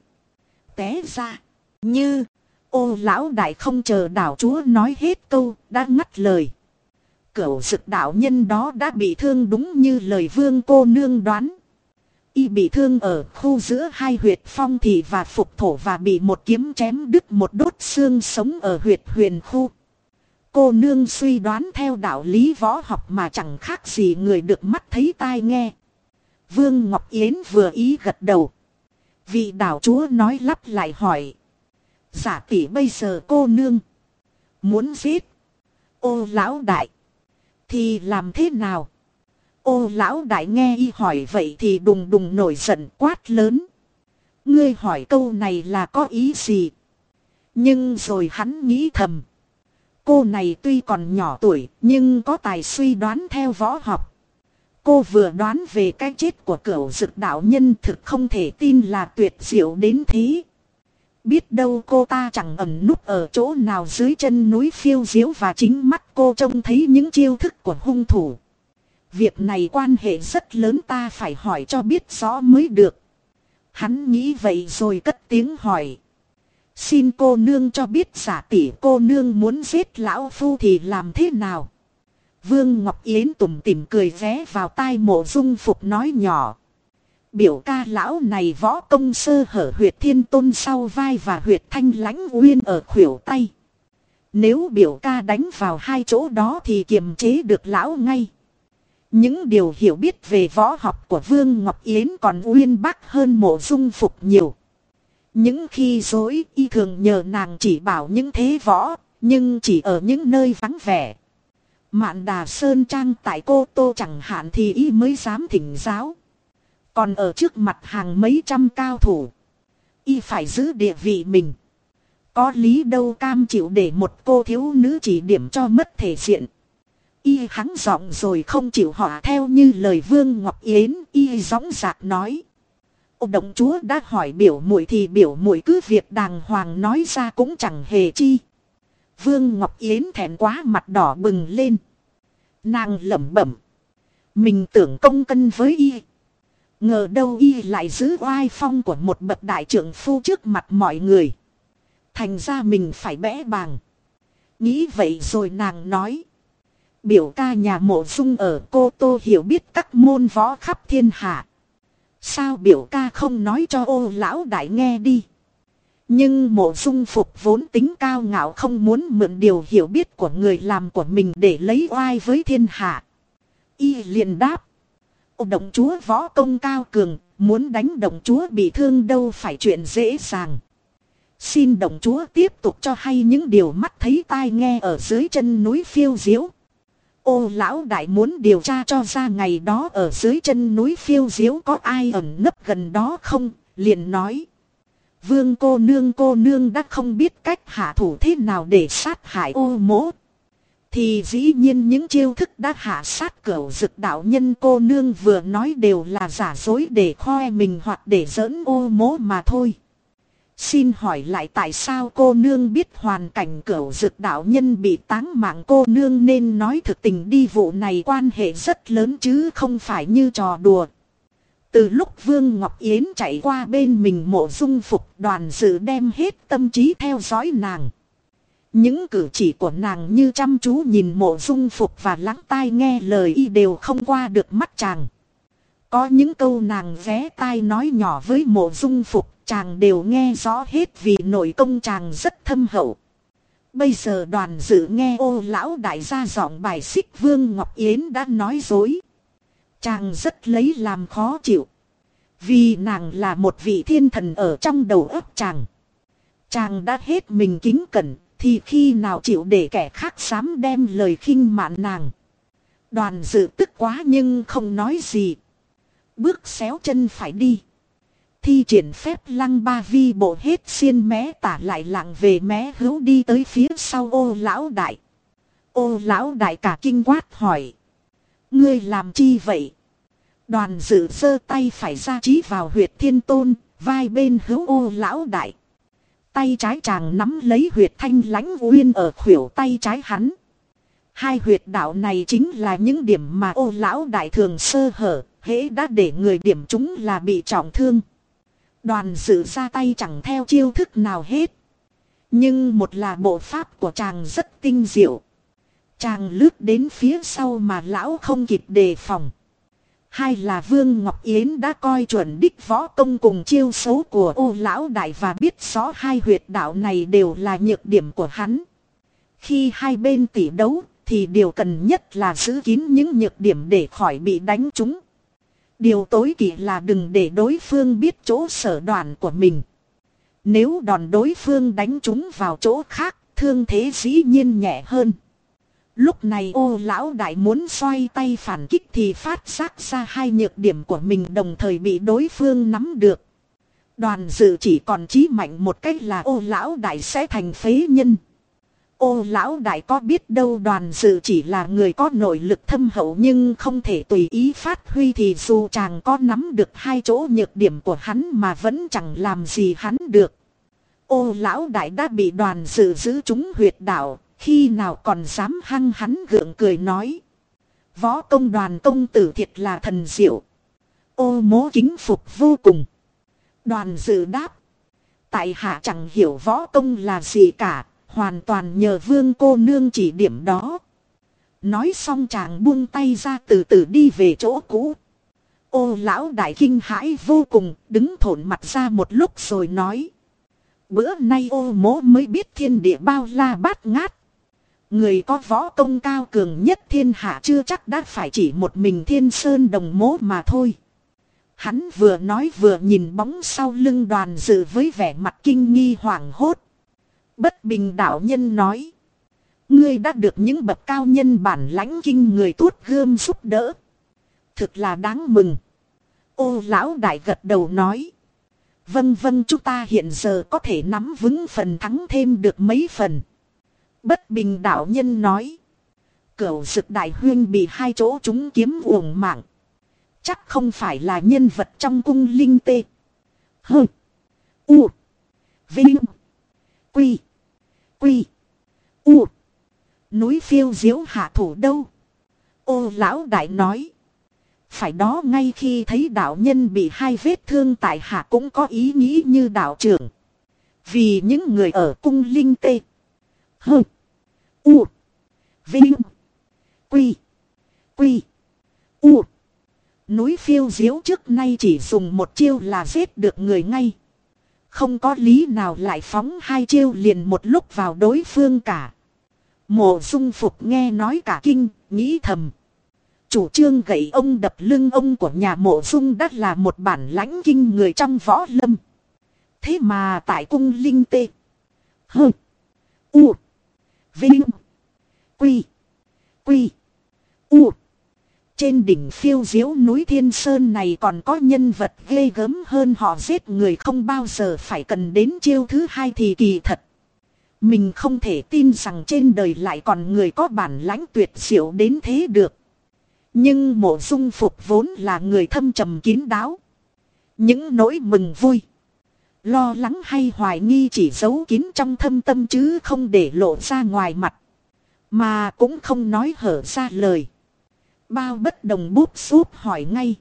Té ra, như, ô lão đại không chờ đảo chúa nói hết câu, đã ngắt lời. Cửu sực đạo nhân đó đã bị thương đúng như lời vương cô nương đoán. Y bị thương ở khu giữa hai huyệt phong thị và phục thổ và bị một kiếm chém đứt một đốt xương sống ở huyệt huyền khu. Cô nương suy đoán theo đạo lý võ học mà chẳng khác gì người được mắt thấy tai nghe. Vương Ngọc Yến vừa ý gật đầu. Vị đạo chúa nói lắp lại hỏi. Giả tỷ bây giờ cô nương. Muốn giết. Ô lão đại. Thì làm thế nào? Ô lão đại nghe y hỏi vậy thì đùng đùng nổi giận quát lớn. Ngươi hỏi câu này là có ý gì? Nhưng rồi hắn nghĩ thầm. Cô này tuy còn nhỏ tuổi nhưng có tài suy đoán theo võ học. Cô vừa đoán về cái chết của cửu dực đạo nhân thực không thể tin là tuyệt diệu đến thế. Biết đâu cô ta chẳng ẩn núp ở chỗ nào dưới chân núi phiêu diếu và chính mắt cô trông thấy những chiêu thức của hung thủ. Việc này quan hệ rất lớn ta phải hỏi cho biết rõ mới được. Hắn nghĩ vậy rồi cất tiếng hỏi. Xin cô nương cho biết giả tỷ cô nương muốn giết lão phu thì làm thế nào? Vương Ngọc Yến tủm tỉm cười vé vào tai mộ dung phục nói nhỏ. Biểu ca lão này võ công sơ hở huyệt thiên tôn sau vai và huyệt thanh lãnh uyên ở khuỷu tay. Nếu biểu ca đánh vào hai chỗ đó thì kiềm chế được lão ngay. Những điều hiểu biết về võ học của Vương Ngọc Yến còn uyên bác hơn mộ dung phục nhiều. Những khi dối y thường nhờ nàng chỉ bảo những thế võ, nhưng chỉ ở những nơi vắng vẻ. Mạn đà sơn trang tại cô tô chẳng hạn thì y mới dám thỉnh giáo. Còn ở trước mặt hàng mấy trăm cao thủ. Y phải giữ địa vị mình. Có lý đâu cam chịu để một cô thiếu nữ chỉ điểm cho mất thể diện. Y hắn giọng rồi không chịu họa theo như lời Vương Ngọc Yến. Y gióng giạc nói. ông động chúa đã hỏi biểu muội thì biểu muội cứ việc đàng hoàng nói ra cũng chẳng hề chi. Vương Ngọc Yến thẹn quá mặt đỏ bừng lên. Nàng lẩm bẩm. Mình tưởng công cân với y. Ngờ đâu y lại giữ oai phong của một bậc đại trưởng phu trước mặt mọi người. Thành ra mình phải bẽ bàng. Nghĩ vậy rồi nàng nói. Biểu ca nhà mộ dung ở cô tô hiểu biết các môn võ khắp thiên hạ. Sao biểu ca không nói cho ô lão đại nghe đi. Nhưng mộ dung phục vốn tính cao ngạo không muốn mượn điều hiểu biết của người làm của mình để lấy oai với thiên hạ. Y liền đáp. Ô động chúa võ công cao cường, muốn đánh động chúa bị thương đâu phải chuyện dễ dàng. Xin động chúa tiếp tục cho hay những điều mắt thấy tai nghe ở dưới chân núi phiêu diếu. Ô lão đại muốn điều tra cho ra ngày đó ở dưới chân núi phiêu diếu có ai ẩn nấp gần đó không, liền nói. Vương cô nương cô nương đã không biết cách hạ thủ thế nào để sát hại ô mỗ. Thì dĩ nhiên những chiêu thức đã hạ sát cửu dực đạo nhân cô nương vừa nói đều là giả dối để khoe mình hoặc để giỡn ô mỗ mà thôi. Xin hỏi lại tại sao cô nương biết hoàn cảnh cửu dực đạo nhân bị táng mạng cô nương nên nói thực tình đi vụ này quan hệ rất lớn chứ không phải như trò đùa. Từ lúc Vương Ngọc Yến chạy qua bên mình mộ dung phục, đoàn dự đem hết tâm trí theo dõi nàng. Những cử chỉ của nàng như chăm chú nhìn mộ dung phục và lắng tai nghe lời y đều không qua được mắt chàng. Có những câu nàng vé tai nói nhỏ với mộ dung phục chàng đều nghe rõ hết vì nội công chàng rất thâm hậu. Bây giờ đoàn dự nghe ô lão đại gia giọng bài xích Vương Ngọc Yến đã nói dối. Chàng rất lấy làm khó chịu. Vì nàng là một vị thiên thần ở trong đầu óc chàng. Chàng đã hết mình kính cẩn, thì khi nào chịu để kẻ khác dám đem lời khinh mạn nàng. Đoàn dự tức quá nhưng không nói gì. Bước xéo chân phải đi. Thi triển phép lăng ba vi bộ hết xiên mé tả lại lặng về mé hữu đi tới phía sau ô lão đại. Ô lão đại cả kinh quát hỏi. Ngươi làm chi vậy? Đoàn dự sơ tay phải ra trí vào huyệt thiên tôn, vai bên hữu ô lão đại. Tay trái chàng nắm lấy huyệt thanh lãnh uyên ở khuỷu tay trái hắn. Hai huyệt đạo này chính là những điểm mà ô lão đại thường sơ hở, hễ đã để người điểm chúng là bị trọng thương. Đoàn dự ra tay chẳng theo chiêu thức nào hết. Nhưng một là bộ pháp của chàng rất tinh diệu. Chàng lướt đến phía sau mà lão không kịp đề phòng. Hai là Vương Ngọc Yến đã coi chuẩn đích võ công cùng chiêu xấu của ô lão đại và biết rõ hai huyệt đạo này đều là nhược điểm của hắn. Khi hai bên tỉ đấu thì điều cần nhất là giữ kín những nhược điểm để khỏi bị đánh trúng. Điều tối kỵ là đừng để đối phương biết chỗ sở đoạn của mình. Nếu đòn đối phương đánh chúng vào chỗ khác, thương thế dĩ nhiên nhẹ hơn. Lúc này ô lão đại muốn xoay tay phản kích thì phát giác ra hai nhược điểm của mình đồng thời bị đối phương nắm được. Đoàn dự chỉ còn chí mạnh một cách là ô lão đại sẽ thành phế nhân. Ô lão đại có biết đâu đoàn dự chỉ là người có nội lực thâm hậu nhưng không thể tùy ý phát huy thì dù chàng có nắm được hai chỗ nhược điểm của hắn mà vẫn chẳng làm gì hắn được. Ô lão đại đã bị đoàn dự giữ chúng huyệt đạo, khi nào còn dám hăng hắn gượng cười nói. Võ công đoàn công tử thiệt là thần diệu. Ô mố kính phục vô cùng. Đoàn dự đáp. Tại hạ chẳng hiểu võ công là gì cả, Hoàn toàn nhờ vương cô nương chỉ điểm đó. Nói xong chàng buông tay ra từ từ đi về chỗ cũ. Ô lão đại kinh hãi vô cùng, đứng thổn mặt ra một lúc rồi nói. Bữa nay ô mố mới biết thiên địa bao la bát ngát. Người có võ công cao cường nhất thiên hạ chưa chắc đã phải chỉ một mình thiên sơn đồng mố mà thôi. Hắn vừa nói vừa nhìn bóng sau lưng đoàn dự với vẻ mặt kinh nghi hoảng hốt. Bất bình đạo nhân nói. Ngươi đã được những bậc cao nhân bản lãnh kinh người tuốt gươm giúp đỡ. Thực là đáng mừng. Ô lão đại gật đầu nói. Vâng vâng chúng ta hiện giờ có thể nắm vững phần, thắng thêm được mấy phần. Bất bình đạo nhân nói. Cửu sực đại huyên bị hai chỗ chúng kiếm uổng mạng. Chắc không phải là nhân vật trong cung linh tê. Hơ. U. Vinh. Quy. Quy. U. Núi phiêu diễu hạ thủ đâu? Ô lão đại nói. Phải đó ngay khi thấy đạo nhân bị hai vết thương tại hạ cũng có ý nghĩ như đạo trưởng. Vì những người ở cung linh tê. Hơ. U. Vinh. Quy. Quy. U. Núi phiêu diếu trước nay chỉ dùng một chiêu là giết được người ngay. Không có lý nào lại phóng hai chiêu liền một lúc vào đối phương cả. Mộ dung phục nghe nói cả kinh, nghĩ thầm. Chủ trương gậy ông đập lưng ông của nhà mộ dung đắt là một bản lãnh kinh người trong võ lâm. Thế mà tại cung linh tê. Hơ. U. Vinh. Quy. Quy. U. Trên đỉnh phiêu diếu núi Thiên Sơn này còn có nhân vật ghê gớm hơn họ giết người không bao giờ phải cần đến chiêu thứ hai thì kỳ thật. Mình không thể tin rằng trên đời lại còn người có bản lãnh tuyệt diệu đến thế được. Nhưng mộ dung phục vốn là người thâm trầm kín đáo. Những nỗi mừng vui. Lo lắng hay hoài nghi chỉ giấu kín trong thâm tâm chứ không để lộ ra ngoài mặt. Mà cũng không nói hở ra lời. Bao bất đồng bút xúp hỏi ngay.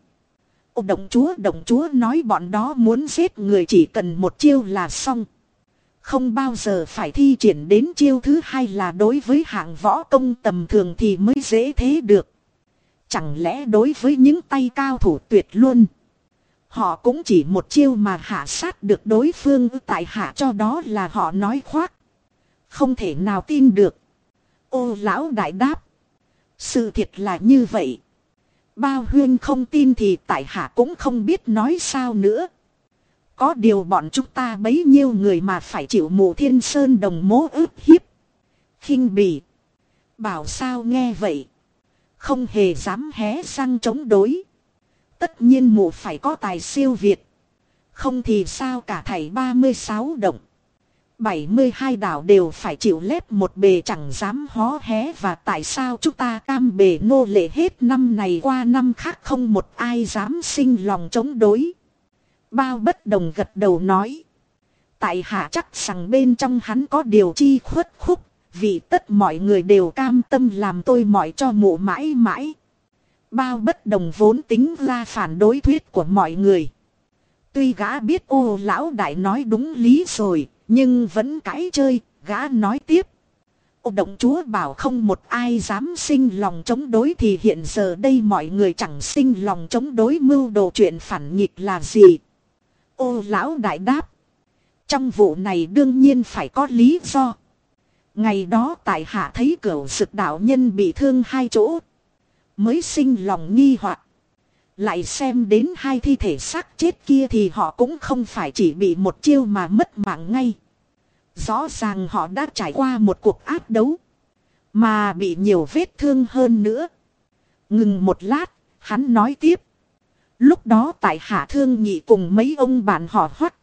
Ô động chúa động chúa nói bọn đó muốn giết người chỉ cần một chiêu là xong. Không bao giờ phải thi triển đến chiêu thứ hai là đối với hạng võ công tầm thường thì mới dễ thế được. Chẳng lẽ đối với những tay cao thủ tuyệt luôn. Họ cũng chỉ một chiêu mà hạ sát được đối phương tại hạ cho đó là họ nói khoác. Không thể nào tin được. Ô, lão đại đáp. Sự thiệt là như vậy. Bao huyên không tin thì tại hạ cũng không biết nói sao nữa. Có điều bọn chúng ta bấy nhiêu người mà phải chịu mù thiên sơn đồng mố ướp hiếp. khinh bỉ. Bảo sao nghe vậy. Không hề dám hé răng chống đối. Tất nhiên mù phải có tài siêu việt. Không thì sao cả thảy 36 động. 72 đảo đều phải chịu lép một bề chẳng dám hó hé và tại sao chúng ta cam bề nô lệ hết năm này qua năm khác không một ai dám sinh lòng chống đối. Bao bất đồng gật đầu nói. Tại hạ chắc rằng bên trong hắn có điều chi khuất khúc, vì tất mọi người đều cam tâm làm tôi mỏi cho mụ mãi mãi. Bao bất đồng vốn tính ra phản đối thuyết của mọi người. Tuy gã biết ô lão đại nói đúng lý rồi, nhưng vẫn cãi chơi, gã nói tiếp. Ô động chúa bảo không một ai dám sinh lòng chống đối thì hiện giờ đây mọi người chẳng sinh lòng chống đối mưu đồ chuyện phản nghịch là gì. Ô lão đại đáp. Trong vụ này đương nhiên phải có lý do. Ngày đó tại hạ thấy cửu sực đạo nhân bị thương hai chỗ. Mới sinh lòng nghi hoặc lại xem đến hai thi thể xác chết kia thì họ cũng không phải chỉ bị một chiêu mà mất mạng ngay. Rõ ràng họ đã trải qua một cuộc áp đấu. Mà bị nhiều vết thương hơn nữa. Ngừng một lát, hắn nói tiếp. Lúc đó tại hạ thương nhị cùng mấy ông bạn họ hoắt.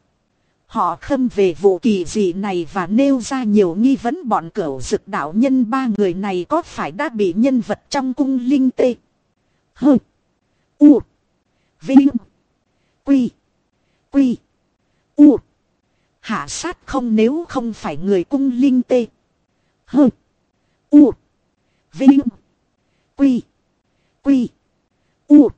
Họ khâm về vụ kỳ dị này và nêu ra nhiều nghi vấn bọn cửu dực đạo nhân ba người này có phải đã bị nhân vật trong cung linh tê. hừ U. Vinh. Quy. Quy. U. Hạ sát không nếu không phải người cung linh tê. Hơ. U. Vinh. Quy. Quy. U.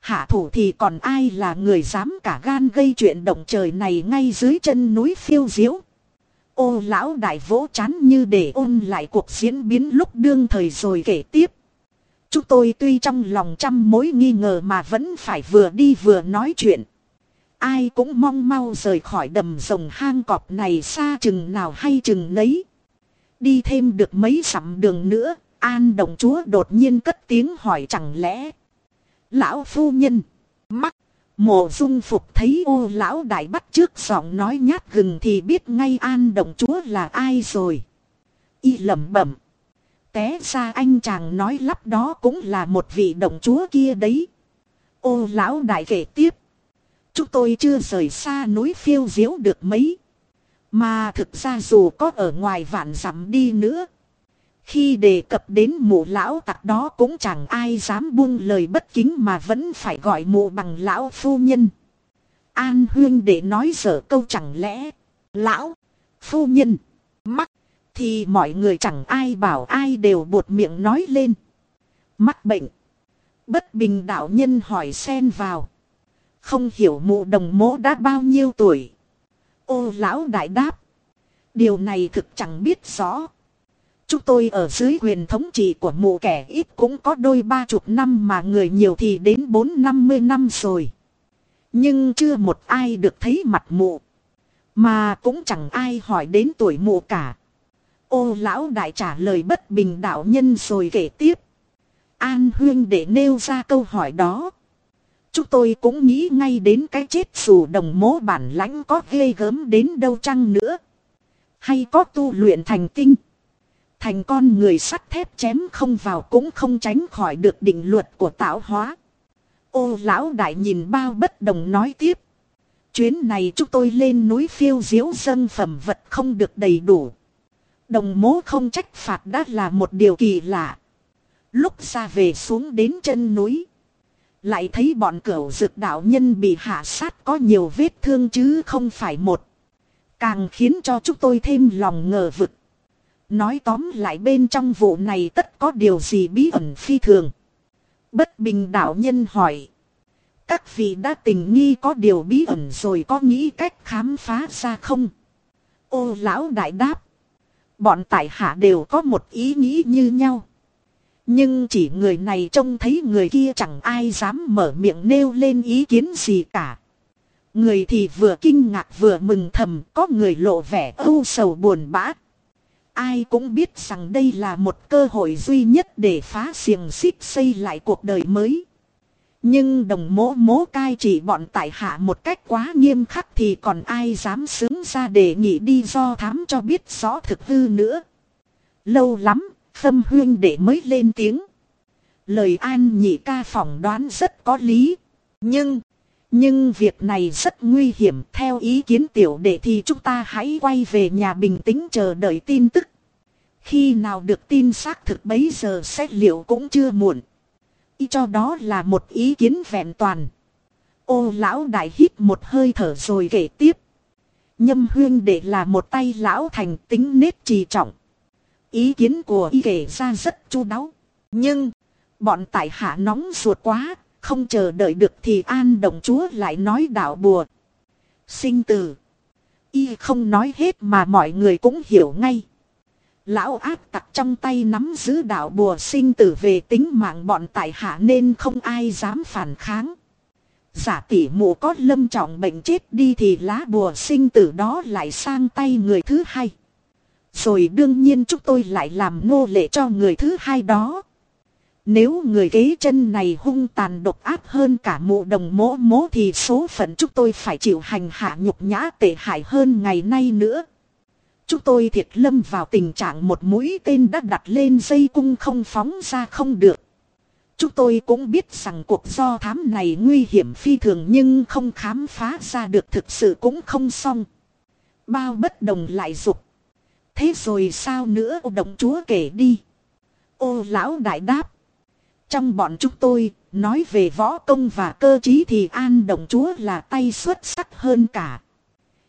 Hạ thủ thì còn ai là người dám cả gan gây chuyện động trời này ngay dưới chân núi phiêu diễu Ô lão đại vỗ chán như để ôn lại cuộc diễn biến lúc đương thời rồi kể tiếp. Chúng tôi tuy trong lòng trăm mối nghi ngờ mà vẫn phải vừa đi vừa nói chuyện. Ai cũng mong mau rời khỏi đầm rồng hang cọp này xa chừng nào hay chừng nấy. Đi thêm được mấy dặm đường nữa, An đồng chúa đột nhiên cất tiếng hỏi chẳng lẽ. Lão phu nhân, mắt, mộ dung phục thấy ô lão đại bắt trước giọng nói nhát gừng thì biết ngay An đồng chúa là ai rồi. Y lẩm bẩm. Té ra anh chàng nói lắp đó cũng là một vị đồng chúa kia đấy. Ô lão đại kể tiếp. Chúng tôi chưa rời xa núi phiêu diếu được mấy. Mà thực ra dù có ở ngoài vạn dặm đi nữa. Khi đề cập đến mụ lão tặc đó cũng chẳng ai dám buông lời bất kính mà vẫn phải gọi mụ bằng lão phu nhân. An huyên để nói dở câu chẳng lẽ. Lão, phu nhân, mắc, thì mọi người chẳng ai bảo ai đều buột miệng nói lên. Mắc bệnh. Bất bình đạo nhân hỏi xen vào. Không hiểu mụ đồng mỗ đã bao nhiêu tuổi. Ô lão đại đáp. Điều này thực chẳng biết rõ. Chúng tôi ở dưới quyền thống trị của mụ kẻ ít cũng có đôi ba chục năm mà người nhiều thì đến bốn năm mươi năm rồi. Nhưng chưa một ai được thấy mặt mụ. Mà cũng chẳng ai hỏi đến tuổi mụ cả. Ô lão đại trả lời bất bình đạo nhân rồi kể tiếp. An huyên để nêu ra câu hỏi đó. Chúng tôi cũng nghĩ ngay đến cái chết dù đồng mố bản lãnh có ghê gớm đến đâu chăng nữa. Hay có tu luyện thành tinh. Thành con người sắt thép chém không vào cũng không tránh khỏi được định luật của tạo hóa. Ô lão đại nhìn bao bất đồng nói tiếp. Chuyến này chúng tôi lên núi phiêu diếu dân phẩm vật không được đầy đủ. Đồng mố không trách phạt đã là một điều kỳ lạ. Lúc ra về xuống đến chân núi. Lại thấy bọn cửu dực đạo nhân bị hạ sát có nhiều vết thương chứ không phải một. Càng khiến cho chúng tôi thêm lòng ngờ vực. Nói tóm lại bên trong vụ này tất có điều gì bí ẩn phi thường. Bất bình đạo nhân hỏi. Các vị đã tình nghi có điều bí ẩn rồi có nghĩ cách khám phá ra không? Ô lão đại đáp. Bọn tại hạ đều có một ý nghĩ như nhau. Nhưng chỉ người này trông thấy người kia chẳng ai dám mở miệng nêu lên ý kiến gì cả. Người thì vừa kinh ngạc vừa mừng thầm, có người lộ vẻ âu sầu buồn bã. Ai cũng biết rằng đây là một cơ hội duy nhất để phá xiềng xích xây lại cuộc đời mới. Nhưng đồng mố mố cai chỉ bọn tại hạ một cách quá nghiêm khắc thì còn ai dám xứng ra để nghị đi do thám cho biết rõ thực hư nữa. Lâu lắm, Khâm huyên để mới lên tiếng. Lời an nhị ca phỏng đoán rất có lý. Nhưng, nhưng việc này rất nguy hiểm. Theo ý kiến tiểu đệ thì chúng ta hãy quay về nhà bình tĩnh chờ đợi tin tức. Khi nào được tin xác thực bấy giờ xét liệu cũng chưa muộn. Ý cho đó là một ý kiến vẹn toàn. Ô lão đại hít một hơi thở rồi kể tiếp. Nhâm huyên để là một tay lão thành tính nết trì trọng. Ý kiến của y kể ra rất chu đáo. Nhưng, bọn tại hạ nóng ruột quá, không chờ đợi được thì an đồng chúa lại nói đạo bùa. Sinh tử. Y không nói hết mà mọi người cũng hiểu ngay. Lão ác tặc trong tay nắm giữ đạo bùa sinh tử về tính mạng bọn tại hạ nên không ai dám phản kháng. Giả tỷ mụ có lâm trọng bệnh chết đi thì lá bùa sinh tử đó lại sang tay người thứ hai. Rồi đương nhiên chúng tôi lại làm nô lệ cho người thứ hai đó. Nếu người kế chân này hung tàn độc ác hơn cả mụ đồng mỗ mỗ thì số phận chúng tôi phải chịu hành hạ nhục nhã tệ hại hơn ngày nay nữa. Chúng tôi thiệt lâm vào tình trạng một mũi tên đã đặt lên dây cung không phóng ra không được. Chúng tôi cũng biết rằng cuộc do thám này nguy hiểm phi thường nhưng không khám phá ra được thực sự cũng không xong. Bao bất đồng lại dục. Thế rồi sao nữa ô đồng chúa kể đi. Ô lão đại đáp. Trong bọn chúng tôi, nói về võ công và cơ trí thì an đồng chúa là tay xuất sắc hơn cả.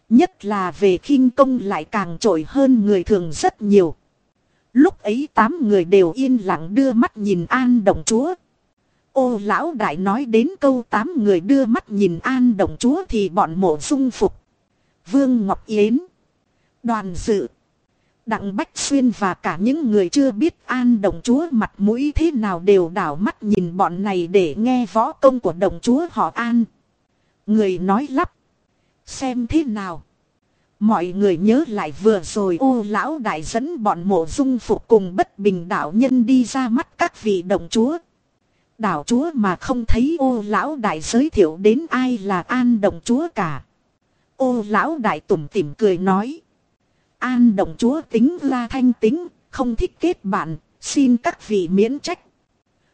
Nhất là về khinh công lại càng trội hơn người thường rất nhiều. Lúc ấy tám người đều yên lặng đưa mắt nhìn an đồng chúa. Ô lão đại nói đến câu tám người đưa mắt nhìn an đồng chúa thì bọn mộ dung phục. Vương Ngọc Yến. Đoàn dự. Đặng Bách Xuyên và cả những người chưa biết an đồng chúa mặt mũi thế nào đều đảo mắt nhìn bọn này để nghe võ công của đồng chúa họ an. Người nói lắp. Xem thế nào. Mọi người nhớ lại vừa rồi ô lão đại dẫn bọn mộ dung phục cùng bất bình đạo nhân đi ra mắt các vị đồng chúa. Đảo chúa mà không thấy ô lão đại giới thiệu đến ai là an đồng chúa cả. Ô lão đại tủm tỉm cười nói. An đồng chúa tính la thanh tính, không thích kết bạn, xin các vị miễn trách.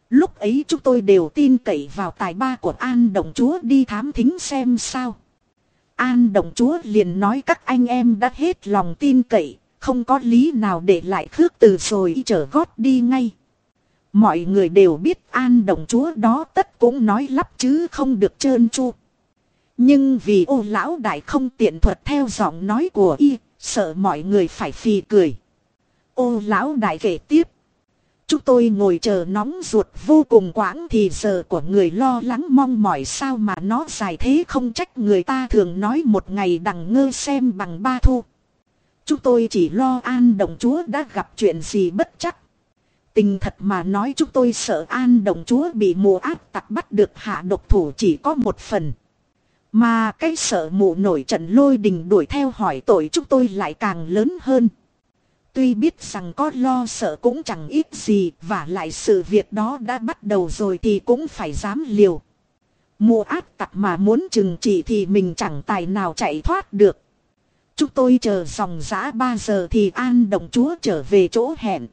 Lúc ấy chúng tôi đều tin cậy vào tài ba của An đồng chúa đi thám thính xem sao. An đồng chúa liền nói các anh em đã hết lòng tin cậy, không có lý nào để lại khước từ rồi trở gót đi ngay. Mọi người đều biết an đồng chúa đó tất cũng nói lắp chứ không được trơn chu. Nhưng vì ô lão đại không tiện thuật theo giọng nói của y, sợ mọi người phải phì cười. Ô lão đại kể tiếp. Chúng tôi ngồi chờ nóng ruột vô cùng quãng thì giờ của người lo lắng mong mỏi sao mà nó dài thế không trách người ta thường nói một ngày đằng ngơ xem bằng ba thu. Chúng tôi chỉ lo an đồng chúa đã gặp chuyện gì bất chắc. Tình thật mà nói chúng tôi sợ an đồng chúa bị mùa ác tặc bắt được hạ độc thủ chỉ có một phần. Mà cái sợ mụ nổi trận lôi đình đuổi theo hỏi tội chúng tôi lại càng lớn hơn. Tuy biết rằng có lo sợ cũng chẳng ít gì và lại sự việc đó đã bắt đầu rồi thì cũng phải dám liều. Mùa ác tặc mà muốn chừng trị thì mình chẳng tài nào chạy thoát được. Chúng tôi chờ dòng giã 3 giờ thì an đồng chúa trở về chỗ hẹn.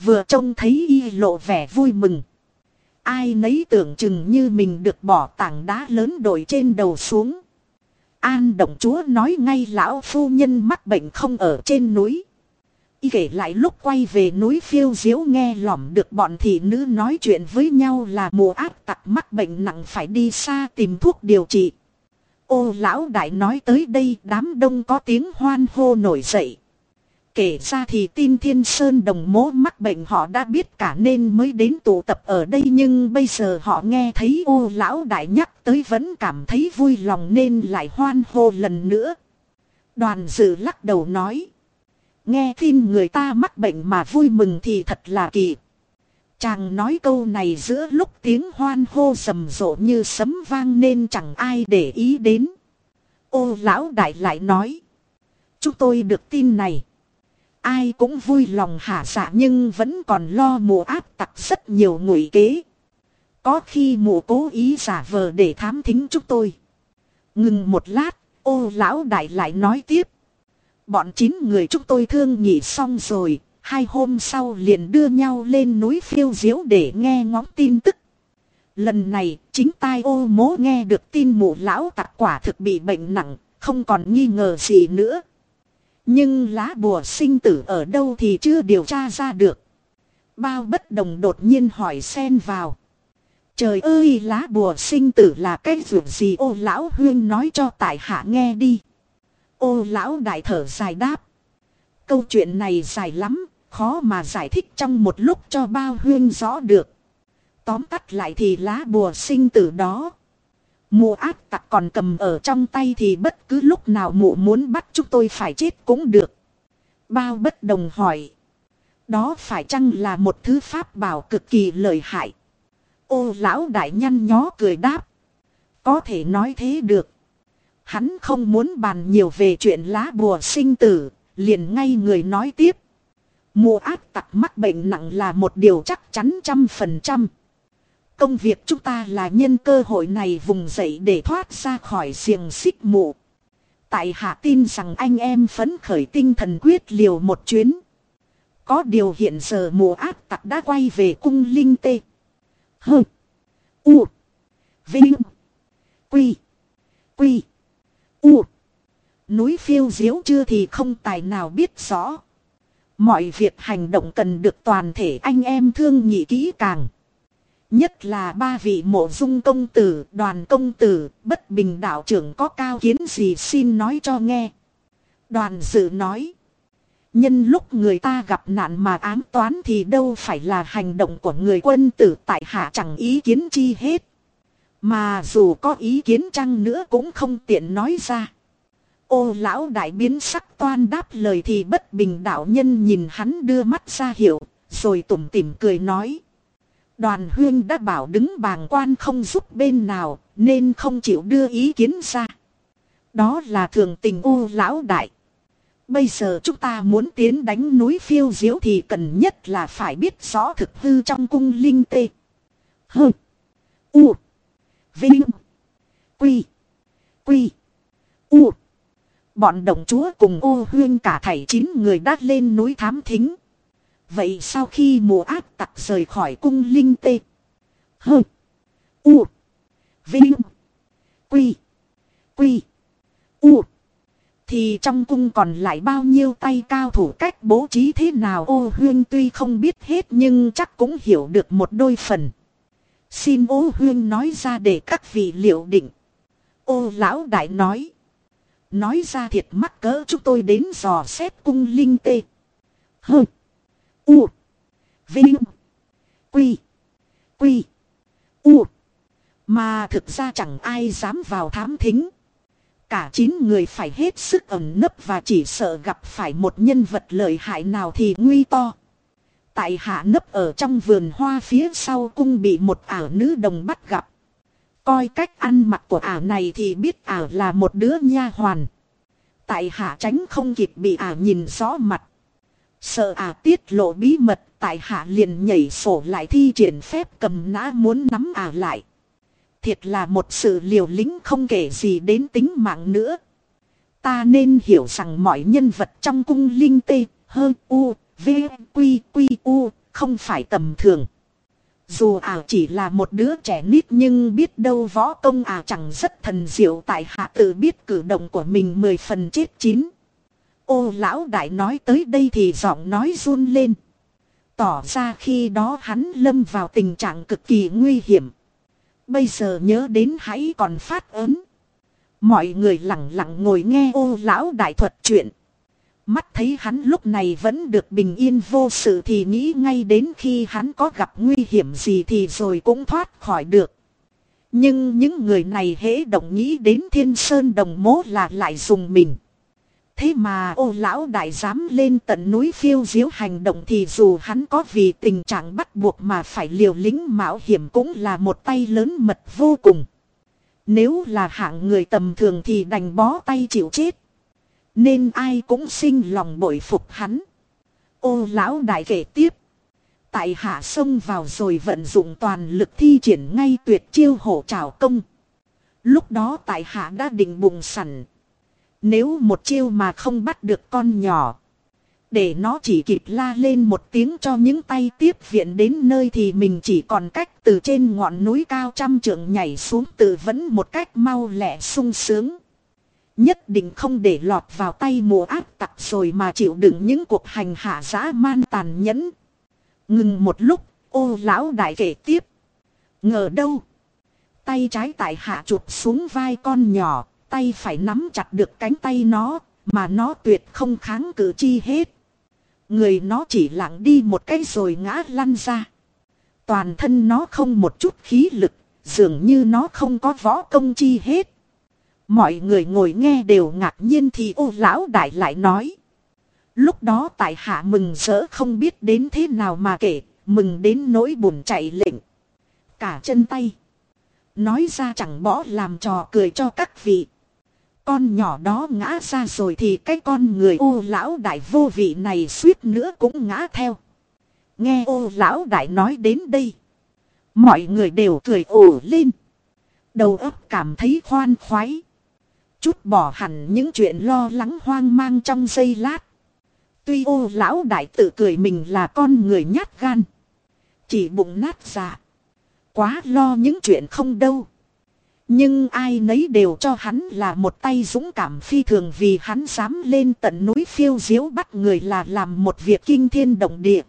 Vừa trông thấy y lộ vẻ vui mừng. Ai nấy tưởng chừng như mình được bỏ tảng đá lớn đổi trên đầu xuống. An động chúa nói ngay lão phu nhân mắc bệnh không ở trên núi. Y kể lại lúc quay về núi phiêu diếu nghe lỏm được bọn thị nữ nói chuyện với nhau là mùa ác tặc mắc bệnh nặng phải đi xa tìm thuốc điều trị. Ô lão đại nói tới đây, đám đông có tiếng hoan hô nổi dậy. Kể ra thì tin thiên sơn đồng mố mắc bệnh họ đã biết cả nên mới đến tụ tập ở đây nhưng bây giờ họ nghe thấy ô lão đại nhắc tới vẫn cảm thấy vui lòng nên lại hoan hô lần nữa. Đoàn dự lắc đầu nói. Nghe tin người ta mắc bệnh mà vui mừng thì thật là kỳ. Chàng nói câu này giữa lúc tiếng hoan hô rầm rộ như sấm vang nên chẳng ai để ý đến. Ô lão đại lại nói. Chúng tôi được tin này. Ai cũng vui lòng hạ dạ nhưng vẫn còn lo mùa áp tặc rất nhiều ngụy kế. Có khi mụ cố ý giả vờ để thám thính chúng tôi. Ngừng một lát, ô lão đại lại nói tiếp. Bọn chín người chúng tôi thương nhị xong rồi, hai hôm sau liền đưa nhau lên núi phiêu diếu để nghe ngóng tin tức. Lần này, chính tai ô mố nghe được tin mụ lão tặc quả thực bị bệnh nặng, không còn nghi ngờ gì nữa. Nhưng lá bùa sinh tử ở đâu thì chưa điều tra ra được. Bao bất đồng đột nhiên hỏi xen vào. Trời ơi lá bùa sinh tử là cái ruộng gì ô lão huyên nói cho tại hạ nghe đi. Ô lão đại thở dài đáp. Câu chuyện này dài lắm, khó mà giải thích trong một lúc cho bao huyên rõ được. Tóm tắt lại thì lá bùa sinh tử đó Mùa ác tặc còn cầm ở trong tay thì bất cứ lúc nào mụ muốn bắt chúng tôi phải chết cũng được. Bao bất đồng hỏi. Đó phải chăng là một thứ pháp bảo cực kỳ lợi hại? Ô lão đại nhăn nhó cười đáp. Có thể nói thế được. Hắn không muốn bàn nhiều về chuyện lá bùa sinh tử, liền ngay người nói tiếp. Mùa ác tặc mắc bệnh nặng là một điều chắc chắn trăm phần trăm. Công việc chúng ta là nhân cơ hội này vùng dậy để thoát ra khỏi xiềng xích mụ. Tại hạ tin rằng anh em phấn khởi tinh thần quyết liều một chuyến. Có điều hiện giờ mùa ác tặc đã quay về cung linh tê. Hơ. U. Vinh. Quy. Quy. U. Núi phiêu diếu chưa thì không tài nào biết rõ. Mọi việc hành động cần được toàn thể anh em thương nhị kỹ càng. Nhất là ba vị mộ dung công tử, đoàn công tử, bất bình đạo trưởng có cao kiến gì xin nói cho nghe. Đoàn dự nói. Nhân lúc người ta gặp nạn mà ám toán thì đâu phải là hành động của người quân tử tại hạ chẳng ý kiến chi hết. Mà dù có ý kiến chăng nữa cũng không tiện nói ra. Ô lão đại biến sắc toan đáp lời thì bất bình đạo nhân nhìn hắn đưa mắt ra hiệu, rồi tủm tỉm cười nói. Đoàn huyên đã bảo đứng bàng quan không giúp bên nào, nên không chịu đưa ý kiến ra. Đó là thường tình ô lão đại. Bây giờ chúng ta muốn tiến đánh núi phiêu diễu thì cần nhất là phải biết rõ thực hư trong cung linh tê. hừ U. Vinh. Quy. Quy. U. Bọn đồng chúa cùng ô huyên cả thảy chín người đã lên núi thám thính. Vậy sau khi mùa áp tặc rời khỏi cung linh tê. Hơ. U. Vinh. Quy. Quy. U. Thì trong cung còn lại bao nhiêu tay cao thủ cách bố trí thế nào ô huyên tuy không biết hết nhưng chắc cũng hiểu được một đôi phần. Xin ô huyên nói ra để các vị liệu định. Ô lão đại nói. Nói ra thiệt mắc cỡ chúng tôi đến dò xét cung linh tê. Hơ. U. Vinh. Quy. Quy. U. Mà thực ra chẳng ai dám vào thám thính. Cả chín người phải hết sức ẩn nấp và chỉ sợ gặp phải một nhân vật lợi hại nào thì nguy to. Tại hạ nấp ở trong vườn hoa phía sau cung bị một ảo nữ đồng bắt gặp. Coi cách ăn mặc của ảo này thì biết ảo là một đứa nha hoàn. Tại hạ tránh không kịp bị ảo nhìn rõ mặt. Sợ ảo tiết lộ bí mật tại hạ liền nhảy sổ lại thi triển phép cầm nã muốn nắm ảo lại. Thiệt là một sự liều lĩnh không kể gì đến tính mạng nữa. Ta nên hiểu rằng mọi nhân vật trong cung linh tê, hơn u, v, quy, quy, u, không phải tầm thường. Dù à chỉ là một đứa trẻ nít nhưng biết đâu võ công à chẳng rất thần diệu tại hạ tự biết cử động của mình mười phần chết chín. Ô lão đại nói tới đây thì giọng nói run lên. Tỏ ra khi đó hắn lâm vào tình trạng cực kỳ nguy hiểm. Bây giờ nhớ đến hãy còn phát ớn. Mọi người lặng lặng ngồi nghe ô lão đại thuật chuyện. Mắt thấy hắn lúc này vẫn được bình yên vô sự thì nghĩ ngay đến khi hắn có gặp nguy hiểm gì thì rồi cũng thoát khỏi được. Nhưng những người này hễ động nghĩ đến thiên sơn đồng mố là lại dùng mình. Thế mà ô lão đại dám lên tận núi phiêu diếu hành động thì dù hắn có vì tình trạng bắt buộc mà phải liều lính mạo hiểm cũng là một tay lớn mật vô cùng. Nếu là hạng người tầm thường thì đành bó tay chịu chết. Nên ai cũng sinh lòng bội phục hắn. Ô lão đại kể tiếp. Tại hạ sông vào rồi vận dụng toàn lực thi triển ngay tuyệt chiêu hổ trào công. Lúc đó tại hạ đã định bùng sẵn. Nếu một chiêu mà không bắt được con nhỏ. Để nó chỉ kịp la lên một tiếng cho những tay tiếp viện đến nơi thì mình chỉ còn cách từ trên ngọn núi cao trăm trượng nhảy xuống tự vẫn một cách mau lẹ sung sướng. Nhất định không để lọt vào tay mùa áp tặc rồi mà chịu đựng những cuộc hành hạ dã man tàn nhẫn. Ngừng một lúc, ô lão đại kể tiếp. Ngờ đâu? Tay trái tại hạ chụp xuống vai con nhỏ, tay phải nắm chặt được cánh tay nó, mà nó tuyệt không kháng cự chi hết. Người nó chỉ lặng đi một cái rồi ngã lăn ra. Toàn thân nó không một chút khí lực, dường như nó không có võ công chi hết. Mọi người ngồi nghe đều ngạc nhiên thì ô lão đại lại nói. Lúc đó tại hạ mừng rỡ không biết đến thế nào mà kể, mừng đến nỗi buồn chạy lệnh. Cả chân tay. Nói ra chẳng bỏ làm trò cười cho các vị. Con nhỏ đó ngã ra rồi thì cái con người ô lão đại vô vị này suýt nữa cũng ngã theo. Nghe ô lão đại nói đến đây. Mọi người đều cười ổ lên. Đầu óc cảm thấy khoan khoái. Chút bỏ hẳn những chuyện lo lắng hoang mang trong giây lát. Tuy ô lão đại tự cười mình là con người nhát gan. Chỉ bụng nát dạ. Quá lo những chuyện không đâu. Nhưng ai nấy đều cho hắn là một tay dũng cảm phi thường vì hắn dám lên tận núi phiêu diếu bắt người là làm một việc kinh thiên động địa.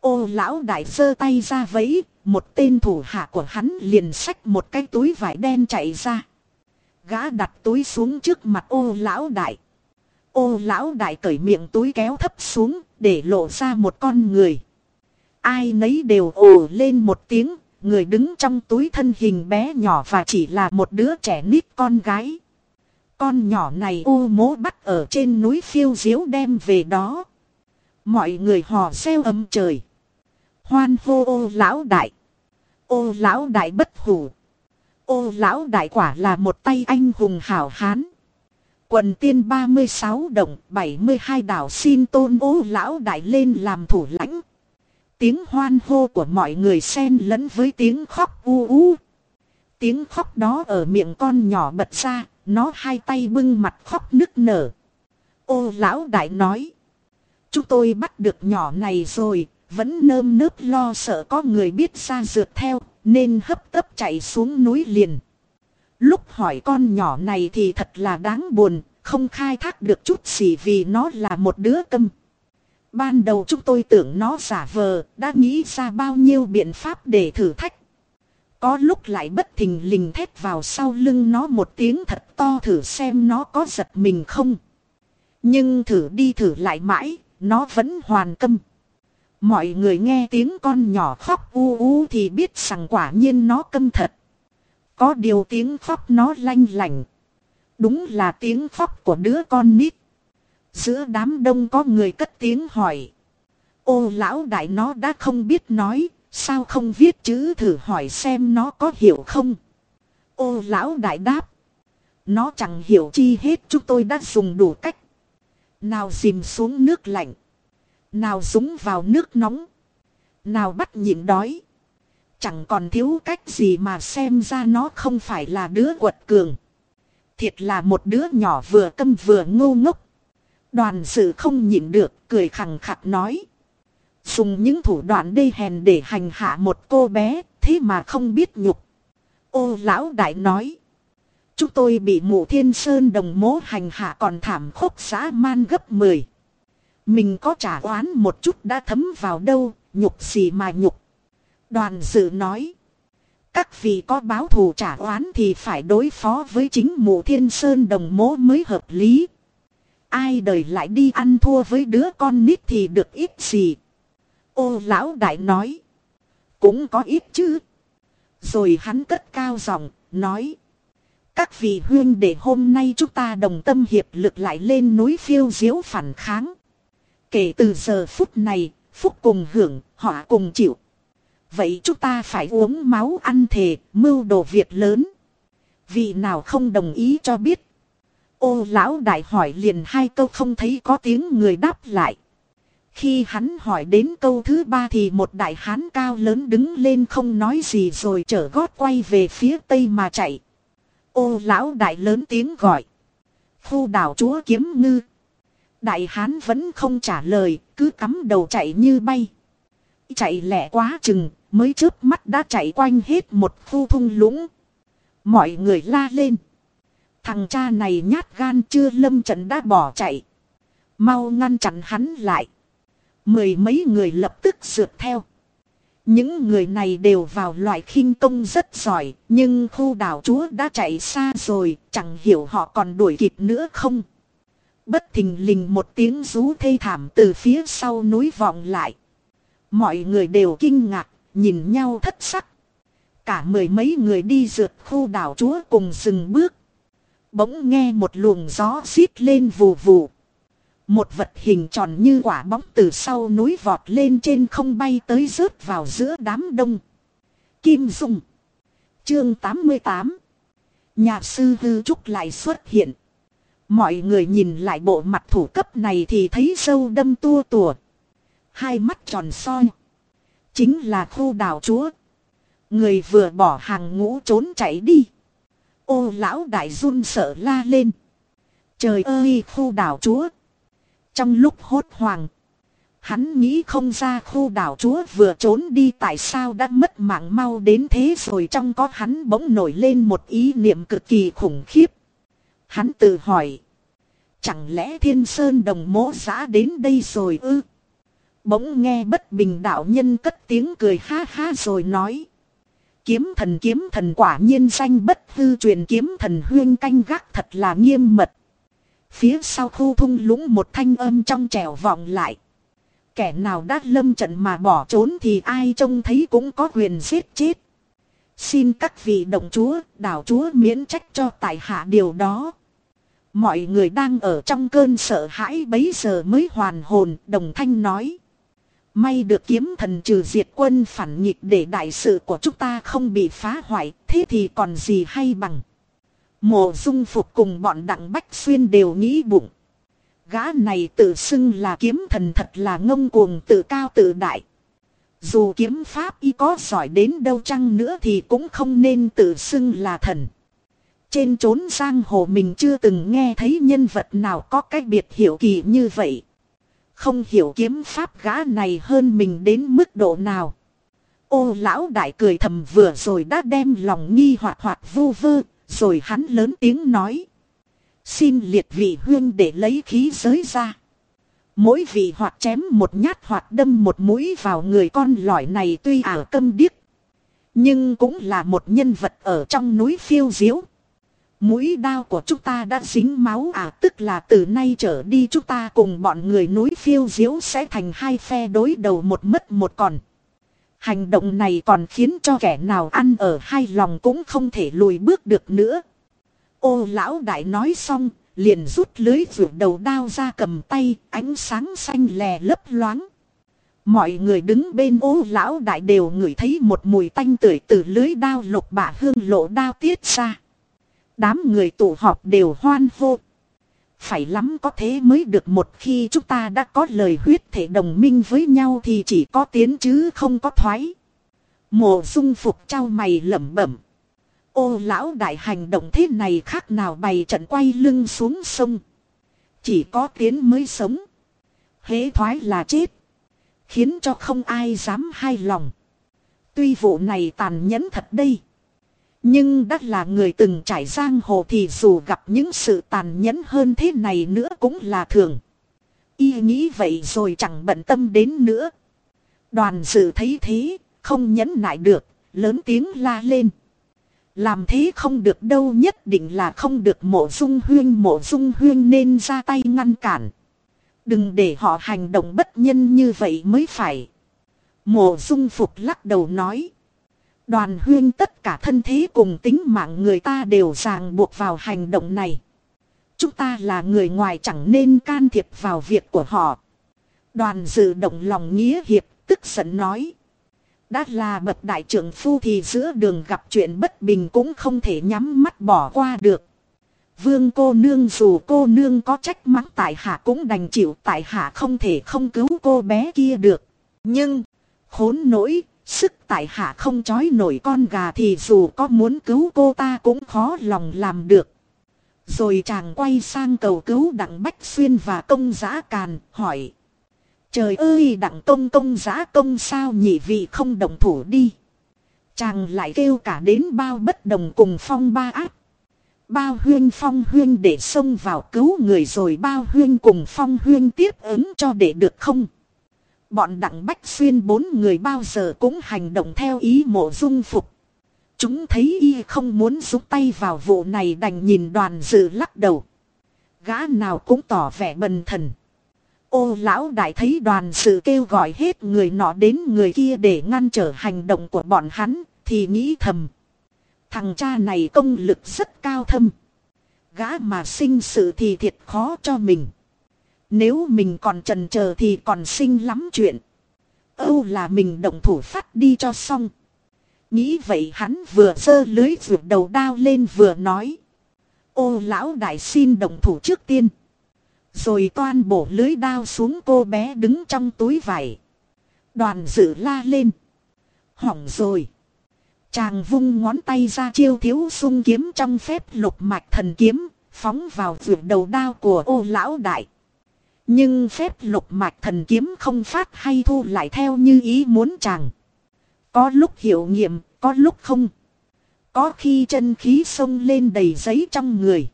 Ô lão đại giơ tay ra vẫy, một tên thủ hạ của hắn liền xách một cái túi vải đen chạy ra. Gã đặt túi xuống trước mặt ô lão đại. Ô lão đại cởi miệng túi kéo thấp xuống để lộ ra một con người. Ai nấy đều ồ lên một tiếng, người đứng trong túi thân hình bé nhỏ và chỉ là một đứa trẻ nít con gái. Con nhỏ này u mố bắt ở trên núi phiêu diếu đem về đó. Mọi người hò reo âm trời. Hoan hô ô lão đại. Ô lão đại bất hủ. Ô lão đại quả là một tay anh hùng hảo hán. Quần tiên 36 đồng 72 đảo xin tôn ô lão đại lên làm thủ lãnh. Tiếng hoan hô của mọi người xen lẫn với tiếng khóc u u. Tiếng khóc đó ở miệng con nhỏ bật ra, nó hai tay bưng mặt khóc nức nở. Ô lão đại nói. Chúng tôi bắt được nhỏ này rồi, vẫn nơm nớp lo sợ có người biết ra rượt theo, nên hấp tấp chạy xuống núi liền. Lúc hỏi con nhỏ này thì thật là đáng buồn, không khai thác được chút gì vì nó là một đứa câm. Ban đầu chúng tôi tưởng nó giả vờ, đã nghĩ ra bao nhiêu biện pháp để thử thách. Có lúc lại bất thình lình thét vào sau lưng nó một tiếng thật to thử xem nó có giật mình không. Nhưng thử đi thử lại mãi, nó vẫn hoàn câm. Mọi người nghe tiếng con nhỏ khóc u u thì biết rằng quả nhiên nó câm thật. Có điều tiếng khóc nó lanh lành. Đúng là tiếng khóc của đứa con nít. Giữa đám đông có người cất tiếng hỏi. Ô lão đại nó đã không biết nói, sao không viết chữ thử hỏi xem nó có hiểu không? Ô lão đại đáp. Nó chẳng hiểu chi hết chúng tôi đã dùng đủ cách. Nào dìm xuống nước lạnh. Nào dúng vào nước nóng. Nào bắt nhịn đói. Chẳng còn thiếu cách gì mà xem ra nó không phải là đứa quật cường. Thiệt là một đứa nhỏ vừa câm vừa ngu ngốc. Đoàn sự không nhịn được, cười khẳng khặc nói. Dùng những thủ đoạn đê hèn để hành hạ một cô bé, thế mà không biết nhục. Ô lão đại nói. Chúng tôi bị mụ thiên sơn đồng mố hành hạ còn thảm khốc xã man gấp 10. Mình có trả oán một chút đã thấm vào đâu, nhục gì mà nhục. Đoàn dự nói. Các vị có báo thù trả oán thì phải đối phó với chính mụ thiên sơn đồng mố mới hợp lý. Ai đời lại đi ăn thua với đứa con nít thì được ít gì. Ô lão đại nói. Cũng có ít chứ. Rồi hắn cất cao giọng nói. Các vị huyên để hôm nay chúng ta đồng tâm hiệp lực lại lên núi phiêu diếu phản kháng. Kể từ giờ phút này, phúc cùng hưởng, họ cùng chịu. Vậy chúng ta phải uống máu ăn thề, mưu đồ việc lớn. Vị nào không đồng ý cho biết. Ô lão đại hỏi liền hai câu không thấy có tiếng người đáp lại. Khi hắn hỏi đến câu thứ ba thì một đại hán cao lớn đứng lên không nói gì rồi trở gót quay về phía tây mà chạy. Ô lão đại lớn tiếng gọi. Khu đảo chúa kiếm ngư. Đại hán vẫn không trả lời, cứ cắm đầu chạy như bay. Chạy lẹ quá chừng, mới trước mắt đã chạy quanh hết một khu thung lũng. Mọi người la lên. Thằng cha này nhát gan chưa lâm trận đã bỏ chạy. Mau ngăn chặn hắn lại. Mười mấy người lập tức sượt theo. Những người này đều vào loại khinh công rất giỏi, nhưng khu đảo chúa đã chạy xa rồi, chẳng hiểu họ còn đuổi kịp nữa không. Bất thình lình một tiếng rú thê thảm từ phía sau núi vọng lại. Mọi người đều kinh ngạc, nhìn nhau thất sắc. Cả mười mấy người đi rượt khu đảo chúa cùng dừng bước. Bỗng nghe một luồng gió xít lên vù vù. Một vật hình tròn như quả bóng từ sau núi vọt lên trên không bay tới rớt vào giữa đám đông. Kim Dung. Chương 88. Nhà sư hư trúc lại xuất hiện. Mọi người nhìn lại bộ mặt thủ cấp này thì thấy sâu đâm tua tùa. Hai mắt tròn soi. Chính là khu đảo chúa. Người vừa bỏ hàng ngũ trốn chạy đi. Ô lão đại run sợ la lên. Trời ơi, khu đảo chúa. Trong lúc hốt hoảng. Hắn nghĩ không ra khu đảo chúa vừa trốn đi tại sao đã mất mạng mau đến thế rồi trong có hắn bỗng nổi lên một ý niệm cực kỳ khủng khiếp. Hắn tự hỏi. Chẳng lẽ thiên sơn đồng mỗ giã đến đây rồi ư? Bỗng nghe bất bình đạo nhân cất tiếng cười ha ha rồi nói. Kiếm thần kiếm thần quả nhiên danh bất hư truyền kiếm thần huyên canh gác thật là nghiêm mật. Phía sau khu thung lũng một thanh âm trong trẻo vọng lại. Kẻ nào đã lâm trận mà bỏ trốn thì ai trông thấy cũng có quyền giết chết. Xin các vị đồng chúa, đảo chúa miễn trách cho tại hạ điều đó. Mọi người đang ở trong cơn sợ hãi bấy giờ mới hoàn hồn, đồng thanh nói. May được kiếm thần trừ diệt quân phản nghịch để đại sự của chúng ta không bị phá hoại, thế thì còn gì hay bằng. Mộ dung phục cùng bọn đặng bách xuyên đều nghĩ bụng. Gã này tự xưng là kiếm thần thật là ngông cuồng tự cao tự đại. Dù kiếm pháp y có giỏi đến đâu chăng nữa thì cũng không nên tự xưng là thần. Trên chốn giang hồ mình chưa từng nghe thấy nhân vật nào có cách biệt hiểu kỳ như vậy. Không hiểu kiếm pháp gã này hơn mình đến mức độ nào. Ô lão đại cười thầm vừa rồi đã đem lòng nghi hoặc hoặc vu vơ, rồi hắn lớn tiếng nói. Xin liệt vị huyên để lấy khí giới ra. Mỗi vị hoặc chém một nhát hoặc đâm một mũi vào người con lõi này tuy ảo câm điếc. Nhưng cũng là một nhân vật ở trong núi phiêu diếu. Mũi đao của chúng ta đã dính máu à tức là từ nay trở đi chúng ta cùng bọn người núi phiêu diếu sẽ thành hai phe đối đầu một mất một còn. Hành động này còn khiến cho kẻ nào ăn ở hai lòng cũng không thể lùi bước được nữa. Ô lão đại nói xong, liền rút lưới vượt đầu đao ra cầm tay, ánh sáng xanh lè lấp loáng. Mọi người đứng bên ô lão đại đều ngửi thấy một mùi tanh tưởi từ lưới đao lục bả hương lộ đao tiết ra. Đám người tụ họp đều hoan hô. Phải lắm có thế mới được một khi chúng ta đã có lời huyết thể đồng minh với nhau thì chỉ có tiến chứ không có thoái. Mộ dung phục trao mày lẩm bẩm. Ô lão đại hành động thế này khác nào bày trận quay lưng xuống sông. Chỉ có tiến mới sống. Hế thoái là chết. Khiến cho không ai dám hai lòng. Tuy vụ này tàn nhẫn thật đây. Nhưng đã là người từng trải giang hồ thì dù gặp những sự tàn nhẫn hơn thế này nữa cũng là thường. Y nghĩ vậy rồi chẳng bận tâm đến nữa. Đoàn dự thấy thế, không nhẫn nại được, lớn tiếng la lên. Làm thế không được đâu nhất định là không được mộ dung huyên mộ dung huyên nên ra tay ngăn cản. Đừng để họ hành động bất nhân như vậy mới phải. Mộ dung phục lắc đầu nói. Đoàn huyên tất cả thân thế cùng tính mạng người ta đều ràng buộc vào hành động này. Chúng ta là người ngoài chẳng nên can thiệp vào việc của họ. Đoàn dự động lòng nghĩa hiệp, tức giận nói. Đã là bậc đại trưởng phu thì giữa đường gặp chuyện bất bình cũng không thể nhắm mắt bỏ qua được. Vương cô nương dù cô nương có trách mắng tại hạ cũng đành chịu tại hạ không thể không cứu cô bé kia được. Nhưng, khốn nỗi, sức tại hạ không chói nổi con gà thì dù có muốn cứu cô ta cũng khó lòng làm được. Rồi chàng quay sang cầu cứu đặng Bách Xuyên và công giã càn, hỏi. Trời ơi đặng công công giã công sao nhị vị không đồng thủ đi. Chàng lại kêu cả đến bao bất đồng cùng phong ba áp. Bao huyên phong huyên để xông vào cứu người rồi bao huyên cùng phong huyên tiếp ứng cho để được không? Bọn đặng bách xuyên bốn người bao giờ cũng hành động theo ý mộ dung phục. Chúng thấy y không muốn rút tay vào vụ này đành nhìn đoàn dự lắc đầu. Gã nào cũng tỏ vẻ bần thần. Ô lão đại thấy đoàn sự kêu gọi hết người nọ đến người kia để ngăn trở hành động của bọn hắn, thì nghĩ thầm. Thằng cha này công lực rất cao thâm. Gã mà sinh sự thì thiệt khó cho mình. Nếu mình còn trần chờ thì còn sinh lắm chuyện. Âu là mình động thủ phát đi cho xong. Nghĩ vậy hắn vừa sơ lưới vượt đầu đao lên vừa nói. Ô lão đại xin động thủ trước tiên. Rồi toan bổ lưới đao xuống cô bé đứng trong túi vải. Đoàn dự la lên. Hỏng rồi. Chàng vung ngón tay ra chiêu thiếu sung kiếm trong phép lục mạch thần kiếm, phóng vào vượt đầu đao của ô lão đại. Nhưng phép lục mạch thần kiếm không phát hay thu lại theo như ý muốn chàng. Có lúc hiệu nghiệm, có lúc không. Có khi chân khí sông lên đầy giấy trong người.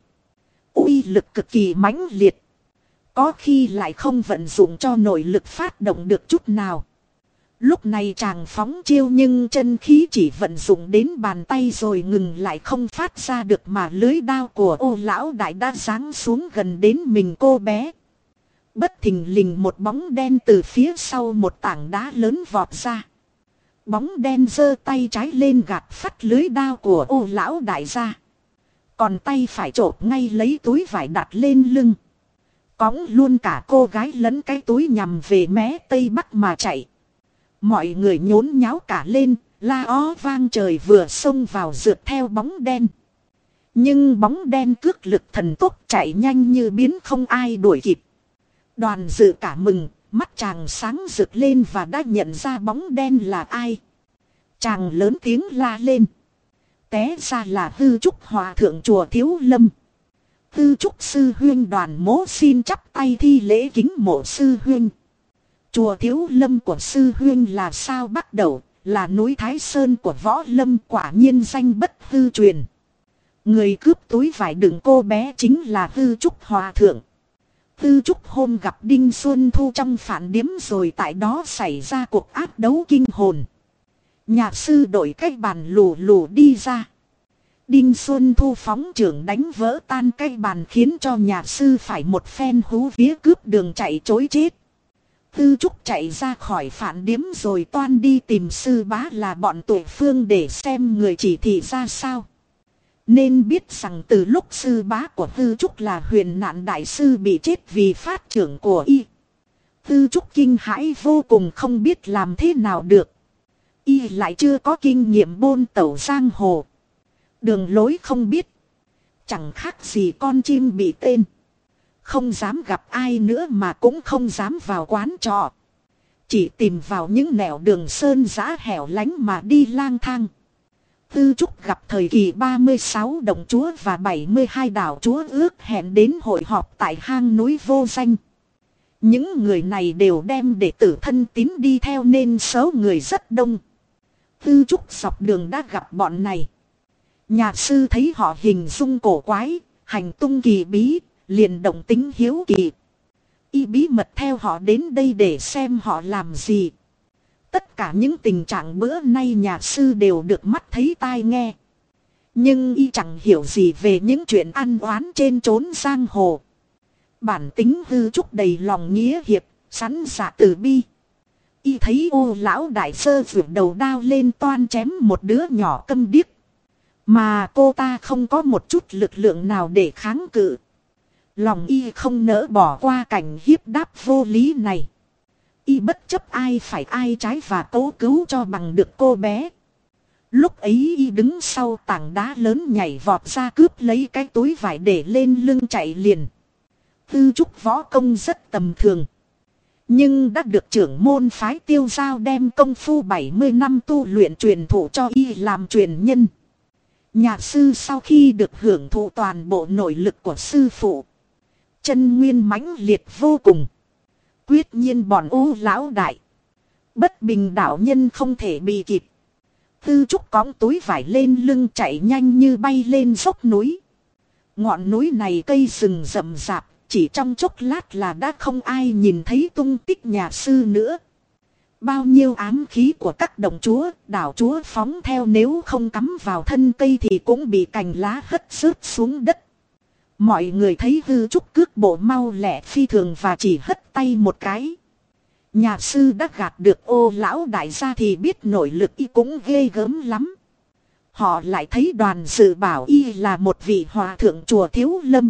uy lực cực kỳ mãnh liệt. Có khi lại không vận dụng cho nội lực phát động được chút nào. Lúc này chàng phóng chiêu nhưng chân khí chỉ vận dụng đến bàn tay rồi ngừng lại không phát ra được mà lưới đao của ô lão đại đã giáng xuống gần đến mình cô bé. Bất thình lình một bóng đen từ phía sau một tảng đá lớn vọt ra. Bóng đen giơ tay trái lên gạt phát lưới đao của ô lão đại gia Còn tay phải trộp ngay lấy túi vải đặt lên lưng. Cõng luôn cả cô gái lẫn cái túi nhằm về mé tây bắc mà chạy. Mọi người nhốn nháo cả lên, la ó vang trời vừa xông vào rượt theo bóng đen. Nhưng bóng đen cước lực thần tốc chạy nhanh như biến không ai đuổi kịp. Đoàn dự cả mừng, mắt chàng sáng rực lên và đã nhận ra bóng đen là ai. Chàng lớn tiếng la lên. Té ra là hư trúc hòa thượng chùa thiếu lâm. Hư trúc sư huyên đoàn mố xin chắp tay thi lễ kính mộ sư huyên. Chùa thiếu lâm của sư huyên là sao bắt đầu, là núi Thái Sơn của võ lâm quả nhiên danh bất hư truyền. Người cướp túi vải đựng cô bé chính là hư trúc hòa thượng. Tư Trúc hôm gặp Đinh Xuân Thu trong phản điếm rồi tại đó xảy ra cuộc ác đấu kinh hồn. Nhà sư đổi cái bàn lù lù đi ra. Đinh Xuân Thu phóng trưởng đánh vỡ tan cây bàn khiến cho nhà sư phải một phen hú vía cướp đường chạy chối chết. Tư Trúc chạy ra khỏi phản điếm rồi toan đi tìm sư bá là bọn tuổi phương để xem người chỉ thị ra sao. Nên biết rằng từ lúc sư bá của Tư Trúc là huyền nạn đại sư bị chết vì phát trưởng của y. Tư Trúc kinh hãi vô cùng không biết làm thế nào được. Y lại chưa có kinh nghiệm bôn tẩu giang hồ. Đường lối không biết. Chẳng khác gì con chim bị tên. Không dám gặp ai nữa mà cũng không dám vào quán trọ. Chỉ tìm vào những nẻo đường sơn giã hẻo lánh mà đi lang thang. Tư Trúc gặp thời kỳ 36 đồng chúa và 72 đảo chúa ước hẹn đến hội họp tại hang núi vô danh. Những người này đều đem đệ tử thân tín đi theo nên số người rất đông. Tư Trúc dọc đường đã gặp bọn này. Nhà sư thấy họ hình dung cổ quái, hành tung kỳ bí, liền động tính hiếu kỳ. Y bí mật theo họ đến đây để xem họ làm gì. Tất cả những tình trạng bữa nay nhà sư đều được mắt thấy tai nghe. Nhưng y chẳng hiểu gì về những chuyện ăn oán trên trốn giang hồ. Bản tính hư trúc đầy lòng nghĩa hiệp, sẵn dạ từ bi. Y thấy ô lão đại sơ vượt đầu đao lên toan chém một đứa nhỏ câm điếc. Mà cô ta không có một chút lực lượng nào để kháng cự. Lòng y không nỡ bỏ qua cảnh hiếp đáp vô lý này. Y bất chấp ai phải ai trái và cố cứu cho bằng được cô bé. Lúc ấy y đứng sau tảng đá lớn nhảy vọt ra cướp lấy cái túi vải để lên lưng chạy liền. Tư trúc võ công rất tầm thường. Nhưng đã được trưởng môn phái tiêu giao đem công phu 70 năm tu luyện truyền thụ cho y làm truyền nhân. Nhà sư sau khi được hưởng thụ toàn bộ nội lực của sư phụ. Chân nguyên mãnh liệt vô cùng. Quyết nhiên bọn u lão đại. Bất bình đạo nhân không thể bị kịp. Tư trúc cõng túi vải lên lưng chạy nhanh như bay lên dốc núi. Ngọn núi này cây rừng rậm rạp, chỉ trong chốc lát là đã không ai nhìn thấy tung tích nhà sư nữa. Bao nhiêu ám khí của các đồng chúa, đảo chúa phóng theo nếu không cắm vào thân cây thì cũng bị cành lá hất rớt xuống đất. Mọi người thấy hư trúc cước bộ mau lẹ phi thường và chỉ hất tay một cái. Nhà sư đã gạt được ô lão đại gia thì biết nội lực y cũng ghê gớm lắm. Họ lại thấy đoàn dự bảo y là một vị hòa thượng chùa Thiếu Lâm.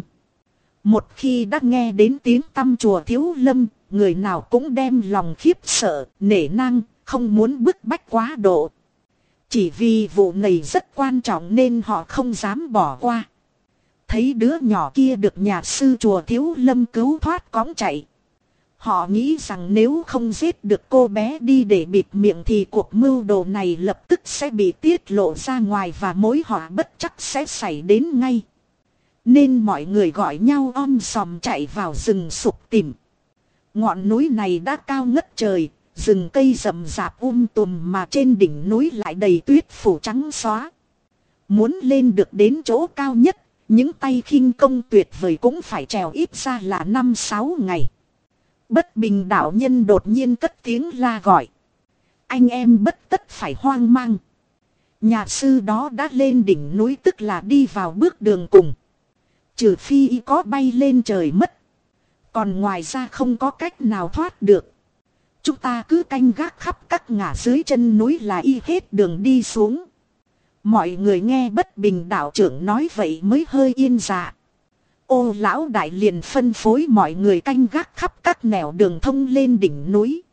Một khi đã nghe đến tiếng tăm chùa Thiếu Lâm, người nào cũng đem lòng khiếp sợ, nể năng, không muốn bức bách quá độ. Chỉ vì vụ này rất quan trọng nên họ không dám bỏ qua. Thấy đứa nhỏ kia được nhà sư chùa Thiếu Lâm cứu thoát cõng chạy. Họ nghĩ rằng nếu không giết được cô bé đi để bịt miệng thì cuộc mưu đồ này lập tức sẽ bị tiết lộ ra ngoài và mối họa bất chắc sẽ xảy đến ngay. Nên mọi người gọi nhau om sòm chạy vào rừng sục tìm. Ngọn núi này đã cao ngất trời, rừng cây rậm rạp um tùm mà trên đỉnh núi lại đầy tuyết phủ trắng xóa. Muốn lên được đến chỗ cao nhất những tay khinh công tuyệt vời cũng phải trèo ít ra là năm sáu ngày. Bất bình đạo nhân đột nhiên cất tiếng la gọi. Anh em bất tất phải hoang mang. Nhà sư đó đã lên đỉnh núi tức là đi vào bước đường cùng. Trừ phi y có bay lên trời mất. Còn ngoài ra không có cách nào thoát được. Chúng ta cứ canh gác khắp các ngã dưới chân núi là y hết đường đi xuống. Mọi người nghe bất bình đạo trưởng nói vậy mới hơi yên dạ. Ô lão đại liền phân phối mọi người canh gác khắp các nẻo đường thông lên đỉnh núi.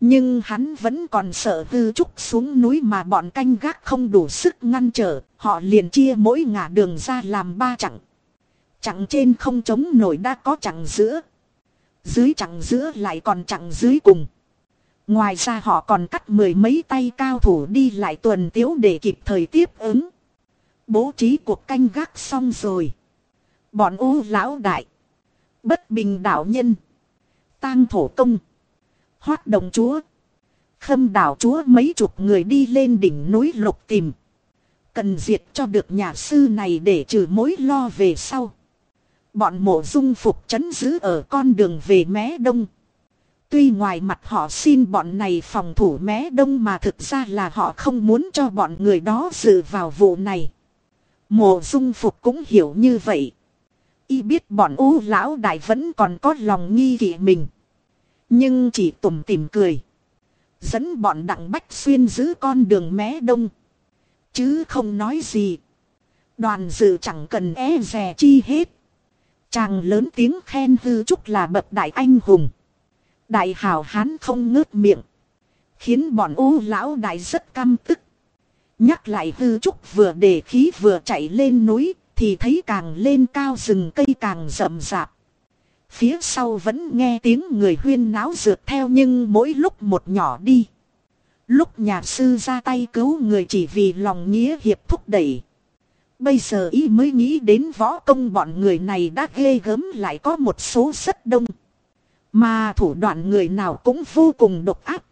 Nhưng hắn vẫn còn sợ hư trúc xuống núi mà bọn canh gác không đủ sức ngăn trở. Họ liền chia mỗi ngả đường ra làm ba chặng. Chặng trên không chống nổi đã có chặng giữa. Dưới chặng giữa lại còn chặng dưới cùng. Ngoài ra họ còn cắt mười mấy tay cao thủ đi lại tuần tiếu để kịp thời tiếp ứng. Bố trí cuộc canh gác xong rồi. Bọn u lão đại. Bất bình đạo nhân. tang thổ công. Hoát đồng chúa. Khâm đảo chúa mấy chục người đi lên đỉnh núi lục tìm. Cần diệt cho được nhà sư này để trừ mối lo về sau. Bọn mộ dung phục chấn giữ ở con đường về mé đông. Tuy ngoài mặt họ xin bọn này phòng thủ mé đông mà thực ra là họ không muốn cho bọn người đó dự vào vụ này. Mộ dung phục cũng hiểu như vậy. Y biết bọn ú lão đại vẫn còn có lòng nghi kỵ mình. Nhưng chỉ tủm tìm cười. Dẫn bọn đặng bách xuyên giữ con đường mé đông. Chứ không nói gì. Đoàn dự chẳng cần e rè chi hết. Chàng lớn tiếng khen hư trúc là bậc đại anh hùng. Đại hào hán không ngớt miệng. Khiến bọn u lão đại rất căm tức. Nhắc lại hư trúc vừa để khí vừa chạy lên núi. Thì thấy càng lên cao rừng cây càng rậm rạp. Phía sau vẫn nghe tiếng người huyên náo rượt theo nhưng mỗi lúc một nhỏ đi. Lúc nhà sư ra tay cứu người chỉ vì lòng nghĩa hiệp thúc đẩy. Bây giờ y mới nghĩ đến võ công bọn người này đã ghê gớm lại có một số rất đông. Mà thủ đoạn người nào cũng vô cùng độc ác.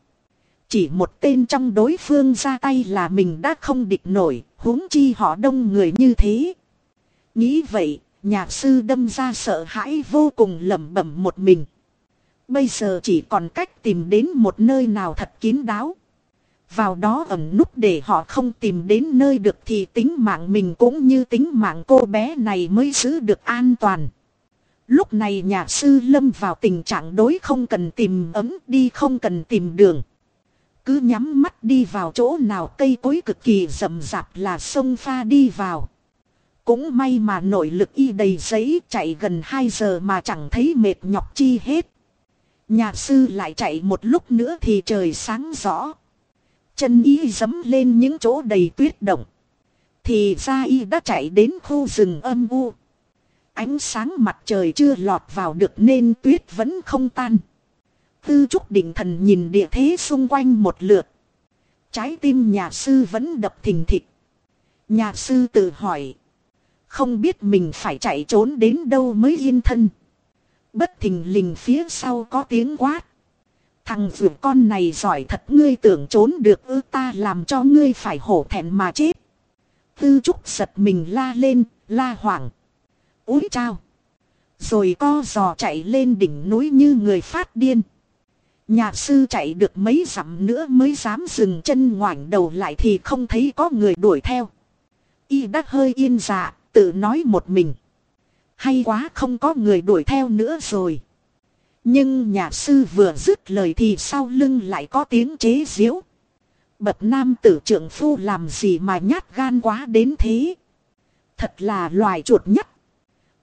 Chỉ một tên trong đối phương ra tay là mình đã không địch nổi, huống chi họ đông người như thế. Nghĩ vậy, nhạc sư đâm ra sợ hãi vô cùng lẩm bẩm một mình. Bây giờ chỉ còn cách tìm đến một nơi nào thật kín đáo. Vào đó ẩn núp để họ không tìm đến nơi được thì tính mạng mình cũng như tính mạng cô bé này mới giữ được an toàn. Lúc này nhà sư lâm vào tình trạng đối không cần tìm ấm, đi không cần tìm đường. Cứ nhắm mắt đi vào chỗ nào cây cối cực kỳ rậm rạp là sông pha đi vào. Cũng may mà nội lực y đầy giấy, chạy gần 2 giờ mà chẳng thấy mệt nhọc chi hết. Nhà sư lại chạy một lúc nữa thì trời sáng rõ. Chân y dấm lên những chỗ đầy tuyết động. Thì ra y đã chạy đến khu rừng âm u. Ánh sáng mặt trời chưa lọt vào được nên tuyết vẫn không tan. Tư trúc định thần nhìn địa thế xung quanh một lượt. Trái tim nhà sư vẫn đập thình thịch. Nhà sư tự hỏi. Không biết mình phải chạy trốn đến đâu mới yên thân. Bất thình lình phía sau có tiếng quát. Thằng vượt con này giỏi thật ngươi tưởng trốn được ư ta làm cho ngươi phải hổ thẹn mà chết. Tư trúc giật mình la lên, la hoảng. Úi trao, Rồi co giò chạy lên đỉnh núi như người phát điên. Nhà sư chạy được mấy dặm nữa mới dám dừng chân ngoảnh đầu lại thì không thấy có người đuổi theo. Y đã hơi yên dạ, tự nói một mình. Hay quá không có người đuổi theo nữa rồi. Nhưng nhà sư vừa dứt lời thì sau lưng lại có tiếng chế giễu. Bậc nam tử trưởng phu làm gì mà nhát gan quá đến thế. Thật là loài chuột nhất.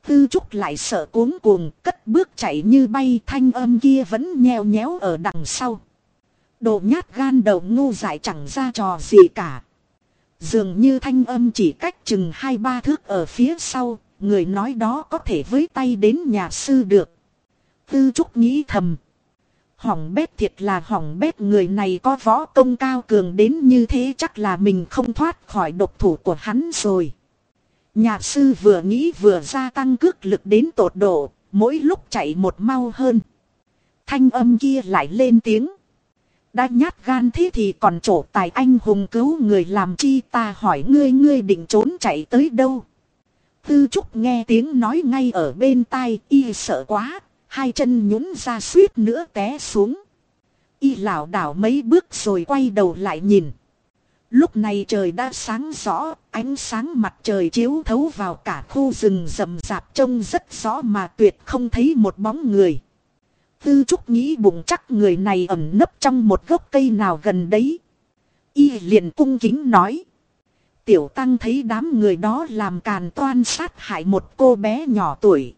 Tư trúc lại sợ cuống cuồng cất bước chạy như bay thanh âm kia vẫn nheo nhéo ở đằng sau. Đồ nhát gan đầu ngu dại chẳng ra trò gì cả. Dường như thanh âm chỉ cách chừng hai ba thước ở phía sau, người nói đó có thể với tay đến nhà sư được. Tư Trúc nghĩ thầm. Hỏng bét thiệt là hỏng bét người này có võ công cao cường đến như thế chắc là mình không thoát khỏi độc thủ của hắn rồi. Nhà sư vừa nghĩ vừa gia tăng cước lực đến tột độ, mỗi lúc chạy một mau hơn. Thanh âm kia lại lên tiếng. Đã nhát gan thế thì còn trổ tài anh hùng cứu người làm chi ta hỏi ngươi ngươi định trốn chạy tới đâu. Tư Trúc nghe tiếng nói ngay ở bên tai y sợ quá, hai chân nhún ra suýt nữa té xuống. Y lảo đảo mấy bước rồi quay đầu lại nhìn. Lúc này trời đã sáng rõ, ánh sáng mặt trời chiếu thấu vào cả khu rừng rậm rạp trông rất rõ mà tuyệt không thấy một bóng người. Tư Trúc nghĩ bụng chắc người này ẩn nấp trong một gốc cây nào gần đấy. Y liền cung kính nói. Tiểu tăng thấy đám người đó làm càn toan sát hại một cô bé nhỏ tuổi.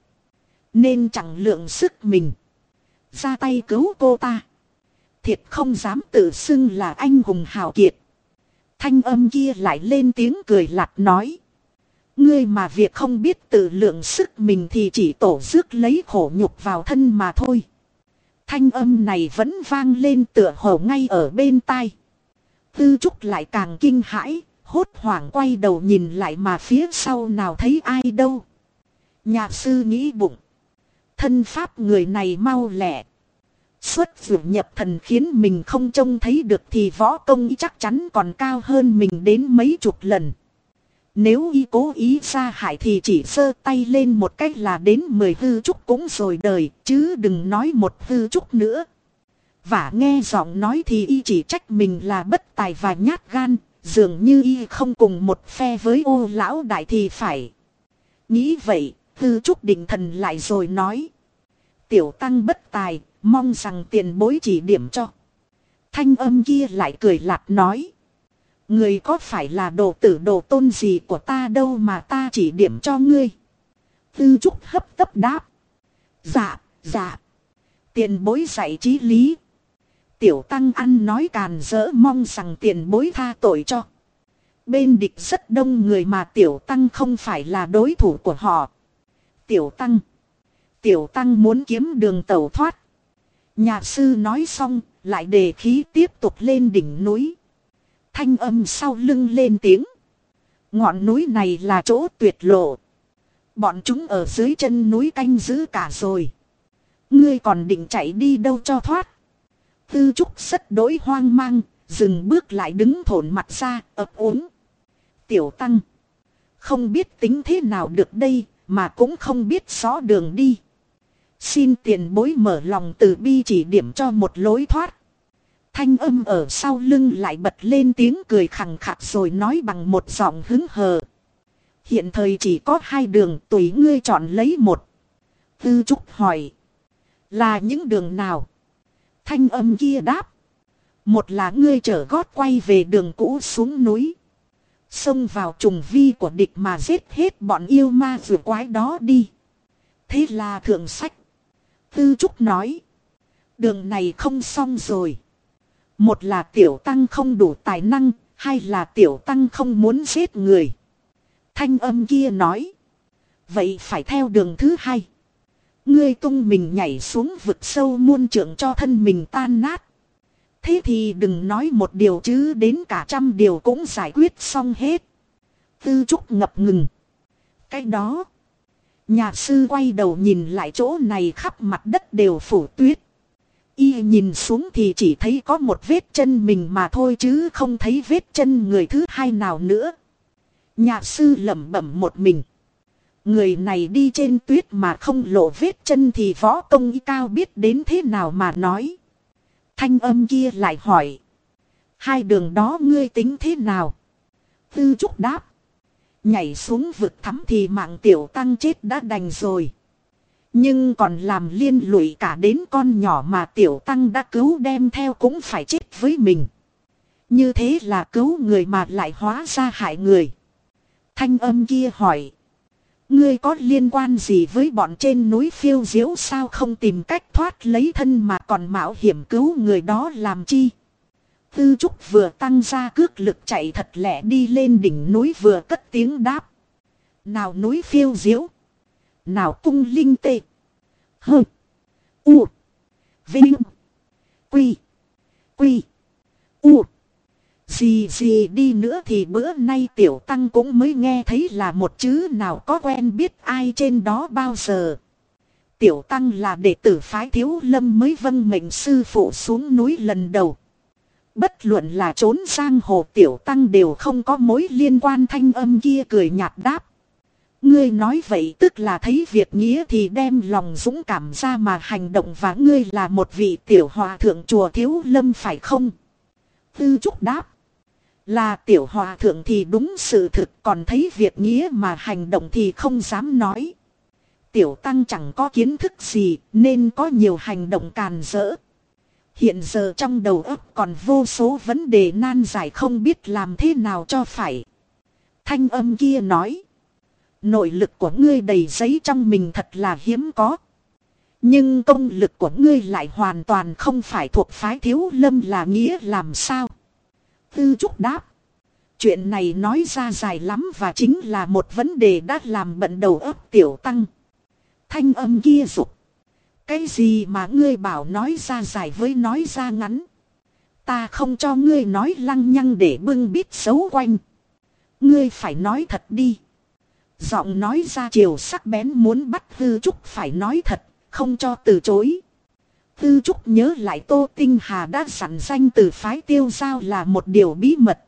Nên chẳng lượng sức mình. Ra tay cứu cô ta. Thiệt không dám tự xưng là anh hùng hào kiệt. Thanh âm kia lại lên tiếng cười lạt nói. Ngươi mà việc không biết tự lượng sức mình thì chỉ tổ rước lấy khổ nhục vào thân mà thôi. Thanh âm này vẫn vang lên tựa hồ ngay ở bên tai. Tư trúc lại càng kinh hãi, hốt hoảng quay đầu nhìn lại mà phía sau nào thấy ai đâu. Nhà sư nghĩ bụng. Thân pháp người này mau lẹ. Xuất vượt nhập thần khiến mình không trông thấy được thì võ công chắc chắn còn cao hơn mình đến mấy chục lần. Nếu y cố ý ra hại thì chỉ sơ tay lên một cách là đến mười hư trúc cũng rồi đời, chứ đừng nói một hư trúc nữa. Và nghe giọng nói thì y chỉ trách mình là bất tài và nhát gan, dường như y không cùng một phe với ô lão đại thì phải. Nghĩ vậy, hư trúc định thần lại rồi nói. Tiểu tăng bất tài, mong rằng tiền bối chỉ điểm cho. Thanh âm kia lại cười lạt nói. Người có phải là đồ tử đồ tôn gì của ta đâu mà ta chỉ điểm cho ngươi. Tư trúc hấp tấp đáp. Dạ, dạ. Tiền bối dạy trí lý. Tiểu tăng ăn nói càn rỡ mong rằng tiền bối tha tội cho. Bên địch rất đông người mà tiểu tăng không phải là đối thủ của họ. Tiểu tăng. Tiểu tăng muốn kiếm đường tẩu thoát. Nhà sư nói xong, lại đề khí tiếp tục lên đỉnh núi. Thanh âm sau lưng lên tiếng. Ngọn núi này là chỗ tuyệt lộ. Bọn chúng ở dưới chân núi canh giữ cả rồi. Ngươi còn định chạy đi đâu cho thoát. Tư trúc rất đối hoang mang, dừng bước lại đứng thổn mặt ra, ập ốm. Tiểu tăng. Không biết tính thế nào được đây, mà cũng không biết rõ đường đi. Xin tiền bối mở lòng từ bi chỉ điểm cho một lối thoát. Thanh âm ở sau lưng lại bật lên tiếng cười khẳng khạc rồi nói bằng một giọng hứng hờ. Hiện thời chỉ có hai đường, tùy ngươi chọn lấy một. Tư Trúc hỏi. Là những đường nào? Thanh âm kia đáp. Một là ngươi chở gót quay về đường cũ xuống núi. Xông vào trùng vi của địch mà giết hết bọn yêu ma vừa quái đó đi. Thế là thượng sách. Tư Trúc nói. Đường này không xong rồi. Một là tiểu tăng không đủ tài năng, hai là tiểu tăng không muốn giết người. Thanh âm kia nói. Vậy phải theo đường thứ hai. Ngươi tung mình nhảy xuống vực sâu muôn trượng cho thân mình tan nát. Thế thì đừng nói một điều chứ đến cả trăm điều cũng giải quyết xong hết. Tư trúc ngập ngừng. Cái đó. Nhà sư quay đầu nhìn lại chỗ này khắp mặt đất đều phủ tuyết. Y nhìn xuống thì chỉ thấy có một vết chân mình mà thôi chứ không thấy vết chân người thứ hai nào nữa. Nhà sư lẩm bẩm một mình. Người này đi trên tuyết mà không lộ vết chân thì võ công y cao biết đến thế nào mà nói. Thanh âm kia lại hỏi. Hai đường đó ngươi tính thế nào? Tư trúc đáp. Nhảy xuống vực thắm thì mạng tiểu tăng chết đã đành rồi. Nhưng còn làm liên lụy cả đến con nhỏ mà tiểu tăng đã cứu đem theo cũng phải chết với mình. Như thế là cứu người mà lại hóa ra hại người. Thanh âm kia hỏi. Ngươi có liên quan gì với bọn trên núi phiêu diễu sao không tìm cách thoát lấy thân mà còn mạo hiểm cứu người đó làm chi? Tư Trúc vừa tăng ra cước lực chạy thật lẹ đi lên đỉnh núi vừa cất tiếng đáp. Nào núi phiêu diễu, Nào cung linh tê. Hơ. U. Vinh. Quy. Quy. U. Gì gì đi nữa thì bữa nay tiểu tăng cũng mới nghe thấy là một chữ nào có quen biết ai trên đó bao giờ. Tiểu tăng là đệ tử phái thiếu lâm mới vâng mệnh sư phụ xuống núi lần đầu. Bất luận là trốn sang hồ tiểu tăng đều không có mối liên quan thanh âm kia cười nhạt đáp. Ngươi nói vậy tức là thấy việc nghĩa thì đem lòng dũng cảm ra mà hành động và ngươi là một vị tiểu hòa thượng chùa thiếu lâm phải không? Tư trúc đáp. Là tiểu hòa thượng thì đúng sự thực, còn thấy việc nghĩa mà hành động thì không dám nói. Tiểu tăng chẳng có kiến thức gì, nên có nhiều hành động càn rỡ. Hiện giờ trong đầu óc còn vô số vấn đề nan giải không biết làm thế nào cho phải. Thanh âm kia nói. Nội lực của ngươi đầy giấy trong mình thật là hiếm có. Nhưng công lực của ngươi lại hoàn toàn không phải thuộc phái thiếu lâm là nghĩa làm sao. Tư trúc đáp. Chuyện này nói ra dài lắm và chính là một vấn đề đã làm bận đầu óc tiểu tăng. Thanh âm kia dục. Cái gì mà ngươi bảo nói ra dài với nói ra ngắn. Ta không cho ngươi nói lăng nhăng để bưng bít xấu quanh. Ngươi phải nói thật đi. Giọng nói ra chiều sắc bén muốn bắt hư trúc phải nói thật, không cho từ chối. Tư Trúc nhớ lại Tô Tinh Hà đã sẵn danh từ phái tiêu giao là một điều bí mật.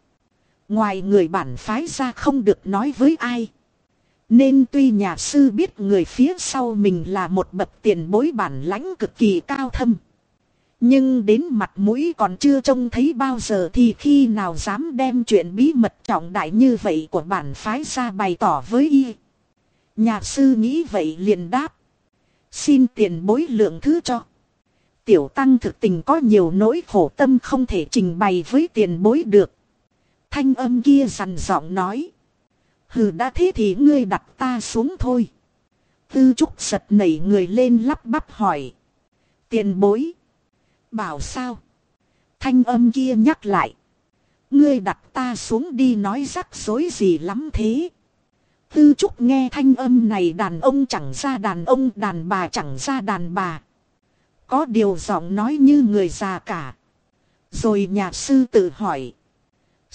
Ngoài người bản phái ra không được nói với ai. Nên tuy nhà sư biết người phía sau mình là một bậc tiền bối bản lãnh cực kỳ cao thâm. Nhưng đến mặt mũi còn chưa trông thấy bao giờ thì khi nào dám đem chuyện bí mật trọng đại như vậy của bản phái ra bày tỏ với y. Nhà sư nghĩ vậy liền đáp. Xin tiền bối lượng thứ cho. Tiểu tăng thực tình có nhiều nỗi khổ tâm không thể trình bày với tiền bối được. Thanh âm kia dằn giọng nói. Hừ, đã thế thì ngươi đặt ta xuống thôi. Tư trúc giật nảy người lên lắp bắp hỏi. Tiền bối. Bảo sao? Thanh âm kia nhắc lại. Ngươi đặt ta xuống đi nói rắc rối gì lắm thế. Tư trúc nghe thanh âm này đàn ông chẳng ra đàn ông, đàn bà chẳng ra đàn bà. Có điều giọng nói như người già cả. Rồi nhà sư tự hỏi.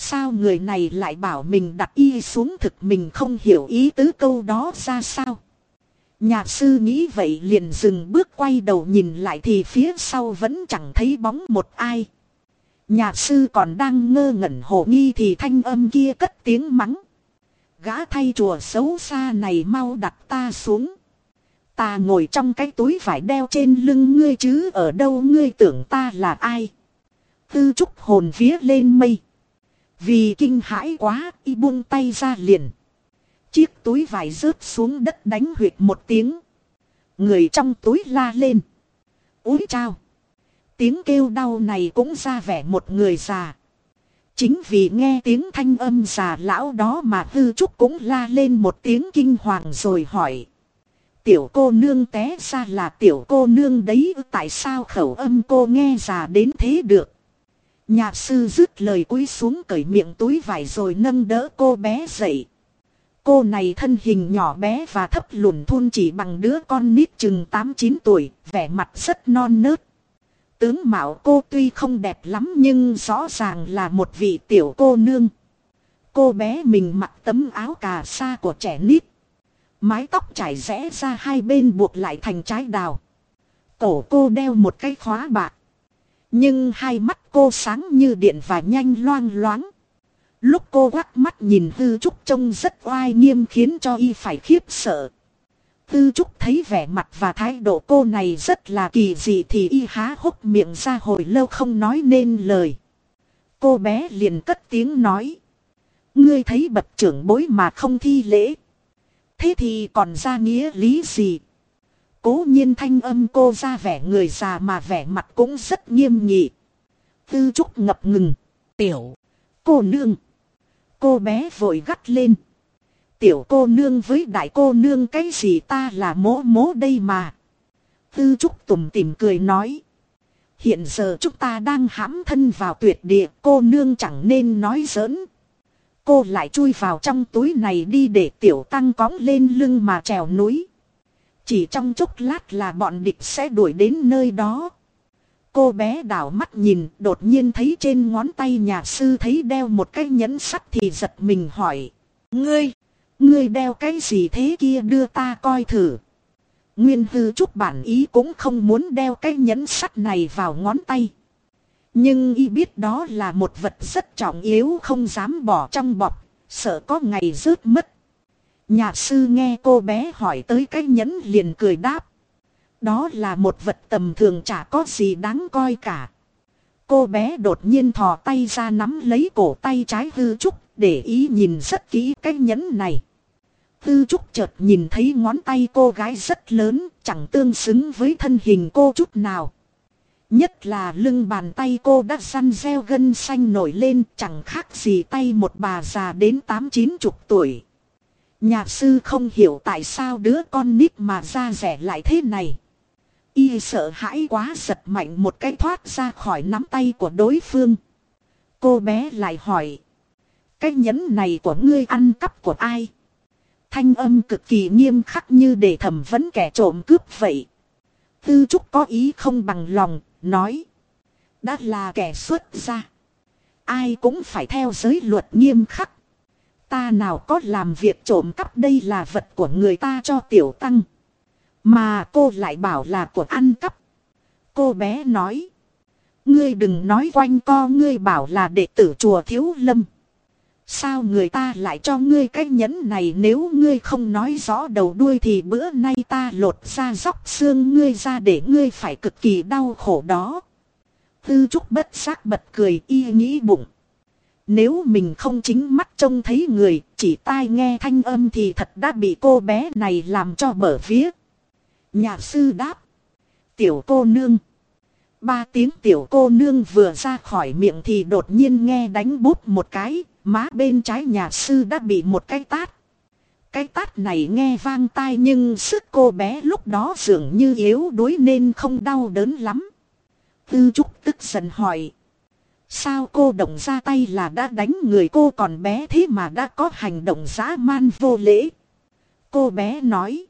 Sao người này lại bảo mình đặt y xuống thực mình không hiểu ý tứ câu đó ra sao? Nhà sư nghĩ vậy liền dừng bước quay đầu nhìn lại thì phía sau vẫn chẳng thấy bóng một ai. Nhà sư còn đang ngơ ngẩn hồ nghi thì thanh âm kia cất tiếng mắng. Gã thay chùa xấu xa này mau đặt ta xuống. Ta ngồi trong cái túi vải đeo trên lưng ngươi chứ, ở đâu ngươi tưởng ta là ai. Tư trúc hồn vía lên mây. Vì kinh hãi quá, y buông tay ra liền. Chiếc túi vải rớt xuống đất đánh huyệt một tiếng. Người trong túi la lên. Úi chao. Tiếng kêu đau này cũng ra vẻ một người già. Chính vì nghe tiếng thanh âm già lão đó mà hư trúc cũng la lên một tiếng kinh hoàng rồi hỏi. Tiểu cô nương té ra là tiểu cô nương đấy tại sao khẩu âm cô nghe già đến thế được. Nhà sư dứt lời cúi xuống cởi miệng túi vải rồi nâng đỡ cô bé dậy. Cô này thân hình nhỏ bé và thấp lùn thun chỉ bằng đứa con nít chừng 8-9 tuổi, vẻ mặt rất non nớt. Tướng mạo cô tuy không đẹp lắm nhưng rõ ràng là một vị tiểu cô nương. Cô bé mình mặc tấm áo cà sa của trẻ nít. Mái tóc trải rẽ ra hai bên buộc lại thành trái đào. Cổ cô đeo một cái khóa bạc. Nhưng hai mắt cô sáng như điện và nhanh loang loáng. Lúc cô quắc mắt nhìn Tư Trúc trông rất oai nghiêm khiến cho y phải khiếp sợ. Tư Trúc thấy vẻ mặt và thái độ cô này rất là kỳ dị thì y há hốc miệng ra hồi lâu không nói nên lời. Cô bé liền cất tiếng nói. Ngươi thấy bậc trưởng bối mà không thi lễ. Thế thì còn ra nghĩa lý gì? Cố nhiên thanh âm cô ra vẻ người già mà vẻ mặt cũng rất nghiêm nghị. Tư trúc ngập ngừng. Tiểu. Cô nương. Cô bé vội gắt lên. Tiểu cô nương với đại cô nương cái gì ta là mố mố đây mà. Tư trúc tủm tỉm cười nói. Hiện giờ chúng ta đang hãm thân vào tuyệt địa, cô nương chẳng nên nói giỡn. Cô lại chui vào trong túi này đi để tiểu tăng cóng lên lưng mà trèo núi. Chỉ trong chốc lát là bọn địch sẽ đuổi đến nơi đó. Cô bé đảo mắt nhìn đột nhiên thấy trên ngón tay nhà sư thấy đeo một cái nhẫn sắt thì giật mình hỏi. Ngươi, ngươi đeo cái gì thế kia đưa ta coi thử. Nguyên hư trúc bản ý cũng không muốn đeo cái nhẫn sắt này vào ngón tay. Nhưng y biết đó là một vật rất trọng yếu không dám bỏ trong bọc, sợ có ngày rớt mất. Nhà sư nghe cô bé hỏi tới cái nhẫn liền cười đáp. Đó là một vật tầm thường chả có gì đáng coi cả. Cô bé đột nhiên thò tay ra nắm lấy cổ tay trái hư trúc để ý nhìn rất kỹ cái nhẫn này. Hư trúc chợt nhìn thấy ngón tay cô gái rất lớn, chẳng tương xứng với thân hình cô chút nào. Nhất là lưng bàn tay cô đã săn reo gân xanh nổi lên, chẳng khác gì tay một bà già đến tám chín chục tuổi. Nhà sư không hiểu tại sao đứa con nít mà ra rẻ lại thế này. Y sợ hãi quá giật mạnh một cái thoát ra khỏi nắm tay của đối phương. Cô bé lại hỏi. Cái nhẫn này của ngươi ăn cắp của ai? Thanh âm cực kỳ nghiêm khắc như để thẩm vấn kẻ trộm cướp vậy. Tư trúc có ý không bằng lòng, nói. Đã là kẻ xuất gia. Ai cũng phải theo giới luật nghiêm khắc. Ta nào có làm việc trộm cắp đây là vật của người ta cho tiểu tăng. Mà cô lại bảo là của ăn cắp. Cô bé nói. Ngươi đừng nói quanh co, ngươi bảo là đệ tử chùa thiếu lâm. Sao người ta lại cho ngươi cái nhẫn này nếu ngươi không nói rõ đầu đuôi thì bữa nay ta lột ra dóc xương ngươi ra để ngươi phải cực kỳ đau khổ đó. Tư trúc bất giác bật cười, y nghĩ bụng. Nếu mình không chính mắt trông thấy người, chỉ tai nghe thanh âm thì thật đã bị cô bé này làm cho bở vía. Nhà sư đáp. Tiểu cô nương. Ba tiếng tiểu cô nương vừa ra khỏi miệng thì đột nhiên nghe đánh bút một cái, má bên trái nhà sư đã bị một cái tát. Cái tát này nghe vang tai nhưng sức cô bé lúc đó dường như yếu đuối nên không đau đớn lắm. Tư Trúc tức giận hỏi. Sao cô động ra tay là đã đánh người cô còn bé thế mà đã có hành động dã man vô lễ. Cô bé nói.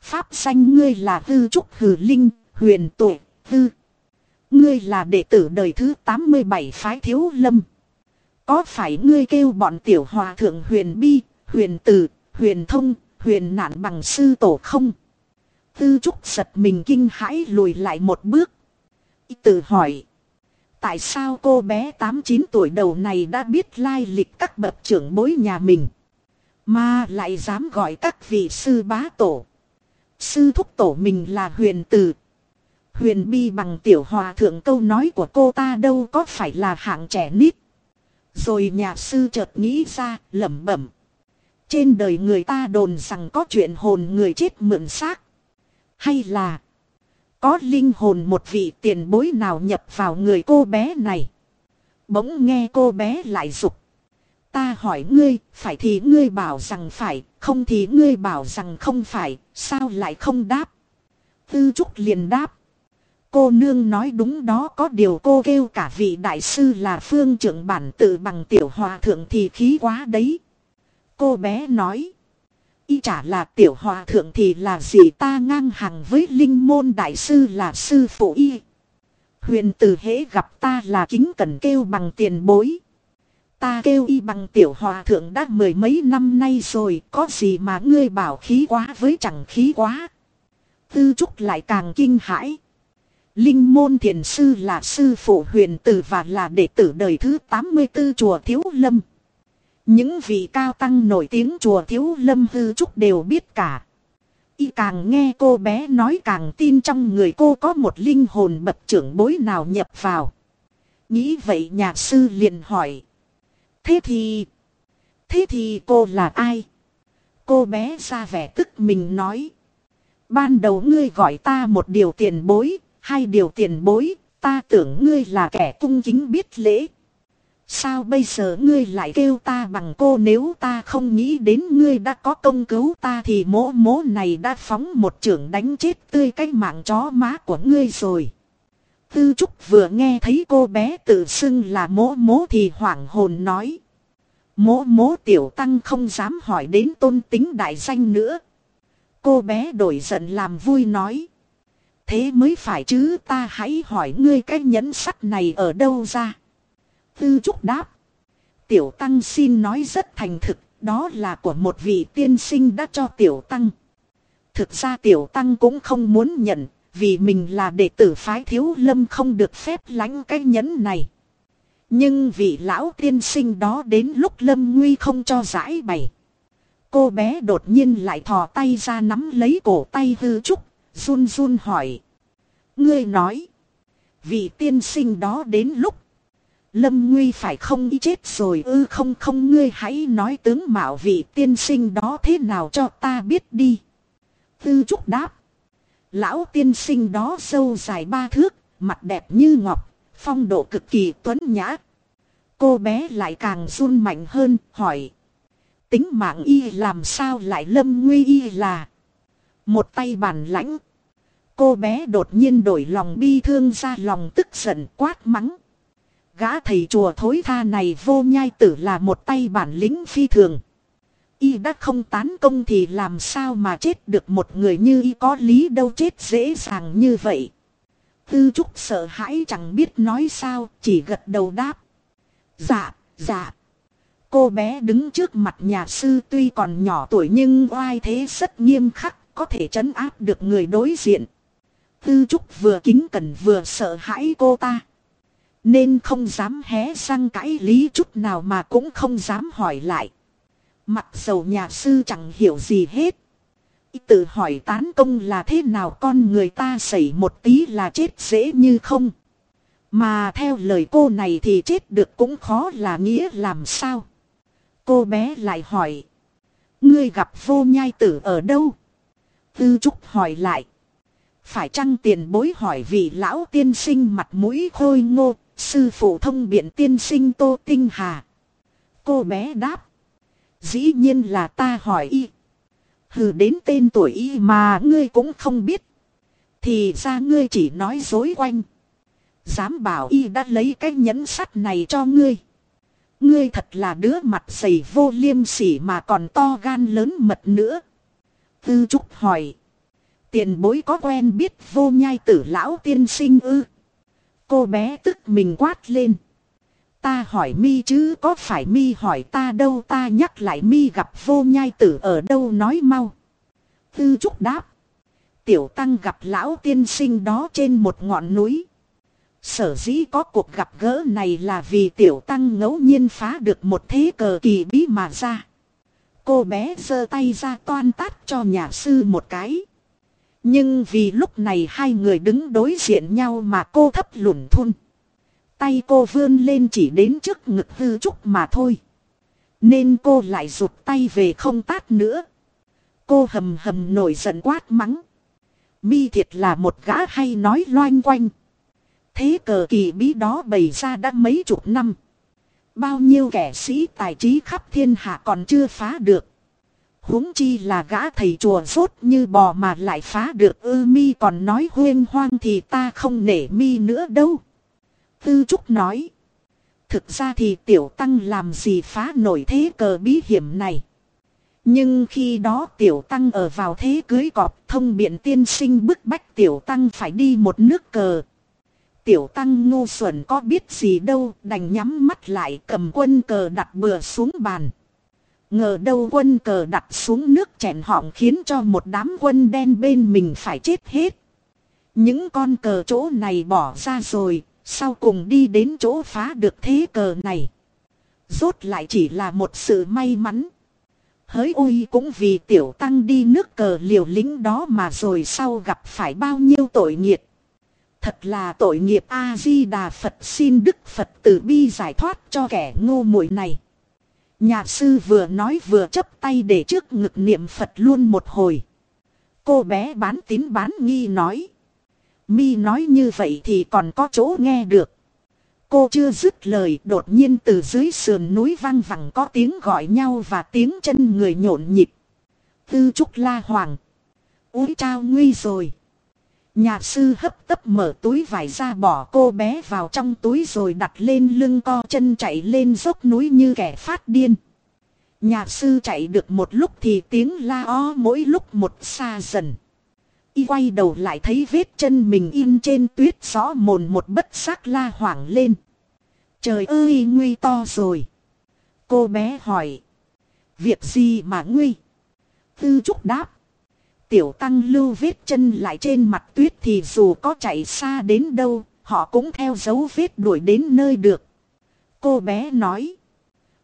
Pháp danh ngươi là Tư Trúc Hử Linh, huyền tuệ, Tư. Ngươi là đệ tử đời thứ 87 phái thiếu lâm. Có phải ngươi kêu bọn tiểu hòa thượng huyền bi, huyền tử, huyền thông, huyền nạn bằng sư tổ không? Tư trúc giật mình kinh hãi lùi lại một bước. Tự hỏi. Tại sao cô bé 8-9 tuổi đầu này đã biết lai lịch các bậc trưởng bối nhà mình? Mà lại dám gọi các vị sư bá tổ. Sư thúc tổ mình là huyền tử. Huyền bi bằng tiểu hòa thượng câu nói của cô ta đâu có phải là hạng trẻ nít. Rồi nhà sư chợt nghĩ ra, lẩm bẩm. Trên đời người ta đồn rằng có chuyện hồn người chết mượn xác. Hay là có linh hồn một vị tiền bối nào nhập vào người cô bé này. Bỗng nghe cô bé lại dục. Ta hỏi ngươi, phải thì ngươi bảo rằng phải, không thì ngươi bảo rằng không phải, sao lại không đáp? Tư Trúc liền đáp. Cô nương nói đúng đó có điều cô kêu cả vị đại sư là phương trưởng bản tự bằng tiểu hòa thượng thì khí quá đấy. Cô bé nói. Y chả là tiểu hòa thượng thì là gì ta ngang hàng với linh môn đại sư là sư phụ y. Huyền tử hễ gặp ta là kính cần kêu bằng tiền bối. Ta kêu y bằng tiểu hòa thượng đã mười mấy năm nay rồi, có gì mà ngươi bảo khí quá với chẳng khí quá. Tư trúc lại càng kinh hãi. Linh môn thiền sư là sư phụ huyền tử và là đệ tử đời thứ 84 chùa Thiếu Lâm. Những vị cao tăng nổi tiếng chùa Thiếu Lâm hư trúc đều biết cả. Y càng nghe cô bé nói càng tin trong người cô có một linh hồn bậc trưởng bối nào nhập vào. Nghĩ vậy nhà sư liền hỏi. Thế thì... Thế thì cô là ai? Cô bé ra vẻ tức mình nói. Ban đầu ngươi gọi ta một điều tiền bối, hai điều tiền bối, ta tưởng ngươi là kẻ cung kính biết lễ. Sao bây giờ ngươi lại kêu ta bằng cô nếu ta không nghĩ đến ngươi đã có công cứu ta thì mỗ mỗ này đã phóng một trưởng đánh chết tươi cái mạng chó má của ngươi rồi. Tư Trúc vừa nghe thấy cô bé tự xưng là mỗ mỗ thì hoảng hồn nói. Mỗ mỗ tiểu tăng không dám hỏi đến tôn tính đại danh nữa. Cô bé đổi giận làm vui nói. Thế mới phải chứ ta hãy hỏi ngươi cái nhẫn sắt này ở đâu ra. Tư Trúc đáp. Tiểu Tăng xin nói rất thành thực, đó là của một vị tiên sinh đã cho Tiểu Tăng. Thực ra Tiểu Tăng cũng không muốn nhận, vì mình là đệ tử phái thiếu lâm không được phép lánh cái nhẫn này. Nhưng vị lão tiên sinh đó đến lúc lâm nguy không cho giải bày. Cô bé đột nhiên lại thò tay ra nắm lấy cổ tay hư trúc, run run hỏi. Ngươi nói, vị tiên sinh đó đến lúc Lâm Nguy phải không y chết rồi ư không không ngươi hãy nói tướng mạo vị tiên sinh đó thế nào cho ta biết đi. Tư Trúc đáp. Lão tiên sinh đó sâu dài ba thước, mặt đẹp như ngọc, phong độ cực kỳ tuấn nhã. Cô bé lại càng run mạnh hơn, hỏi. Tính mạng y làm sao lại lâm nguy y là. Một tay bàn lãnh. Cô bé đột nhiên đổi lòng bi thương ra lòng tức giận quát mắng. Gã thầy chùa thối tha này vô nhai tử là một tay bản lĩnh phi thường. Y đã không tán công thì làm sao mà chết được một người như y có lý đâu chết dễ dàng như vậy. Tư trúc sợ hãi chẳng biết nói sao, chỉ gật đầu đáp. Dạ, dạ. Cô bé đứng trước mặt nhà sư tuy còn nhỏ tuổi nhưng oai thế rất nghiêm khắc, có thể trấn áp được người đối diện. Tư trúc vừa kính cẩn vừa sợ hãi cô ta. Nên không dám hé răng cãi lý chút nào mà cũng không dám hỏi lại. Mặc dầu nhà sư chẳng hiểu gì hết. Tự hỏi tán công là thế nào con người ta xảy một tí là chết dễ như không. Mà theo lời cô này thì chết được cũng khó là nghĩa làm sao. Cô bé lại hỏi. Ngươi gặp vô nhai tử ở đâu? Tư Trúc hỏi lại. Phải chăng tiền bối hỏi vị lão tiên sinh mặt mũi khôi ngô, sư phụ thông biện tiên sinh Tô Tinh Hà? Cô bé đáp. Dĩ nhiên là ta hỏi y. Hừ, đến tên tuổi y mà ngươi cũng không biết. Thì ra ngươi chỉ nói dối quanh. Dám bảo y đã lấy cái nhẫn sắt này cho ngươi. Ngươi thật là đứa mặt dày vô liêm sỉ mà còn to gan lớn mật nữa. Tư Trúc hỏi. Tiền bối có quen biết vô nhai tử lão tiên sinh ư. Cô bé tức mình quát lên. Ta hỏi mi chứ, có phải mi hỏi ta đâu, ta nhắc lại mi gặp vô nhai tử ở đâu nói mau. Tư trúc đáp. Tiểu tăng gặp lão tiên sinh đó trên một ngọn núi. Sở dĩ có cuộc gặp gỡ này là vì tiểu tăng ngẫu nhiên phá được một thế cờ kỳ bí mà ra. Cô bé giơ tay ra toan tát cho nhà sư một cái. Nhưng vì lúc này hai người đứng đối diện nhau mà cô thấp lùn thun. Tay cô vươn lên chỉ đến trước ngực hư trúc mà thôi. Nên cô lại rụt tay về không tát nữa. Cô hầm hầm nổi giận quát mắng. Mi thiệt là một gã hay nói loanh quanh. Thế cờ kỳ bí đó bày ra đã mấy chục năm. Bao nhiêu kẻ sĩ tài trí khắp thiên hạ còn chưa phá được huống chi là gã thầy chùa rốt như bò mà lại phá được ư mi còn nói huyên hoang thì ta không nể mi nữa đâu. Tư Trúc nói. Thực ra thì tiểu tăng làm gì phá nổi thế cờ bí hiểm này. Nhưng khi đó tiểu tăng ở vào thế cưới cọp thông biện tiên sinh bức bách tiểu tăng phải đi một nước cờ. Tiểu tăng ngu xuẩn có biết gì đâu, đành nhắm mắt lại cầm quân cờ đặt bừa xuống bàn. Ngờ đâu quân cờ đặt xuống nước chèn họng khiến cho một đám quân đen bên mình phải chết hết. Những con cờ chỗ này bỏ ra rồi, sau cùng đi đến chỗ phá được thế cờ này. Rốt lại chỉ là một sự may mắn. Hỡi ôi cũng vì tiểu tăng đi nước cờ liều lính đó mà rồi sau gặp phải bao nhiêu tội nghiệt. Thật là tội nghiệp A-di-đà Phật xin Đức Phật tử bi giải thoát cho kẻ ngu muội này. Nhà sư vừa nói vừa chấp tay để trước ngực niệm Phật luôn một hồi. Cô bé bán tín bán nghi nói. Mi nói như vậy thì còn có chỗ nghe được. Cô chưa dứt lời, đột nhiên từ dưới sườn núi vang vẳng có tiếng gọi nhau và tiếng chân người nhộn nhịp. Tư trúc la hoàng. Úi trao nguy rồi. Nhà sư hấp tấp mở túi vải ra bỏ cô bé vào trong túi rồi đặt lên lưng co chân chạy lên dốc núi như kẻ phát điên. Nhà sư chạy được một lúc thì tiếng la o mỗi lúc một xa dần. Y quay đầu lại thấy vết chân mình in trên tuyết gió mồn một bất giác la hoảng lên. Trời ơi, nguy to rồi. Cô bé hỏi. Việc gì mà nguy? Tư trúc đáp. Tiểu tăng lưu vết chân lại trên mặt tuyết thì dù có chạy xa đến đâu, họ cũng theo dấu vết đuổi đến nơi được. Cô bé nói.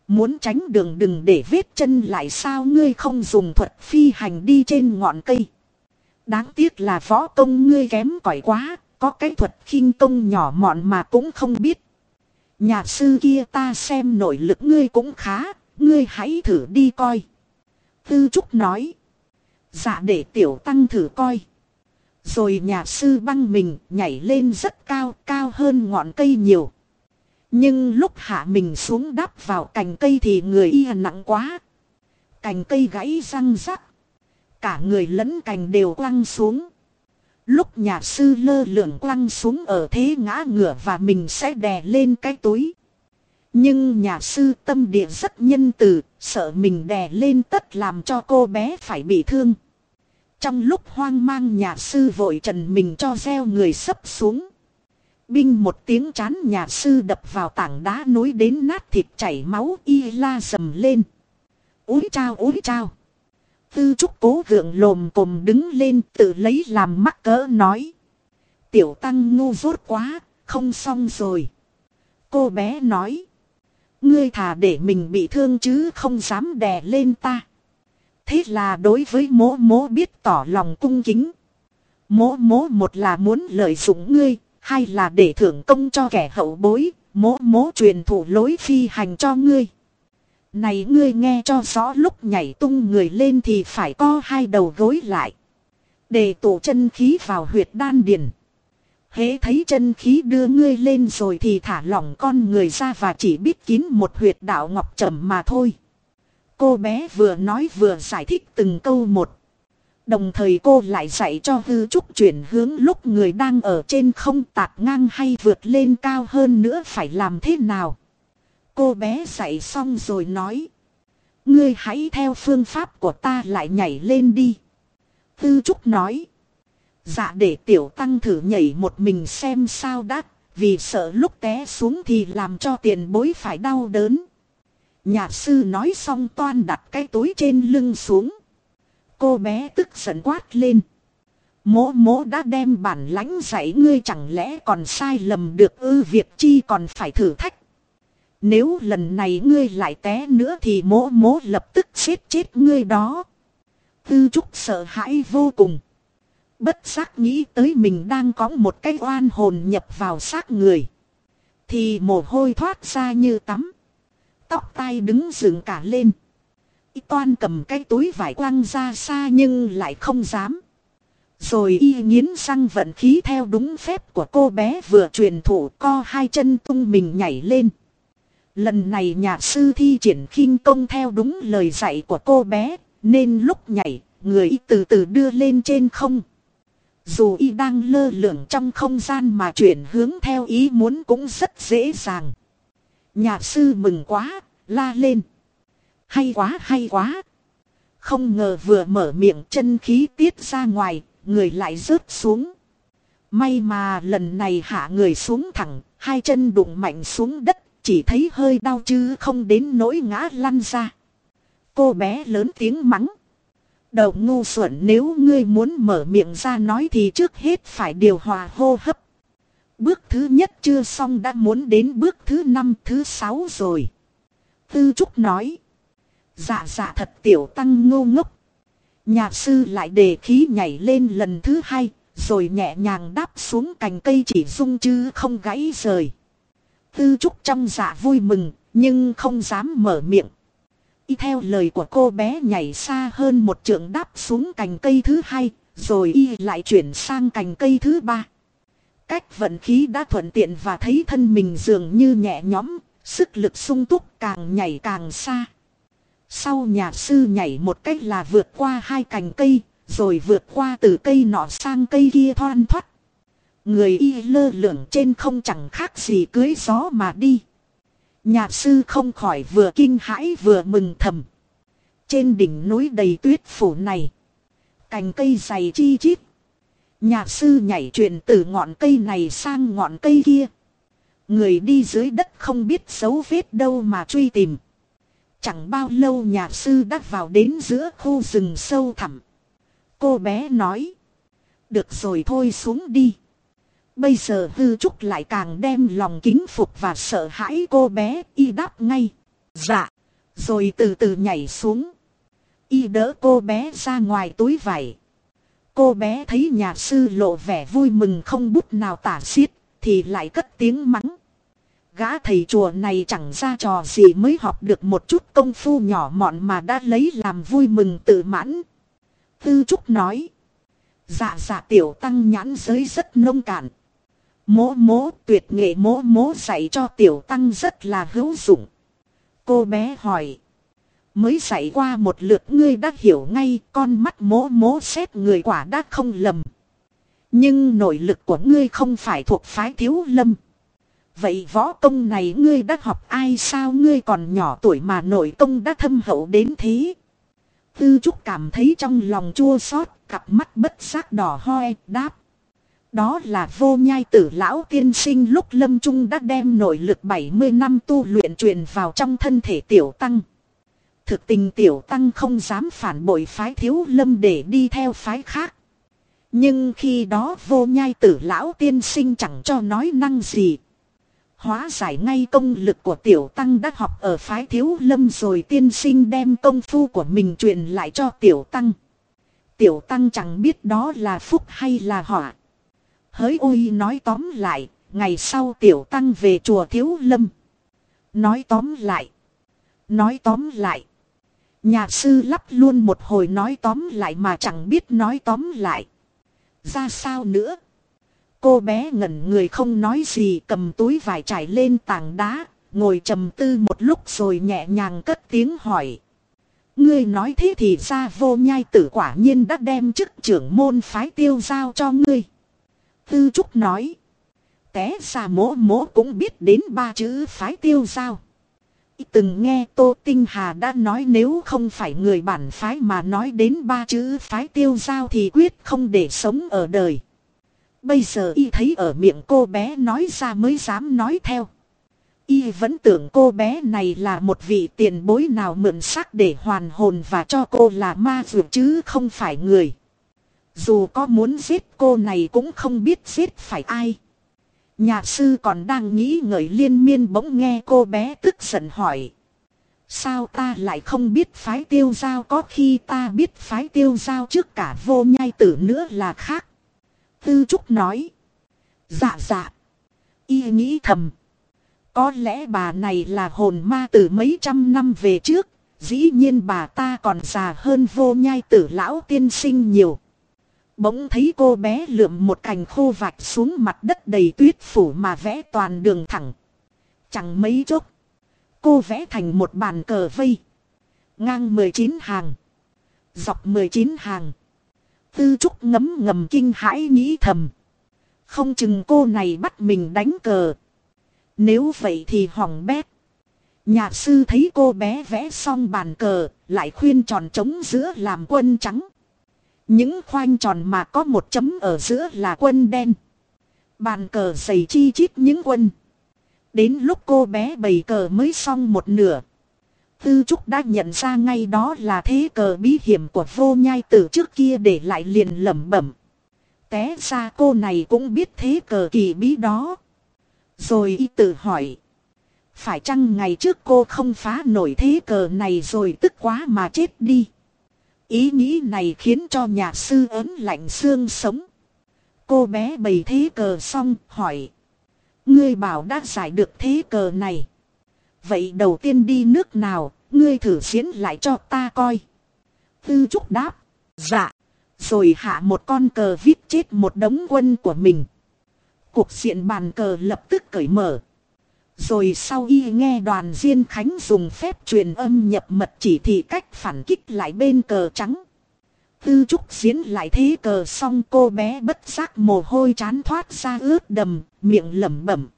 Muốn tránh đường đừng để vết chân lại sao ngươi không dùng thuật phi hành đi trên ngọn cây. Đáng tiếc là võ công ngươi kém cỏi quá, có cái thuật khinh công nhỏ mọn mà cũng không biết. Nhà sư kia ta xem nội lực ngươi cũng khá, ngươi hãy thử đi coi. Tư Trúc nói. Dạ để tiểu tăng thử coi. Rồi nhà sư băng mình nhảy lên rất cao, cao hơn ngọn cây nhiều. Nhưng lúc hạ mình xuống đắp vào cành cây thì người y nặng quá. Cành cây gãy răng rắc. Cả người lẫn cành đều quăng xuống. Lúc nhà sư lơ lửng quăng xuống ở thế ngã ngửa và mình sẽ đè lên cái túi. Nhưng nhà sư tâm địa rất nhân từ, sợ mình đè lên tất làm cho cô bé phải bị thương. Trong lúc hoang mang nhà sư vội trần mình cho gieo người sấp xuống. Binh một tiếng chán nhà sư đập vào tảng đá núi đến nát thịt chảy máu y la dầm lên. Úi trao úi trao. Tư trúc cố gượng lồm cồm đứng lên tự lấy làm mắc cỡ nói. Tiểu tăng ngu rốt quá, không xong rồi. Cô bé nói. Ngươi thà để mình bị thương chứ không dám đè lên ta. Thế là đối với mố mố biết tỏ lòng cung kính. Mố mố một là muốn lợi dụng ngươi, hai là để thưởng công cho kẻ hậu bối, mố mố truyền thủ lối phi hành cho ngươi. Này ngươi nghe cho rõ lúc nhảy tung người lên thì phải co hai đầu gối lại. Để tụ chân khí vào huyệt đan điền. Hễ thấy chân khí đưa ngươi lên rồi thì thả lỏng con người ra và chỉ biết kín một huyệt đạo ngọc trầm mà thôi. Cô bé vừa nói vừa giải thích từng câu một. Đồng thời cô lại dạy cho hư trúc chuyển hướng lúc người đang ở trên không tạt ngang hay vượt lên cao hơn nữa phải làm thế nào. Cô bé dạy xong rồi nói. Ngươi hãy theo phương pháp của ta lại nhảy lên đi. Tư Trúc nói. Dạ để tiểu tăng thử nhảy một mình xem sao đắt. Vì sợ lúc té xuống thì làm cho tiền bối phải đau đớn. Nhà sư nói xong toan đặt cái túi trên lưng xuống. Cô bé tức giận quát lên. Mỗ mỗ đã đem bản lãnh dạy ngươi chẳng lẽ còn sai lầm được ư việc chi còn phải thử thách. Nếu lần này ngươi lại té nữa thì mỗ mỗ lập tức xếp chết ngươi đó. Tư trúc sợ hãi vô cùng. Bất giác nghĩ tới mình đang có một cái oan hồn nhập vào xác người. Thì mồ hôi thoát ra như tắm. Tóc tai đứng dựng cả lên. Y toan cầm cái túi vải quăng ra xa nhưng lại không dám. Rồi y nghiến răng vận khí theo đúng phép của cô bé vừa truyền thủ co hai chân tung mình nhảy lên. Lần này nhà sư thi triển khinh công theo đúng lời dạy của cô bé, nên lúc nhảy, người y từ từ đưa lên trên không. Dù y đang lơ lửng trong không gian mà chuyển hướng theo ý muốn cũng rất dễ dàng. Nhà sư mừng quá, la lên. Hay quá hay quá. Không ngờ vừa mở miệng chân khí tiết ra ngoài, người lại rớt xuống. May mà lần này hạ người xuống thẳng, hai chân đụng mạnh xuống đất chỉ thấy hơi đau chứ không đến nỗi ngã lăn ra. Cô bé lớn tiếng mắng. Đầu ngu xuẩn nếu ngươi muốn mở miệng ra nói thì trước hết phải điều hòa hô hấp. Bước thứ nhất chưa xong đã muốn đến bước thứ năm thứ sáu rồi. Tư Trúc nói. Dạ dạ thật tiểu tăng ngô ngốc. Nhà sư lại đề khí nhảy lên lần thứ hai, rồi nhẹ nhàng đáp xuống cành cây chỉ rung chứ không gãy rời. Tư Trúc trong dạ vui mừng, nhưng không dám mở miệng. Y theo lời của cô bé nhảy xa hơn một trượng đáp xuống cành cây thứ hai, rồi y lại chuyển sang cành cây thứ ba. Cách vận khí đã thuận tiện và thấy thân mình dường như nhẹ nhõm, sức lực sung túc càng nhảy càng xa. Sau nhà sư nhảy một cách là vượt qua hai cành cây, rồi vượt qua từ cây nọ sang cây kia thoan thoát. Người y lơ lửng trên không chẳng khác gì cưới gió mà đi. Nhà sư không khỏi vừa kinh hãi vừa mừng thầm. Trên đỉnh núi đầy tuyết phủ này. Cành cây dày chi chít. Nhà sư nhảy chuyện từ ngọn cây này sang ngọn cây kia. Người đi dưới đất không biết dấu vết đâu mà truy tìm. Chẳng bao lâu nhà sư đã vào đến giữa khu rừng sâu thẳm. Cô bé nói. Được rồi thôi xuống đi. Bây giờ hư trúc lại càng đem lòng kính phục và sợ hãi cô bé, y đáp ngay. Dạ. Rồi từ từ nhảy xuống. Y đỡ cô bé ra ngoài túi vải. Cô bé thấy nhà sư lộ vẻ vui mừng không bút nào tả xiết. Thì lại cất tiếng mắng. Gã thầy chùa này chẳng ra trò gì mới học được một chút công phu nhỏ mọn mà đã lấy làm vui mừng tự mãn. Tư Trúc nói. Dạ dạ tiểu tăng nhãn giới rất nông cạn. Mố mố tuyệt nghệ mố mố dạy cho tiểu tăng rất là hữu dụng. Cô bé hỏi. Mới dạy qua một lượt ngươi đã hiểu ngay con mắt mố mố xét người quả đã không lầm. Nhưng nội lực của ngươi không phải thuộc phái thiếu lâm. Vậy võ công này ngươi đã học ai sao ngươi còn nhỏ tuổi mà nội công đã thâm hậu đến thế. Tư Trúc cảm thấy trong lòng chua xót, cặp mắt bất giác đỏ hoe, đáp. Đó là vô nhai tử lão tiên sinh lúc lâm trung đã đem nội lực 70 năm tu luyện truyền vào trong thân thể tiểu tăng. Thực tình tiểu tăng không dám phản bội phái thiếu lâm để đi theo phái khác. Nhưng khi đó vô nhai tử lão tiên sinh chẳng cho nói năng gì. Hóa giải ngay công lực của tiểu tăng đã học ở phái thiếu lâm rồi tiên sinh đem công phu của mình truyền lại cho tiểu tăng. Tiểu tăng chẳng biết đó là phúc hay là họa. Hỡi ôi nói tóm lại, ngày sau tiểu tăng về chùa thiếu lâm. Nói tóm lại. Nói tóm lại. Nhà sư lắp luôn một hồi nói tóm lại mà chẳng biết nói tóm lại. Ra sao nữa? Cô bé ngẩn người không nói gì cầm túi vải trải lên tảng đá, ngồi trầm tư một lúc rồi nhẹ nhàng cất tiếng hỏi. Ngươi nói thế thì ra vô nhai tử quả nhiên đã đem chức trưởng môn phái tiêu giao cho ngươi. Tư Trúc nói. Té ra mỗ mỗ cũng biết đến ba chữ phái tiêu giao. Từng nghe Tô Tinh Hà đã nói nếu không phải người bản phái mà nói đến ba chữ phái tiêu giao thì quyết không để sống ở đời. Bây giờ y thấy ở miệng cô bé nói ra mới dám nói theo. Y vẫn tưởng cô bé này là một vị tiền bối nào mượn sắc để hoàn hồn và cho cô là ma dược chứ không phải người. Dù có muốn giết cô này cũng không biết giết phải ai. Nhà sư còn đang nghĩ ngợi liên miên bỗng nghe cô bé tức giận hỏi. Sao ta lại không biết phái tiêu giao có khi ta biết phái tiêu giao trước cả vô nhai tử nữa là khác. Tư Trúc nói. Dạ dạ. Y nghĩ thầm. Có lẽ bà này là hồn ma từ mấy trăm năm về trước. Dĩ nhiên bà ta còn già hơn vô nhai tử lão tiên sinh nhiều. Bỗng thấy cô bé lượm một cành khô vạch xuống mặt đất đầy tuyết phủ mà vẽ toàn đường thẳng. Chẳng mấy chốc. Cô vẽ thành một bàn cờ vây. Ngang 19 hàng. Dọc 19 hàng. Tư Trúc ngấm ngầm kinh hãi nghĩ thầm. Không chừng cô này bắt mình đánh cờ. Nếu vậy thì hỏng bét. Nhà sư thấy cô bé vẽ xong bàn cờ, lại khuyên tròn trống giữa làm quân trắng. Những khoanh tròn mà có một chấm ở giữa là quân đen. Bàn cờ dày chi chít những quân. Đến lúc cô bé bày cờ mới xong một nửa. Tư Trúc đã nhận ra ngay đó là thế cờ bí hiểm của vô nhai tử trước kia để lại liền lẩm bẩm. Té ra cô này cũng biết thế cờ kỳ bí đó. Rồi y tự hỏi. Phải chăng ngày trước cô không phá nổi thế cờ này rồi tức quá mà chết đi. Ý nghĩ này khiến cho nhà sư ớn lạnh xương sống. Cô bé bày thế cờ xong hỏi. Ngươi bảo đã giải được thế cờ này. Vậy đầu tiên đi nước nào, ngươi thử diễn lại cho ta coi. Tư Trúc đáp. Dạ. Rồi hạ một con cờ viết chết một đống quân của mình. Cuộc diện bàn cờ lập tức cởi mở. Rồi sau y nghe đoàn Diên Khánh dùng phép truyền âm nhập mật chỉ thị cách phản kích lại bên cờ trắng. Tư trúc diễn lại thế cờ xong cô bé bất giác mồ hôi chán thoát ra ướt đầm, miệng lẩm bẩm.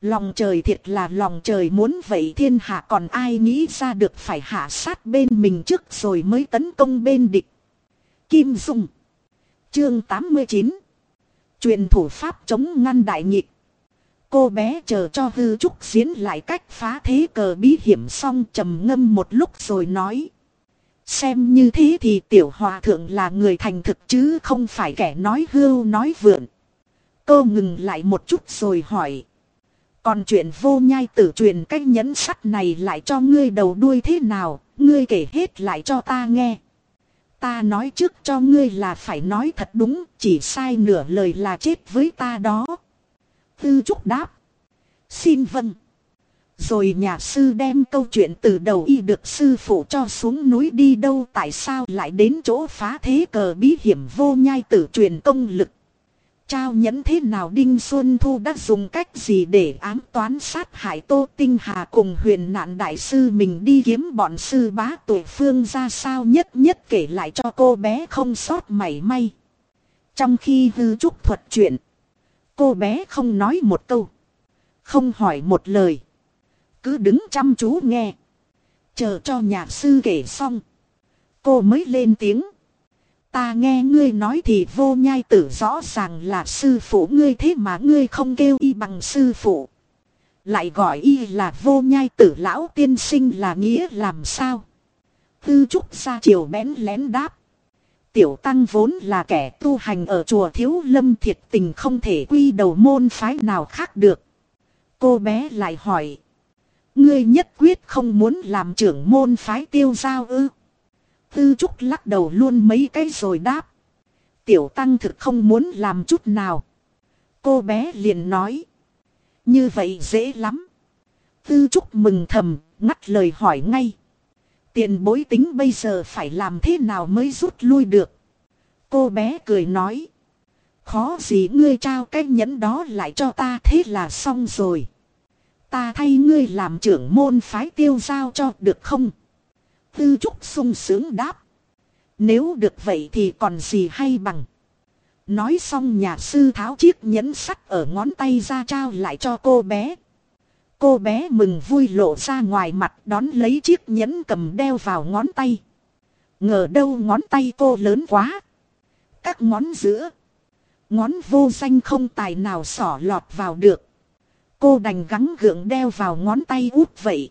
Lòng trời thiệt là lòng trời muốn vậy thiên hạ còn ai nghĩ ra được phải hạ sát bên mình trước rồi mới tấn công bên địch. Kim Dung Chương 89 Truyền thủ pháp chống ngăn đại nghịch Cô bé chờ cho hư trúc diễn lại cách phá thế cờ bí hiểm xong trầm ngâm một lúc rồi nói. Xem như thế thì tiểu hòa thượng là người thành thực chứ không phải kẻ nói hưu nói vượn. Cô ngừng lại một chút rồi hỏi. Còn chuyện vô nhai tử truyền cách nhẫn sắt này lại cho ngươi đầu đuôi thế nào, ngươi kể hết lại cho ta nghe. Ta nói trước cho ngươi là phải nói thật đúng, chỉ sai nửa lời là chết với ta đó. Tư Trúc đáp. Xin vâng. Rồi nhà sư đem câu chuyện từ đầu y được sư phụ cho xuống núi đi đâu tại sao lại đến chỗ phá thế cờ bí hiểm vô nhai tử truyền công lực. Trao nhẫn thế nào Đinh Xuân Thu đã dùng cách gì để ám toán sát hại Tô Tinh Hà cùng huyền nạn đại sư mình đi kiếm bọn sư bá tuổi phương ra sao nhất nhất kể lại cho cô bé không sót mảy may. Trong khi hư trúc thuật chuyện, cô bé không nói một câu, không hỏi một lời. Cứ đứng chăm chú nghe, chờ cho nhà sư kể xong. Cô mới lên tiếng. Ta nghe ngươi nói thì vô nhai tử rõ ràng là sư phụ ngươi thế mà ngươi không kêu y bằng sư phụ. Lại gọi y là vô nhai tử lão tiên sinh là nghĩa làm sao. Tư trúc ra chiều bén lén đáp. Tiểu tăng vốn là kẻ tu hành ở chùa thiếu lâm thiệt tình không thể quy đầu môn phái nào khác được. Cô bé lại hỏi. Ngươi nhất quyết không muốn làm trưởng môn phái tiêu giao ư. Tư Trúc lắc đầu luôn mấy cái rồi đáp. Tiểu Tăng thực không muốn làm chút nào. Cô bé liền nói. Như vậy dễ lắm. Tư Trúc mừng thầm, ngắt lời hỏi ngay. Tiền bối tính bây giờ phải làm thế nào mới rút lui được. Cô bé cười nói. Khó gì ngươi trao cái nhẫn đó lại cho ta thế là xong rồi. Ta thay ngươi làm trưởng môn phái tiêu giao cho được không? Tư Trúc sung sướng đáp. Nếu được vậy thì còn gì hay bằng. Nói xong nhà sư tháo chiếc nhẫn sắt ở ngón tay ra trao lại cho cô bé. Cô bé mừng vui lộ ra ngoài mặt đón lấy chiếc nhẫn cầm đeo vào ngón tay. Ngờ đâu ngón tay cô lớn quá. Các ngón giữa. Ngón vô danh không tài nào xỏ lọt vào được. Cô đành gắng gượng đeo vào ngón tay út vậy.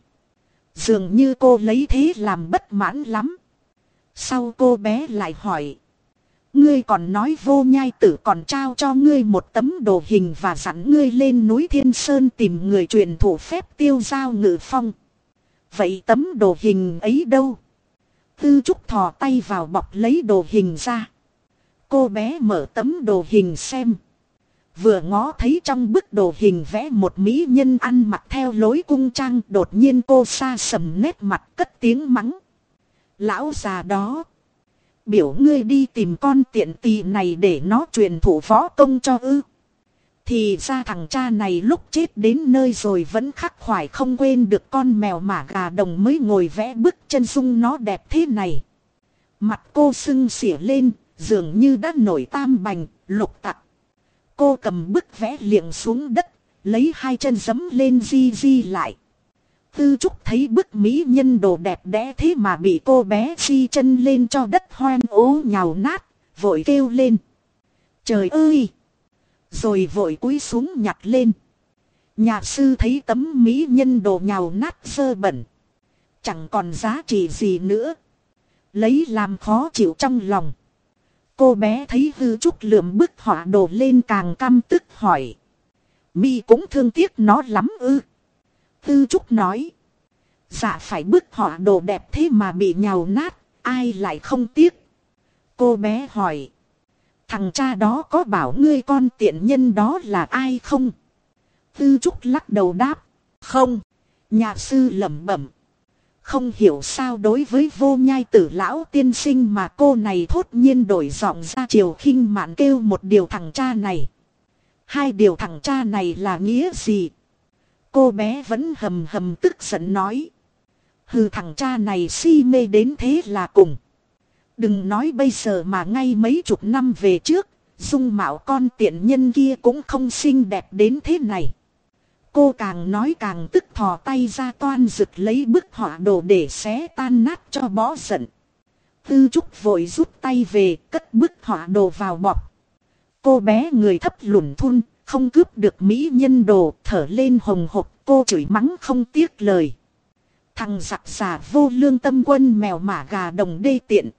Dường như cô lấy thế làm bất mãn lắm. Sau cô bé lại hỏi. Ngươi còn nói vô nhai tử còn trao cho ngươi một tấm đồ hình và dặn ngươi lên núi Thiên Sơn tìm người truyền thủ phép tiêu giao ngự phong. Vậy tấm đồ hình ấy đâu? Tư Trúc thò tay vào bọc lấy đồ hình ra. Cô bé mở tấm đồ hình xem. Vừa ngó thấy trong bức đồ hình vẽ một mỹ nhân ăn mặc theo lối cung trang, đột nhiên cô xa sầm nét mặt cất tiếng mắng. Lão già đó. Biểu ngươi đi tìm con tiện tỳ này để nó truyền thủ võ công cho ư. Thì ra thằng cha này lúc chết đến nơi rồi vẫn khắc khoải không quên được con mèo mả gà đồng mới ngồi vẽ bức chân dung nó đẹp thế này. Mặt cô sưng xỉa lên, dường như đã nổi tam bành, lục tặc. Cô cầm bức vẽ liệng xuống đất, lấy hai chân giấm lên di di lại. Tư Trúc thấy bức mỹ nhân đồ đẹp đẽ thế mà bị cô bé phi chân lên cho đất hoen ố nhào nát, vội kêu lên. Trời ơi! Rồi vội cúi xuống nhặt lên. Nhà sư thấy tấm mỹ nhân đồ nhào nát sơ bẩn. Chẳng còn giá trị gì nữa. Lấy làm khó chịu trong lòng. Cô bé thấy hư trúc lượm bức họa đồ lên càng căm tức hỏi. Mi cũng thương tiếc nó lắm ư. Tư trúc nói. Dạ phải bức họ đồ đẹp thế mà bị nhào nát, ai lại không tiếc. Cô bé hỏi. Thằng cha đó có bảo ngươi con tiện nhân đó là ai không? Tư trúc lắc đầu đáp. Không. Nhà sư lẩm bẩm. Không hiểu sao đối với vô nhai tử lão tiên sinh mà cô này thốt nhiên đổi giọng ra chiều khinh mạn kêu một điều thằng cha này. Hai điều thằng cha này là nghĩa gì? Cô bé vẫn hầm hầm tức giận nói. Hừ thằng cha này si mê đến thế là cùng. Đừng nói bây giờ mà ngay mấy chục năm về trước, dung mạo con tiện nhân kia cũng không xinh đẹp đến thế này. Cô càng nói càng tức thò tay ra toan rực lấy bức họa đồ để xé tan nát cho bó giận. Tư Trúc vội rút tay về cất bức họa đồ vào bọc. Cô bé người thấp lùn thun, không cướp được mỹ nhân đồ, thở lên hồng hộc, cô chửi mắng không tiếc lời. Thằng giặc giả vô lương tâm quân mèo mả gà đồng đê tiện.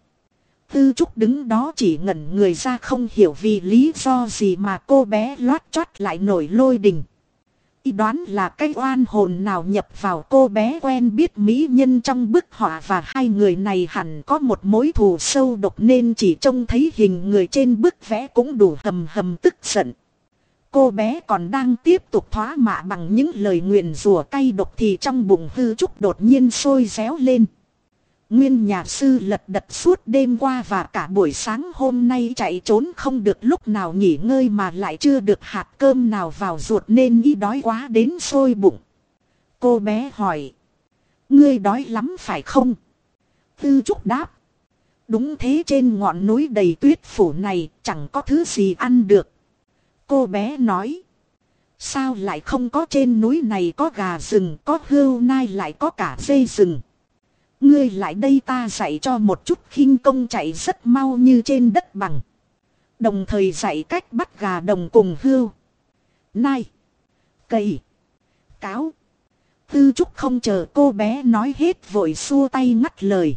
Tư Trúc đứng đó chỉ ngẩn người ra không hiểu vì lý do gì mà cô bé loát choát lại nổi lôi đình đoán là cái oan hồn nào nhập vào cô bé quen biết mỹ nhân trong bức họa và hai người này hẳn có một mối thù sâu độc nên chỉ trông thấy hình người trên bức vẽ cũng đủ hầm hầm tức giận. Cô bé còn đang tiếp tục thoá mạ bằng những lời nguyền rủa cay độc thì trong bụng hư trúc đột nhiên sôi réo lên. Nguyên nhà sư lật đật suốt đêm qua và cả buổi sáng hôm nay chạy trốn không được lúc nào nghỉ ngơi mà lại chưa được hạt cơm nào vào ruột nên y đói quá đến sôi bụng. Cô bé hỏi. Ngươi đói lắm phải không? Tư Trúc đáp. Đúng thế trên ngọn núi đầy tuyết phủ này chẳng có thứ gì ăn được. Cô bé nói. Sao lại không có trên núi này có gà rừng, có hươu nai lại có cả dây rừng. Ngươi lại đây ta dạy cho một chút khinh công chạy rất mau như trên đất bằng. Đồng thời dạy cách bắt gà đồng cùng hươu. Nai. Cây. Cáo. Tư trúc không chờ cô bé nói hết vội xua tay ngắt lời.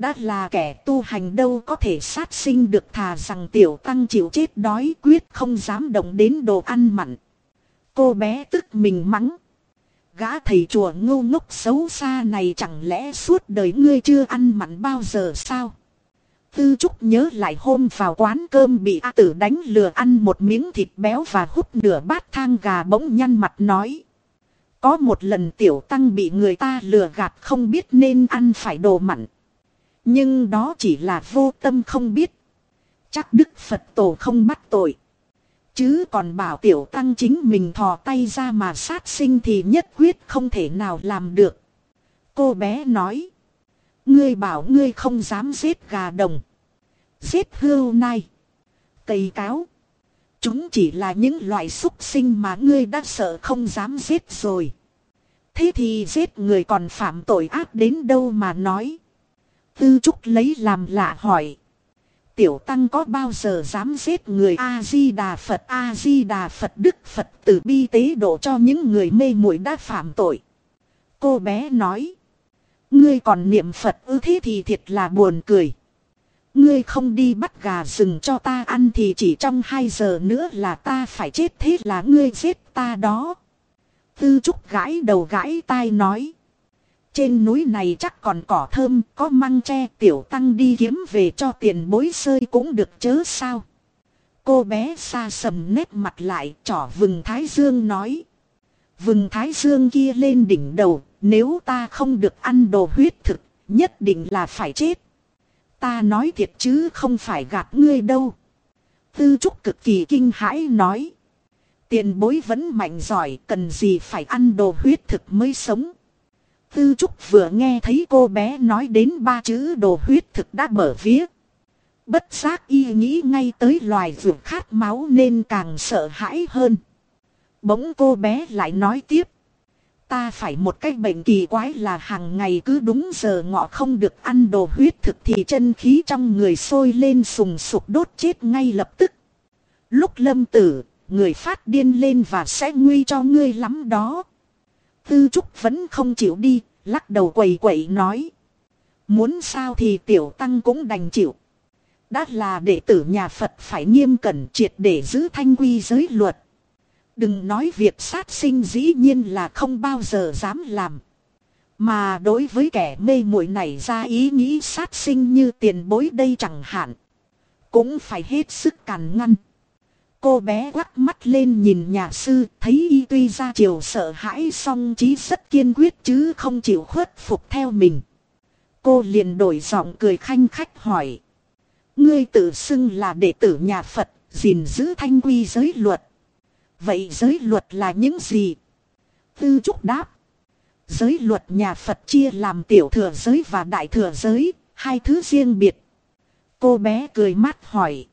Đã là kẻ tu hành đâu có thể sát sinh được thà rằng tiểu tăng chịu chết đói quyết không dám động đến đồ ăn mặn. Cô bé tức mình mắng. Gã thầy chùa ngu ngốc xấu xa này chẳng lẽ suốt đời ngươi chưa ăn mặn bao giờ sao? Tư Trúc nhớ lại hôm vào quán cơm bị A tử đánh lừa ăn một miếng thịt béo và hút nửa bát thang gà bỗng nhăn mặt nói. Có một lần tiểu tăng bị người ta lừa gạt không biết nên ăn phải đồ mặn. Nhưng đó chỉ là vô tâm không biết. Chắc Đức Phật Tổ không bắt tội. Chứ còn bảo tiểu tăng chính mình thò tay ra mà sát sinh thì nhất quyết không thể nào làm được. Cô bé nói. Ngươi bảo ngươi không dám giết gà đồng. Giết hươu nai. Cây cáo. Chúng chỉ là những loại súc sinh mà ngươi đã sợ không dám giết rồi. Thế thì giết người còn phạm tội ác đến đâu mà nói. Tư Trúc lấy làm lạ hỏi. Tiểu Tăng có bao giờ dám giết người A-di-đà Phật A-di-đà Phật, Đức Phật từ bi tế độ cho những người mê muội đã phạm tội. Cô bé nói. Ngươi còn niệm Phật ư thế thì thiệt là buồn cười. Ngươi không đi bắt gà rừng cho ta ăn thì chỉ trong hai giờ nữa là ta phải chết thế là ngươi giết ta đó. Tư trúc gãi đầu gãi tai nói. Trên núi này chắc còn cỏ thơm, có măng tre tiểu tăng đi kiếm về cho tiền bối sơi cũng được chớ sao. Cô bé xa sầm nét mặt lại, trỏ vừng Thái Dương nói. Vừng Thái Dương kia lên đỉnh đầu, nếu ta không được ăn đồ huyết thực, nhất định là phải chết. Ta nói thiệt chứ không phải gạt ngươi đâu. Tư trúc cực kỳ kinh hãi nói. Tiền bối vẫn mạnh giỏi, cần gì phải ăn đồ huyết thực mới sống. Tư Trúc vừa nghe thấy cô bé nói đến ba chữ đồ huyết thực đã mở vía. Bất giác y nghĩ ngay tới loài vượt khát máu nên càng sợ hãi hơn. Bỗng cô bé lại nói tiếp. Ta phải một cái bệnh kỳ quái là hàng ngày cứ đúng giờ ngọ không được ăn đồ huyết thực thì chân khí trong người sôi lên sùng sục đốt chết ngay lập tức. Lúc lâm tử, người phát điên lên và sẽ nguy cho ngươi lắm đó. Tư Trúc vẫn không chịu đi, lắc đầu quầy quậy nói. Muốn sao thì tiểu tăng cũng đành chịu. Đã là đệ tử nhà Phật phải nghiêm cẩn triệt để giữ thanh quy giới luật. Đừng nói việc sát sinh dĩ nhiên là không bao giờ dám làm. Mà đối với kẻ mê muội này ra ý nghĩ sát sinh như tiền bối đây chẳng hạn. Cũng phải hết sức càn ngăn. Cô bé quắc mắt lên nhìn nhà sư, thấy y tuy ra chiều sợ hãi song chí rất kiên quyết chứ không chịu khuất phục theo mình. Cô liền đổi giọng cười khanh khách hỏi. Ngươi tự xưng là đệ tử nhà Phật, gìn giữ thanh quy giới luật. Vậy giới luật là những gì? Tư Trúc đáp. Giới luật nhà Phật chia làm tiểu thừa giới và đại thừa giới, hai thứ riêng biệt. Cô bé cười mắt hỏi.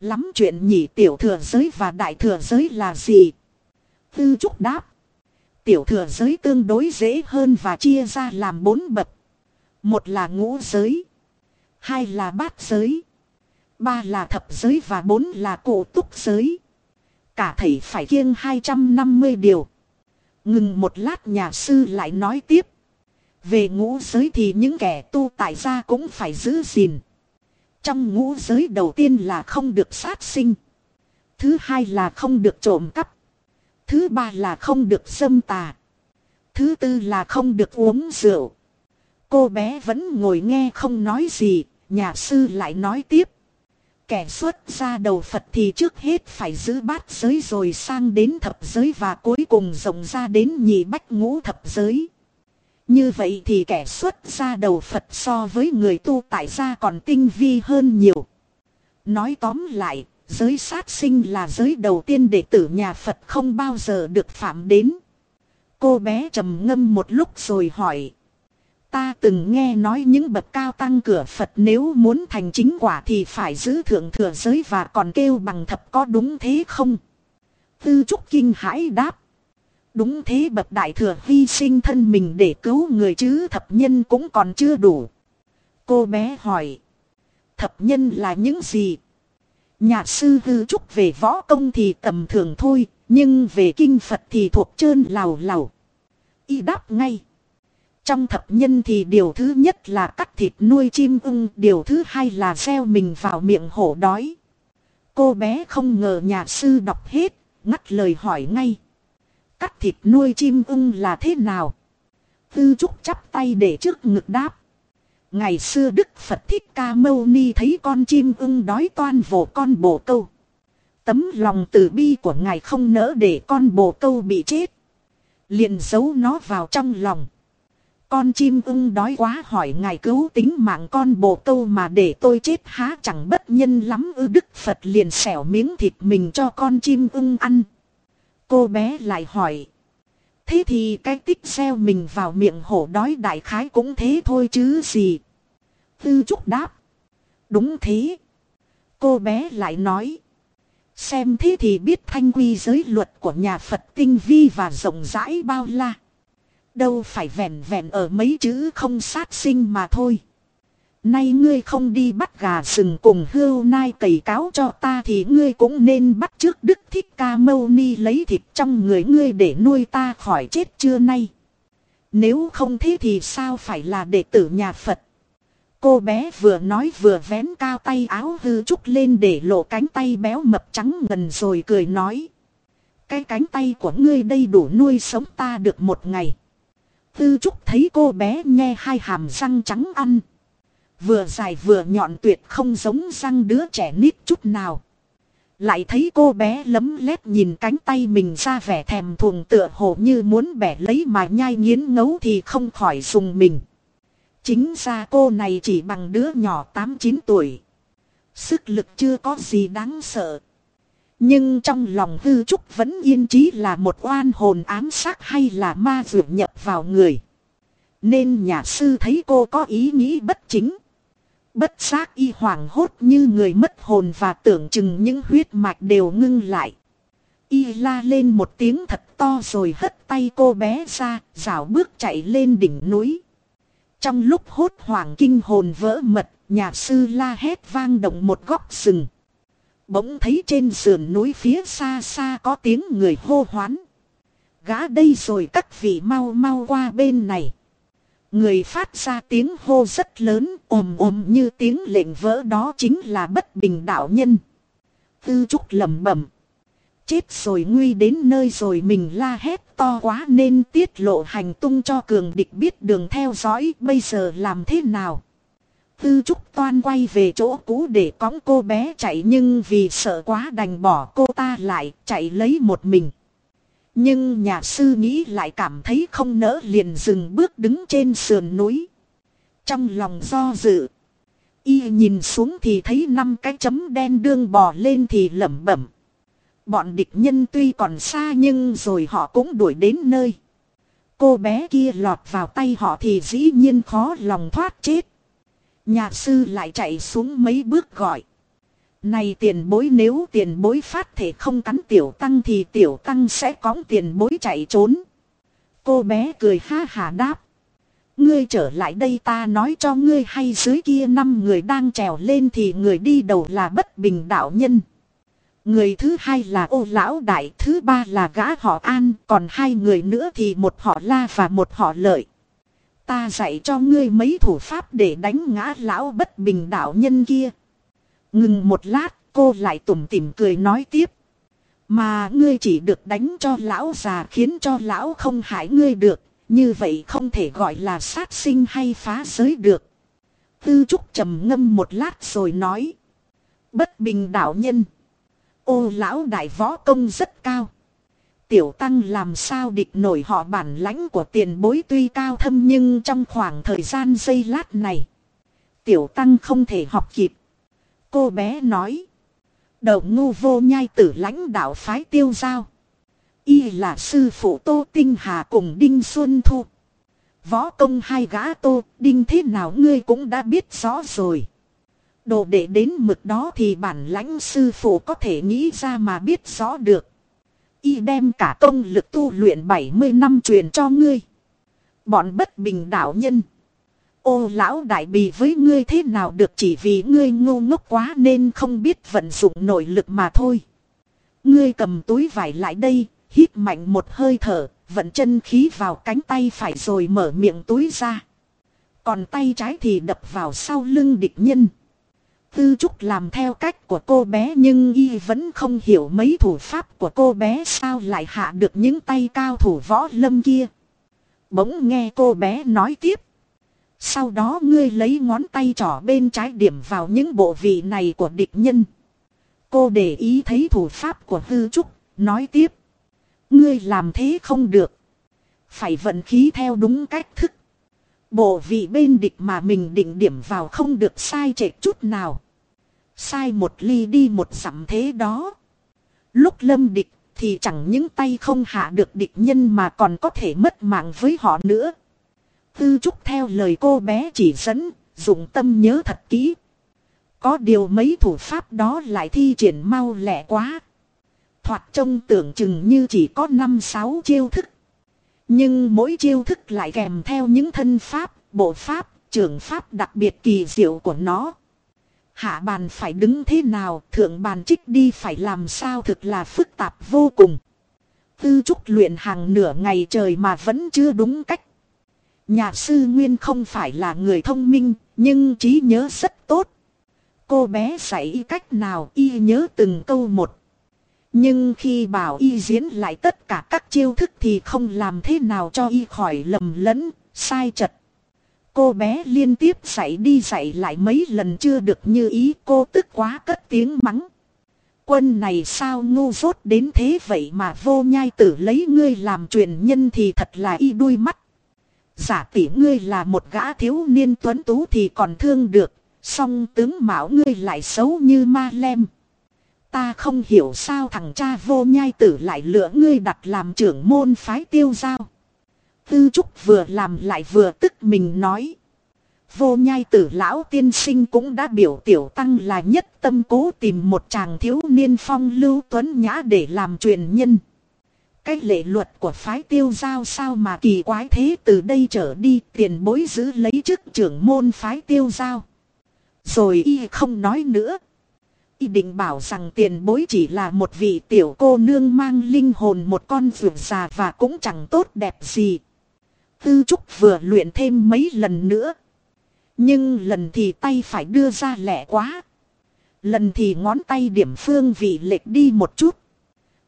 Lắm chuyện nhỉ tiểu thừa giới và đại thừa giới là gì? Tư Trúc đáp. Tiểu thừa giới tương đối dễ hơn và chia ra làm bốn bậc. Một là ngũ giới. Hai là bát giới. Ba là thập giới và bốn là cổ túc giới. Cả thầy phải kiêng 250 điều. Ngừng một lát nhà sư lại nói tiếp. Về ngũ giới thì những kẻ tu tại gia cũng phải giữ gìn. Trong ngũ giới đầu tiên là không được sát sinh. Thứ hai là không được trộm cắp. Thứ ba là không được xâm tà. Thứ tư là không được uống rượu. Cô bé vẫn ngồi nghe không nói gì, nhà sư lại nói tiếp. Kẻ xuất ra đầu Phật thì trước hết phải giữ bát giới rồi sang đến thập giới và cuối cùng rộng ra đến nhị bách ngũ thập giới. Như vậy thì kẻ xuất ra đầu Phật so với người tu tại gia còn tinh vi hơn nhiều. Nói tóm lại, giới sát sinh là giới đầu tiên đệ tử nhà Phật không bao giờ được phạm đến. Cô bé trầm ngâm một lúc rồi hỏi. Ta từng nghe nói những bậc cao tăng cửa Phật nếu muốn thành chính quả thì phải giữ thượng thừa giới và còn kêu bằng thập có đúng thế không? Tư Trúc Kinh hãi đáp. Đúng thế bậc đại thừa hy sinh thân mình để cứu người chứ thập nhân cũng còn chưa đủ. Cô bé hỏi. Thập nhân là những gì? Nhà sư hư trúc về võ công thì tầm thường thôi, nhưng về kinh Phật thì thuộc trơn lào lào. Y đáp ngay. Trong thập nhân thì điều thứ nhất là cắt thịt nuôi chim ưng, điều thứ hai là gieo mình vào miệng hổ đói. Cô bé không ngờ nhà sư đọc hết, ngắt lời hỏi ngay. Cắt thịt nuôi chim ưng là thế nào? Tư trúc chắp tay để trước ngực đáp. Ngày xưa Đức Phật Thích Ca Mâu Ni thấy con chim ưng đói toan vồ con bồ câu. Tấm lòng từ bi của ngài không nỡ để con bồ câu bị chết. liền giấu nó vào trong lòng. Con chim ưng đói quá hỏi ngài cứu tính mạng con bồ câu mà để tôi chết há chẳng bất nhân lắm ư Đức Phật liền xẻo miếng thịt mình cho con chim ưng ăn. Cô bé lại hỏi. Thế thì cái tích xeo mình vào miệng hổ đói đại khái cũng thế thôi chứ gì. Tư Trúc đáp. Đúng thế. Cô bé lại nói. Xem thế thì biết thanh quy giới luật của nhà Phật tinh vi và rộng rãi bao la. Đâu phải vẹn vẹn ở mấy chữ không sát sinh mà thôi. Nay ngươi không đi bắt gà sừng cùng hưu nai cầy cáo cho ta thì ngươi cũng nên bắt trước Đức Thích Ca Mâu Ni lấy thịt trong người ngươi để nuôi ta khỏi chết chưa nay. Nếu không thế thì sao phải là đệ tử nhà Phật. Cô bé vừa nói vừa vén cao tay áo hư trúc lên để lộ cánh tay béo mập trắng ngần rồi cười nói. Cái cánh tay của ngươi đây đủ nuôi sống ta được một ngày. hư Trúc thấy cô bé nghe hai hàm răng trắng ăn. Vừa dài vừa nhọn tuyệt không giống răng đứa trẻ nít chút nào. Lại thấy cô bé lấm lét nhìn cánh tay mình ra vẻ thèm thuồng tựa hồ như muốn bẻ lấy mà nhai nghiến ngấu thì không khỏi dùng mình. Chính ra cô này chỉ bằng đứa nhỏ 8-9 tuổi. Sức lực chưa có gì đáng sợ. Nhưng trong lòng hư trúc vẫn yên chí là một oan hồn ám sát hay là ma dược nhập vào người. Nên nhà sư thấy cô có ý nghĩ bất chính. Bất giác y hoảng hốt như người mất hồn và tưởng chừng những huyết mạch đều ngưng lại. Y la lên một tiếng thật to rồi hất tay cô bé ra, rảo bước chạy lên đỉnh núi. Trong lúc hốt hoảng kinh hồn vỡ mật, nhà sư la hét vang động một góc rừng. Bỗng thấy trên sườn núi phía xa xa có tiếng người hô hoán. Gã đây rồi các vị mau mau qua bên này. Người phát ra tiếng hô rất lớn, ồm ồm như tiếng lệnh vỡ đó chính là bất bình đạo nhân. Tư trúc lẩm bẩm. Chết rồi, nguy đến nơi rồi, mình la hét to quá nên tiết lộ hành tung cho cường địch biết đường theo dõi, bây giờ làm thế nào. Tư Trúc Toan quay về chỗ cũ để cõng cô bé chạy, nhưng vì sợ quá đành bỏ cô ta lại, chạy lấy một mình. Nhưng nhà sư nghĩ lại cảm thấy không nỡ liền dừng bước đứng trên sườn núi. Trong lòng do dự. Y nhìn xuống thì thấy năm cái chấm đen đương bò lên thì lẩm bẩm. Bọn địch nhân tuy còn xa nhưng rồi họ cũng đuổi đến nơi. Cô bé kia lọt vào tay họ thì dĩ nhiên khó lòng thoát chết. Nhà sư lại chạy xuống mấy bước gọi. Này tiền bối nếu tiền bối phát thể không cắn tiểu tăng thì tiểu tăng sẽ cõng tiền bối chạy trốn. Cô bé cười ha hà đáp. Ngươi trở lại đây ta nói cho ngươi hay dưới kia năm người đang trèo lên thì người đi đầu là bất bình đạo nhân. Người thứ hai là ô lão đại, thứ ba là gã họ an, còn hai người nữa thì một họ la và một họ lợi. Ta dạy cho ngươi mấy thủ pháp để đánh ngã lão bất bình đạo nhân kia. Ngừng một lát, cô lại tủm tỉm cười nói tiếp. Mà ngươi chỉ được đánh cho lão già khiến cho lão không hại ngươi được, như vậy không thể gọi là sát sinh hay phá giới được. Tư Trúc trầm ngâm một lát rồi nói. Bất bình đạo nhân. Ô lão đại võ công rất cao. Tiểu tăng làm sao địch nổi họ bản lãnh của tiền bối tuy cao thâm nhưng trong khoảng thời gian giây lát này. Tiểu tăng không thể học kịp. Cô bé nói. Đầu ngu vô nhai tử lãnh đạo phái tiêu giao. Y là sư phụ Tô Tinh Hà cùng Đinh Xuân Thu. Võ công hai gã Tô, Đinh thế nào ngươi cũng đã biết rõ rồi. Đồ đệ đến mực đó thì bản lãnh sư phụ có thể nghĩ ra mà biết rõ được. Y đem cả công lực tu luyện 70 năm truyền cho ngươi. Bọn bất bình đạo nhân. Ô lão đại bì với ngươi thế nào được chỉ vì ngươi ngu ngốc quá nên không biết vận dụng nội lực mà thôi. Ngươi cầm túi vải lại đây, hít mạnh một hơi thở, vận chân khí vào cánh tay phải rồi mở miệng túi ra. Còn tay trái thì đập vào sau lưng địch nhân. Tư Trúc làm theo cách của cô bé nhưng y vẫn không hiểu mấy thủ pháp của cô bé sao lại hạ được những tay cao thủ võ lâm kia. Bỗng nghe cô bé nói tiếp. Sau đó ngươi lấy ngón tay trỏ bên trái điểm vào những bộ vị này của địch nhân. Cô để ý thấy thủ pháp của hư Trúc, nói tiếp. Ngươi làm thế không được. Phải vận khí theo đúng cách thức. Bộ vị bên địch mà mình định điểm vào không được sai chệch chút nào. Sai một ly đi một dặm thế đó. Lúc lâm địch thì chẳng những tay không hạ được địch nhân mà còn có thể mất mạng với họ nữa. Tư trúc theo lời cô bé chỉ dẫn, dùng tâm nhớ thật kỹ. Có điều mấy thủ pháp đó lại thi triển mau lẹ quá. Thoạt trông tưởng chừng như chỉ có 5-6 chiêu thức. Nhưng mỗi chiêu thức lại kèm theo những thân pháp, bộ pháp, trường pháp đặc biệt kỳ diệu của nó. Hạ bàn phải đứng thế nào, thượng bàn trích đi phải làm sao thực là phức tạp vô cùng. Tư trúc luyện hàng nửa ngày trời mà vẫn chưa đúng cách. Nhà sư Nguyên không phải là người thông minh, nhưng trí nhớ rất tốt. Cô bé dạy y cách nào y nhớ từng câu một. Nhưng khi bảo y diễn lại tất cả các chiêu thức thì không làm thế nào cho y khỏi lầm lẫn, sai chật. Cô bé liên tiếp dạy đi dạy lại mấy lần chưa được như ý cô tức quá cất tiếng mắng. Quân này sao ngu dốt đến thế vậy mà vô nhai tử lấy ngươi làm truyền nhân thì thật là y đuôi mắt. Giả tỷ ngươi là một gã thiếu niên tuấn tú thì còn thương được, song tướng mạo ngươi lại xấu như ma lem. Ta không hiểu sao thằng cha vô nhai tử lại lựa ngươi đặt làm trưởng môn phái tiêu giao. Tư Trúc vừa làm lại vừa tức mình nói. Vô nhai tử lão tiên sinh cũng đã biểu tiểu tăng là nhất tâm cố tìm một chàng thiếu niên phong lưu tuấn nhã để làm truyền nhân. Cái lệ luật của phái tiêu giao sao mà kỳ quái thế từ đây trở đi, tiền bối giữ lấy chức trưởng môn phái tiêu giao. Rồi y không nói nữa. Y định bảo rằng tiền bối chỉ là một vị tiểu cô nương mang linh hồn một con vượt già và cũng chẳng tốt đẹp gì. Tư Trúc vừa luyện thêm mấy lần nữa. Nhưng lần thì tay phải đưa ra lẻ quá. Lần thì ngón tay điểm phương vị lệch đi một chút.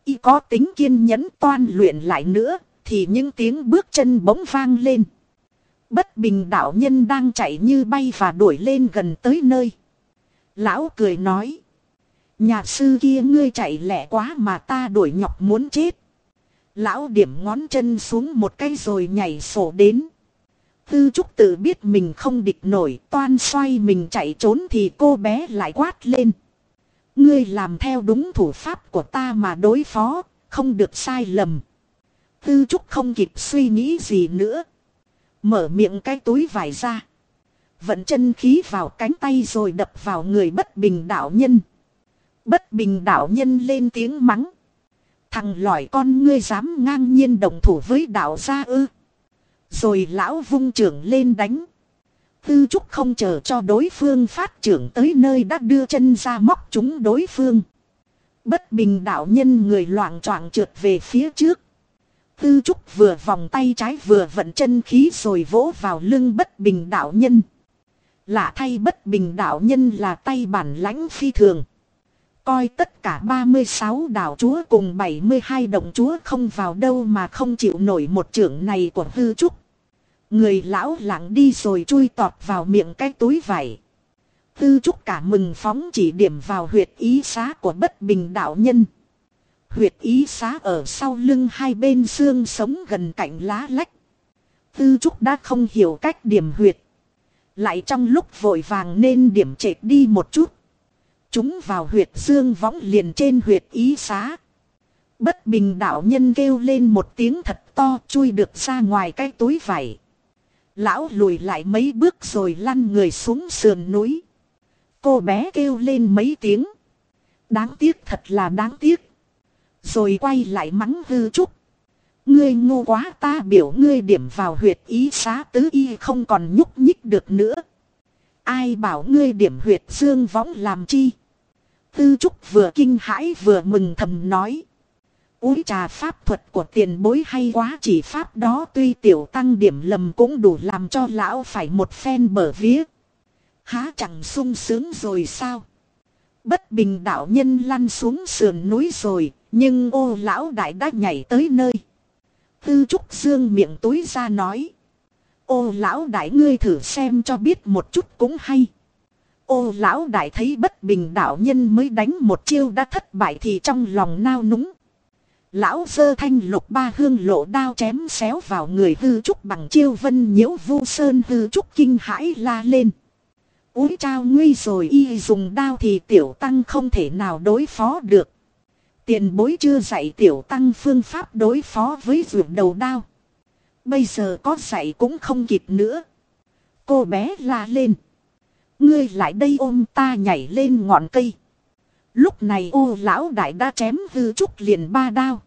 Y có tính kiên nhẫn toan luyện lại nữa, thì những tiếng bước chân bỗng vang lên. Bất bình đạo nhân đang chạy như bay và đuổi lên gần tới nơi. Lão cười nói. Nhà sư kia ngươi chạy lẹ quá mà ta đuổi nhọc muốn chết. Lão điểm ngón chân xuống một cái rồi nhảy sổ đến. Tư trúc tự biết mình không địch nổi, toan xoay mình chạy trốn thì cô bé lại quát lên. Ngươi làm theo đúng thủ pháp của ta mà đối phó, không được sai lầm. Tư trúc không kịp suy nghĩ gì nữa. Mở miệng cái túi vải ra. Vận chân khí vào cánh tay rồi đập vào người bất bình đạo nhân. Bất bình đạo nhân lên tiếng mắng. Thằng lỏi con ngươi dám ngang nhiên đồng thủ với đạo gia ư. Rồi lão vung trưởng lên đánh. Tư trúc không chờ cho đối phương phát trưởng tới nơi đã đưa chân ra móc chúng đối phương. Bất bình đạo nhân người loạn choạng trượt về phía trước. Tư trúc vừa vòng tay trái vừa vận chân khí rồi vỗ vào lưng bất bình đạo nhân. Lạ thay bất bình đạo nhân là tay bản lãnh phi thường. Coi tất cả 36 đảo chúa cùng 72 động chúa không vào đâu mà không chịu nổi một trưởng này của hư trúc. Người lão lặng đi rồi chui tọt vào miệng cái túi vải. Tư trúc cả mừng phóng chỉ điểm vào huyệt ý xá của bất bình đạo nhân. Huyệt ý xá ở sau lưng hai bên xương sống gần cạnh lá lách. Tư trúc đã không hiểu cách điểm huyệt. Lại trong lúc vội vàng nên điểm trệt đi một chút. Chúng vào huyệt xương võng liền trên huyệt ý xá. Bất bình đạo nhân kêu lên một tiếng thật to chui được ra ngoài cái túi vải. Lão lùi lại mấy bước rồi lăn người xuống sườn núi. Cô bé kêu lên mấy tiếng. Đáng tiếc thật là đáng tiếc. Rồi quay lại mắng hư trúc. Ngươi ngu quá ta biểu ngươi điểm vào huyệt ý xá tứ y không còn nhúc nhích được nữa. Ai bảo ngươi điểm huyệt dương võng làm chi? Tư trúc vừa kinh hãi vừa mừng thầm nói. Úi trà pháp thuật của tiền bối hay quá chỉ pháp đó tuy tiểu tăng điểm lầm cũng đủ làm cho lão phải một phen bở vía. Há chẳng sung sướng rồi sao? Bất bình đạo nhân lăn xuống sườn núi rồi, nhưng ô lão đại đã nhảy tới nơi. Tư trúc dương miệng túi ra nói. Ô lão đại ngươi thử xem cho biết một chút cũng hay. Ô lão đại thấy bất bình đạo nhân mới đánh một chiêu đã thất bại thì trong lòng nao núng. Lão dơ thanh lục ba hương lộ đao chém xéo vào người hư trúc bằng chiêu vân nhiễu vu sơn hư trúc kinh hãi la lên. Úi trao nguy rồi y dùng đao thì tiểu tăng không thể nào đối phó được. Tiền bối chưa dạy tiểu tăng phương pháp đối phó với ruột đầu đao. Bây giờ có dạy cũng không kịp nữa. Cô bé la lên. Ngươi lại đây ôm ta nhảy lên ngọn cây. Lúc này ô lão đại đã chém hư trúc liền ba đao.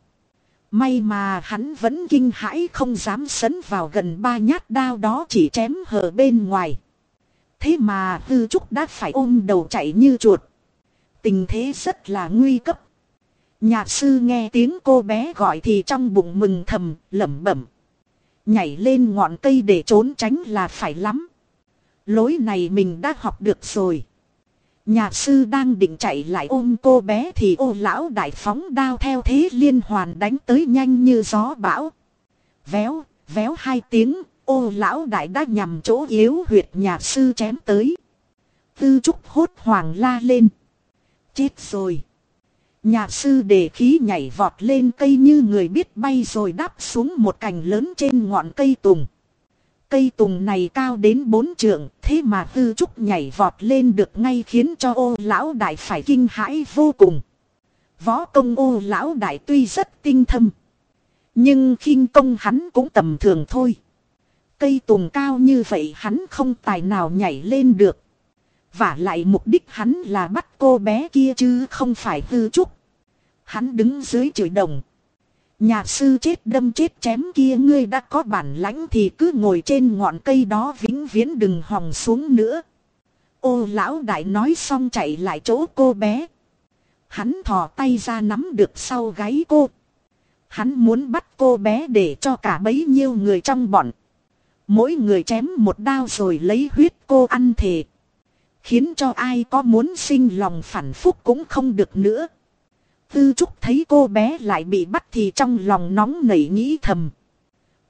May mà hắn vẫn kinh hãi không dám sấn vào gần ba nhát đao đó chỉ chém hở bên ngoài. Thế mà hư trúc đã phải ôm đầu chạy như chuột. Tình thế rất là nguy cấp. Nhạc sư nghe tiếng cô bé gọi thì trong bụng mừng thầm, lẩm bẩm. Nhảy lên ngọn cây để trốn tránh là phải lắm. Lối này mình đã học được rồi. Nhà sư đang định chạy lại ôm cô bé thì ô lão đại phóng đao theo thế liên hoàn đánh tới nhanh như gió bão. Véo, véo hai tiếng, ô lão đại đã nhằm chỗ yếu huyệt nhà sư chém tới. Tư trúc hốt hoàng la lên. Chết rồi. Nhà sư đề khí nhảy vọt lên cây như người biết bay rồi đáp xuống một cành lớn trên ngọn cây tùng. Cây tùng này cao đến bốn trượng, thế mà tư trúc nhảy vọt lên được ngay khiến cho ô lão đại phải kinh hãi vô cùng. Võ công ô lão đại tuy rất tinh thâm. Nhưng khinh công hắn cũng tầm thường thôi. Cây tùng cao như vậy hắn không tài nào nhảy lên được. Và lại mục đích hắn là bắt cô bé kia chứ không phải tư trúc. Hắn đứng dưới chửi đồng. Nhà sư chết đâm chết chém kia ngươi đã có bản lãnh thì cứ ngồi trên ngọn cây đó vĩnh viễn đừng hòng xuống nữa. Ô lão đại nói xong chạy lại chỗ cô bé. Hắn thò tay ra nắm được sau gáy cô. Hắn muốn bắt cô bé để cho cả bấy nhiêu người trong bọn. Mỗi người chém một đao rồi lấy huyết cô ăn thề. Khiến cho ai có muốn sinh lòng phản phúc cũng không được nữa. Tư Trúc thấy cô bé lại bị bắt thì trong lòng nóng nảy nghĩ thầm.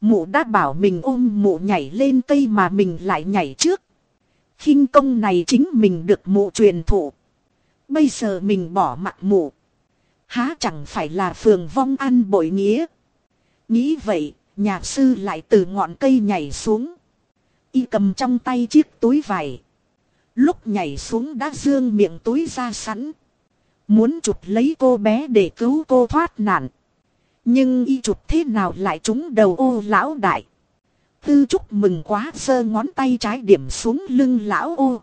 Mụ đã bảo mình ôm mụ nhảy lên cây mà mình lại nhảy trước. khinh công này chính mình được mụ truyền thụ. Bây giờ mình bỏ mặt mụ. Há chẳng phải là phường vong ăn bội nghĩa. Nghĩ vậy, nhà sư lại từ ngọn cây nhảy xuống. Y cầm trong tay chiếc túi vải. Lúc nhảy xuống đã dương miệng túi ra sẵn. Muốn chụp lấy cô bé để cứu cô thoát nạn. Nhưng y chụp thế nào lại trúng đầu ô lão đại. Tư chúc mừng quá sơ ngón tay trái điểm xuống lưng lão ô.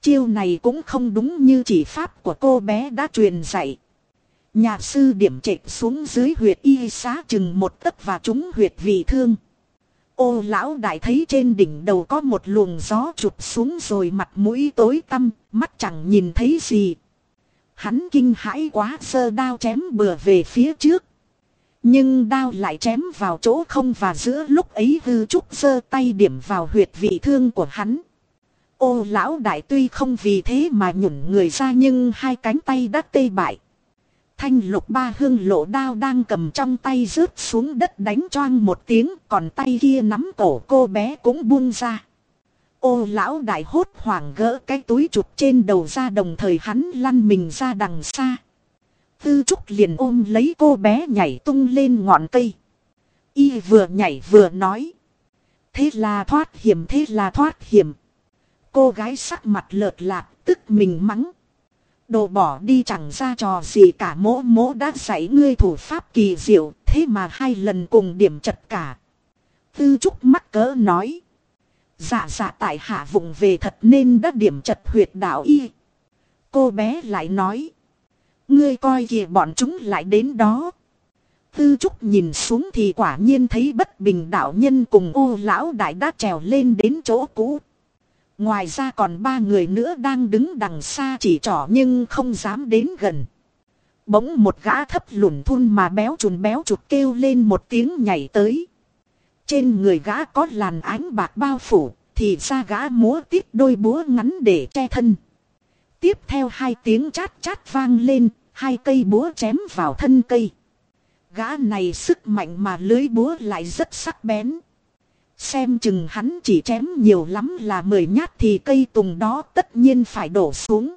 Chiêu này cũng không đúng như chỉ pháp của cô bé đã truyền dạy. Nhà sư điểm chệch xuống dưới huyệt y xá chừng một tấc và trúng huyệt vị thương. Ô lão đại thấy trên đỉnh đầu có một luồng gió chụp xuống rồi mặt mũi tối tăm, mắt chẳng nhìn thấy gì, Hắn kinh hãi quá sơ đao chém bừa về phía trước. Nhưng đao lại chém vào chỗ không và giữa lúc ấy hư trúc sơ tay điểm vào huyệt vị thương của hắn. Ô lão đại tuy không vì thế mà nhủn người ra nhưng hai cánh tay đã tê bại. Thanh lục ba hương lộ đao đang cầm trong tay rớt xuống đất đánh choang một tiếng, còn tay kia nắm cổ cô bé cũng buông ra. Ô lão đại hốt hoảng gỡ cái túi chụp trên đầu ra đồng thời hắn lăn mình ra đằng xa. Tư trúc liền ôm lấy cô bé nhảy tung lên ngọn cây. Y vừa nhảy vừa nói. Thế là thoát hiểm, thế là thoát hiểm. Cô gái sắc mặt lợt lạc tức mình mắng. Đồ bỏ đi chẳng ra trò gì cả, mỗ mỗ đã dạy ngươi thủ pháp kỳ diệu, thế mà hai lần cùng điểm chật cả. Tư trúc mắc cỡ nói. Dạ dạ tại hạ vùng về thật nên đã điểm chật huyệt đạo y. Cô bé lại nói. Ngươi coi kìa bọn chúng lại đến đó. Tư trúc nhìn xuống thì quả nhiên thấy bất bình đạo nhân cùng ô lão đại đã trèo lên đến chỗ cũ. Ngoài ra còn ba người nữa đang đứng đằng xa chỉ trỏ nhưng không dám đến gần. Bỗng một gã thấp lùn thun mà béo chùn béo chụt kêu lên một tiếng nhảy tới. Trên người gã có làn ánh bạc bao phủ, thì ra gã múa tiếp đôi búa ngắn để che thân. Tiếp theo hai tiếng chát chát vang lên, hai cây búa chém vào thân cây. Gã này sức mạnh mà lưới búa lại rất sắc bén. Xem chừng hắn chỉ chém nhiều lắm là mười nhát thì cây tùng đó tất nhiên phải đổ xuống.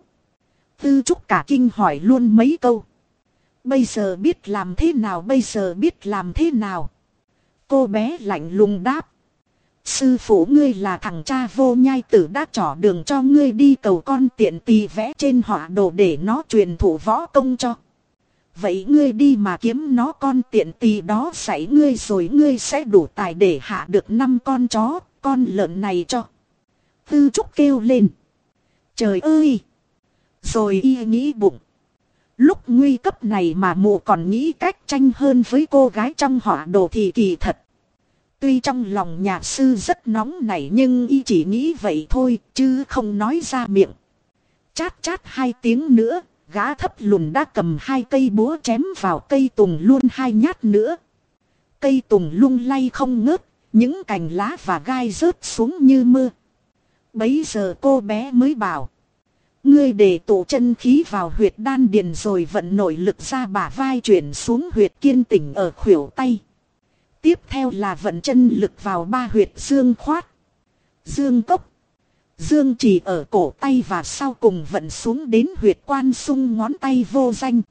Tư trúc cả kinh hỏi luôn mấy câu. Bây giờ biết làm thế nào bây giờ biết làm thế nào. Cô bé lạnh lùng đáp. Sư phụ ngươi là thằng cha vô nhai tử đã trỏ đường cho ngươi đi cầu con tiện tì vẽ trên họa đồ để nó truyền thủ võ công cho. Vậy ngươi đi mà kiếm nó con tiện tì đó xảy ngươi rồi ngươi sẽ đủ tài để hạ được năm con chó, con lợn này cho. Tư trúc kêu lên. Trời ơi! Rồi y nghĩ bụng. Lúc nguy cấp này mà mụ còn nghĩ cách tranh hơn với cô gái trong họa đồ thì kỳ thật. Tuy trong lòng nhà sư rất nóng nảy nhưng y chỉ nghĩ vậy thôi chứ không nói ra miệng. Chát chát hai tiếng nữa, gã thấp lùn đã cầm hai cây búa chém vào cây tùng luôn hai nhát nữa. Cây tùng lung lay không ngớt, những cành lá và gai rớt xuống như mưa. Bấy giờ cô bé mới bảo. Ngươi để tụ chân khí vào huyệt đan điền rồi vận nội lực ra bả vai chuyển xuống huyệt kiên tỉnh ở khuỷu tay. Tiếp theo là vận chân lực vào ba huyệt dương khoát. Dương cốc. Dương chỉ ở cổ tay và sau cùng vận xuống đến huyệt quan sung ngón tay vô danh.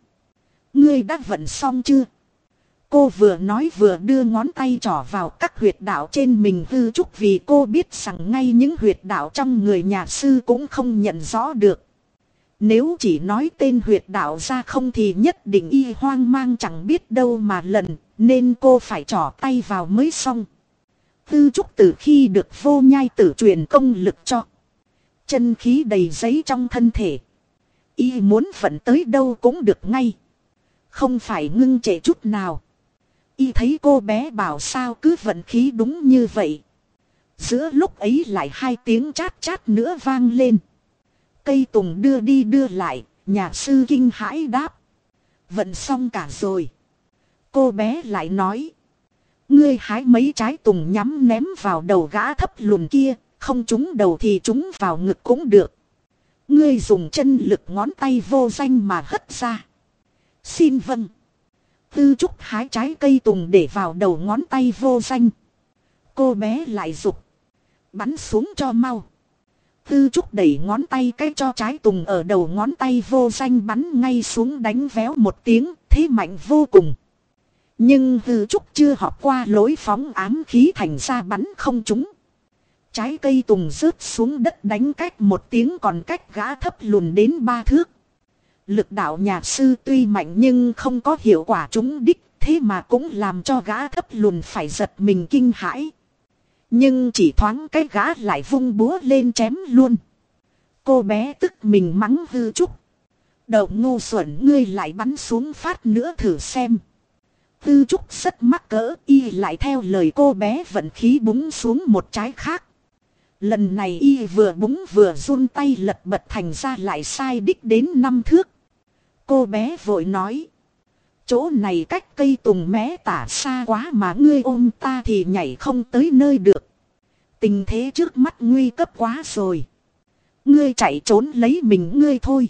Ngươi đã vận xong chưa? Cô vừa nói vừa đưa ngón tay trỏ vào các huyệt đạo trên mình hư trúc vì cô biết rằng ngay những huyệt đạo trong người nhà sư cũng không nhận rõ được. Nếu chỉ nói tên huyệt đạo ra không thì nhất định y hoang mang chẳng biết đâu mà lần, nên cô phải trỏ tay vào mới xong. Tư trúc từ khi được vô nhai tử truyền công lực cho. Chân khí đầy giấy trong thân thể. Y muốn vận tới đâu cũng được ngay. Không phải ngưng trễ chút nào. Y thấy cô bé bảo sao cứ vận khí đúng như vậy. Giữa lúc ấy lại hai tiếng chát chát nữa vang lên. Cây tùng đưa đi đưa lại, nhà sư kinh hãi đáp. Vận xong cả rồi. Cô bé lại nói. Ngươi hái mấy trái tùng nhắm ném vào đầu gã thấp lùn kia, không trúng đầu thì trúng vào ngực cũng được. Ngươi dùng chân lực ngón tay vô danh mà hất ra. Xin vâng. Tư trúc hái trái cây tùng để vào đầu ngón tay vô danh. Cô bé lại dục Bắn xuống cho mau. Tư trúc đẩy ngón tay cái cho trái tùng ở đầu ngón tay vô danh bắn ngay xuống đánh véo một tiếng, thế mạnh vô cùng. Nhưng tư trúc chưa họp qua lối phóng ám khí thành ra bắn không trúng. Trái cây tùng rớt xuống đất đánh cách một tiếng còn cách gã thấp lùn đến ba thước. Lực đạo nhà sư tuy mạnh nhưng không có hiệu quả trúng đích, thế mà cũng làm cho gã thấp lùn phải giật mình kinh hãi. Nhưng chỉ thoáng cái gã lại vung búa lên chém luôn. Cô bé tức mình mắng hư trúc. Đậu ngu xuẩn, ngươi lại bắn xuống phát nữa thử xem. Tư trúc rất mắc cỡ, y lại theo lời cô bé vận khí búng xuống một trái khác. Lần này y vừa búng vừa run tay lật bật thành ra lại sai đích đến năm thước. Cô bé vội nói. Chỗ này cách cây tùng mé tả xa quá mà ngươi ôm ta thì nhảy không tới nơi được. Tình thế trước mắt nguy cấp quá rồi. Ngươi chạy trốn lấy mình ngươi thôi.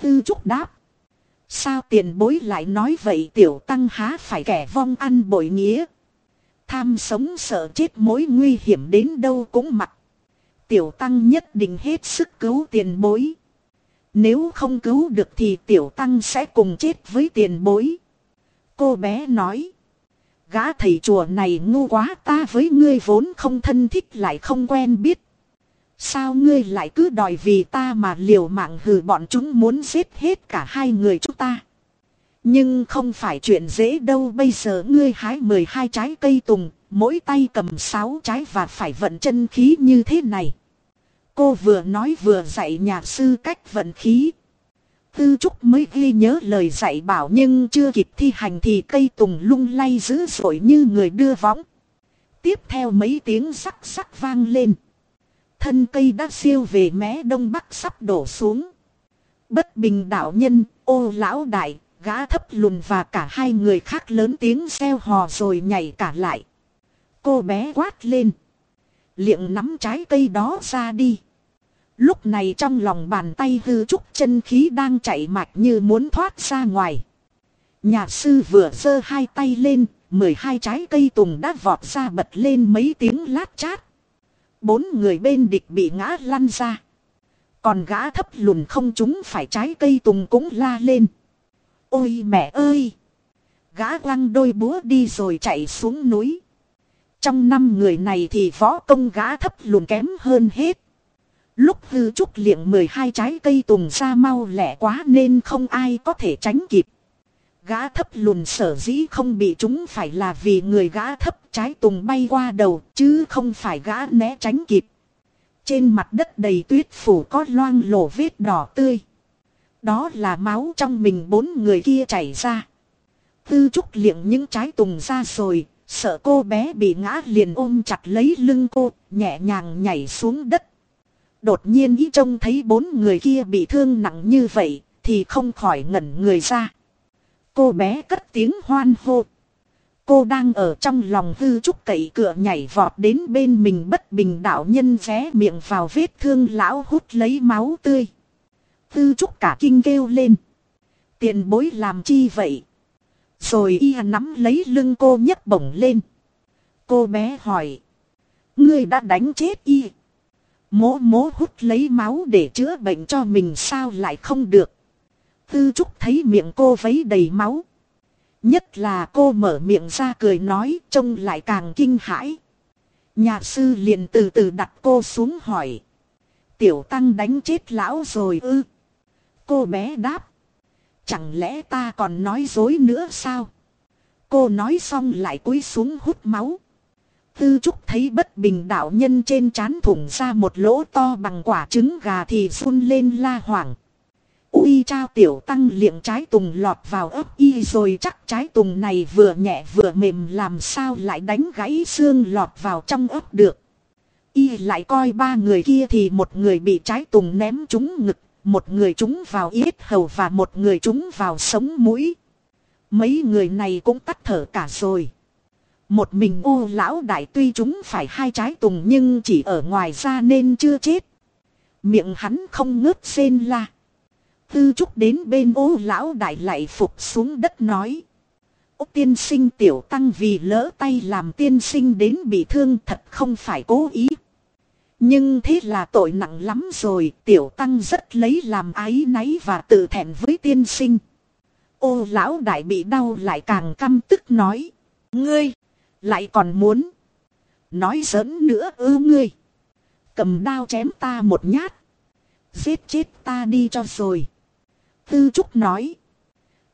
Tư trúc đáp. Sao tiền bối lại nói vậy tiểu tăng há phải kẻ vong ăn bội nghĩa. Tham sống sợ chết mối nguy hiểm đến đâu cũng mặc. Tiểu tăng nhất định hết sức cứu tiền bối. Nếu không cứu được thì tiểu tăng sẽ cùng chết với tiền bối. Cô bé nói. Gã thầy chùa này ngu quá ta với ngươi vốn không thân thích lại không quen biết. Sao ngươi lại cứ đòi vì ta mà liều mạng hừ bọn chúng muốn giết hết cả hai người chúng ta. Nhưng không phải chuyện dễ đâu bây giờ ngươi hái 12 trái cây tùng, mỗi tay cầm 6 trái và phải vận chân khí như thế này. Cô vừa nói vừa dạy nhạc sư cách vận khí. Tư Trúc mới ghi nhớ lời dạy bảo nhưng chưa kịp thi hành thì cây tùng lung lay dữ dội như người đưa võng. Tiếp theo mấy tiếng sắc sắc vang lên. Thân cây đã siêu về mé đông bắc sắp đổ xuống. Bất bình đạo nhân, ô lão đại, gã thấp lùn và cả hai người khác lớn tiếng xeo hò rồi nhảy cả lại. Cô bé quát lên. Liệng nắm trái cây đó ra đi. Lúc này trong lòng bàn tay hư trúc chân khí đang chạy mạch như muốn thoát ra ngoài. Nhà sư vừa giơ hai tay lên, 12 trái cây tùng đã vọt ra bật lên mấy tiếng lát chát. Bốn người bên địch bị ngã lăn ra. Còn gã thấp lùn không chúng phải trái cây tùng cũng la lên. Ôi mẹ ơi! Gã quăng đôi búa đi rồi chạy xuống núi. Trong năm người này thì võ công gã thấp lùn kém hơn hết. Lúc hư trúc liệng 12 trái cây tùng ra mau lẻ quá nên không ai có thể tránh kịp. Gã thấp lùn sở dĩ không bị chúng phải là vì người gã thấp trái tùng bay qua đầu chứ không phải gã né tránh kịp. Trên mặt đất đầy tuyết phủ có loang lổ vết đỏ tươi. Đó là máu trong mình bốn người kia chảy ra. Tư trúc liệng những trái tùng ra rồi, sợ cô bé bị ngã liền ôm chặt lấy lưng cô, nhẹ nhàng nhảy xuống đất. Đột nhiên ý trông thấy bốn người kia bị thương nặng như vậy, thì không khỏi ngẩn người ra. Cô bé cất tiếng hoan hô. Cô đang ở trong lòng hư trúc cậy cửa nhảy vọt đến bên mình bất bình đạo nhân vé miệng vào vết thương lão hút lấy máu tươi. Hư trúc cả kinh kêu lên. Tiền bối làm chi vậy? Rồi y nắm lấy lưng cô nhấc bổng lên. Cô bé hỏi. Ngươi đã đánh chết y. Mố mố hút lấy máu để chữa bệnh cho mình sao lại không được. Tư Trúc thấy miệng cô vấy đầy máu. Nhất là cô mở miệng ra cười nói, trông lại càng kinh hãi. Nhà sư liền từ từ đặt cô xuống hỏi. Tiểu tăng đánh chết lão rồi ư. Cô bé đáp. Chẳng lẽ ta còn nói dối nữa sao? Cô nói xong lại cúi xuống hút máu. Tư Trúc thấy bất bình đạo nhân trên trán thủng ra một lỗ to bằng quả trứng gà thì run lên la hoảng. Uy trao tiểu tăng liệng trái tùng lọt vào ấp y rồi chắc trái tùng này vừa nhẹ vừa mềm làm sao lại đánh gãy xương lọt vào trong ấp được. Y lại coi ba người kia thì một người bị trái tùng ném trúng ngực, một người trúng vào yết hầu và một người trúng vào sống mũi. Mấy người này cũng tắt thở cả rồi. Một mình ô lão đại tuy chúng phải hai trái tùng nhưng chỉ ở ngoài ra nên chưa chết. Miệng hắn không ngớt xên la. Tư trúc đến bên ô lão đại lại phục xuống đất nói. Ô tiên sinh tiểu tăng vì lỡ tay làm tiên sinh đến bị thương thật không phải cố ý. Nhưng thế là tội nặng lắm rồi, tiểu tăng rất lấy làm ái náy và tự thẹn với tiên sinh. Ô lão đại bị đau lại càng căm tức nói. Ngươi! Lại còn muốn. Nói giỡn nữa ư ngươi. Cầm đao chém ta một nhát. Giết chết ta đi cho rồi. Tư Trúc nói.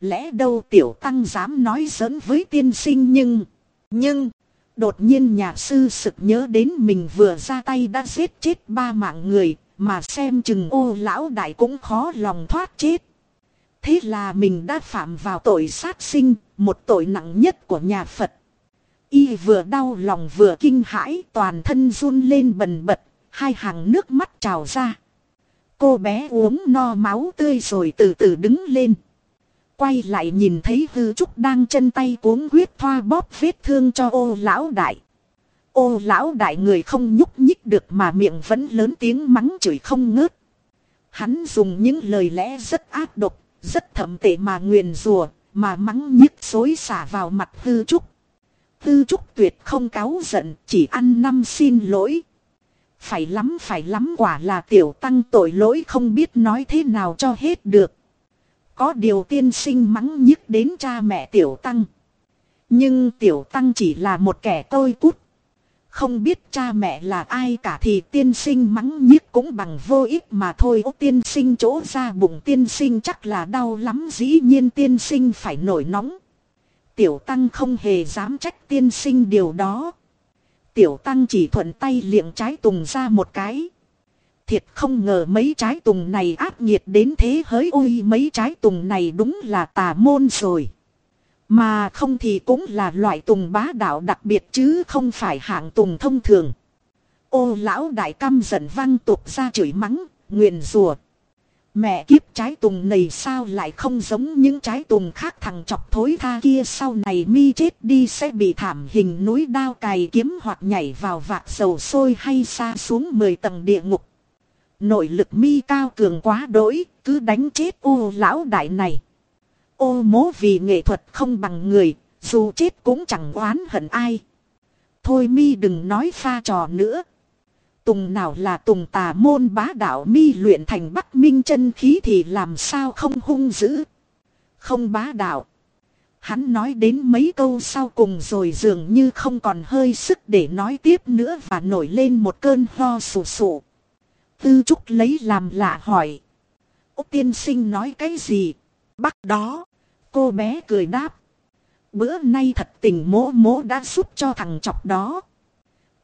Lẽ đâu tiểu tăng dám nói giỡn với tiên sinh nhưng. Nhưng. Đột nhiên nhà sư sực nhớ đến mình vừa ra tay đã giết chết ba mạng người. Mà xem chừng ô lão đại cũng khó lòng thoát chết. Thế là mình đã phạm vào tội sát sinh, một tội nặng nhất của nhà Phật. Y vừa đau lòng vừa kinh hãi toàn thân run lên bần bật, hai hàng nước mắt trào ra. Cô bé uống no máu tươi rồi từ từ đứng lên. Quay lại nhìn thấy hư trúc đang chân tay cuốn huyết thoa bóp vết thương cho ô lão đại. Ô lão đại người không nhúc nhích được mà miệng vẫn lớn tiếng mắng chửi không ngớt. Hắn dùng những lời lẽ rất ác độc, rất thậm tệ mà nguyền rùa, mà mắng nhức xối xả vào mặt hư trúc. Tư Trúc Tuyệt không cáo giận, chỉ ăn năm xin lỗi. Phải lắm phải lắm quả là tiểu tăng tội lỗi không biết nói thế nào cho hết được. Có điều tiên sinh mắng nhức đến cha mẹ tiểu tăng. Nhưng tiểu tăng chỉ là một kẻ tôi cút. Không biết cha mẹ là ai cả thì tiên sinh mắng nhiếc cũng bằng vô ích mà thôi. Ô tiên sinh chỗ ra bụng tiên sinh chắc là đau lắm dĩ nhiên tiên sinh phải nổi nóng. Tiểu tăng không hề dám trách tiên sinh điều đó. Tiểu tăng chỉ thuận tay liệng trái tùng ra một cái. Thiệt không ngờ mấy trái tùng này áp nhiệt đến thế hỡi ôi mấy trái tùng này đúng là tà môn rồi. Mà không thì cũng là loại tùng bá đạo đặc biệt chứ không phải hạng tùng thông thường. Ô lão đại căm giận văng tục ra chửi mắng, nguyền rùa. Mẹ kiếp trái tùng này sao lại không giống những trái tùng khác thằng chọc thối tha kia sau này mi chết đi sẽ bị thảm hình núi đao cày kiếm hoặc nhảy vào vạc dầu sôi hay xa xuống 10 tầng địa ngục. Nội lực mi cao cường quá đỗi, cứ đánh chết ô lão đại này. Ô mố vì nghệ thuật không bằng người, dù chết cũng chẳng oán hận ai. Thôi mi đừng nói pha trò nữa. Tùng nào là tùng tà môn bá đạo mi luyện thành bắc minh chân khí thì làm sao không hung dữ. Không bá đạo. Hắn nói đến mấy câu sau cùng rồi dường như không còn hơi sức để nói tiếp nữa và nổi lên một cơn ho sù sụ. Tư Trúc lấy làm lạ hỏi. Úc tiên sinh nói cái gì? Bắc đó. Cô bé cười đáp. Bữa nay thật tình mỗ mỗ đã giúp cho thằng chọc đó.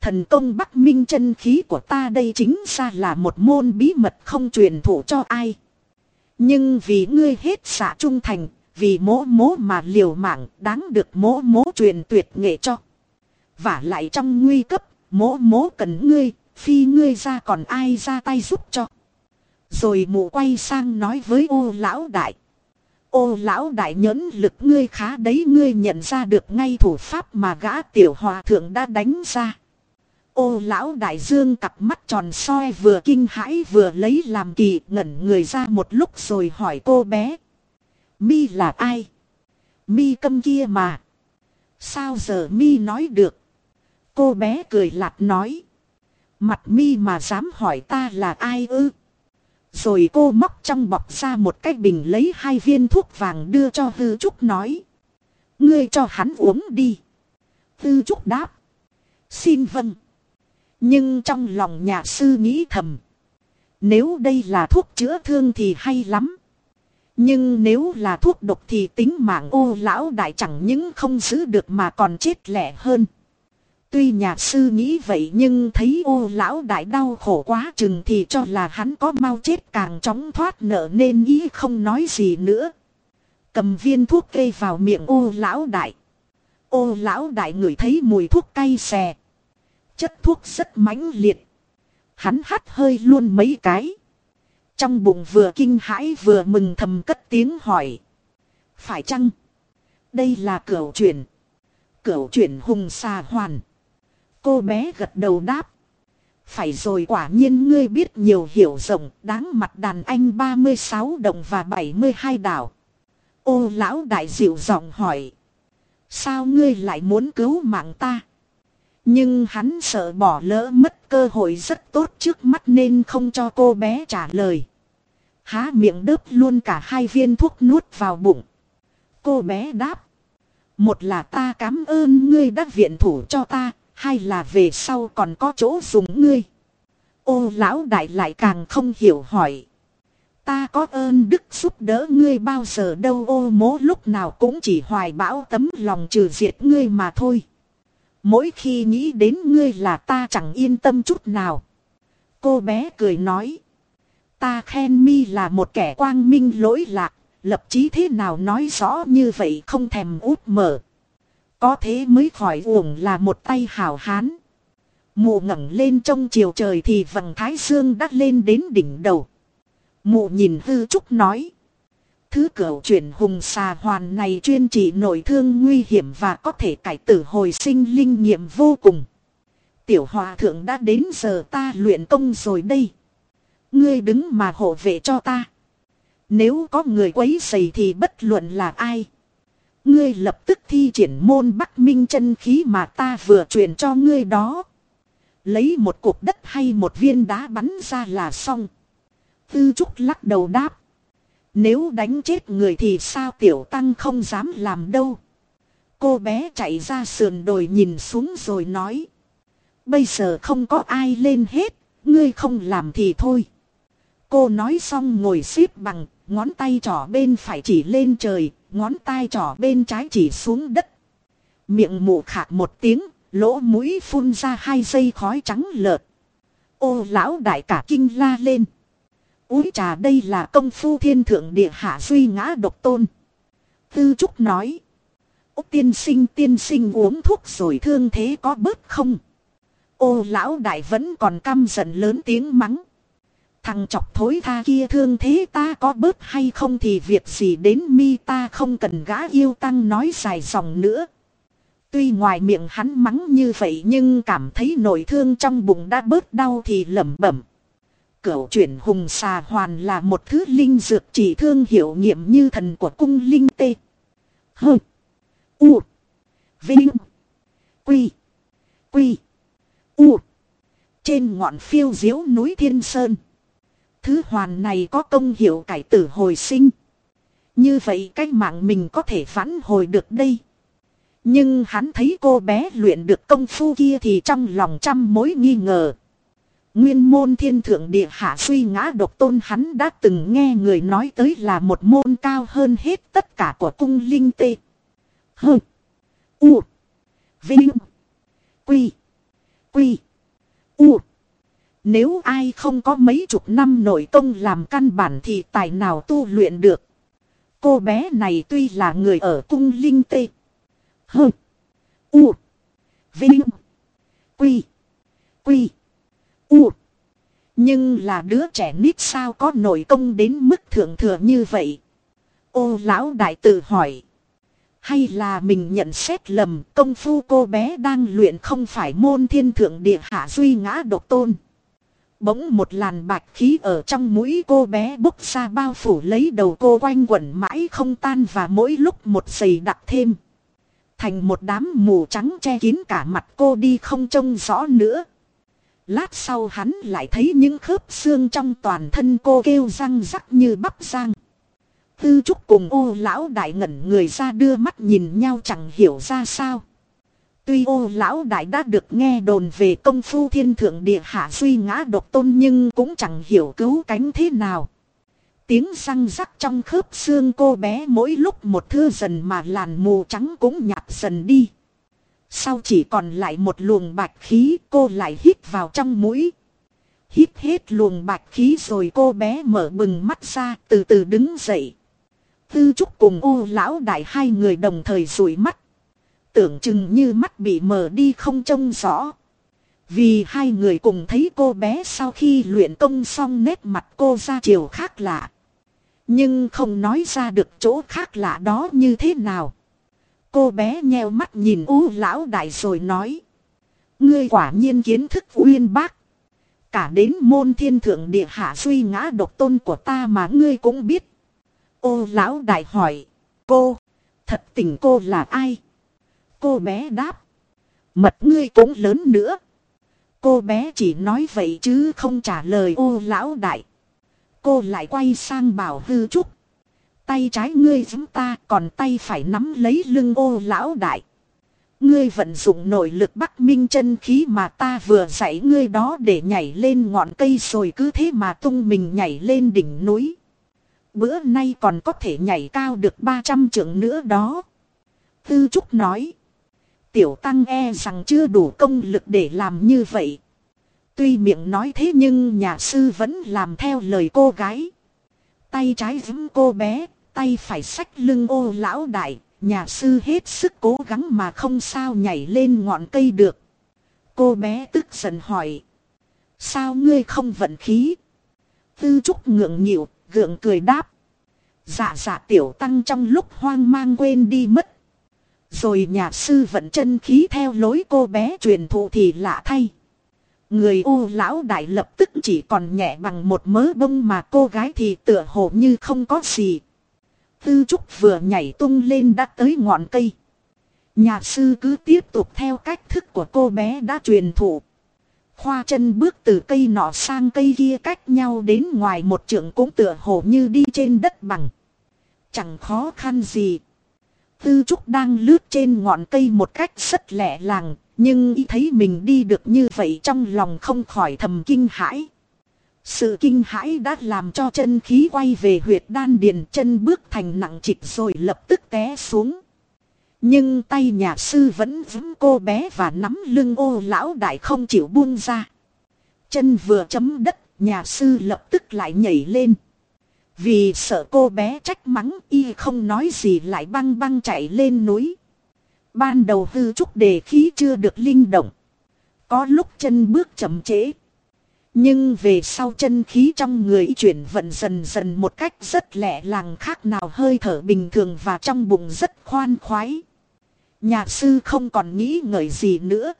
Thần công Bắc Minh chân khí của ta đây chính ra là một môn bí mật không truyền thụ cho ai. Nhưng vì ngươi hết xạ trung thành, vì mỗ mỗ mà liều mạng đáng được mỗ mỗ truyền tuyệt nghệ cho. Và lại trong nguy cấp, mỗ mỗ cần ngươi, phi ngươi ra còn ai ra tay giúp cho. Rồi mụ quay sang nói với ô lão đại. Ô lão đại nhẫn lực ngươi khá đấy ngươi nhận ra được ngay thủ pháp mà gã tiểu hòa thượng đã đánh ra. Ô lão đại dương cặp mắt tròn soi vừa kinh hãi vừa lấy làm kỳ ngẩn người ra một lúc rồi hỏi cô bé. Mi là ai? Mi câm kia mà. Sao giờ Mi nói được? Cô bé cười lạt nói. Mặt Mi mà dám hỏi ta là ai ư? Rồi cô móc trong bọc ra một cái bình lấy hai viên thuốc vàng đưa cho Hư Trúc nói. Ngươi cho hắn uống đi. Hư Trúc đáp. Xin vâng. Nhưng trong lòng nhà sư nghĩ thầm. Nếu đây là thuốc chữa thương thì hay lắm. Nhưng nếu là thuốc độc thì tính mạng ô lão đại chẳng những không giữ được mà còn chết lẻ hơn. Tuy nhà sư nghĩ vậy nhưng thấy ô lão đại đau khổ quá chừng thì cho là hắn có mau chết càng chóng thoát nợ nên ý không nói gì nữa. Cầm viên thuốc kê vào miệng ô lão đại. Ô lão đại ngửi thấy mùi thuốc cay xè. Chất thuốc rất mãnh liệt. Hắn hắt hơi luôn mấy cái. Trong bụng vừa kinh hãi vừa mừng thầm cất tiếng hỏi. Phải chăng? Đây là cửu chuyển. Cửu chuyển hùng xà hoàn. Cô bé gật đầu đáp. Phải rồi quả nhiên ngươi biết nhiều hiểu rộng, đáng mặt đàn anh 36 đồng và 72 đảo. Ô lão đại dịu giọng hỏi. Sao ngươi lại muốn cứu mạng ta? Nhưng hắn sợ bỏ lỡ mất cơ hội rất tốt trước mắt nên không cho cô bé trả lời. Há miệng đớp luôn cả hai viên thuốc nuốt vào bụng. Cô bé đáp. Một là ta cảm ơn ngươi đã viện thủ cho ta, hai là về sau còn có chỗ dùng ngươi? Ô lão đại lại càng không hiểu hỏi. Ta có ơn đức giúp đỡ ngươi bao giờ đâu ô mố lúc nào cũng chỉ hoài bão tấm lòng trừ diệt ngươi mà thôi. Mỗi khi nghĩ đến ngươi là ta chẳng yên tâm chút nào. Cô bé cười nói. Ta khen mi là một kẻ quang minh lỗi lạc, lập chí thế nào nói rõ như vậy không thèm út mở. Có thế mới khỏi uổng là một tay hảo hán. Mụ ngẩng lên trong chiều trời thì vầng thái dương đã lên đến đỉnh đầu. Mụ nhìn hư trúc nói. Thứ cửu chuyển hùng xà hoàn này chuyên trị nội thương nguy hiểm và có thể cải tử hồi sinh linh nghiệm vô cùng. Tiểu hòa thượng đã đến giờ ta luyện công rồi đây. Ngươi đứng mà hộ vệ cho ta. Nếu có người quấy rầy thì bất luận là ai. Ngươi lập tức thi triển môn Bắc Minh chân khí mà ta vừa truyền cho ngươi đó. Lấy một cục đất hay một viên đá bắn ra là xong. Tư Trúc lắc đầu đáp. Nếu đánh chết người thì sao tiểu tăng không dám làm đâu. Cô bé chạy ra sườn đồi nhìn xuống rồi nói. Bây giờ không có ai lên hết, ngươi không làm thì thôi. Cô nói xong ngồi xếp bằng, ngón tay trỏ bên phải chỉ lên trời, ngón tay trỏ bên trái chỉ xuống đất. Miệng mụ khạc một tiếng, lỗ mũi phun ra hai dây khói trắng lợt. Ô lão đại cả kinh la lên. Úi trà đây là công phu thiên thượng địa hạ duy ngã độc tôn. Tư Trúc nói. Úc tiên sinh tiên sinh uống thuốc rồi thương thế có bớt không? Ô lão đại vẫn còn căm giận lớn tiếng mắng. Thằng chọc thối tha kia thương thế ta có bớt hay không thì việc gì đến mi ta không cần gã yêu tăng nói dài dòng nữa. Tuy ngoài miệng hắn mắng như vậy nhưng cảm thấy nổi thương trong bụng đã bớt đau thì lẩm bẩm. Cửu chuyển hùng xà hoàn là một thứ linh dược chỉ thương hiệu nghiệm như thần của cung linh tê. Hơ. U. Vinh. Quy. Quy. U. Trên ngọn phiêu diếu núi Thiên Sơn. Thứ hoàn này có công hiệu cải tử hồi sinh. Như vậy cách mạng mình có thể vãn hồi được đây. Nhưng hắn thấy cô bé luyện được công phu kia thì trong lòng trăm mối nghi ngờ. Nguyên môn thiên thượng địa hạ suy ngã độc tôn hắn đã từng nghe người nói tới là một môn cao hơn hết tất cả của cung linh tê. Hơ. U. Vinh. Quy. Quy. U. Nếu ai không có mấy chục năm nội công làm căn bản thì tài nào tu luyện được. Cô bé này tuy là người ở cung linh tê. Hơ. U. Vinh. Quy. Quy. U. Nhưng là đứa trẻ nít sao có nội công đến mức thượng thừa như vậy. Ô lão đại tự hỏi. Hay là mình nhận xét lầm, công phu cô bé đang luyện không phải môn thiên thượng địa hạ duy ngã độc tôn. Bỗng một làn bạch khí ở trong mũi cô bé bốc ra bao phủ lấy đầu cô quanh quẩn mãi không tan và mỗi lúc một giày đặc thêm. Thành một đám mù trắng che kín cả mặt cô đi không trông rõ nữa. Lát sau hắn lại thấy những khớp xương trong toàn thân cô kêu răng rắc như bắp rang. Tư trúc cùng ô lão đại ngẩn người ra đưa mắt nhìn nhau chẳng hiểu ra sao. Tuy ô lão đại đã được nghe đồn về công phu thiên thượng địa hạ suy ngã độc tôn nhưng cũng chẳng hiểu cứu cánh thế nào. Tiếng răng rắc trong khớp xương cô bé mỗi lúc một thưa dần mà làn mù trắng cũng nhạt dần đi. Sau chỉ còn lại một luồng bạch khí, cô lại hít vào trong mũi. Hít hết luồng bạch khí rồi cô bé mở bừng mắt ra, từ từ đứng dậy. Tư trúc cùng ô lão đại hai người đồng thời rủi mắt. Tưởng chừng như mắt bị mờ đi không trông rõ. Vì hai người cùng thấy cô bé sau khi luyện công xong nét mặt cô ra chiều khác lạ. Nhưng không nói ra được chỗ khác lạ đó như thế nào. Cô bé nheo mắt nhìn u lão đại rồi nói. Ngươi quả nhiên kiến thức uyên bác. Cả đến môn thiên thượng địa hạ suy ngã độc tôn của ta mà ngươi cũng biết. Ô lão đại hỏi. Cô, thật tình cô là ai? Cô bé đáp. Mật ngươi cũng lớn nữa. Cô bé chỉ nói vậy chứ không trả lời ô lão đại. Cô lại quay sang bảo hư trúc. Tay trái ngươi giấm ta còn tay phải nắm lấy lưng ô lão đại. Ngươi vận dụng nội lực bắc minh chân khí mà ta vừa dạy ngươi đó để nhảy lên ngọn cây rồi cứ thế mà tung mình nhảy lên đỉnh núi. Bữa nay còn có thể nhảy cao được 300 trượng nữa đó. Tư Trúc nói. Tiểu Tăng e rằng chưa đủ công lực để làm như vậy. Tuy miệng nói thế nhưng nhà sư vẫn làm theo lời cô gái. Tay trái vững cô bé, tay phải xách lưng ô lão đại, nhà sư hết sức cố gắng mà không sao nhảy lên ngọn cây được. Cô bé tức giận hỏi. Sao ngươi không vận khí? Tư trúc ngượng nhịu, gượng cười đáp. Dạ dạ tiểu tăng trong lúc hoang mang quên đi mất. Rồi nhà sư vận chân khí theo lối cô bé truyền thụ thì lạ thay. Người ô lão đại lập tức chỉ còn nhẹ bằng một mớ bông mà cô gái thì tựa hồ như không có gì. Tư Trúc vừa nhảy tung lên đã tới ngọn cây. Nhà sư cứ tiếp tục theo cách thức của cô bé đã truyền thụ. khoa chân bước từ cây nọ sang cây kia cách nhau đến ngoài một trượng cũng tựa hồ như đi trên đất bằng. Chẳng khó khăn gì. Tư Trúc đang lướt trên ngọn cây một cách rất lẻ làng, nhưng y thấy mình đi được như vậy trong lòng không khỏi thầm kinh hãi. Sự kinh hãi đã làm cho chân khí quay về huyệt đan điền chân bước thành nặng trịch rồi lập tức té xuống. Nhưng tay nhà sư vẫn vững cô bé và nắm lưng ô lão đại không chịu buông ra. Chân vừa chấm đất, nhà sư lập tức lại nhảy lên. Vì sợ cô bé trách mắng y không nói gì lại băng băng chạy lên núi. Ban đầu hư trúc đề khí chưa được linh động. Có lúc chân bước chậm trễ. Nhưng về sau chân khí trong người chuyển vận dần dần một cách rất lẹ làng khác nào hơi thở bình thường và trong bụng rất khoan khoái. Nhà sư không còn nghĩ ngợi gì nữa.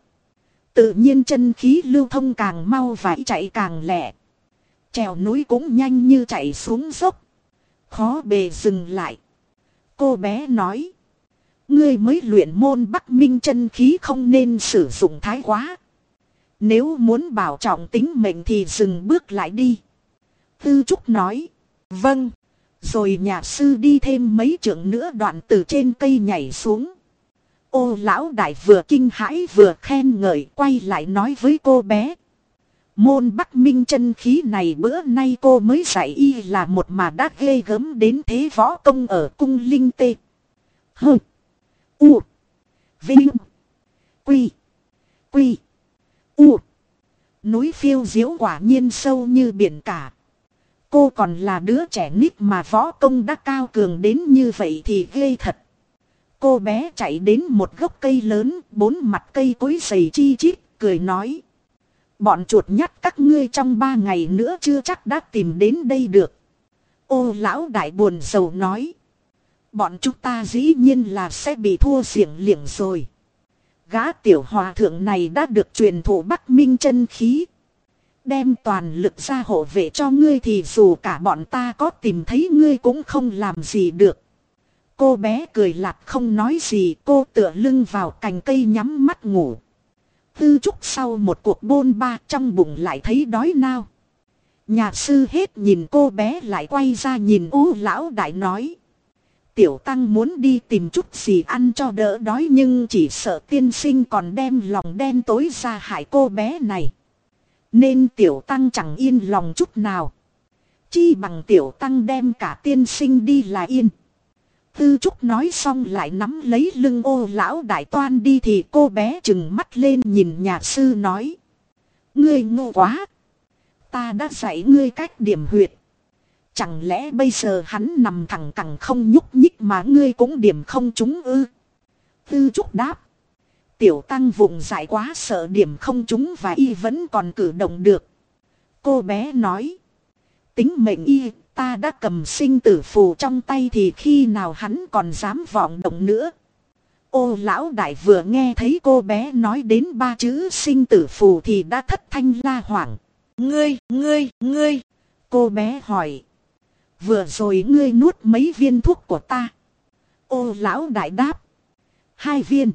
Tự nhiên chân khí lưu thông càng mau và chạy càng lẹ. Trèo núi cũng nhanh như chạy xuống dốc. Khó bề dừng lại. Cô bé nói. Ngươi mới luyện môn bắc minh chân khí không nên sử dụng thái quá. Nếu muốn bảo trọng tính mệnh thì dừng bước lại đi. Tư Trúc nói. Vâng. Rồi nhà sư đi thêm mấy trượng nữa đoạn từ trên cây nhảy xuống. Ô lão đại vừa kinh hãi vừa khen ngợi quay lại nói với cô bé. Môn Bắc Minh chân khí này bữa nay cô mới dạy y là một mà đã ghê gớm đến thế võ công ở cung linh tê. hừ, U. Vinh. Quy. Quy. U. Núi phiêu diễu quả nhiên sâu như biển cả. Cô còn là đứa trẻ nít mà võ công đã cao cường đến như vậy thì ghê thật. Cô bé chạy đến một gốc cây lớn, bốn mặt cây cối dày chi chít, cười nói. Bọn chuột nhắt các ngươi trong ba ngày nữa chưa chắc đã tìm đến đây được. Ô lão đại buồn sầu nói. Bọn chúng ta dĩ nhiên là sẽ bị thua xiềng liệng rồi. Gã tiểu hòa thượng này đã được truyền thụ Bắc Minh chân khí. Đem toàn lực ra hộ vệ cho ngươi thì dù cả bọn ta có tìm thấy ngươi cũng không làm gì được. Cô bé cười lạt không nói gì, cô tựa lưng vào cành cây nhắm mắt ngủ. Tư trúc sau một cuộc bôn ba trong bụng lại thấy đói nao. Nhà sư hết nhìn cô bé lại quay ra nhìn u lão đại nói. Tiểu tăng muốn đi tìm chút gì ăn cho đỡ đói nhưng chỉ sợ tiên sinh còn đem lòng đen tối ra hại cô bé này. Nên tiểu tăng chẳng yên lòng chút nào. Chi bằng tiểu tăng đem cả tiên sinh đi là yên. Tư Trúc nói xong lại nắm lấy lưng ô lão đại toan đi thì cô bé chừng mắt lên nhìn nhà sư nói. Ngươi ngu quá. Ta đã dạy ngươi cách điểm huyệt. Chẳng lẽ bây giờ hắn nằm thẳng cẳng không nhúc nhích mà ngươi cũng điểm không trúng ư? Tư Trúc đáp. Tiểu tăng vùng dại quá sợ điểm không trúng và y vẫn còn cử động được. Cô bé nói. Tính mệnh y ta đã cầm sinh tử phù trong tay thì khi nào hắn còn dám vọng động nữa. Ô lão đại vừa nghe thấy cô bé nói đến ba chữ sinh tử phù thì đã thất thanh la hoảng. Ngươi, ngươi, ngươi. Cô bé hỏi. Vừa rồi ngươi nuốt mấy viên thuốc của ta. Ô lão đại đáp. Hai viên.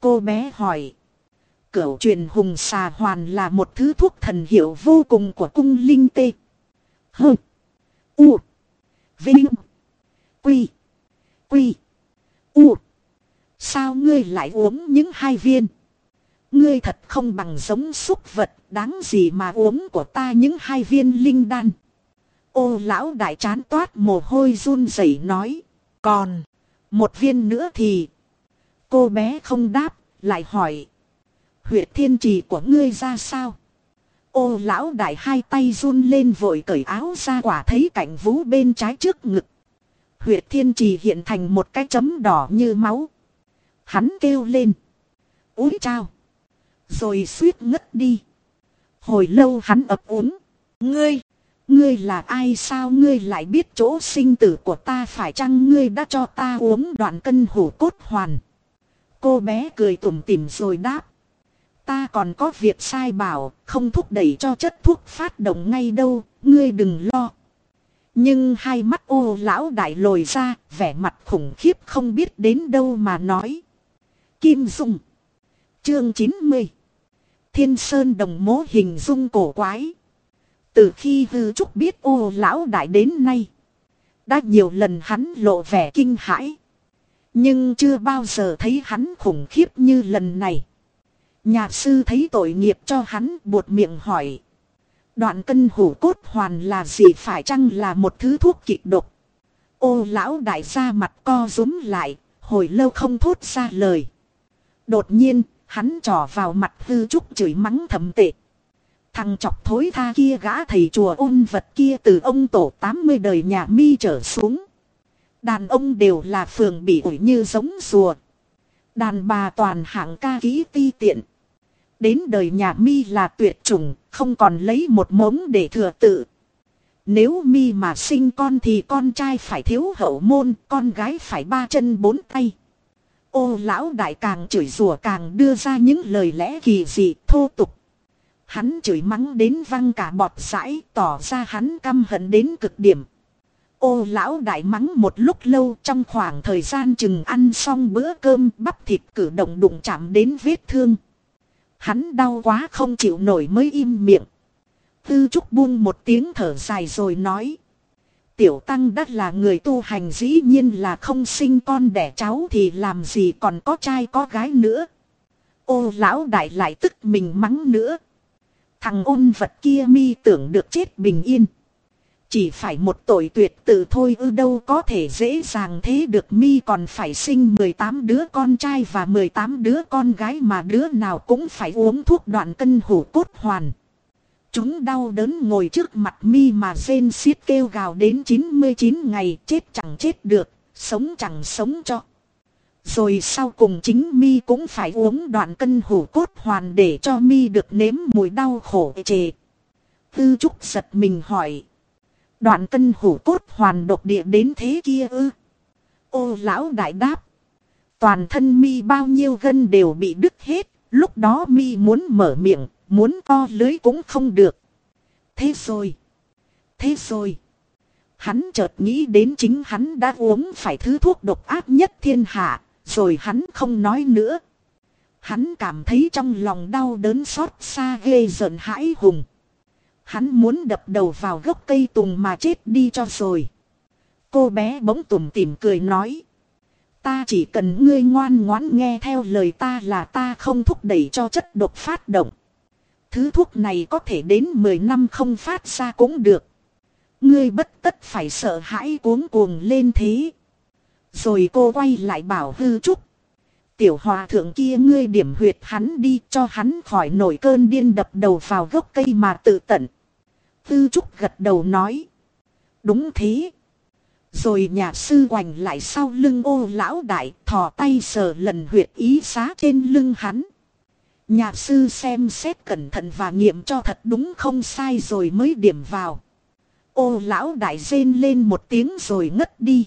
Cô bé hỏi. Cửu truyền hùng xà hoàn là một thứ thuốc thần hiệu vô cùng của cung linh tê. Hơ. U. Vinh. Quy. Quy. U. Sao ngươi lại uống những hai viên? Ngươi thật không bằng giống súc vật, đáng gì mà uống của ta những hai viên linh đan. Ô lão đại chán toát mồ hôi run rẩy nói. Còn, một viên nữa thì... Cô bé không đáp, lại hỏi. Huyệt thiên trì của ngươi ra sao? Ô lão đại hai tay run lên vội cởi áo ra quả thấy cảnh vú bên trái trước ngực. Huyệt thiên trì hiện thành một cái chấm đỏ như máu. Hắn kêu lên. Úi trao. Rồi suýt ngất đi. Hồi lâu hắn ập uống. Ngươi. Ngươi là ai sao ngươi lại biết chỗ sinh tử của ta phải chăng ngươi đã cho ta uống đoạn cân hổ cốt hoàn. Cô bé cười tủm tỉm rồi đáp. Ta còn có việc sai bảo, không thúc đẩy cho chất thuốc phát động ngay đâu, ngươi đừng lo. Nhưng hai mắt ô lão đại lồi ra, vẻ mặt khủng khiếp không biết đến đâu mà nói. Kim Dung Chương 90 Thiên Sơn đồng mố hình dung cổ quái. Từ khi hư trúc biết ô lão đại đến nay. Đã nhiều lần hắn lộ vẻ kinh hãi. Nhưng chưa bao giờ thấy hắn khủng khiếp như lần này. Nhà sư thấy tội nghiệp cho hắn buột miệng hỏi. Đoạn cân hủ cốt hoàn là gì phải chăng là một thứ thuốc kịch độc. Ô lão đại ra mặt co rúm lại, hồi lâu không thốt ra lời. Đột nhiên, hắn trỏ vào mặt hư trúc chửi mắng thầm tệ. Thằng chọc thối tha kia gã thầy chùa ôn vật kia từ ông tổ 80 đời nhà mi trở xuống. Đàn ông đều là phường bị ủi như giống rùa. Đàn bà toàn hạng ca ký ti tiện. Đến đời nhà mi là tuyệt chủng, không còn lấy một mống để thừa tự. Nếu mi mà sinh con thì con trai phải thiếu hậu môn, con gái phải ba chân bốn tay. Ô lão đại càng chửi rủa càng đưa ra những lời lẽ kỳ dị thô tục. Hắn chửi mắng đến văng cả bọt sãi, tỏ ra hắn căm hận đến cực điểm. Ô lão đại mắng một lúc lâu, trong khoảng thời gian chừng ăn xong bữa cơm, bắp thịt cử động đụng chạm đến vết thương. Hắn đau quá không chịu nổi mới im miệng. Tư trúc buông một tiếng thở dài rồi nói. Tiểu tăng đắt là người tu hành dĩ nhiên là không sinh con đẻ cháu thì làm gì còn có trai có gái nữa. Ô lão đại lại tức mình mắng nữa. Thằng ôn vật kia mi tưởng được chết bình yên. Chỉ phải một tội tuyệt tự thôi ư đâu có thể dễ dàng thế được mi còn phải sinh 18 đứa con trai và 18 đứa con gái mà đứa nào cũng phải uống thuốc đoạn cân hủ cốt hoàn. Chúng đau đớn ngồi trước mặt mi mà rên xiết kêu gào đến 99 ngày chết chẳng chết được, sống chẳng sống cho. Rồi sau cùng chính mi cũng phải uống đoạn cân hủ cốt hoàn để cho mi được nếm mùi đau khổ trề. Tư trúc giật mình hỏi. Đoạn cân hủ cốt hoàn độc địa đến thế kia ư. Ô lão đại đáp. Toàn thân mi bao nhiêu gân đều bị đứt hết. Lúc đó mi muốn mở miệng, muốn co lưới cũng không được. Thế rồi. Thế rồi. Hắn chợt nghĩ đến chính hắn đã uống phải thứ thuốc độc ác nhất thiên hạ, rồi hắn không nói nữa. Hắn cảm thấy trong lòng đau đớn xót xa ghê giận hãi hùng. Hắn muốn đập đầu vào gốc cây tùng mà chết đi cho rồi. Cô bé bỗng tủm tỉm cười nói. Ta chỉ cần ngươi ngoan ngoãn nghe theo lời ta là ta không thúc đẩy cho chất độc phát động. Thứ thuốc này có thể đến 10 năm không phát ra cũng được. Ngươi bất tất phải sợ hãi cuống cuồng lên thế. Rồi cô quay lại bảo hư trúc. Tiểu hòa thượng kia ngươi điểm huyệt hắn đi, cho hắn khỏi nổi cơn điên đập đầu vào gốc cây mà tự tận. Tư trúc gật đầu nói. Đúng thế. Rồi nhà sư hoành lại sau lưng ô lão đại, thò tay sờ lần huyệt ý xá trên lưng hắn. Nhà sư xem xét cẩn thận và nghiệm cho thật đúng không sai rồi mới điểm vào. Ô lão đại rên lên một tiếng rồi ngất đi.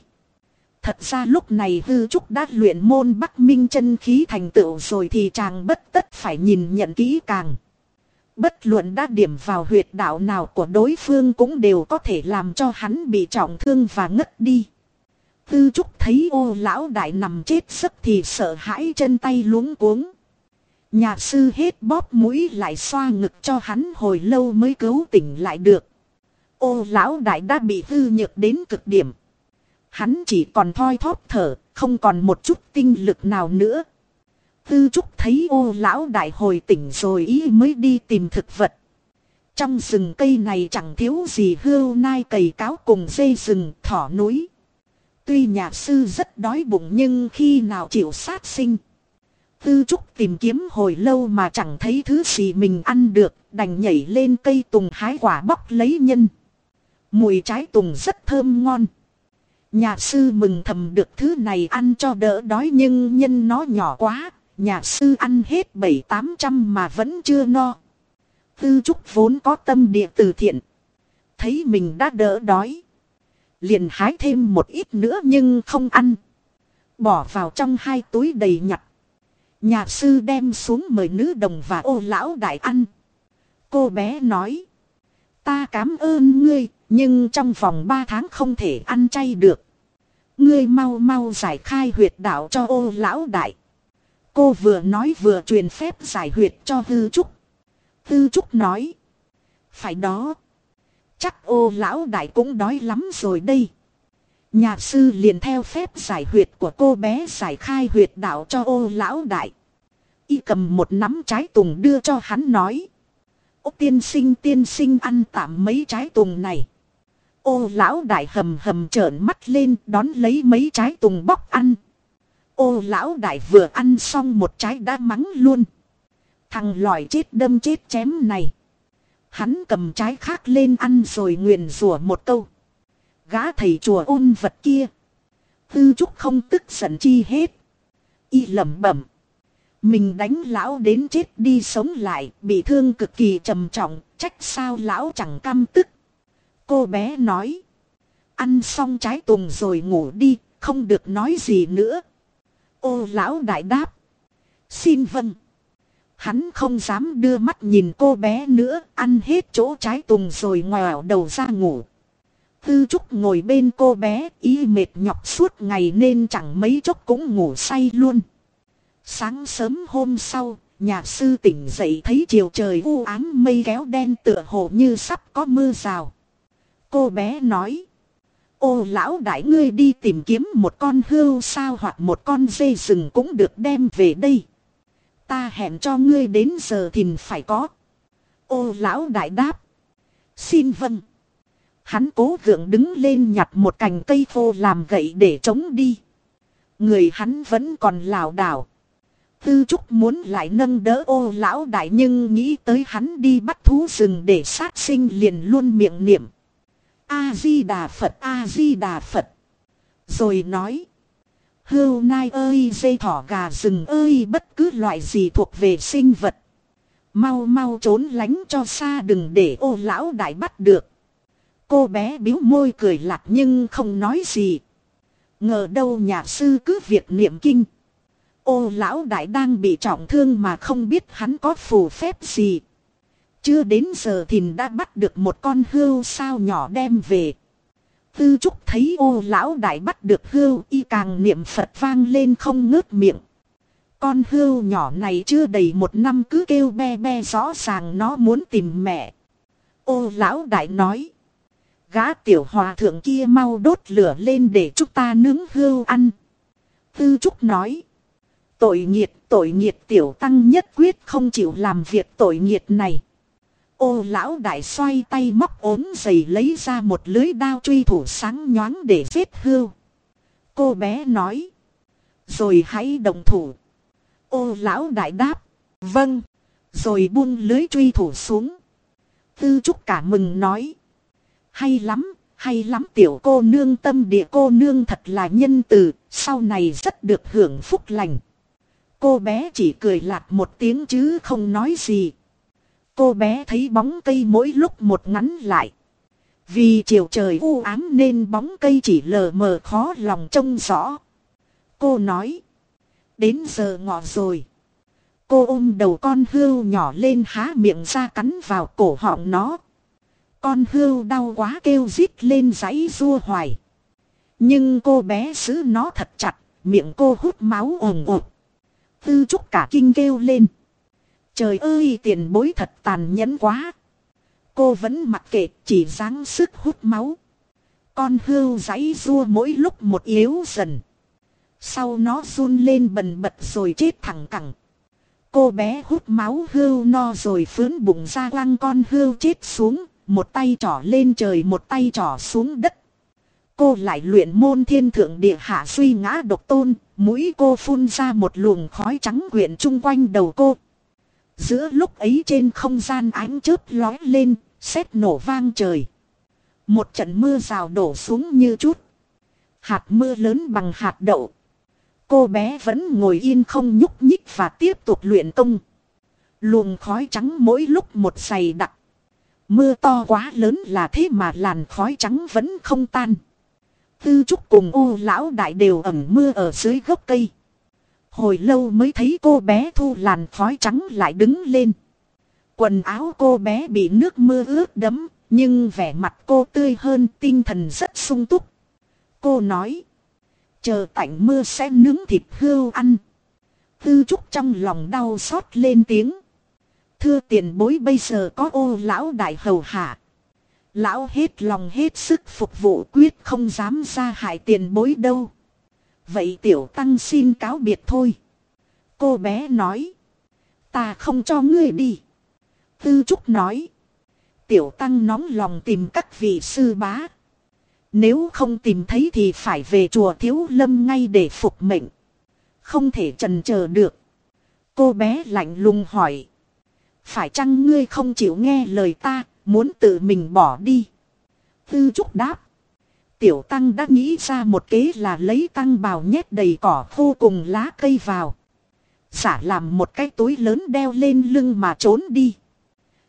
Thật ra lúc này hư trúc đã luyện môn bắc minh chân khí thành tựu rồi thì chàng bất tất phải nhìn nhận kỹ càng. Bất luận đã điểm vào huyệt đạo nào của đối phương cũng đều có thể làm cho hắn bị trọng thương và ngất đi. Tư trúc thấy ô lão đại nằm chết giấc thì sợ hãi chân tay luống cuống. Nhà sư hết bóp mũi lại xoa ngực cho hắn hồi lâu mới cứu tỉnh lại được. Ô lão đại đã bị hư nhược đến cực điểm. Hắn chỉ còn thoi thóp thở, không còn một chút tinh lực nào nữa. Tư trúc thấy ô lão đại hồi tỉnh rồi ý mới đi tìm thực vật. Trong rừng cây này chẳng thiếu gì hươu nai cầy cáo cùng dây rừng thỏ núi. Tuy nhà sư rất đói bụng nhưng khi nào chịu sát sinh. Tư trúc tìm kiếm hồi lâu mà chẳng thấy thứ gì mình ăn được, đành nhảy lên cây tùng hái quả bóc lấy nhân. Mùi trái tùng rất thơm ngon. Nhà sư mừng thầm được thứ này ăn cho đỡ đói nhưng nhân nó nhỏ quá, nhà sư ăn hết bảy tám trăm mà vẫn chưa no. Tư trúc vốn có tâm địa từ thiện. Thấy mình đã đỡ đói. Liền hái thêm một ít nữa nhưng không ăn. Bỏ vào trong hai túi đầy nhặt. Nhà sư đem xuống mời nữ đồng và ô lão đại ăn. Cô bé nói. Ta cảm ơn ngươi, nhưng trong vòng ba tháng không thể ăn chay được. Ngươi mau mau giải khai huyệt đạo cho ô lão đại. Cô vừa nói vừa truyền phép giải huyệt cho hư trúc. Tư Trúc nói. Phải đó. Chắc ô lão đại cũng đói lắm rồi đây. Nhà sư liền theo phép giải huyệt của cô bé giải khai huyệt đạo cho ô lão đại. Y cầm một nắm trái tùng đưa cho hắn nói. Ô tiên sinh tiên sinh ăn tạm mấy trái tùng này. Ô lão đại hầm hầm trợn mắt lên đón lấy mấy trái tùng bóc ăn. Ô lão đại vừa ăn xong một trái đã mắng luôn. Thằng lòi chết đâm chết chém này. Hắn cầm trái khác lên ăn rồi nguyền rủa một câu. Gã thầy chùa ôn vật kia. Tư trúc không tức giận chi hết. Y lẩm bẩm. Mình đánh lão đến chết đi sống lại, bị thương cực kỳ trầm trọng, trách sao lão chẳng căm tức. Cô bé nói. Ăn xong trái tùng rồi ngủ đi, không được nói gì nữa. Ô lão đại đáp. Xin vâng. Hắn không dám đưa mắt nhìn cô bé nữa, ăn hết chỗ trái tùng rồi ngoèo đầu ra ngủ. Tư Trúc ngồi bên cô bé, y mệt nhọc suốt ngày nên chẳng mấy chốc cũng ngủ say luôn. Sáng sớm hôm sau, nhà sư tỉnh dậy thấy chiều trời u ám mây kéo đen tựa hồ như sắp có mưa rào. Cô bé nói. Ô lão đại ngươi đi tìm kiếm một con hươu sao hoặc một con dê rừng cũng được đem về đây. Ta hẹn cho ngươi đến giờ thì phải có. Ô lão đại đáp. Xin vâng. Hắn cố gượng đứng lên nhặt một cành cây khô làm gậy để chống đi. Người hắn vẫn còn lảo đảo. Tư Trúc muốn lại nâng đỡ ô lão đại nhưng nghĩ tới hắn đi bắt thú rừng để sát sinh liền luôn miệng niệm. A-di-đà Phật A-di-đà Phật. Rồi nói. Hưu nai ơi dây thỏ gà rừng ơi, bất cứ loại gì thuộc về sinh vật. Mau mau trốn lánh cho xa, đừng để ô lão đại bắt được. Cô bé biếu môi cười lạc nhưng không nói gì. Ngờ đâu nhà sư cứ việc niệm kinh. Ô lão đại đang bị trọng thương mà không biết hắn có phù phép gì. Chưa đến giờ thìn đã bắt được một con hươu sao nhỏ đem về. Tư trúc thấy ô lão đại bắt được hươu y càng niệm Phật vang lên không ngớt miệng. Con hươu nhỏ này chưa đầy một năm cứ kêu be be rõ ràng nó muốn tìm mẹ. Ô lão đại nói. Gã tiểu hòa thượng kia mau đốt lửa lên để chúng ta nướng hươu ăn. Tư trúc nói. Tội nghiệt, tội nghiệt tiểu tăng nhất quyết không chịu làm việc tội nghiệt này. Ô lão đại xoay tay móc ốm giày lấy ra một lưới đao truy thủ sáng nhoáng để giết hưu. Cô bé nói. Rồi hãy đồng thủ. Ô lão đại đáp. Vâng. Rồi buông lưới truy thủ xuống. Tư trúc cả mừng nói. Hay lắm, hay lắm tiểu cô nương tâm địa cô nương thật là nhân từ, sau này rất được hưởng phúc lành. Cô bé chỉ cười lạc một tiếng chứ không nói gì. Cô bé thấy bóng cây mỗi lúc một ngắn lại. Vì chiều trời u ám nên bóng cây chỉ lờ mờ khó lòng trông rõ. Cô nói. Đến giờ ngọ rồi. Cô ôm đầu con hươu nhỏ lên há miệng ra cắn vào cổ họng nó. Con hươu đau quá kêu rít lên giấy rua hoài. Nhưng cô bé giữ nó thật chặt, miệng cô hút máu ồn ồn. Tư trúc cả kinh kêu lên. Trời ơi, tiền bối thật tàn nhẫn quá. Cô vẫn mặc kệ, chỉ dáng sức hút máu. Con hươu giấy rua mỗi lúc một yếu dần. Sau nó run lên bần bật rồi chết thẳng cẳng. Cô bé hút máu hươu no rồi phướn bụng ra quăng con hươu chết xuống. Một tay trỏ lên trời, một tay trỏ xuống đất. Cô lại luyện môn thiên thượng địa hạ suy ngã độc tôn. Mũi cô phun ra một luồng khói trắng quyện chung quanh đầu cô. Giữa lúc ấy trên không gian ánh chớp lói lên, sét nổ vang trời. Một trận mưa rào đổ xuống như chút. Hạt mưa lớn bằng hạt đậu. Cô bé vẫn ngồi yên không nhúc nhích và tiếp tục luyện công. Luồng khói trắng mỗi lúc một dày đặc. Mưa to quá lớn là thế mà làn khói trắng vẫn không tan. Tư trúc cùng ô lão đại đều ẩm mưa ở dưới gốc cây. Hồi lâu mới thấy cô bé thu làn khói trắng lại đứng lên. Quần áo cô bé bị nước mưa ướt đẫm, nhưng vẻ mặt cô tươi hơn tinh thần rất sung túc. Cô nói, chờ tạnh mưa sẽ nướng thịt hươu ăn. Tư trúc trong lòng đau xót lên tiếng. Thưa tiền bối bây giờ có ô lão đại hầu hạ. Lão hết lòng hết sức phục vụ quyết không dám ra hại tiền bối đâu. Vậy tiểu tăng xin cáo biệt thôi. Cô bé nói. Ta không cho ngươi đi. Tư Trúc nói. Tiểu tăng nóng lòng tìm các vị sư bá. Nếu không tìm thấy thì phải về chùa thiếu lâm ngay để phục mệnh. Không thể trần chờ được. Cô bé lạnh lùng hỏi. Phải chăng ngươi không chịu nghe lời ta, muốn tự mình bỏ đi? Tư Trúc đáp. Tiểu tăng đã nghĩ ra một kế là lấy tăng bào nhét đầy cỏ khô cùng lá cây vào. Giả làm một cái túi lớn đeo lên lưng mà trốn đi.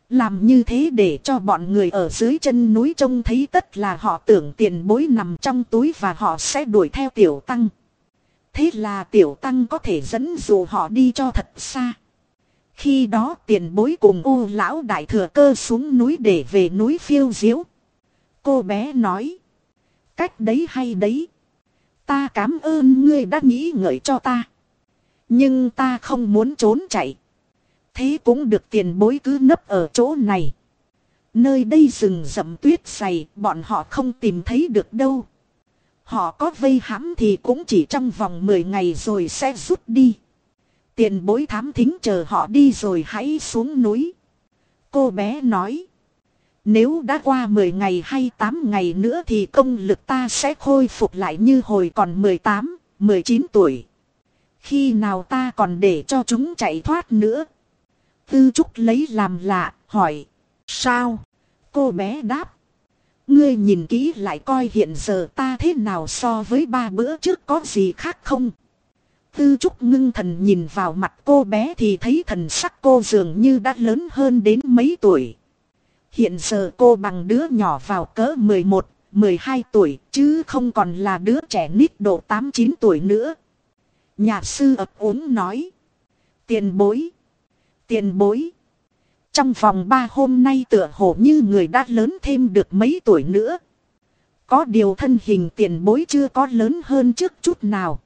Làm như thế để cho bọn người ở dưới chân núi trông thấy tất là họ tưởng tiền bối nằm trong túi và họ sẽ đuổi theo tiểu tăng. Thế là tiểu tăng có thể dẫn dụ họ đi cho thật xa. Khi đó tiền bối cùng ô lão đại thừa cơ xuống núi để về núi phiêu diếu. Cô bé nói. Cách đấy hay đấy. Ta cảm ơn ngươi đã nghĩ ngợi cho ta. Nhưng ta không muốn trốn chạy. Thế cũng được tiền bối cứ nấp ở chỗ này. Nơi đây rừng rậm tuyết dày, bọn họ không tìm thấy được đâu. Họ có vây hãm thì cũng chỉ trong vòng 10 ngày rồi sẽ rút đi. Tiền bối thám thính chờ họ đi rồi hãy xuống núi. Cô bé nói. Nếu đã qua 10 ngày hay 8 ngày nữa thì công lực ta sẽ khôi phục lại như hồi còn 18, 19 tuổi. Khi nào ta còn để cho chúng chạy thoát nữa? Tư Trúc lấy làm lạ, hỏi. Sao? Cô bé đáp. Ngươi nhìn kỹ lại coi hiện giờ ta thế nào so với ba bữa trước có gì khác không? Tư Trúc ngưng thần nhìn vào mặt cô bé thì thấy thần sắc cô dường như đã lớn hơn đến mấy tuổi. Hiện giờ cô bằng đứa nhỏ vào cỡ 11, 12 tuổi chứ không còn là đứa trẻ nít độ 8-9 tuổi nữa. Nhà sư ập uống nói. Tiền bối. Tiền bối. Trong vòng 3 hôm nay tựa hồ như người đã lớn thêm được mấy tuổi nữa. Có điều thân hình tiền bối chưa có lớn hơn trước chút nào.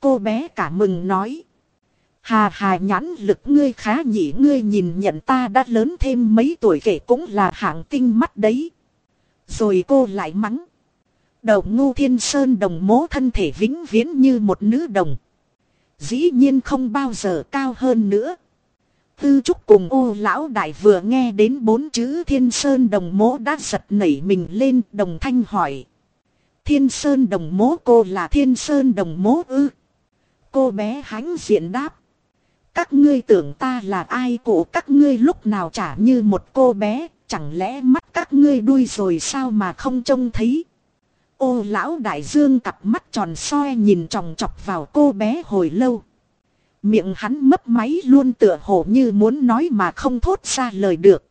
Cô bé cả mừng nói. Hà hà nhãn lực ngươi khá nhỉ ngươi nhìn nhận ta đã lớn thêm mấy tuổi kể cũng là hạng tinh mắt đấy. Rồi cô lại mắng. Đầu ngu thiên sơn đồng mố thân thể vĩnh viễn như một nữ đồng. Dĩ nhiên không bao giờ cao hơn nữa. Tư trúc cùng ô lão đại vừa nghe đến bốn chữ thiên sơn đồng mố đã giật nảy mình lên, đồng thanh hỏi. Thiên sơn đồng mố cô là thiên sơn đồng mố ư. Cô bé hãnh diện đáp. Các ngươi tưởng ta là ai cổ các ngươi lúc nào chả như một cô bé, chẳng lẽ mắt các ngươi đuôi rồi sao mà không trông thấy. Ô lão đại dương cặp mắt tròn soi nhìn tròng chọc vào cô bé hồi lâu. Miệng hắn mấp máy luôn tựa hồ như muốn nói mà không thốt ra lời được.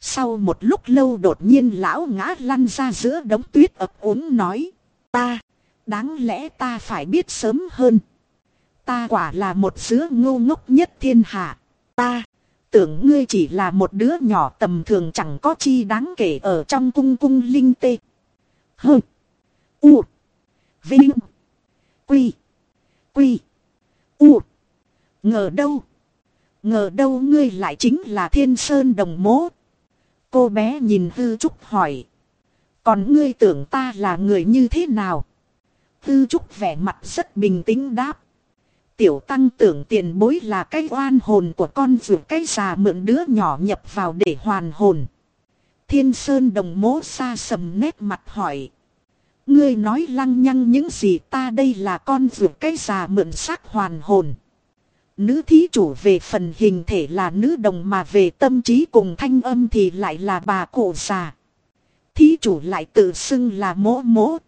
Sau một lúc lâu đột nhiên lão ngã lăn ra giữa đống tuyết ập uống nói. Ta, đáng lẽ ta phải biết sớm hơn. Ta quả là một sứa ngu ngốc nhất thiên hạ. Ta, tưởng ngươi chỉ là một đứa nhỏ tầm thường chẳng có chi đáng kể ở trong cung cung linh tê. hừ U. Vinh. Quy. Quy. U. Ngờ đâu. Ngờ đâu ngươi lại chính là thiên sơn đồng mố. Cô bé nhìn hư trúc hỏi. Còn ngươi tưởng ta là người như thế nào? Tư Trúc vẻ mặt rất bình tĩnh đáp. Tiểu tăng tưởng tiền bối là cái oan hồn của con ruột cái già mượn đứa nhỏ nhập vào để hoàn hồn. Thiên Sơn đồng mố xa sầm nét mặt hỏi. Ngươi nói lăng nhăng những gì ta đây là con ruột cái già mượn xác hoàn hồn. Nữ thí chủ về phần hình thể là nữ đồng mà về tâm trí cùng thanh âm thì lại là bà cụ già. Thí chủ lại tự xưng là mỗ mỗ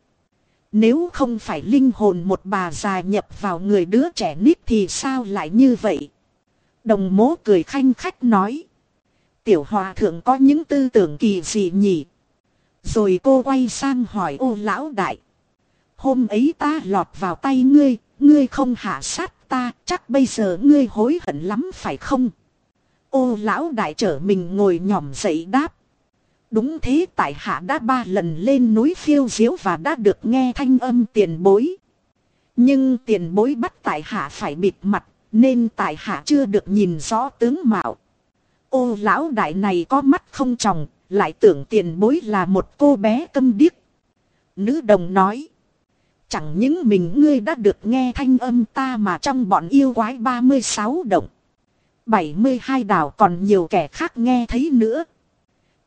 nếu không phải linh hồn một bà già nhập vào người đứa trẻ nít thì sao lại như vậy? Đồng mố cười khanh khách nói. Tiểu hòa thượng có những tư tưởng kỳ gì nhỉ? Rồi cô quay sang hỏi ô lão đại. Hôm ấy ta lọt vào tay ngươi, ngươi không hạ sát ta, chắc bây giờ ngươi hối hận lắm phải không? Ô lão đại trở mình ngồi nhỏm dậy đáp. Đúng thế tại hạ đã ba lần lên núi phiêu diếu và đã được nghe thanh âm tiền bối. Nhưng tiền bối bắt tại hạ phải bịt mặt, nên tại hạ chưa được nhìn rõ tướng mạo. Ô lão đại này có mắt không tròng, lại tưởng tiền bối là một cô bé câm điếc. Nữ đồng nói. Chẳng những mình ngươi đã được nghe thanh âm ta mà trong bọn yêu quái 36 động. 72 đảo còn nhiều kẻ khác nghe thấy nữa.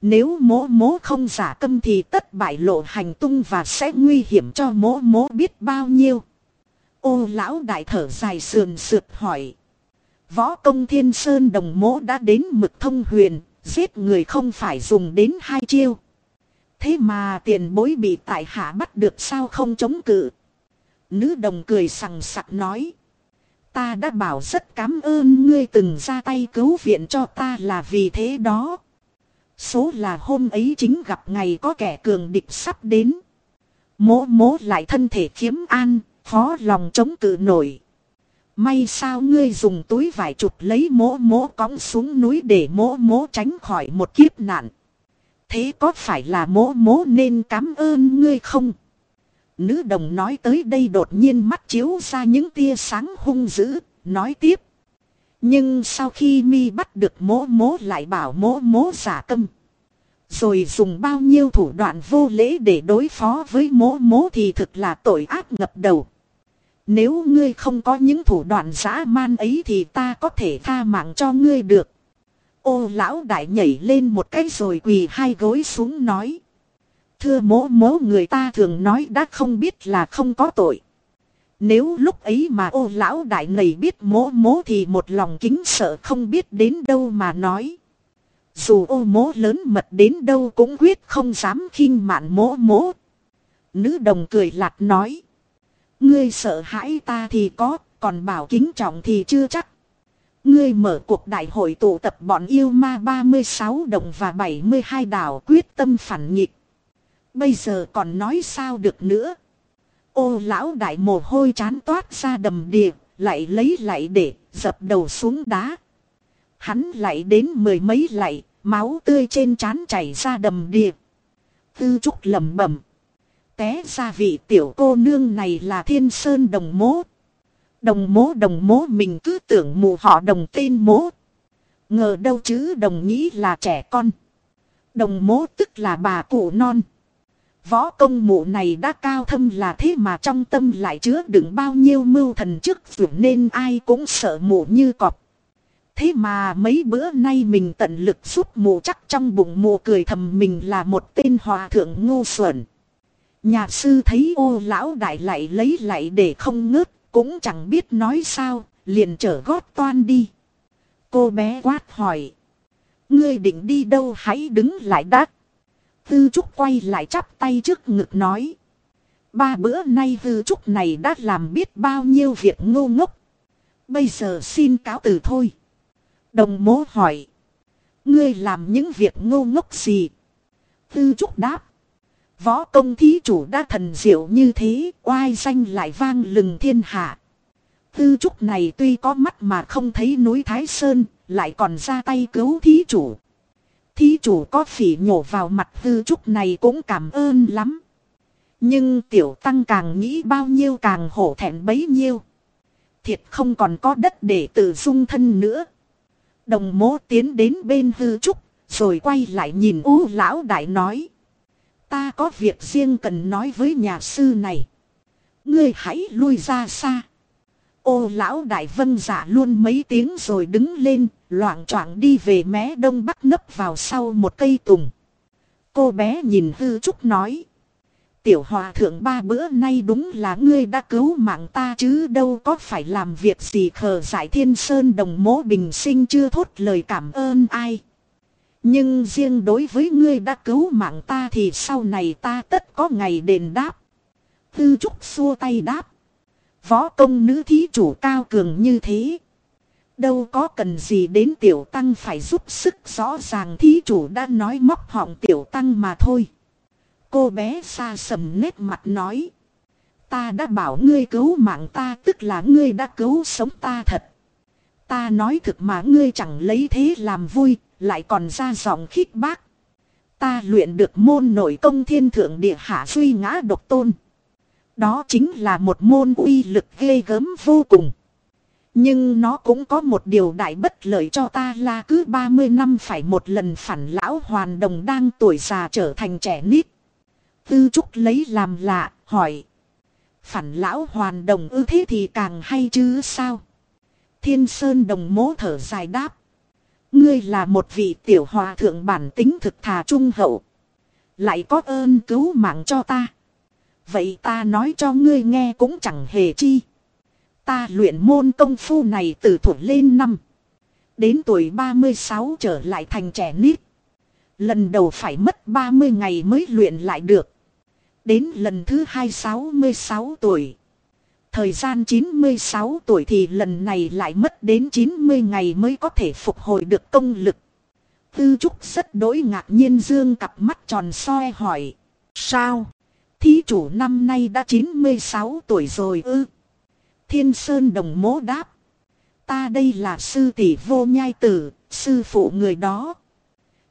Nếu mố mố không giả câm thì tất bại lộ hành tung và sẽ nguy hiểm cho mố mố biết bao nhiêu. Ô lão đại thở dài sườn sượt hỏi. Võ công thiên sơn đồng mố đã đến mực thông huyền, giết người không phải dùng đến hai chiêu. Thế mà tiền bối bị tại hạ bắt được sao không chống cự. Nữ đồng cười sằng sặc nói. Ta đã bảo rất cảm ơn ngươi từng ra tay cứu viện cho ta là vì thế đó. Số là hôm ấy chính gặp ngày có kẻ cường địch sắp đến. Mố mố lại thân thể khiếm an, khó lòng chống cự nổi. May sao ngươi dùng túi vải chụp lấy mố mố cõng xuống núi để mố mố tránh khỏi một kiếp nạn. Thế có phải là mố mố nên cảm ơn ngươi không? Nữ đồng nói tới đây đột nhiên mắt chiếu ra những tia sáng hung dữ, nói tiếp. Nhưng sau khi mi bắt được mố mố lại bảo mố mố giả câm. Rồi dùng bao nhiêu thủ đoạn vô lễ để đối phó với mố mố thì thực là tội ác ngập đầu. Nếu ngươi không có những thủ đoạn dã man ấy thì ta có thể tha mạng cho ngươi được. Ô lão đại nhảy lên một cái rồi quỳ hai gối xuống nói. Thưa mố mố người ta thường nói đã không biết là không có tội. Nếu lúc ấy mà ô lão đại này biết mố mố thì một lòng kính sợ không biết đến đâu mà nói. Dù ô mố lớn mật đến đâu cũng quyết không dám khinh mạn mố mố. Nữ đồng cười lạt nói. Ngươi sợ hãi ta thì có, còn bảo kính trọng thì chưa chắc. Ngươi mở cuộc đại hội tụ tập bọn yêu ma 36 đồng và 72 đảo quyết tâm phản nghịch. Bây giờ còn nói sao được nữa. Ô lão đại mồ hôi chán toát ra đầm địa, lại lấy lại để dập đầu xuống đá. Hắn lại đến mười mấy lại, máu tươi trên trán chảy ra đầm địa. Tư trúc lầm bẩm Té ra vị tiểu cô nương này là thiên sơn đồng mố. Đồng mố đồng mố mình cứ tưởng mù họ đồng tên mố. Ngờ đâu chứ đồng nghĩ là trẻ con. Đồng mố tức là bà cụ non. Võ công mụ này đã cao thâm là thế mà trong tâm lại chứa đựng bao nhiêu mưu thần trước vượt nên ai cũng sợ mụ như cọp. Thế mà mấy bữa nay mình tận lực giúp mụ chắc trong bụng mụ cười thầm mình là một tên hòa thượng ngu xuẩn. Nhà sư thấy ô lão đại lại lấy lại để không ngớt, cũng chẳng biết nói sao, liền trở gót toan đi. Cô bé quát hỏi. Ngươi định đi đâu hãy đứng lại đắt. Tư Trúc quay lại chắp tay trước ngực nói. Ba bữa nay Tư Trúc này đã làm biết bao nhiêu việc ngu ngốc. Bây giờ xin cáo từ thôi. Đồng mố hỏi. Ngươi làm những việc ngu ngốc gì? Tư Trúc đáp. Võ công thí chủ đã thần diệu như thế, oai danh lại vang lừng thiên hạ. Tư trúc này tuy có mắt mà không thấy núi Thái Sơn, lại còn ra tay cứu thí chủ. Thí chủ có phỉ nhổ vào mặt tư trúc này cũng cảm ơn lắm. Nhưng tiểu tăng càng nghĩ bao nhiêu càng hổ thẹn bấy nhiêu. Thiệt không còn có đất để tự dung thân nữa. Đồng mố tiến đến bên hư trúc, rồi quay lại nhìn u lão đại nói. Ta có việc riêng cần nói với nhà sư này. Ngươi hãy lui ra xa. Ô lão đại vân giả luôn mấy tiếng rồi đứng lên, loạn choạng đi về mé đông bắc nấp vào sau một cây tùng. Cô bé nhìn hư trúc nói. Tiểu hòa thượng ba bữa nay đúng là ngươi đã cứu mạng ta chứ đâu có phải làm việc gì khờ giải thiên sơn đồng mố bình sinh chưa thốt lời cảm ơn ai. Nhưng riêng đối với ngươi đã cứu mạng ta thì sau này ta tất có ngày đền đáp. Tư trúc xua tay đáp. Võ công nữ thí chủ cao cường như thế. Đâu có cần gì đến tiểu tăng phải giúp sức rõ ràng thí chủ đã nói móc họng tiểu tăng mà thôi. Cô bé xa sầm nét mặt nói. Ta đã bảo ngươi cứu mạng ta tức là ngươi đã cứu sống ta thật. Ta nói thực mà ngươi chẳng lấy thế làm vui, lại còn ra giọng khích bác. Ta luyện được môn nội công thiên thượng địa hạ suy ngã độc tôn. Đó chính là một môn uy lực ghê gớm vô cùng. Nhưng nó cũng có một điều đại bất lợi cho ta là cứ 30 năm phải một lần phản lão hoàn đồng đang tuổi già trở thành trẻ nít. Tư Trúc lấy làm lạ, hỏi. Phản lão hoàn đồng ư thế thì càng hay chứ sao? Thiên Sơn đồng mố thở dài đáp. Ngươi là một vị tiểu hòa thượng bản tính thực thà trung hậu. Lại có ơn cứu mạng cho ta. Vậy ta nói cho ngươi nghe cũng chẳng hề chi. Ta luyện môn công phu này từ thủ lên năm. Đến tuổi 36 trở lại thành trẻ nít. Lần đầu phải mất 30 ngày mới luyện lại được. Đến lần thứ hai 66 tuổi. Thời gian 96 tuổi thì lần này lại mất đến 90 ngày mới có thể phục hồi được công lực. Tư Trúc rất đối ngạc nhiên dương cặp mắt tròn soi hỏi. Sao? Thí chủ năm nay đã 96 tuổi rồi ư? Thiên Sơn đồng mố đáp. Ta đây là sư tỷ vô nhai tử, sư phụ người đó.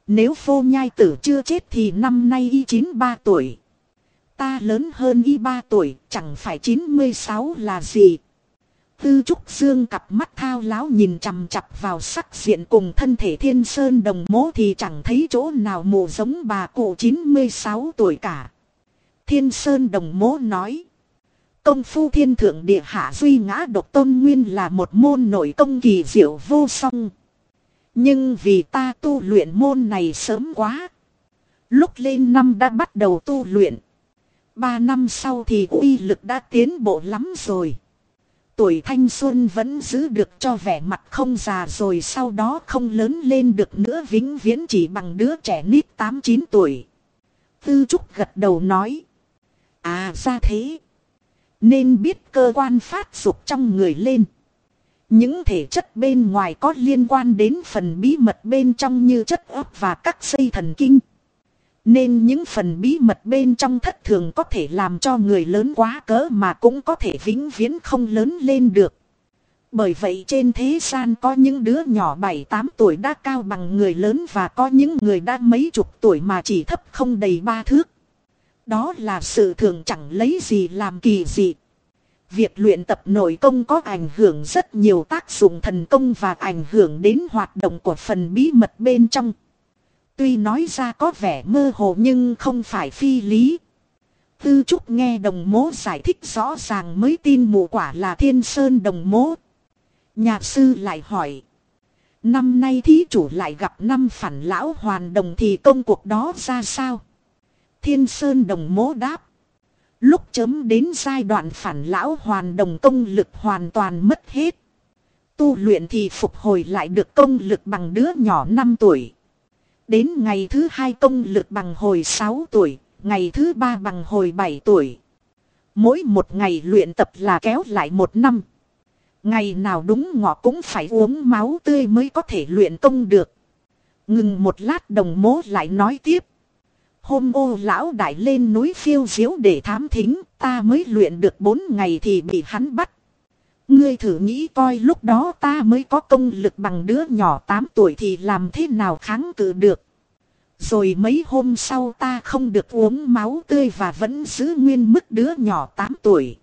Nếu vô nhai tử chưa chết thì năm nay y 93 tuổi. Ta lớn hơn y 3 tuổi, chẳng phải 96 là gì. Tư Trúc Dương cặp mắt thao láo nhìn chằm chặp vào sắc diện cùng thân thể thiên sơn đồng mố thì chẳng thấy chỗ nào mù giống bà cụ 96 tuổi cả. Thiên sơn đồng mố nói. Công phu thiên thượng địa hạ duy ngã độc tôn nguyên là một môn nội công kỳ diệu vô song. Nhưng vì ta tu luyện môn này sớm quá. Lúc lên năm đã bắt đầu tu luyện. Ba năm sau thì uy lực đã tiến bộ lắm rồi. Tuổi thanh xuân vẫn giữ được cho vẻ mặt không già rồi sau đó không lớn lên được nữa vĩnh viễn chỉ bằng đứa trẻ nít 8-9 tuổi. Tư Trúc gật đầu nói. À ra thế. Nên biết cơ quan phát dục trong người lên. Những thể chất bên ngoài có liên quan đến phần bí mật bên trong như chất ấp và các xây thần kinh. Nên những phần bí mật bên trong thất thường có thể làm cho người lớn quá cỡ mà cũng có thể vĩnh viễn không lớn lên được. Bởi vậy trên thế gian có những đứa nhỏ 7-8 tuổi đã cao bằng người lớn và có những người đã mấy chục tuổi mà chỉ thấp không đầy ba thước. Đó là sự thường chẳng lấy gì làm kỳ dị. Việc luyện tập nội công có ảnh hưởng rất nhiều tác dụng thần công và ảnh hưởng đến hoạt động của phần bí mật bên trong. Tuy nói ra có vẻ mơ hồ nhưng không phải phi lý. Tư Trúc nghe đồng mố giải thích rõ ràng mới tin mụ quả là thiên sơn đồng mố. Nhà sư lại hỏi. Năm nay thí chủ lại gặp năm phản lão hoàn đồng thì công cuộc đó ra sao? Thiên sơn đồng mố đáp. Lúc chấm đến giai đoạn phản lão hoàn đồng công lực hoàn toàn mất hết. Tu luyện thì phục hồi lại được công lực bằng đứa nhỏ 5 tuổi. Đến ngày thứ hai công lực bằng hồi 6 tuổi, ngày thứ ba bằng hồi 7 tuổi. Mỗi một ngày luyện tập là kéo lại một năm. Ngày nào đúng ngọ cũng phải uống máu tươi mới có thể luyện công được. Ngừng một lát đồng mố lại nói tiếp. Hôm ô lão đại lên núi phiêu diếu để thám thính, ta mới luyện được bốn ngày thì bị hắn bắt. Ngươi thử nghĩ coi lúc đó ta mới có công lực bằng đứa nhỏ 8 tuổi thì làm thế nào kháng cự được. Rồi mấy hôm sau ta không được uống máu tươi và vẫn giữ nguyên mức đứa nhỏ 8 tuổi.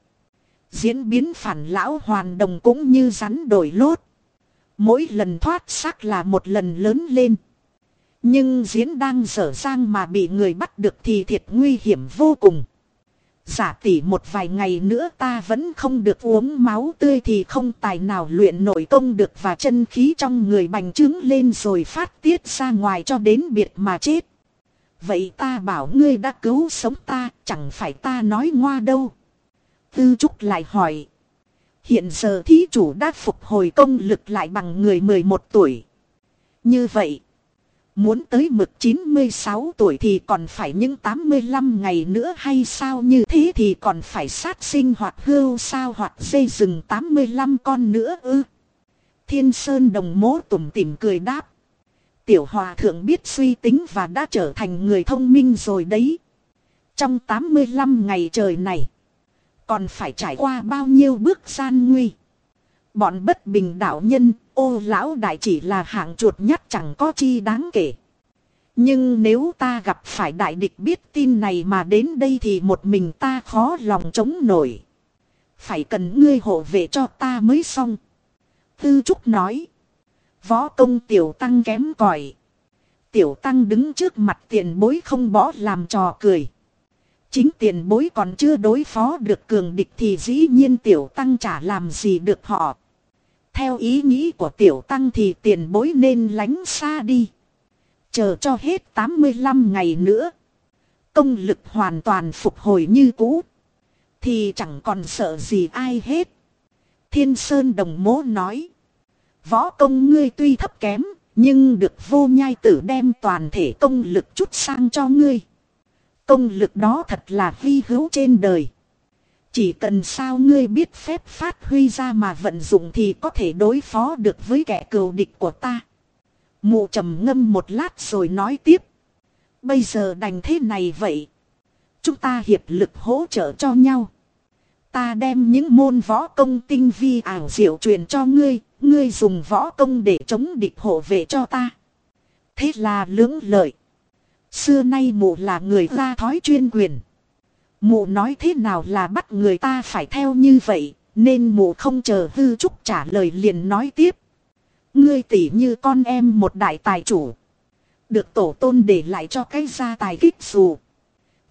Diễn biến phản lão hoàn đồng cũng như rắn đổi lốt. Mỗi lần thoát xác là một lần lớn lên. Nhưng diễn đang dở dang mà bị người bắt được thì thiệt nguy hiểm vô cùng. Giả tỷ một vài ngày nữa ta vẫn không được uống máu tươi thì không tài nào luyện nội công được và chân khí trong người bành trướng lên rồi phát tiết ra ngoài cho đến biệt mà chết. Vậy ta bảo ngươi đã cứu sống ta, chẳng phải ta nói ngoa đâu. Tư Trúc lại hỏi. Hiện giờ thí chủ đã phục hồi công lực lại bằng người 11 tuổi. Như vậy. Muốn tới mực 96 tuổi thì còn phải những 85 ngày nữa hay sao như thế thì còn phải sát sinh hoặc hưu sao hoặc dây rừng 85 con nữa ư. Thiên Sơn đồng mố tủm tỉm cười đáp. Tiểu hòa thượng biết suy tính và đã trở thành người thông minh rồi đấy. Trong 85 ngày trời này, còn phải trải qua bao nhiêu bước gian nguy. Bọn bất bình đạo nhân, ô, lão đại chỉ là hạng chuột nhắt chẳng có chi đáng kể. Nhưng nếu ta gặp phải đại địch biết tin này mà đến đây thì một mình ta khó lòng chống nổi. Phải cần ngươi hộ vệ cho ta mới xong. Tư Trúc nói. Võ công tiểu tăng kém cỏi Tiểu tăng đứng trước mặt tiền bối không bỏ làm trò cười. Chính tiền bối còn chưa đối phó được cường địch thì dĩ nhiên tiểu tăng chả làm gì được họ. Theo ý nghĩ của tiểu tăng thì tiền bối nên lánh xa đi. Chờ cho hết 85 ngày nữa. Công lực hoàn toàn phục hồi như cũ. Thì chẳng còn sợ gì ai hết. Thiên Sơn Đồng Mố nói. Võ công ngươi tuy thấp kém, nhưng được vô nhai tử đem toàn thể công lực chút sang cho ngươi. Công lực đó thật là vi hữu trên đời. Chỉ cần sao ngươi biết phép phát huy ra mà vận dụng thì có thể đối phó được với kẻ cừu địch của ta. Mụ trầm ngâm một lát rồi nói tiếp. Bây giờ đành thế này vậy. Chúng ta hiệp lực hỗ trợ cho nhau. Ta đem những môn võ công tinh vi ảo diệu truyền cho ngươi, ngươi dùng võ công để chống địch hộ vệ cho ta. Thế là lưỡng lợi. Xưa nay mụ là người ra thói chuyên quyền. Mụ nói thế nào là bắt người ta phải theo như vậy, nên mụ không chờ hư trúc trả lời liền nói tiếp. Ngươi tỷ như con em một đại tài chủ. Được tổ tôn để lại cho cái gia tài kích dù.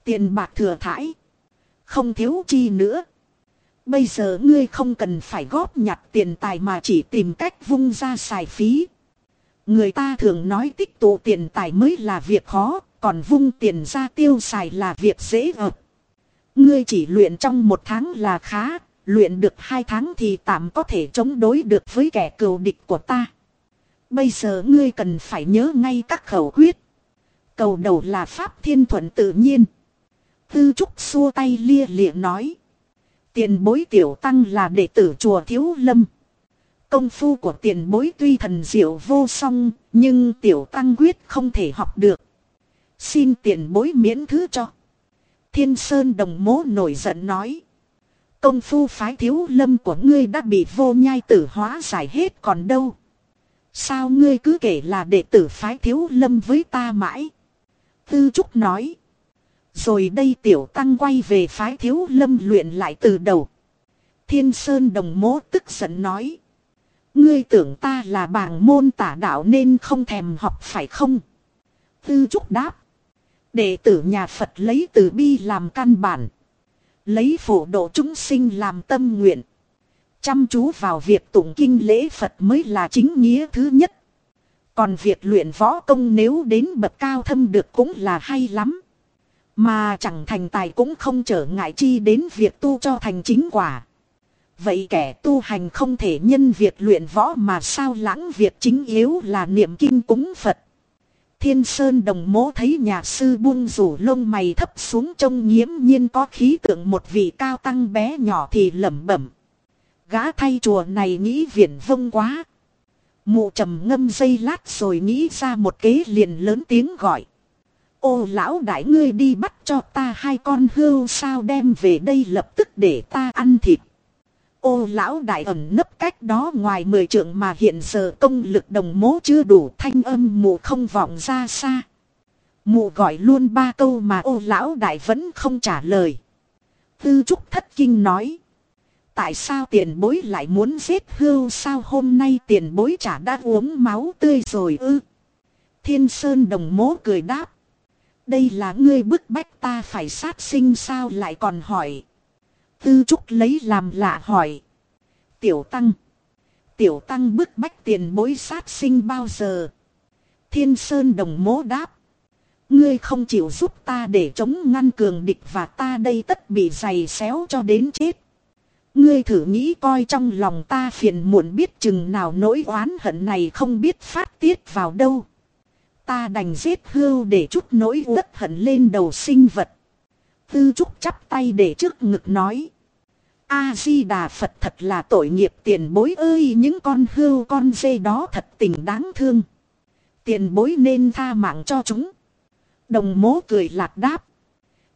Tiền bạc thừa thải. Không thiếu chi nữa. Bây giờ ngươi không cần phải góp nhặt tiền tài mà chỉ tìm cách vung ra xài phí. Người ta thường nói tích tụ tiền tài mới là việc khó, còn vung tiền ra tiêu xài là việc dễ ợp. Ngươi chỉ luyện trong một tháng là khá, luyện được hai tháng thì tạm có thể chống đối được với kẻ cừu địch của ta. Bây giờ ngươi cần phải nhớ ngay các khẩu quyết. Cầu đầu là pháp thiên thuận tự nhiên. Tư trúc xua tay lia lịa nói. Tiền bối tiểu tăng là đệ tử chùa Thiếu Lâm. Công phu của tiền bối tuy thần diệu vô song, nhưng tiểu tăng quyết không thể học được. Xin tiền bối miễn thứ cho. Thiên Sơn đồng mố nổi giận nói. Công phu phái thiếu lâm của ngươi đã bị vô nhai tử hóa giải hết còn đâu. Sao ngươi cứ kể là đệ tử phái thiếu lâm với ta mãi? Tư Trúc nói. Rồi đây tiểu tăng quay về phái thiếu lâm luyện lại từ đầu. Thiên Sơn đồng mố tức giận nói. Ngươi tưởng ta là bảng môn tả đạo nên không thèm học phải không? Tư Trúc đáp. Đệ tử nhà Phật lấy từ bi làm căn bản. Lấy phổ độ chúng sinh làm tâm nguyện. Chăm chú vào việc tụng kinh lễ Phật mới là chính nghĩa thứ nhất. Còn việc luyện võ công nếu đến bậc cao thâm được cũng là hay lắm. Mà chẳng thành tài cũng không trở ngại chi đến việc tu cho thành chính quả. Vậy kẻ tu hành không thể nhân việc luyện võ mà sao lãng việc chính yếu là niệm kinh cúng Phật. Thiên Sơn đồng mố thấy nhà sư buông rủ lông mày thấp xuống trông nghiễm nhiên có khí tượng một vị cao tăng bé nhỏ thì lẩm bẩm. Gã thay chùa này nghĩ viển vông quá. Mụ trầm ngâm dây lát rồi nghĩ ra một kế liền lớn tiếng gọi. Ô lão đại ngươi đi bắt cho ta hai con hươu sao đem về đây lập tức để ta ăn thịt. Ô lão đại ẩn nấp cách đó ngoài mười trượng mà hiện giờ công lực đồng mố chưa đủ, thanh âm mụ không vọng ra xa. Mụ gọi luôn ba câu mà ô lão đại vẫn không trả lời. Tư trúc thất kinh nói. Tại sao tiền bối lại muốn giết hưu sao hôm nay tiền bối chả đã uống máu tươi rồi ư. Thiên Sơn đồng mố cười đáp. Đây là ngươi bức bách ta phải sát sinh sao lại còn hỏi. Tư Trúc lấy làm lạ hỏi. Tiểu Tăng. Tiểu Tăng bức bách tiền bối sát sinh bao giờ. Thiên Sơn đồng mố đáp. Ngươi không chịu giúp ta để chống ngăn cường địch và ta đây tất bị giày xéo cho đến chết. Ngươi thử nghĩ coi trong lòng ta phiền muộn biết chừng nào nỗi oán hận này không biết phát tiết vào đâu. Ta đành giết hưu để chút nỗi uất hận lên đầu sinh vật. Tư trúc chắp tay để trước ngực nói. A-di-đà Phật thật là tội nghiệp tiền bối ơi, những con hưu con dê đó thật tình đáng thương. Tiền bối nên tha mạng cho chúng. Đồng mố cười lạc đáp.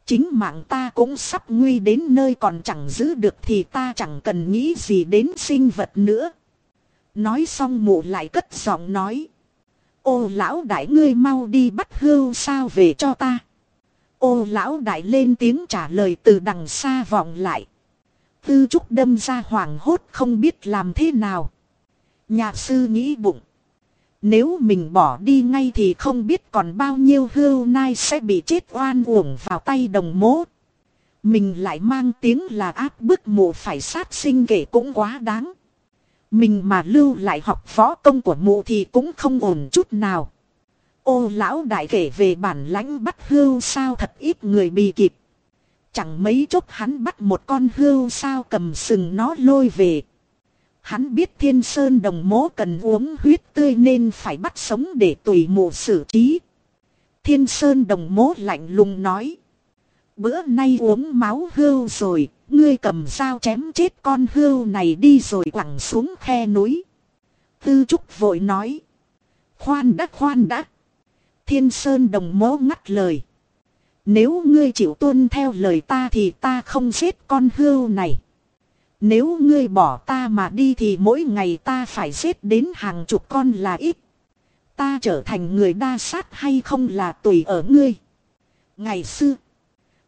Chính mạng ta cũng sắp nguy đến nơi còn chẳng giữ được thì ta chẳng cần nghĩ gì đến sinh vật nữa. Nói xong mụ lại cất giọng nói. Ô lão đại, ngươi mau đi bắt hưu sao về cho ta. Ô lão đại lên tiếng trả lời từ đằng xa vọng lại. Tư trúc đâm ra hoảng hốt không biết làm thế nào. Nhà sư nghĩ bụng. Nếu mình bỏ đi ngay thì không biết còn bao nhiêu hưu nai sẽ bị chết oan uổng vào tay đồng mố. Mình lại mang tiếng là áp bức mụ phải sát sinh kể cũng quá đáng. Mình mà lưu lại học võ công của mụ thì cũng không ổn chút nào. Ô lão đại kể về bản lãnh bắt hưu sao thật ít người bị kịp. Chẳng mấy chốc hắn bắt một con hưu sao cầm sừng nó lôi về. Hắn biết thiên sơn đồng mố cần uống huyết tươi nên phải bắt sống để tùy mụ xử trí. Thiên sơn đồng mố lạnh lùng nói. Bữa nay uống máu hưu rồi, ngươi cầm dao chém chết con hưu này đi rồi quẳng xuống khe núi. Tư trúc vội nói. Khoan đã khoan đã. Thiên sơn đồng mố ngắt lời. Nếu ngươi chịu tuân theo lời ta thì ta không giết con hươu này. Nếu ngươi bỏ ta mà đi thì mỗi ngày ta phải giết đến hàng chục con là ít. Ta trở thành người đa sát hay không là tùy ở ngươi. Ngày xưa,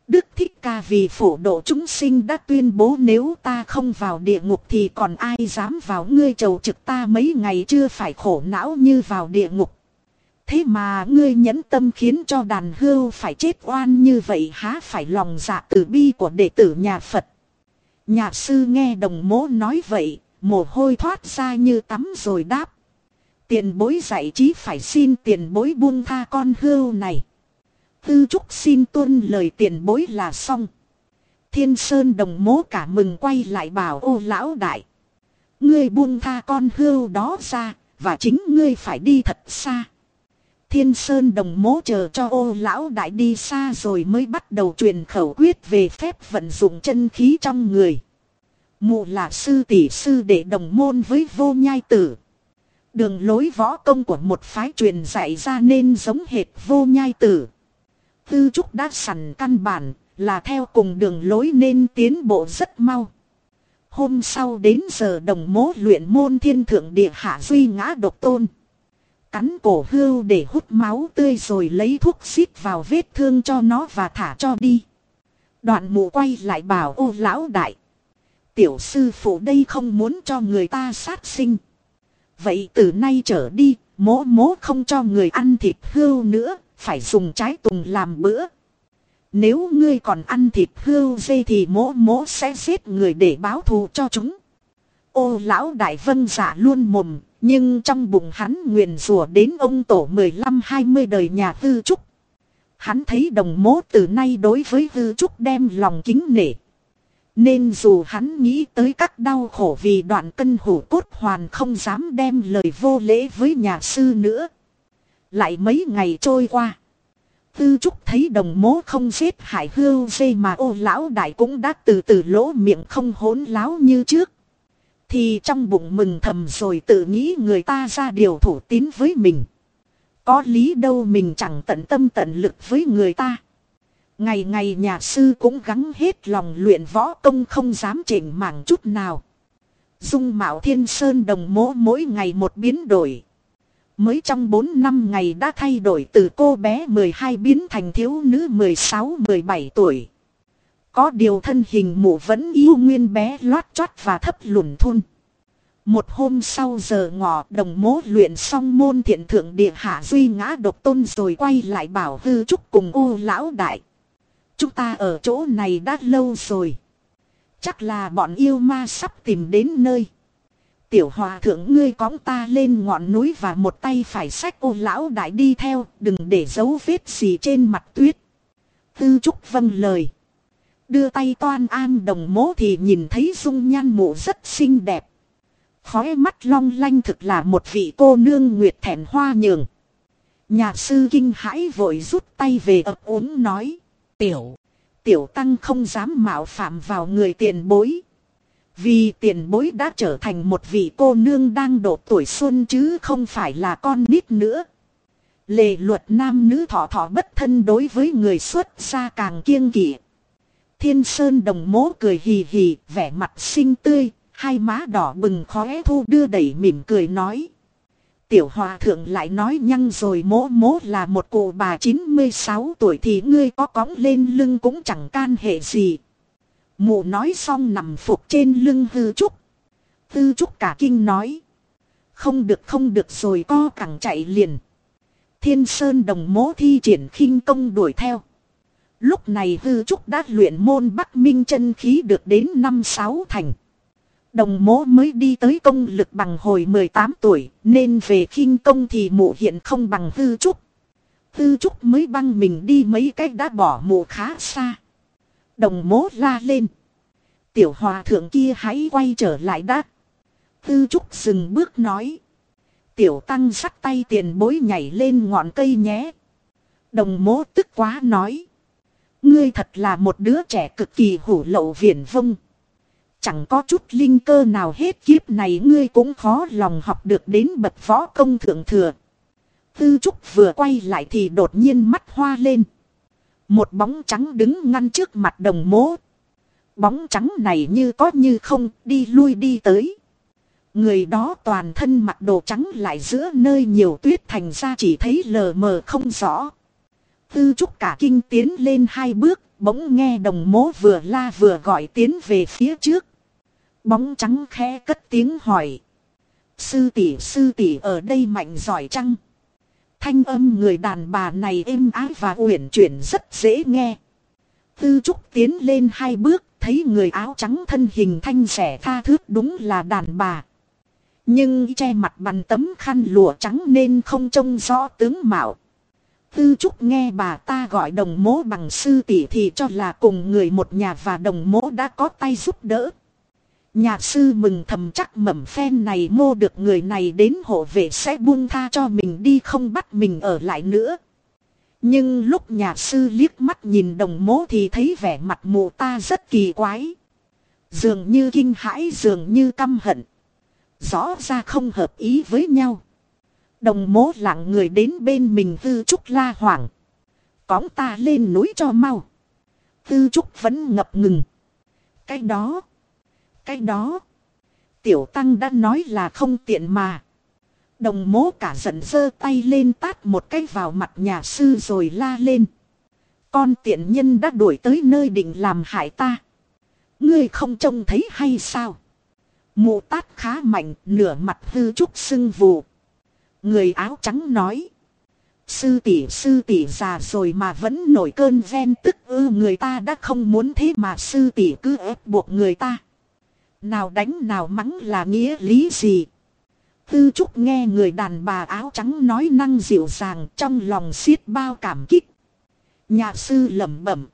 Đức Thích Ca vì phổ độ chúng sinh đã tuyên bố nếu ta không vào địa ngục thì còn ai dám vào ngươi chầu trực ta mấy ngày chưa phải khổ não như vào địa ngục. Thế mà ngươi nhẫn tâm khiến cho đàn hưu phải chết oan như vậy há phải lòng dạ tử bi của đệ tử nhà Phật. Nhà sư nghe đồng mố nói vậy, mồ hôi thoát ra như tắm rồi đáp. Tiền bối dạy trí phải xin tiền bối buông tha con hưu này. Tư trúc xin tuân lời tiền bối là xong. Thiên Sơn đồng mố cả mừng quay lại bảo ô lão đại. Ngươi buông tha con hưu đó ra, và chính ngươi phải đi thật xa. Thiên Sơn đồng mố chờ cho ô lão đại đi xa rồi mới bắt đầu truyền khẩu quyết về phép vận dụng chân khí trong người. Mụ là sư tỷ sư để đồng môn với vô nhai tử. Đường lối võ công của một phái truyền dạy ra nên giống hệt vô nhai tử. Tư trúc đã sẵn căn bản, là theo cùng đường lối nên tiến bộ rất mau. Hôm sau đến giờ đồng mố luyện môn thiên thượng địa hạ duy ngã độc tôn. Cắn cổ hưu để hút máu tươi rồi lấy thuốc xít vào vết thương cho nó và thả cho đi. Đoạn mụ quay lại bảo ô lão đại. Tiểu sư phụ đây không muốn cho người ta sát sinh. Vậy từ nay trở đi, mố mố không cho người ăn thịt hưu nữa, phải dùng trái tùng làm bữa. Nếu ngươi còn ăn thịt hưu dê thì mố mố sẽ giết người để báo thù cho chúng. Ô lão đại vân giả luôn mồm, nhưng trong bụng hắn nguyền rủa đến ông tổ 15-20 đời nhà hư trúc. Hắn thấy đồng mố từ nay đối với hư trúc đem lòng kính nể. Nên dù hắn nghĩ tới các đau khổ vì đoạn cân hủ cốt hoàn không dám đem lời vô lễ với nhà sư nữa. Lại mấy ngày trôi qua. Tư Trúc thấy đồng mố không giết hại hưu dây mà ô lão đại cũng đã từ từ lỗ miệng không hỗn láo như trước. Thì trong bụng mừng thầm rồi tự nghĩ người ta ra điều thủ tín với mình. Có lý đâu mình chẳng tận tâm tận lực với người ta. Ngày ngày nhà sư cũng gắng hết lòng luyện võ công không dám chỉnh mảng chút nào. Dung mạo thiên sơn đồng mố mỗi ngày một biến đổi. Mới trong 4 năm ngày đã thay đổi từ cô bé 12 biến thành thiếu nữ 16-17 tuổi. Có điều thân hình mụ vẫn yêu nguyên bé lót chót và thấp lùn thun. Một hôm sau giờ ngọ đồng mố luyện xong môn thiện thượng địa hạ duy ngã độc tôn rồi quay lại bảo hư trúc cùng ô lão đại. Chúng ta ở chỗ này đã lâu rồi. Chắc là bọn yêu ma sắp tìm đến nơi. Tiểu hòa thượng ngươi cõng ta lên ngọn núi và một tay phải sách ô lão đại đi theo, đừng để dấu vết gì trên mặt tuyết. Tư trúc vâng lời. Đưa tay toan an đồng mố thì nhìn thấy dung nhan mụ rất xinh đẹp. Khói mắt long lanh thực là một vị cô nương nguyệt thẹn hoa nhường. Nhà sư kinh hãi vội rút tay về ập uống nói. Tiểu, tiểu tăng không dám mạo phạm vào người tiền bối. Vì tiền bối đã trở thành một vị cô nương đang độ tuổi xuân chứ không phải là con nít nữa. Lệ luật nam nữ thọ thọ bất thân đối với người xuất gia càng kiêng kỵ. Thiên Sơn đồng mố cười hì hì, vẻ mặt xinh tươi, hai má đỏ bừng khóe thu đưa đẩy mỉm cười nói. Tiểu hòa thượng lại nói nhăng rồi mố mố là một cụ bà 96 tuổi thì ngươi có cõng lên lưng cũng chẳng can hệ gì. Mụ nói xong nằm phục trên lưng hư trúc. Tư trúc cả kinh nói. Không được không được rồi co cẳng chạy liền. Thiên Sơn đồng mố thi triển khinh công đuổi theo. Lúc này hư trúc đã luyện môn Bắc Minh chân khí được đến năm sáu thành. Đồng mố mới đi tới công lực bằng hồi 18 tuổi, nên về khinh công thì mụ hiện không bằng hư trúc. Hư trúc mới băng mình đi mấy cách đã bỏ mụ khá xa. Đồng mố la lên. Tiểu hòa thượng kia hãy quay trở lại đã. Hư trúc dừng bước nói. Tiểu tăng sắc tay tiền bối nhảy lên ngọn cây nhé. Đồng mố tức quá nói. Ngươi thật là một đứa trẻ cực kỳ hủ lậu viển vông. Chẳng có chút linh cơ nào hết kiếp này ngươi cũng khó lòng học được đến bậc võ công thượng thừa. Tư Trúc vừa quay lại thì đột nhiên mắt hoa lên. Một bóng trắng đứng ngăn trước mặt đồng mố. Bóng trắng này như có như không, đi lui đi tới. Người đó toàn thân mặc đồ trắng lại giữa nơi nhiều tuyết thành ra chỉ thấy lờ mờ không rõ. Tư trúc cả kinh tiến lên hai bước, bỗng nghe đồng mố vừa la vừa gọi tiến về phía trước. Bóng trắng khẽ cất tiếng hỏi. Sư tỷ sư tỷ ở đây mạnh giỏi chăng? Thanh âm người đàn bà này êm ái và uyển chuyển rất dễ nghe. Tư trúc tiến lên hai bước, thấy người áo trắng thân hình thanh rẻ tha thước đúng là đàn bà. Nhưng che mặt bằng tấm khăn lụa trắng nên không trông rõ tướng mạo. Tư Trúc nghe bà ta gọi đồng mố bằng sư tỷ thì cho là cùng người một nhà và đồng mố đã có tay giúp đỡ. Nhà sư mừng thầm chắc mẩm phen này mô được người này đến hộ vệ sẽ buông tha cho mình đi không bắt mình ở lại nữa. Nhưng lúc nhà sư liếc mắt nhìn đồng mố thì thấy vẻ mặt mụ ta rất kỳ quái. Dường như kinh hãi, dường như căm hận. Rõ ra không hợp ý với nhau. Đồng mố lặng người đến bên mình tư trúc la hoảng. Cóng ta lên núi cho mau. Tư trúc vẫn ngập ngừng. Cái đó. Cái đó. Tiểu tăng đã nói là không tiện mà. Đồng mố cả giận giơ tay lên tát một cái vào mặt nhà sư rồi la lên. Con tiện nhân đã đuổi tới nơi định làm hại ta. Ngươi không trông thấy hay sao? Mụ tát khá mạnh, nửa mặt hư trúc sưng vù. Người áo trắng nói. Sư tỷ sư tỷ già rồi mà vẫn nổi cơn ghen tức ư, người ta đã không muốn thế mà sư tỷ cứ ép buộc người ta. Nào đánh nào mắng là nghĩa lý gì. Tư trúc nghe người đàn bà áo trắng nói năng dịu dàng, trong lòng xiết bao cảm kích. Nhà sư lẩm bẩm.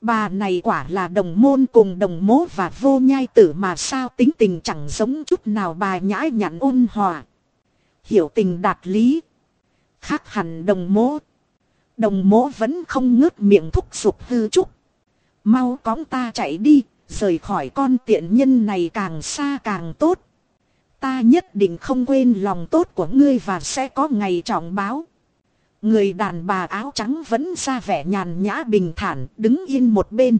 Bà này quả là đồng môn cùng đồng mố và vô nhai tử mà sao tính tình chẳng giống chút nào bà nhãi nhặn ôn hòa. Hiểu tình đạt lý. Khác hẳn đồng mố. Đồng mố vẫn không ngước miệng thúc giục hư trúc. Mau cóng ta chạy đi, rời khỏi con tiện nhân này càng xa càng tốt. Ta nhất định không quên lòng tốt của ngươi và sẽ có ngày trọng báo. Người đàn bà áo trắng vẫn ra vẻ nhàn nhã bình thản đứng yên một bên.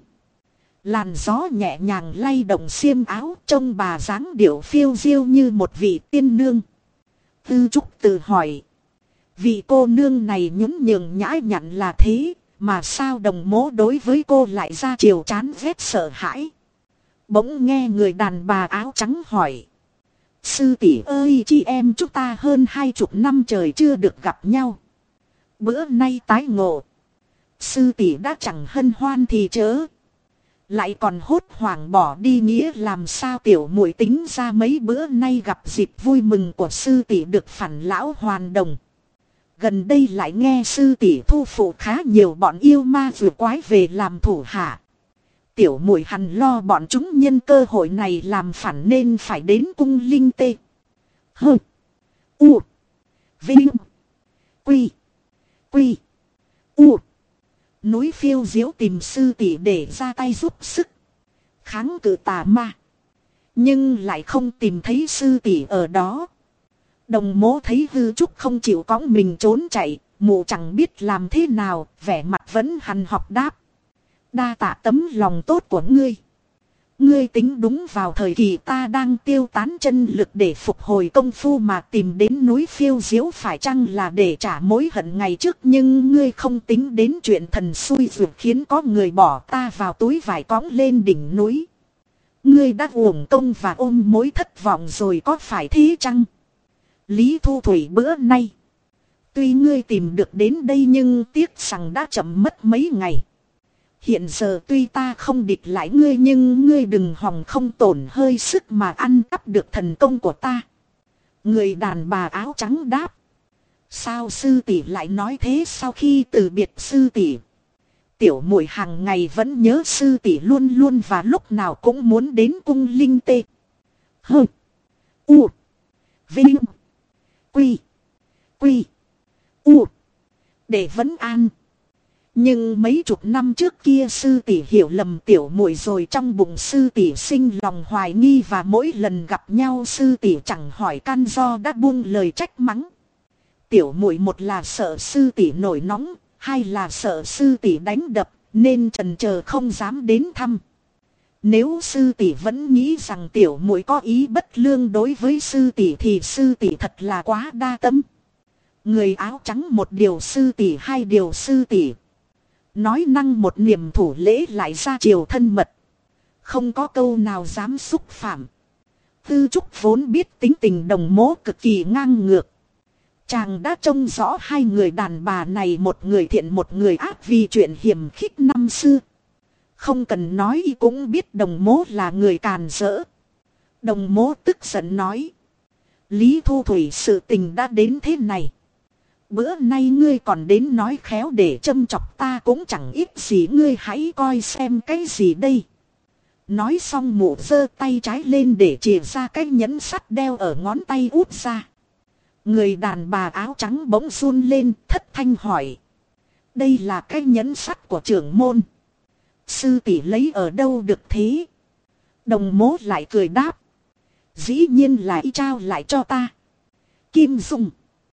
Làn gió nhẹ nhàng lay động xiêm áo trông bà dáng điệu phiêu diêu như một vị tiên nương. Tư Trúc tự hỏi. Vị cô nương này nhún nhường nhãi nhặn là thế, mà sao đồng mố đối với cô lại ra chiều chán ghét sợ hãi. Bỗng nghe người đàn bà áo trắng hỏi. Sư tỷ ơi chị em chúng ta hơn hai chục năm trời chưa được gặp nhau. Bữa nay tái ngộ. Sư tỷ đã chẳng hân hoan thì chớ. Lại còn hốt hoảng bỏ đi nghĩa làm sao tiểu muội tính ra mấy bữa nay gặp dịp vui mừng của sư tỷ được phản lão hoàn đồng. Gần đây lại nghe sư tỷ thu phụ khá nhiều bọn yêu ma vừa quái về làm thủ hạ. Tiểu muội hằn lo bọn chúng nhân cơ hội này làm phản nên phải đến cung linh tê. Hơ. U. Vinh. Quy. Quy. U. Núi phiêu diếu tìm sư tỷ để ra tay giúp sức. Kháng cự tà ma. Nhưng lại không tìm thấy sư tỷ ở đó. Đồng mố thấy hư trúc không chịu cõng mình trốn chạy. Mụ chẳng biết làm thế nào. Vẻ mặt vẫn hằn học đáp. Đa tạ tấm lòng tốt của ngươi. Ngươi tính đúng vào thời kỳ ta đang tiêu tán chân lực để phục hồi công phu mà tìm đến núi phiêu diếu phải chăng là để trả mối hận ngày trước nhưng ngươi không tính đến chuyện thần xui ruột khiến có người bỏ ta vào túi vải cõng lên đỉnh núi. Ngươi đã uổng công và ôm mối thất vọng rồi có phải thế chăng? Lý Thu Thủy bữa nay. Tuy ngươi tìm được đến đây nhưng tiếc rằng đã chậm mất mấy ngày. Hiện giờ tuy ta không địch lại ngươi nhưng ngươi đừng hòng không tổn hơi sức mà ăn cắp được thần công của ta. Người đàn bà áo trắng đáp. Sao sư tỷ lại nói thế sau khi từ biệt sư tỷ? Tiểu muội hàng ngày vẫn nhớ sư tỷ luôn luôn và lúc nào cũng muốn đến cung linh tê. Hừ. U. Vinh. Quy. Quy. U. Để vấn an. Nhưng mấy chục năm trước kia sư tỷ hiểu lầm tiểu muội rồi trong bụng sư tỷ sinh lòng hoài nghi và mỗi lần gặp nhau sư tỷ chẳng hỏi can do đã buông lời trách mắng. Tiểu muội một là sợ sư tỷ nổi nóng, hai là sợ sư tỷ đánh đập, nên trần chờ không dám đến thăm. Nếu sư tỷ vẫn nghĩ rằng tiểu muội có ý bất lương đối với sư tỷ thì sư tỷ thật là quá đa tâm. Người áo trắng một điều sư tỷ hai điều sư tỷ. Nói năng một niềm thủ lễ lại ra chiều thân mật. Không có câu nào dám xúc phạm. Tư trúc vốn biết tính tình đồng mố cực kỳ ngang ngược. Chàng đã trông rõ hai người đàn bà này một người thiện một người ác vì chuyện hiểm khích năm xưa. Không cần nói cũng biết đồng mố là người càn rỡ. Đồng mố tức giận nói. Lý Thu Thủy sự tình đã đến thế này. Bữa nay ngươi còn đến nói khéo để châm chọc ta cũng chẳng ít gì, ngươi hãy coi xem cái gì đây. Nói xong mụ giơ tay trái lên để chìa ra cái nhẫn sắt đeo ở ngón tay út ra. Người đàn bà áo trắng bỗng run lên, thất thanh hỏi. Đây là cái nhẫn sắt của trưởng môn. Sư tỷ lấy ở đâu được thế? Đồng mố lại cười đáp. Dĩ nhiên là y trao lại cho ta. Kim Dung.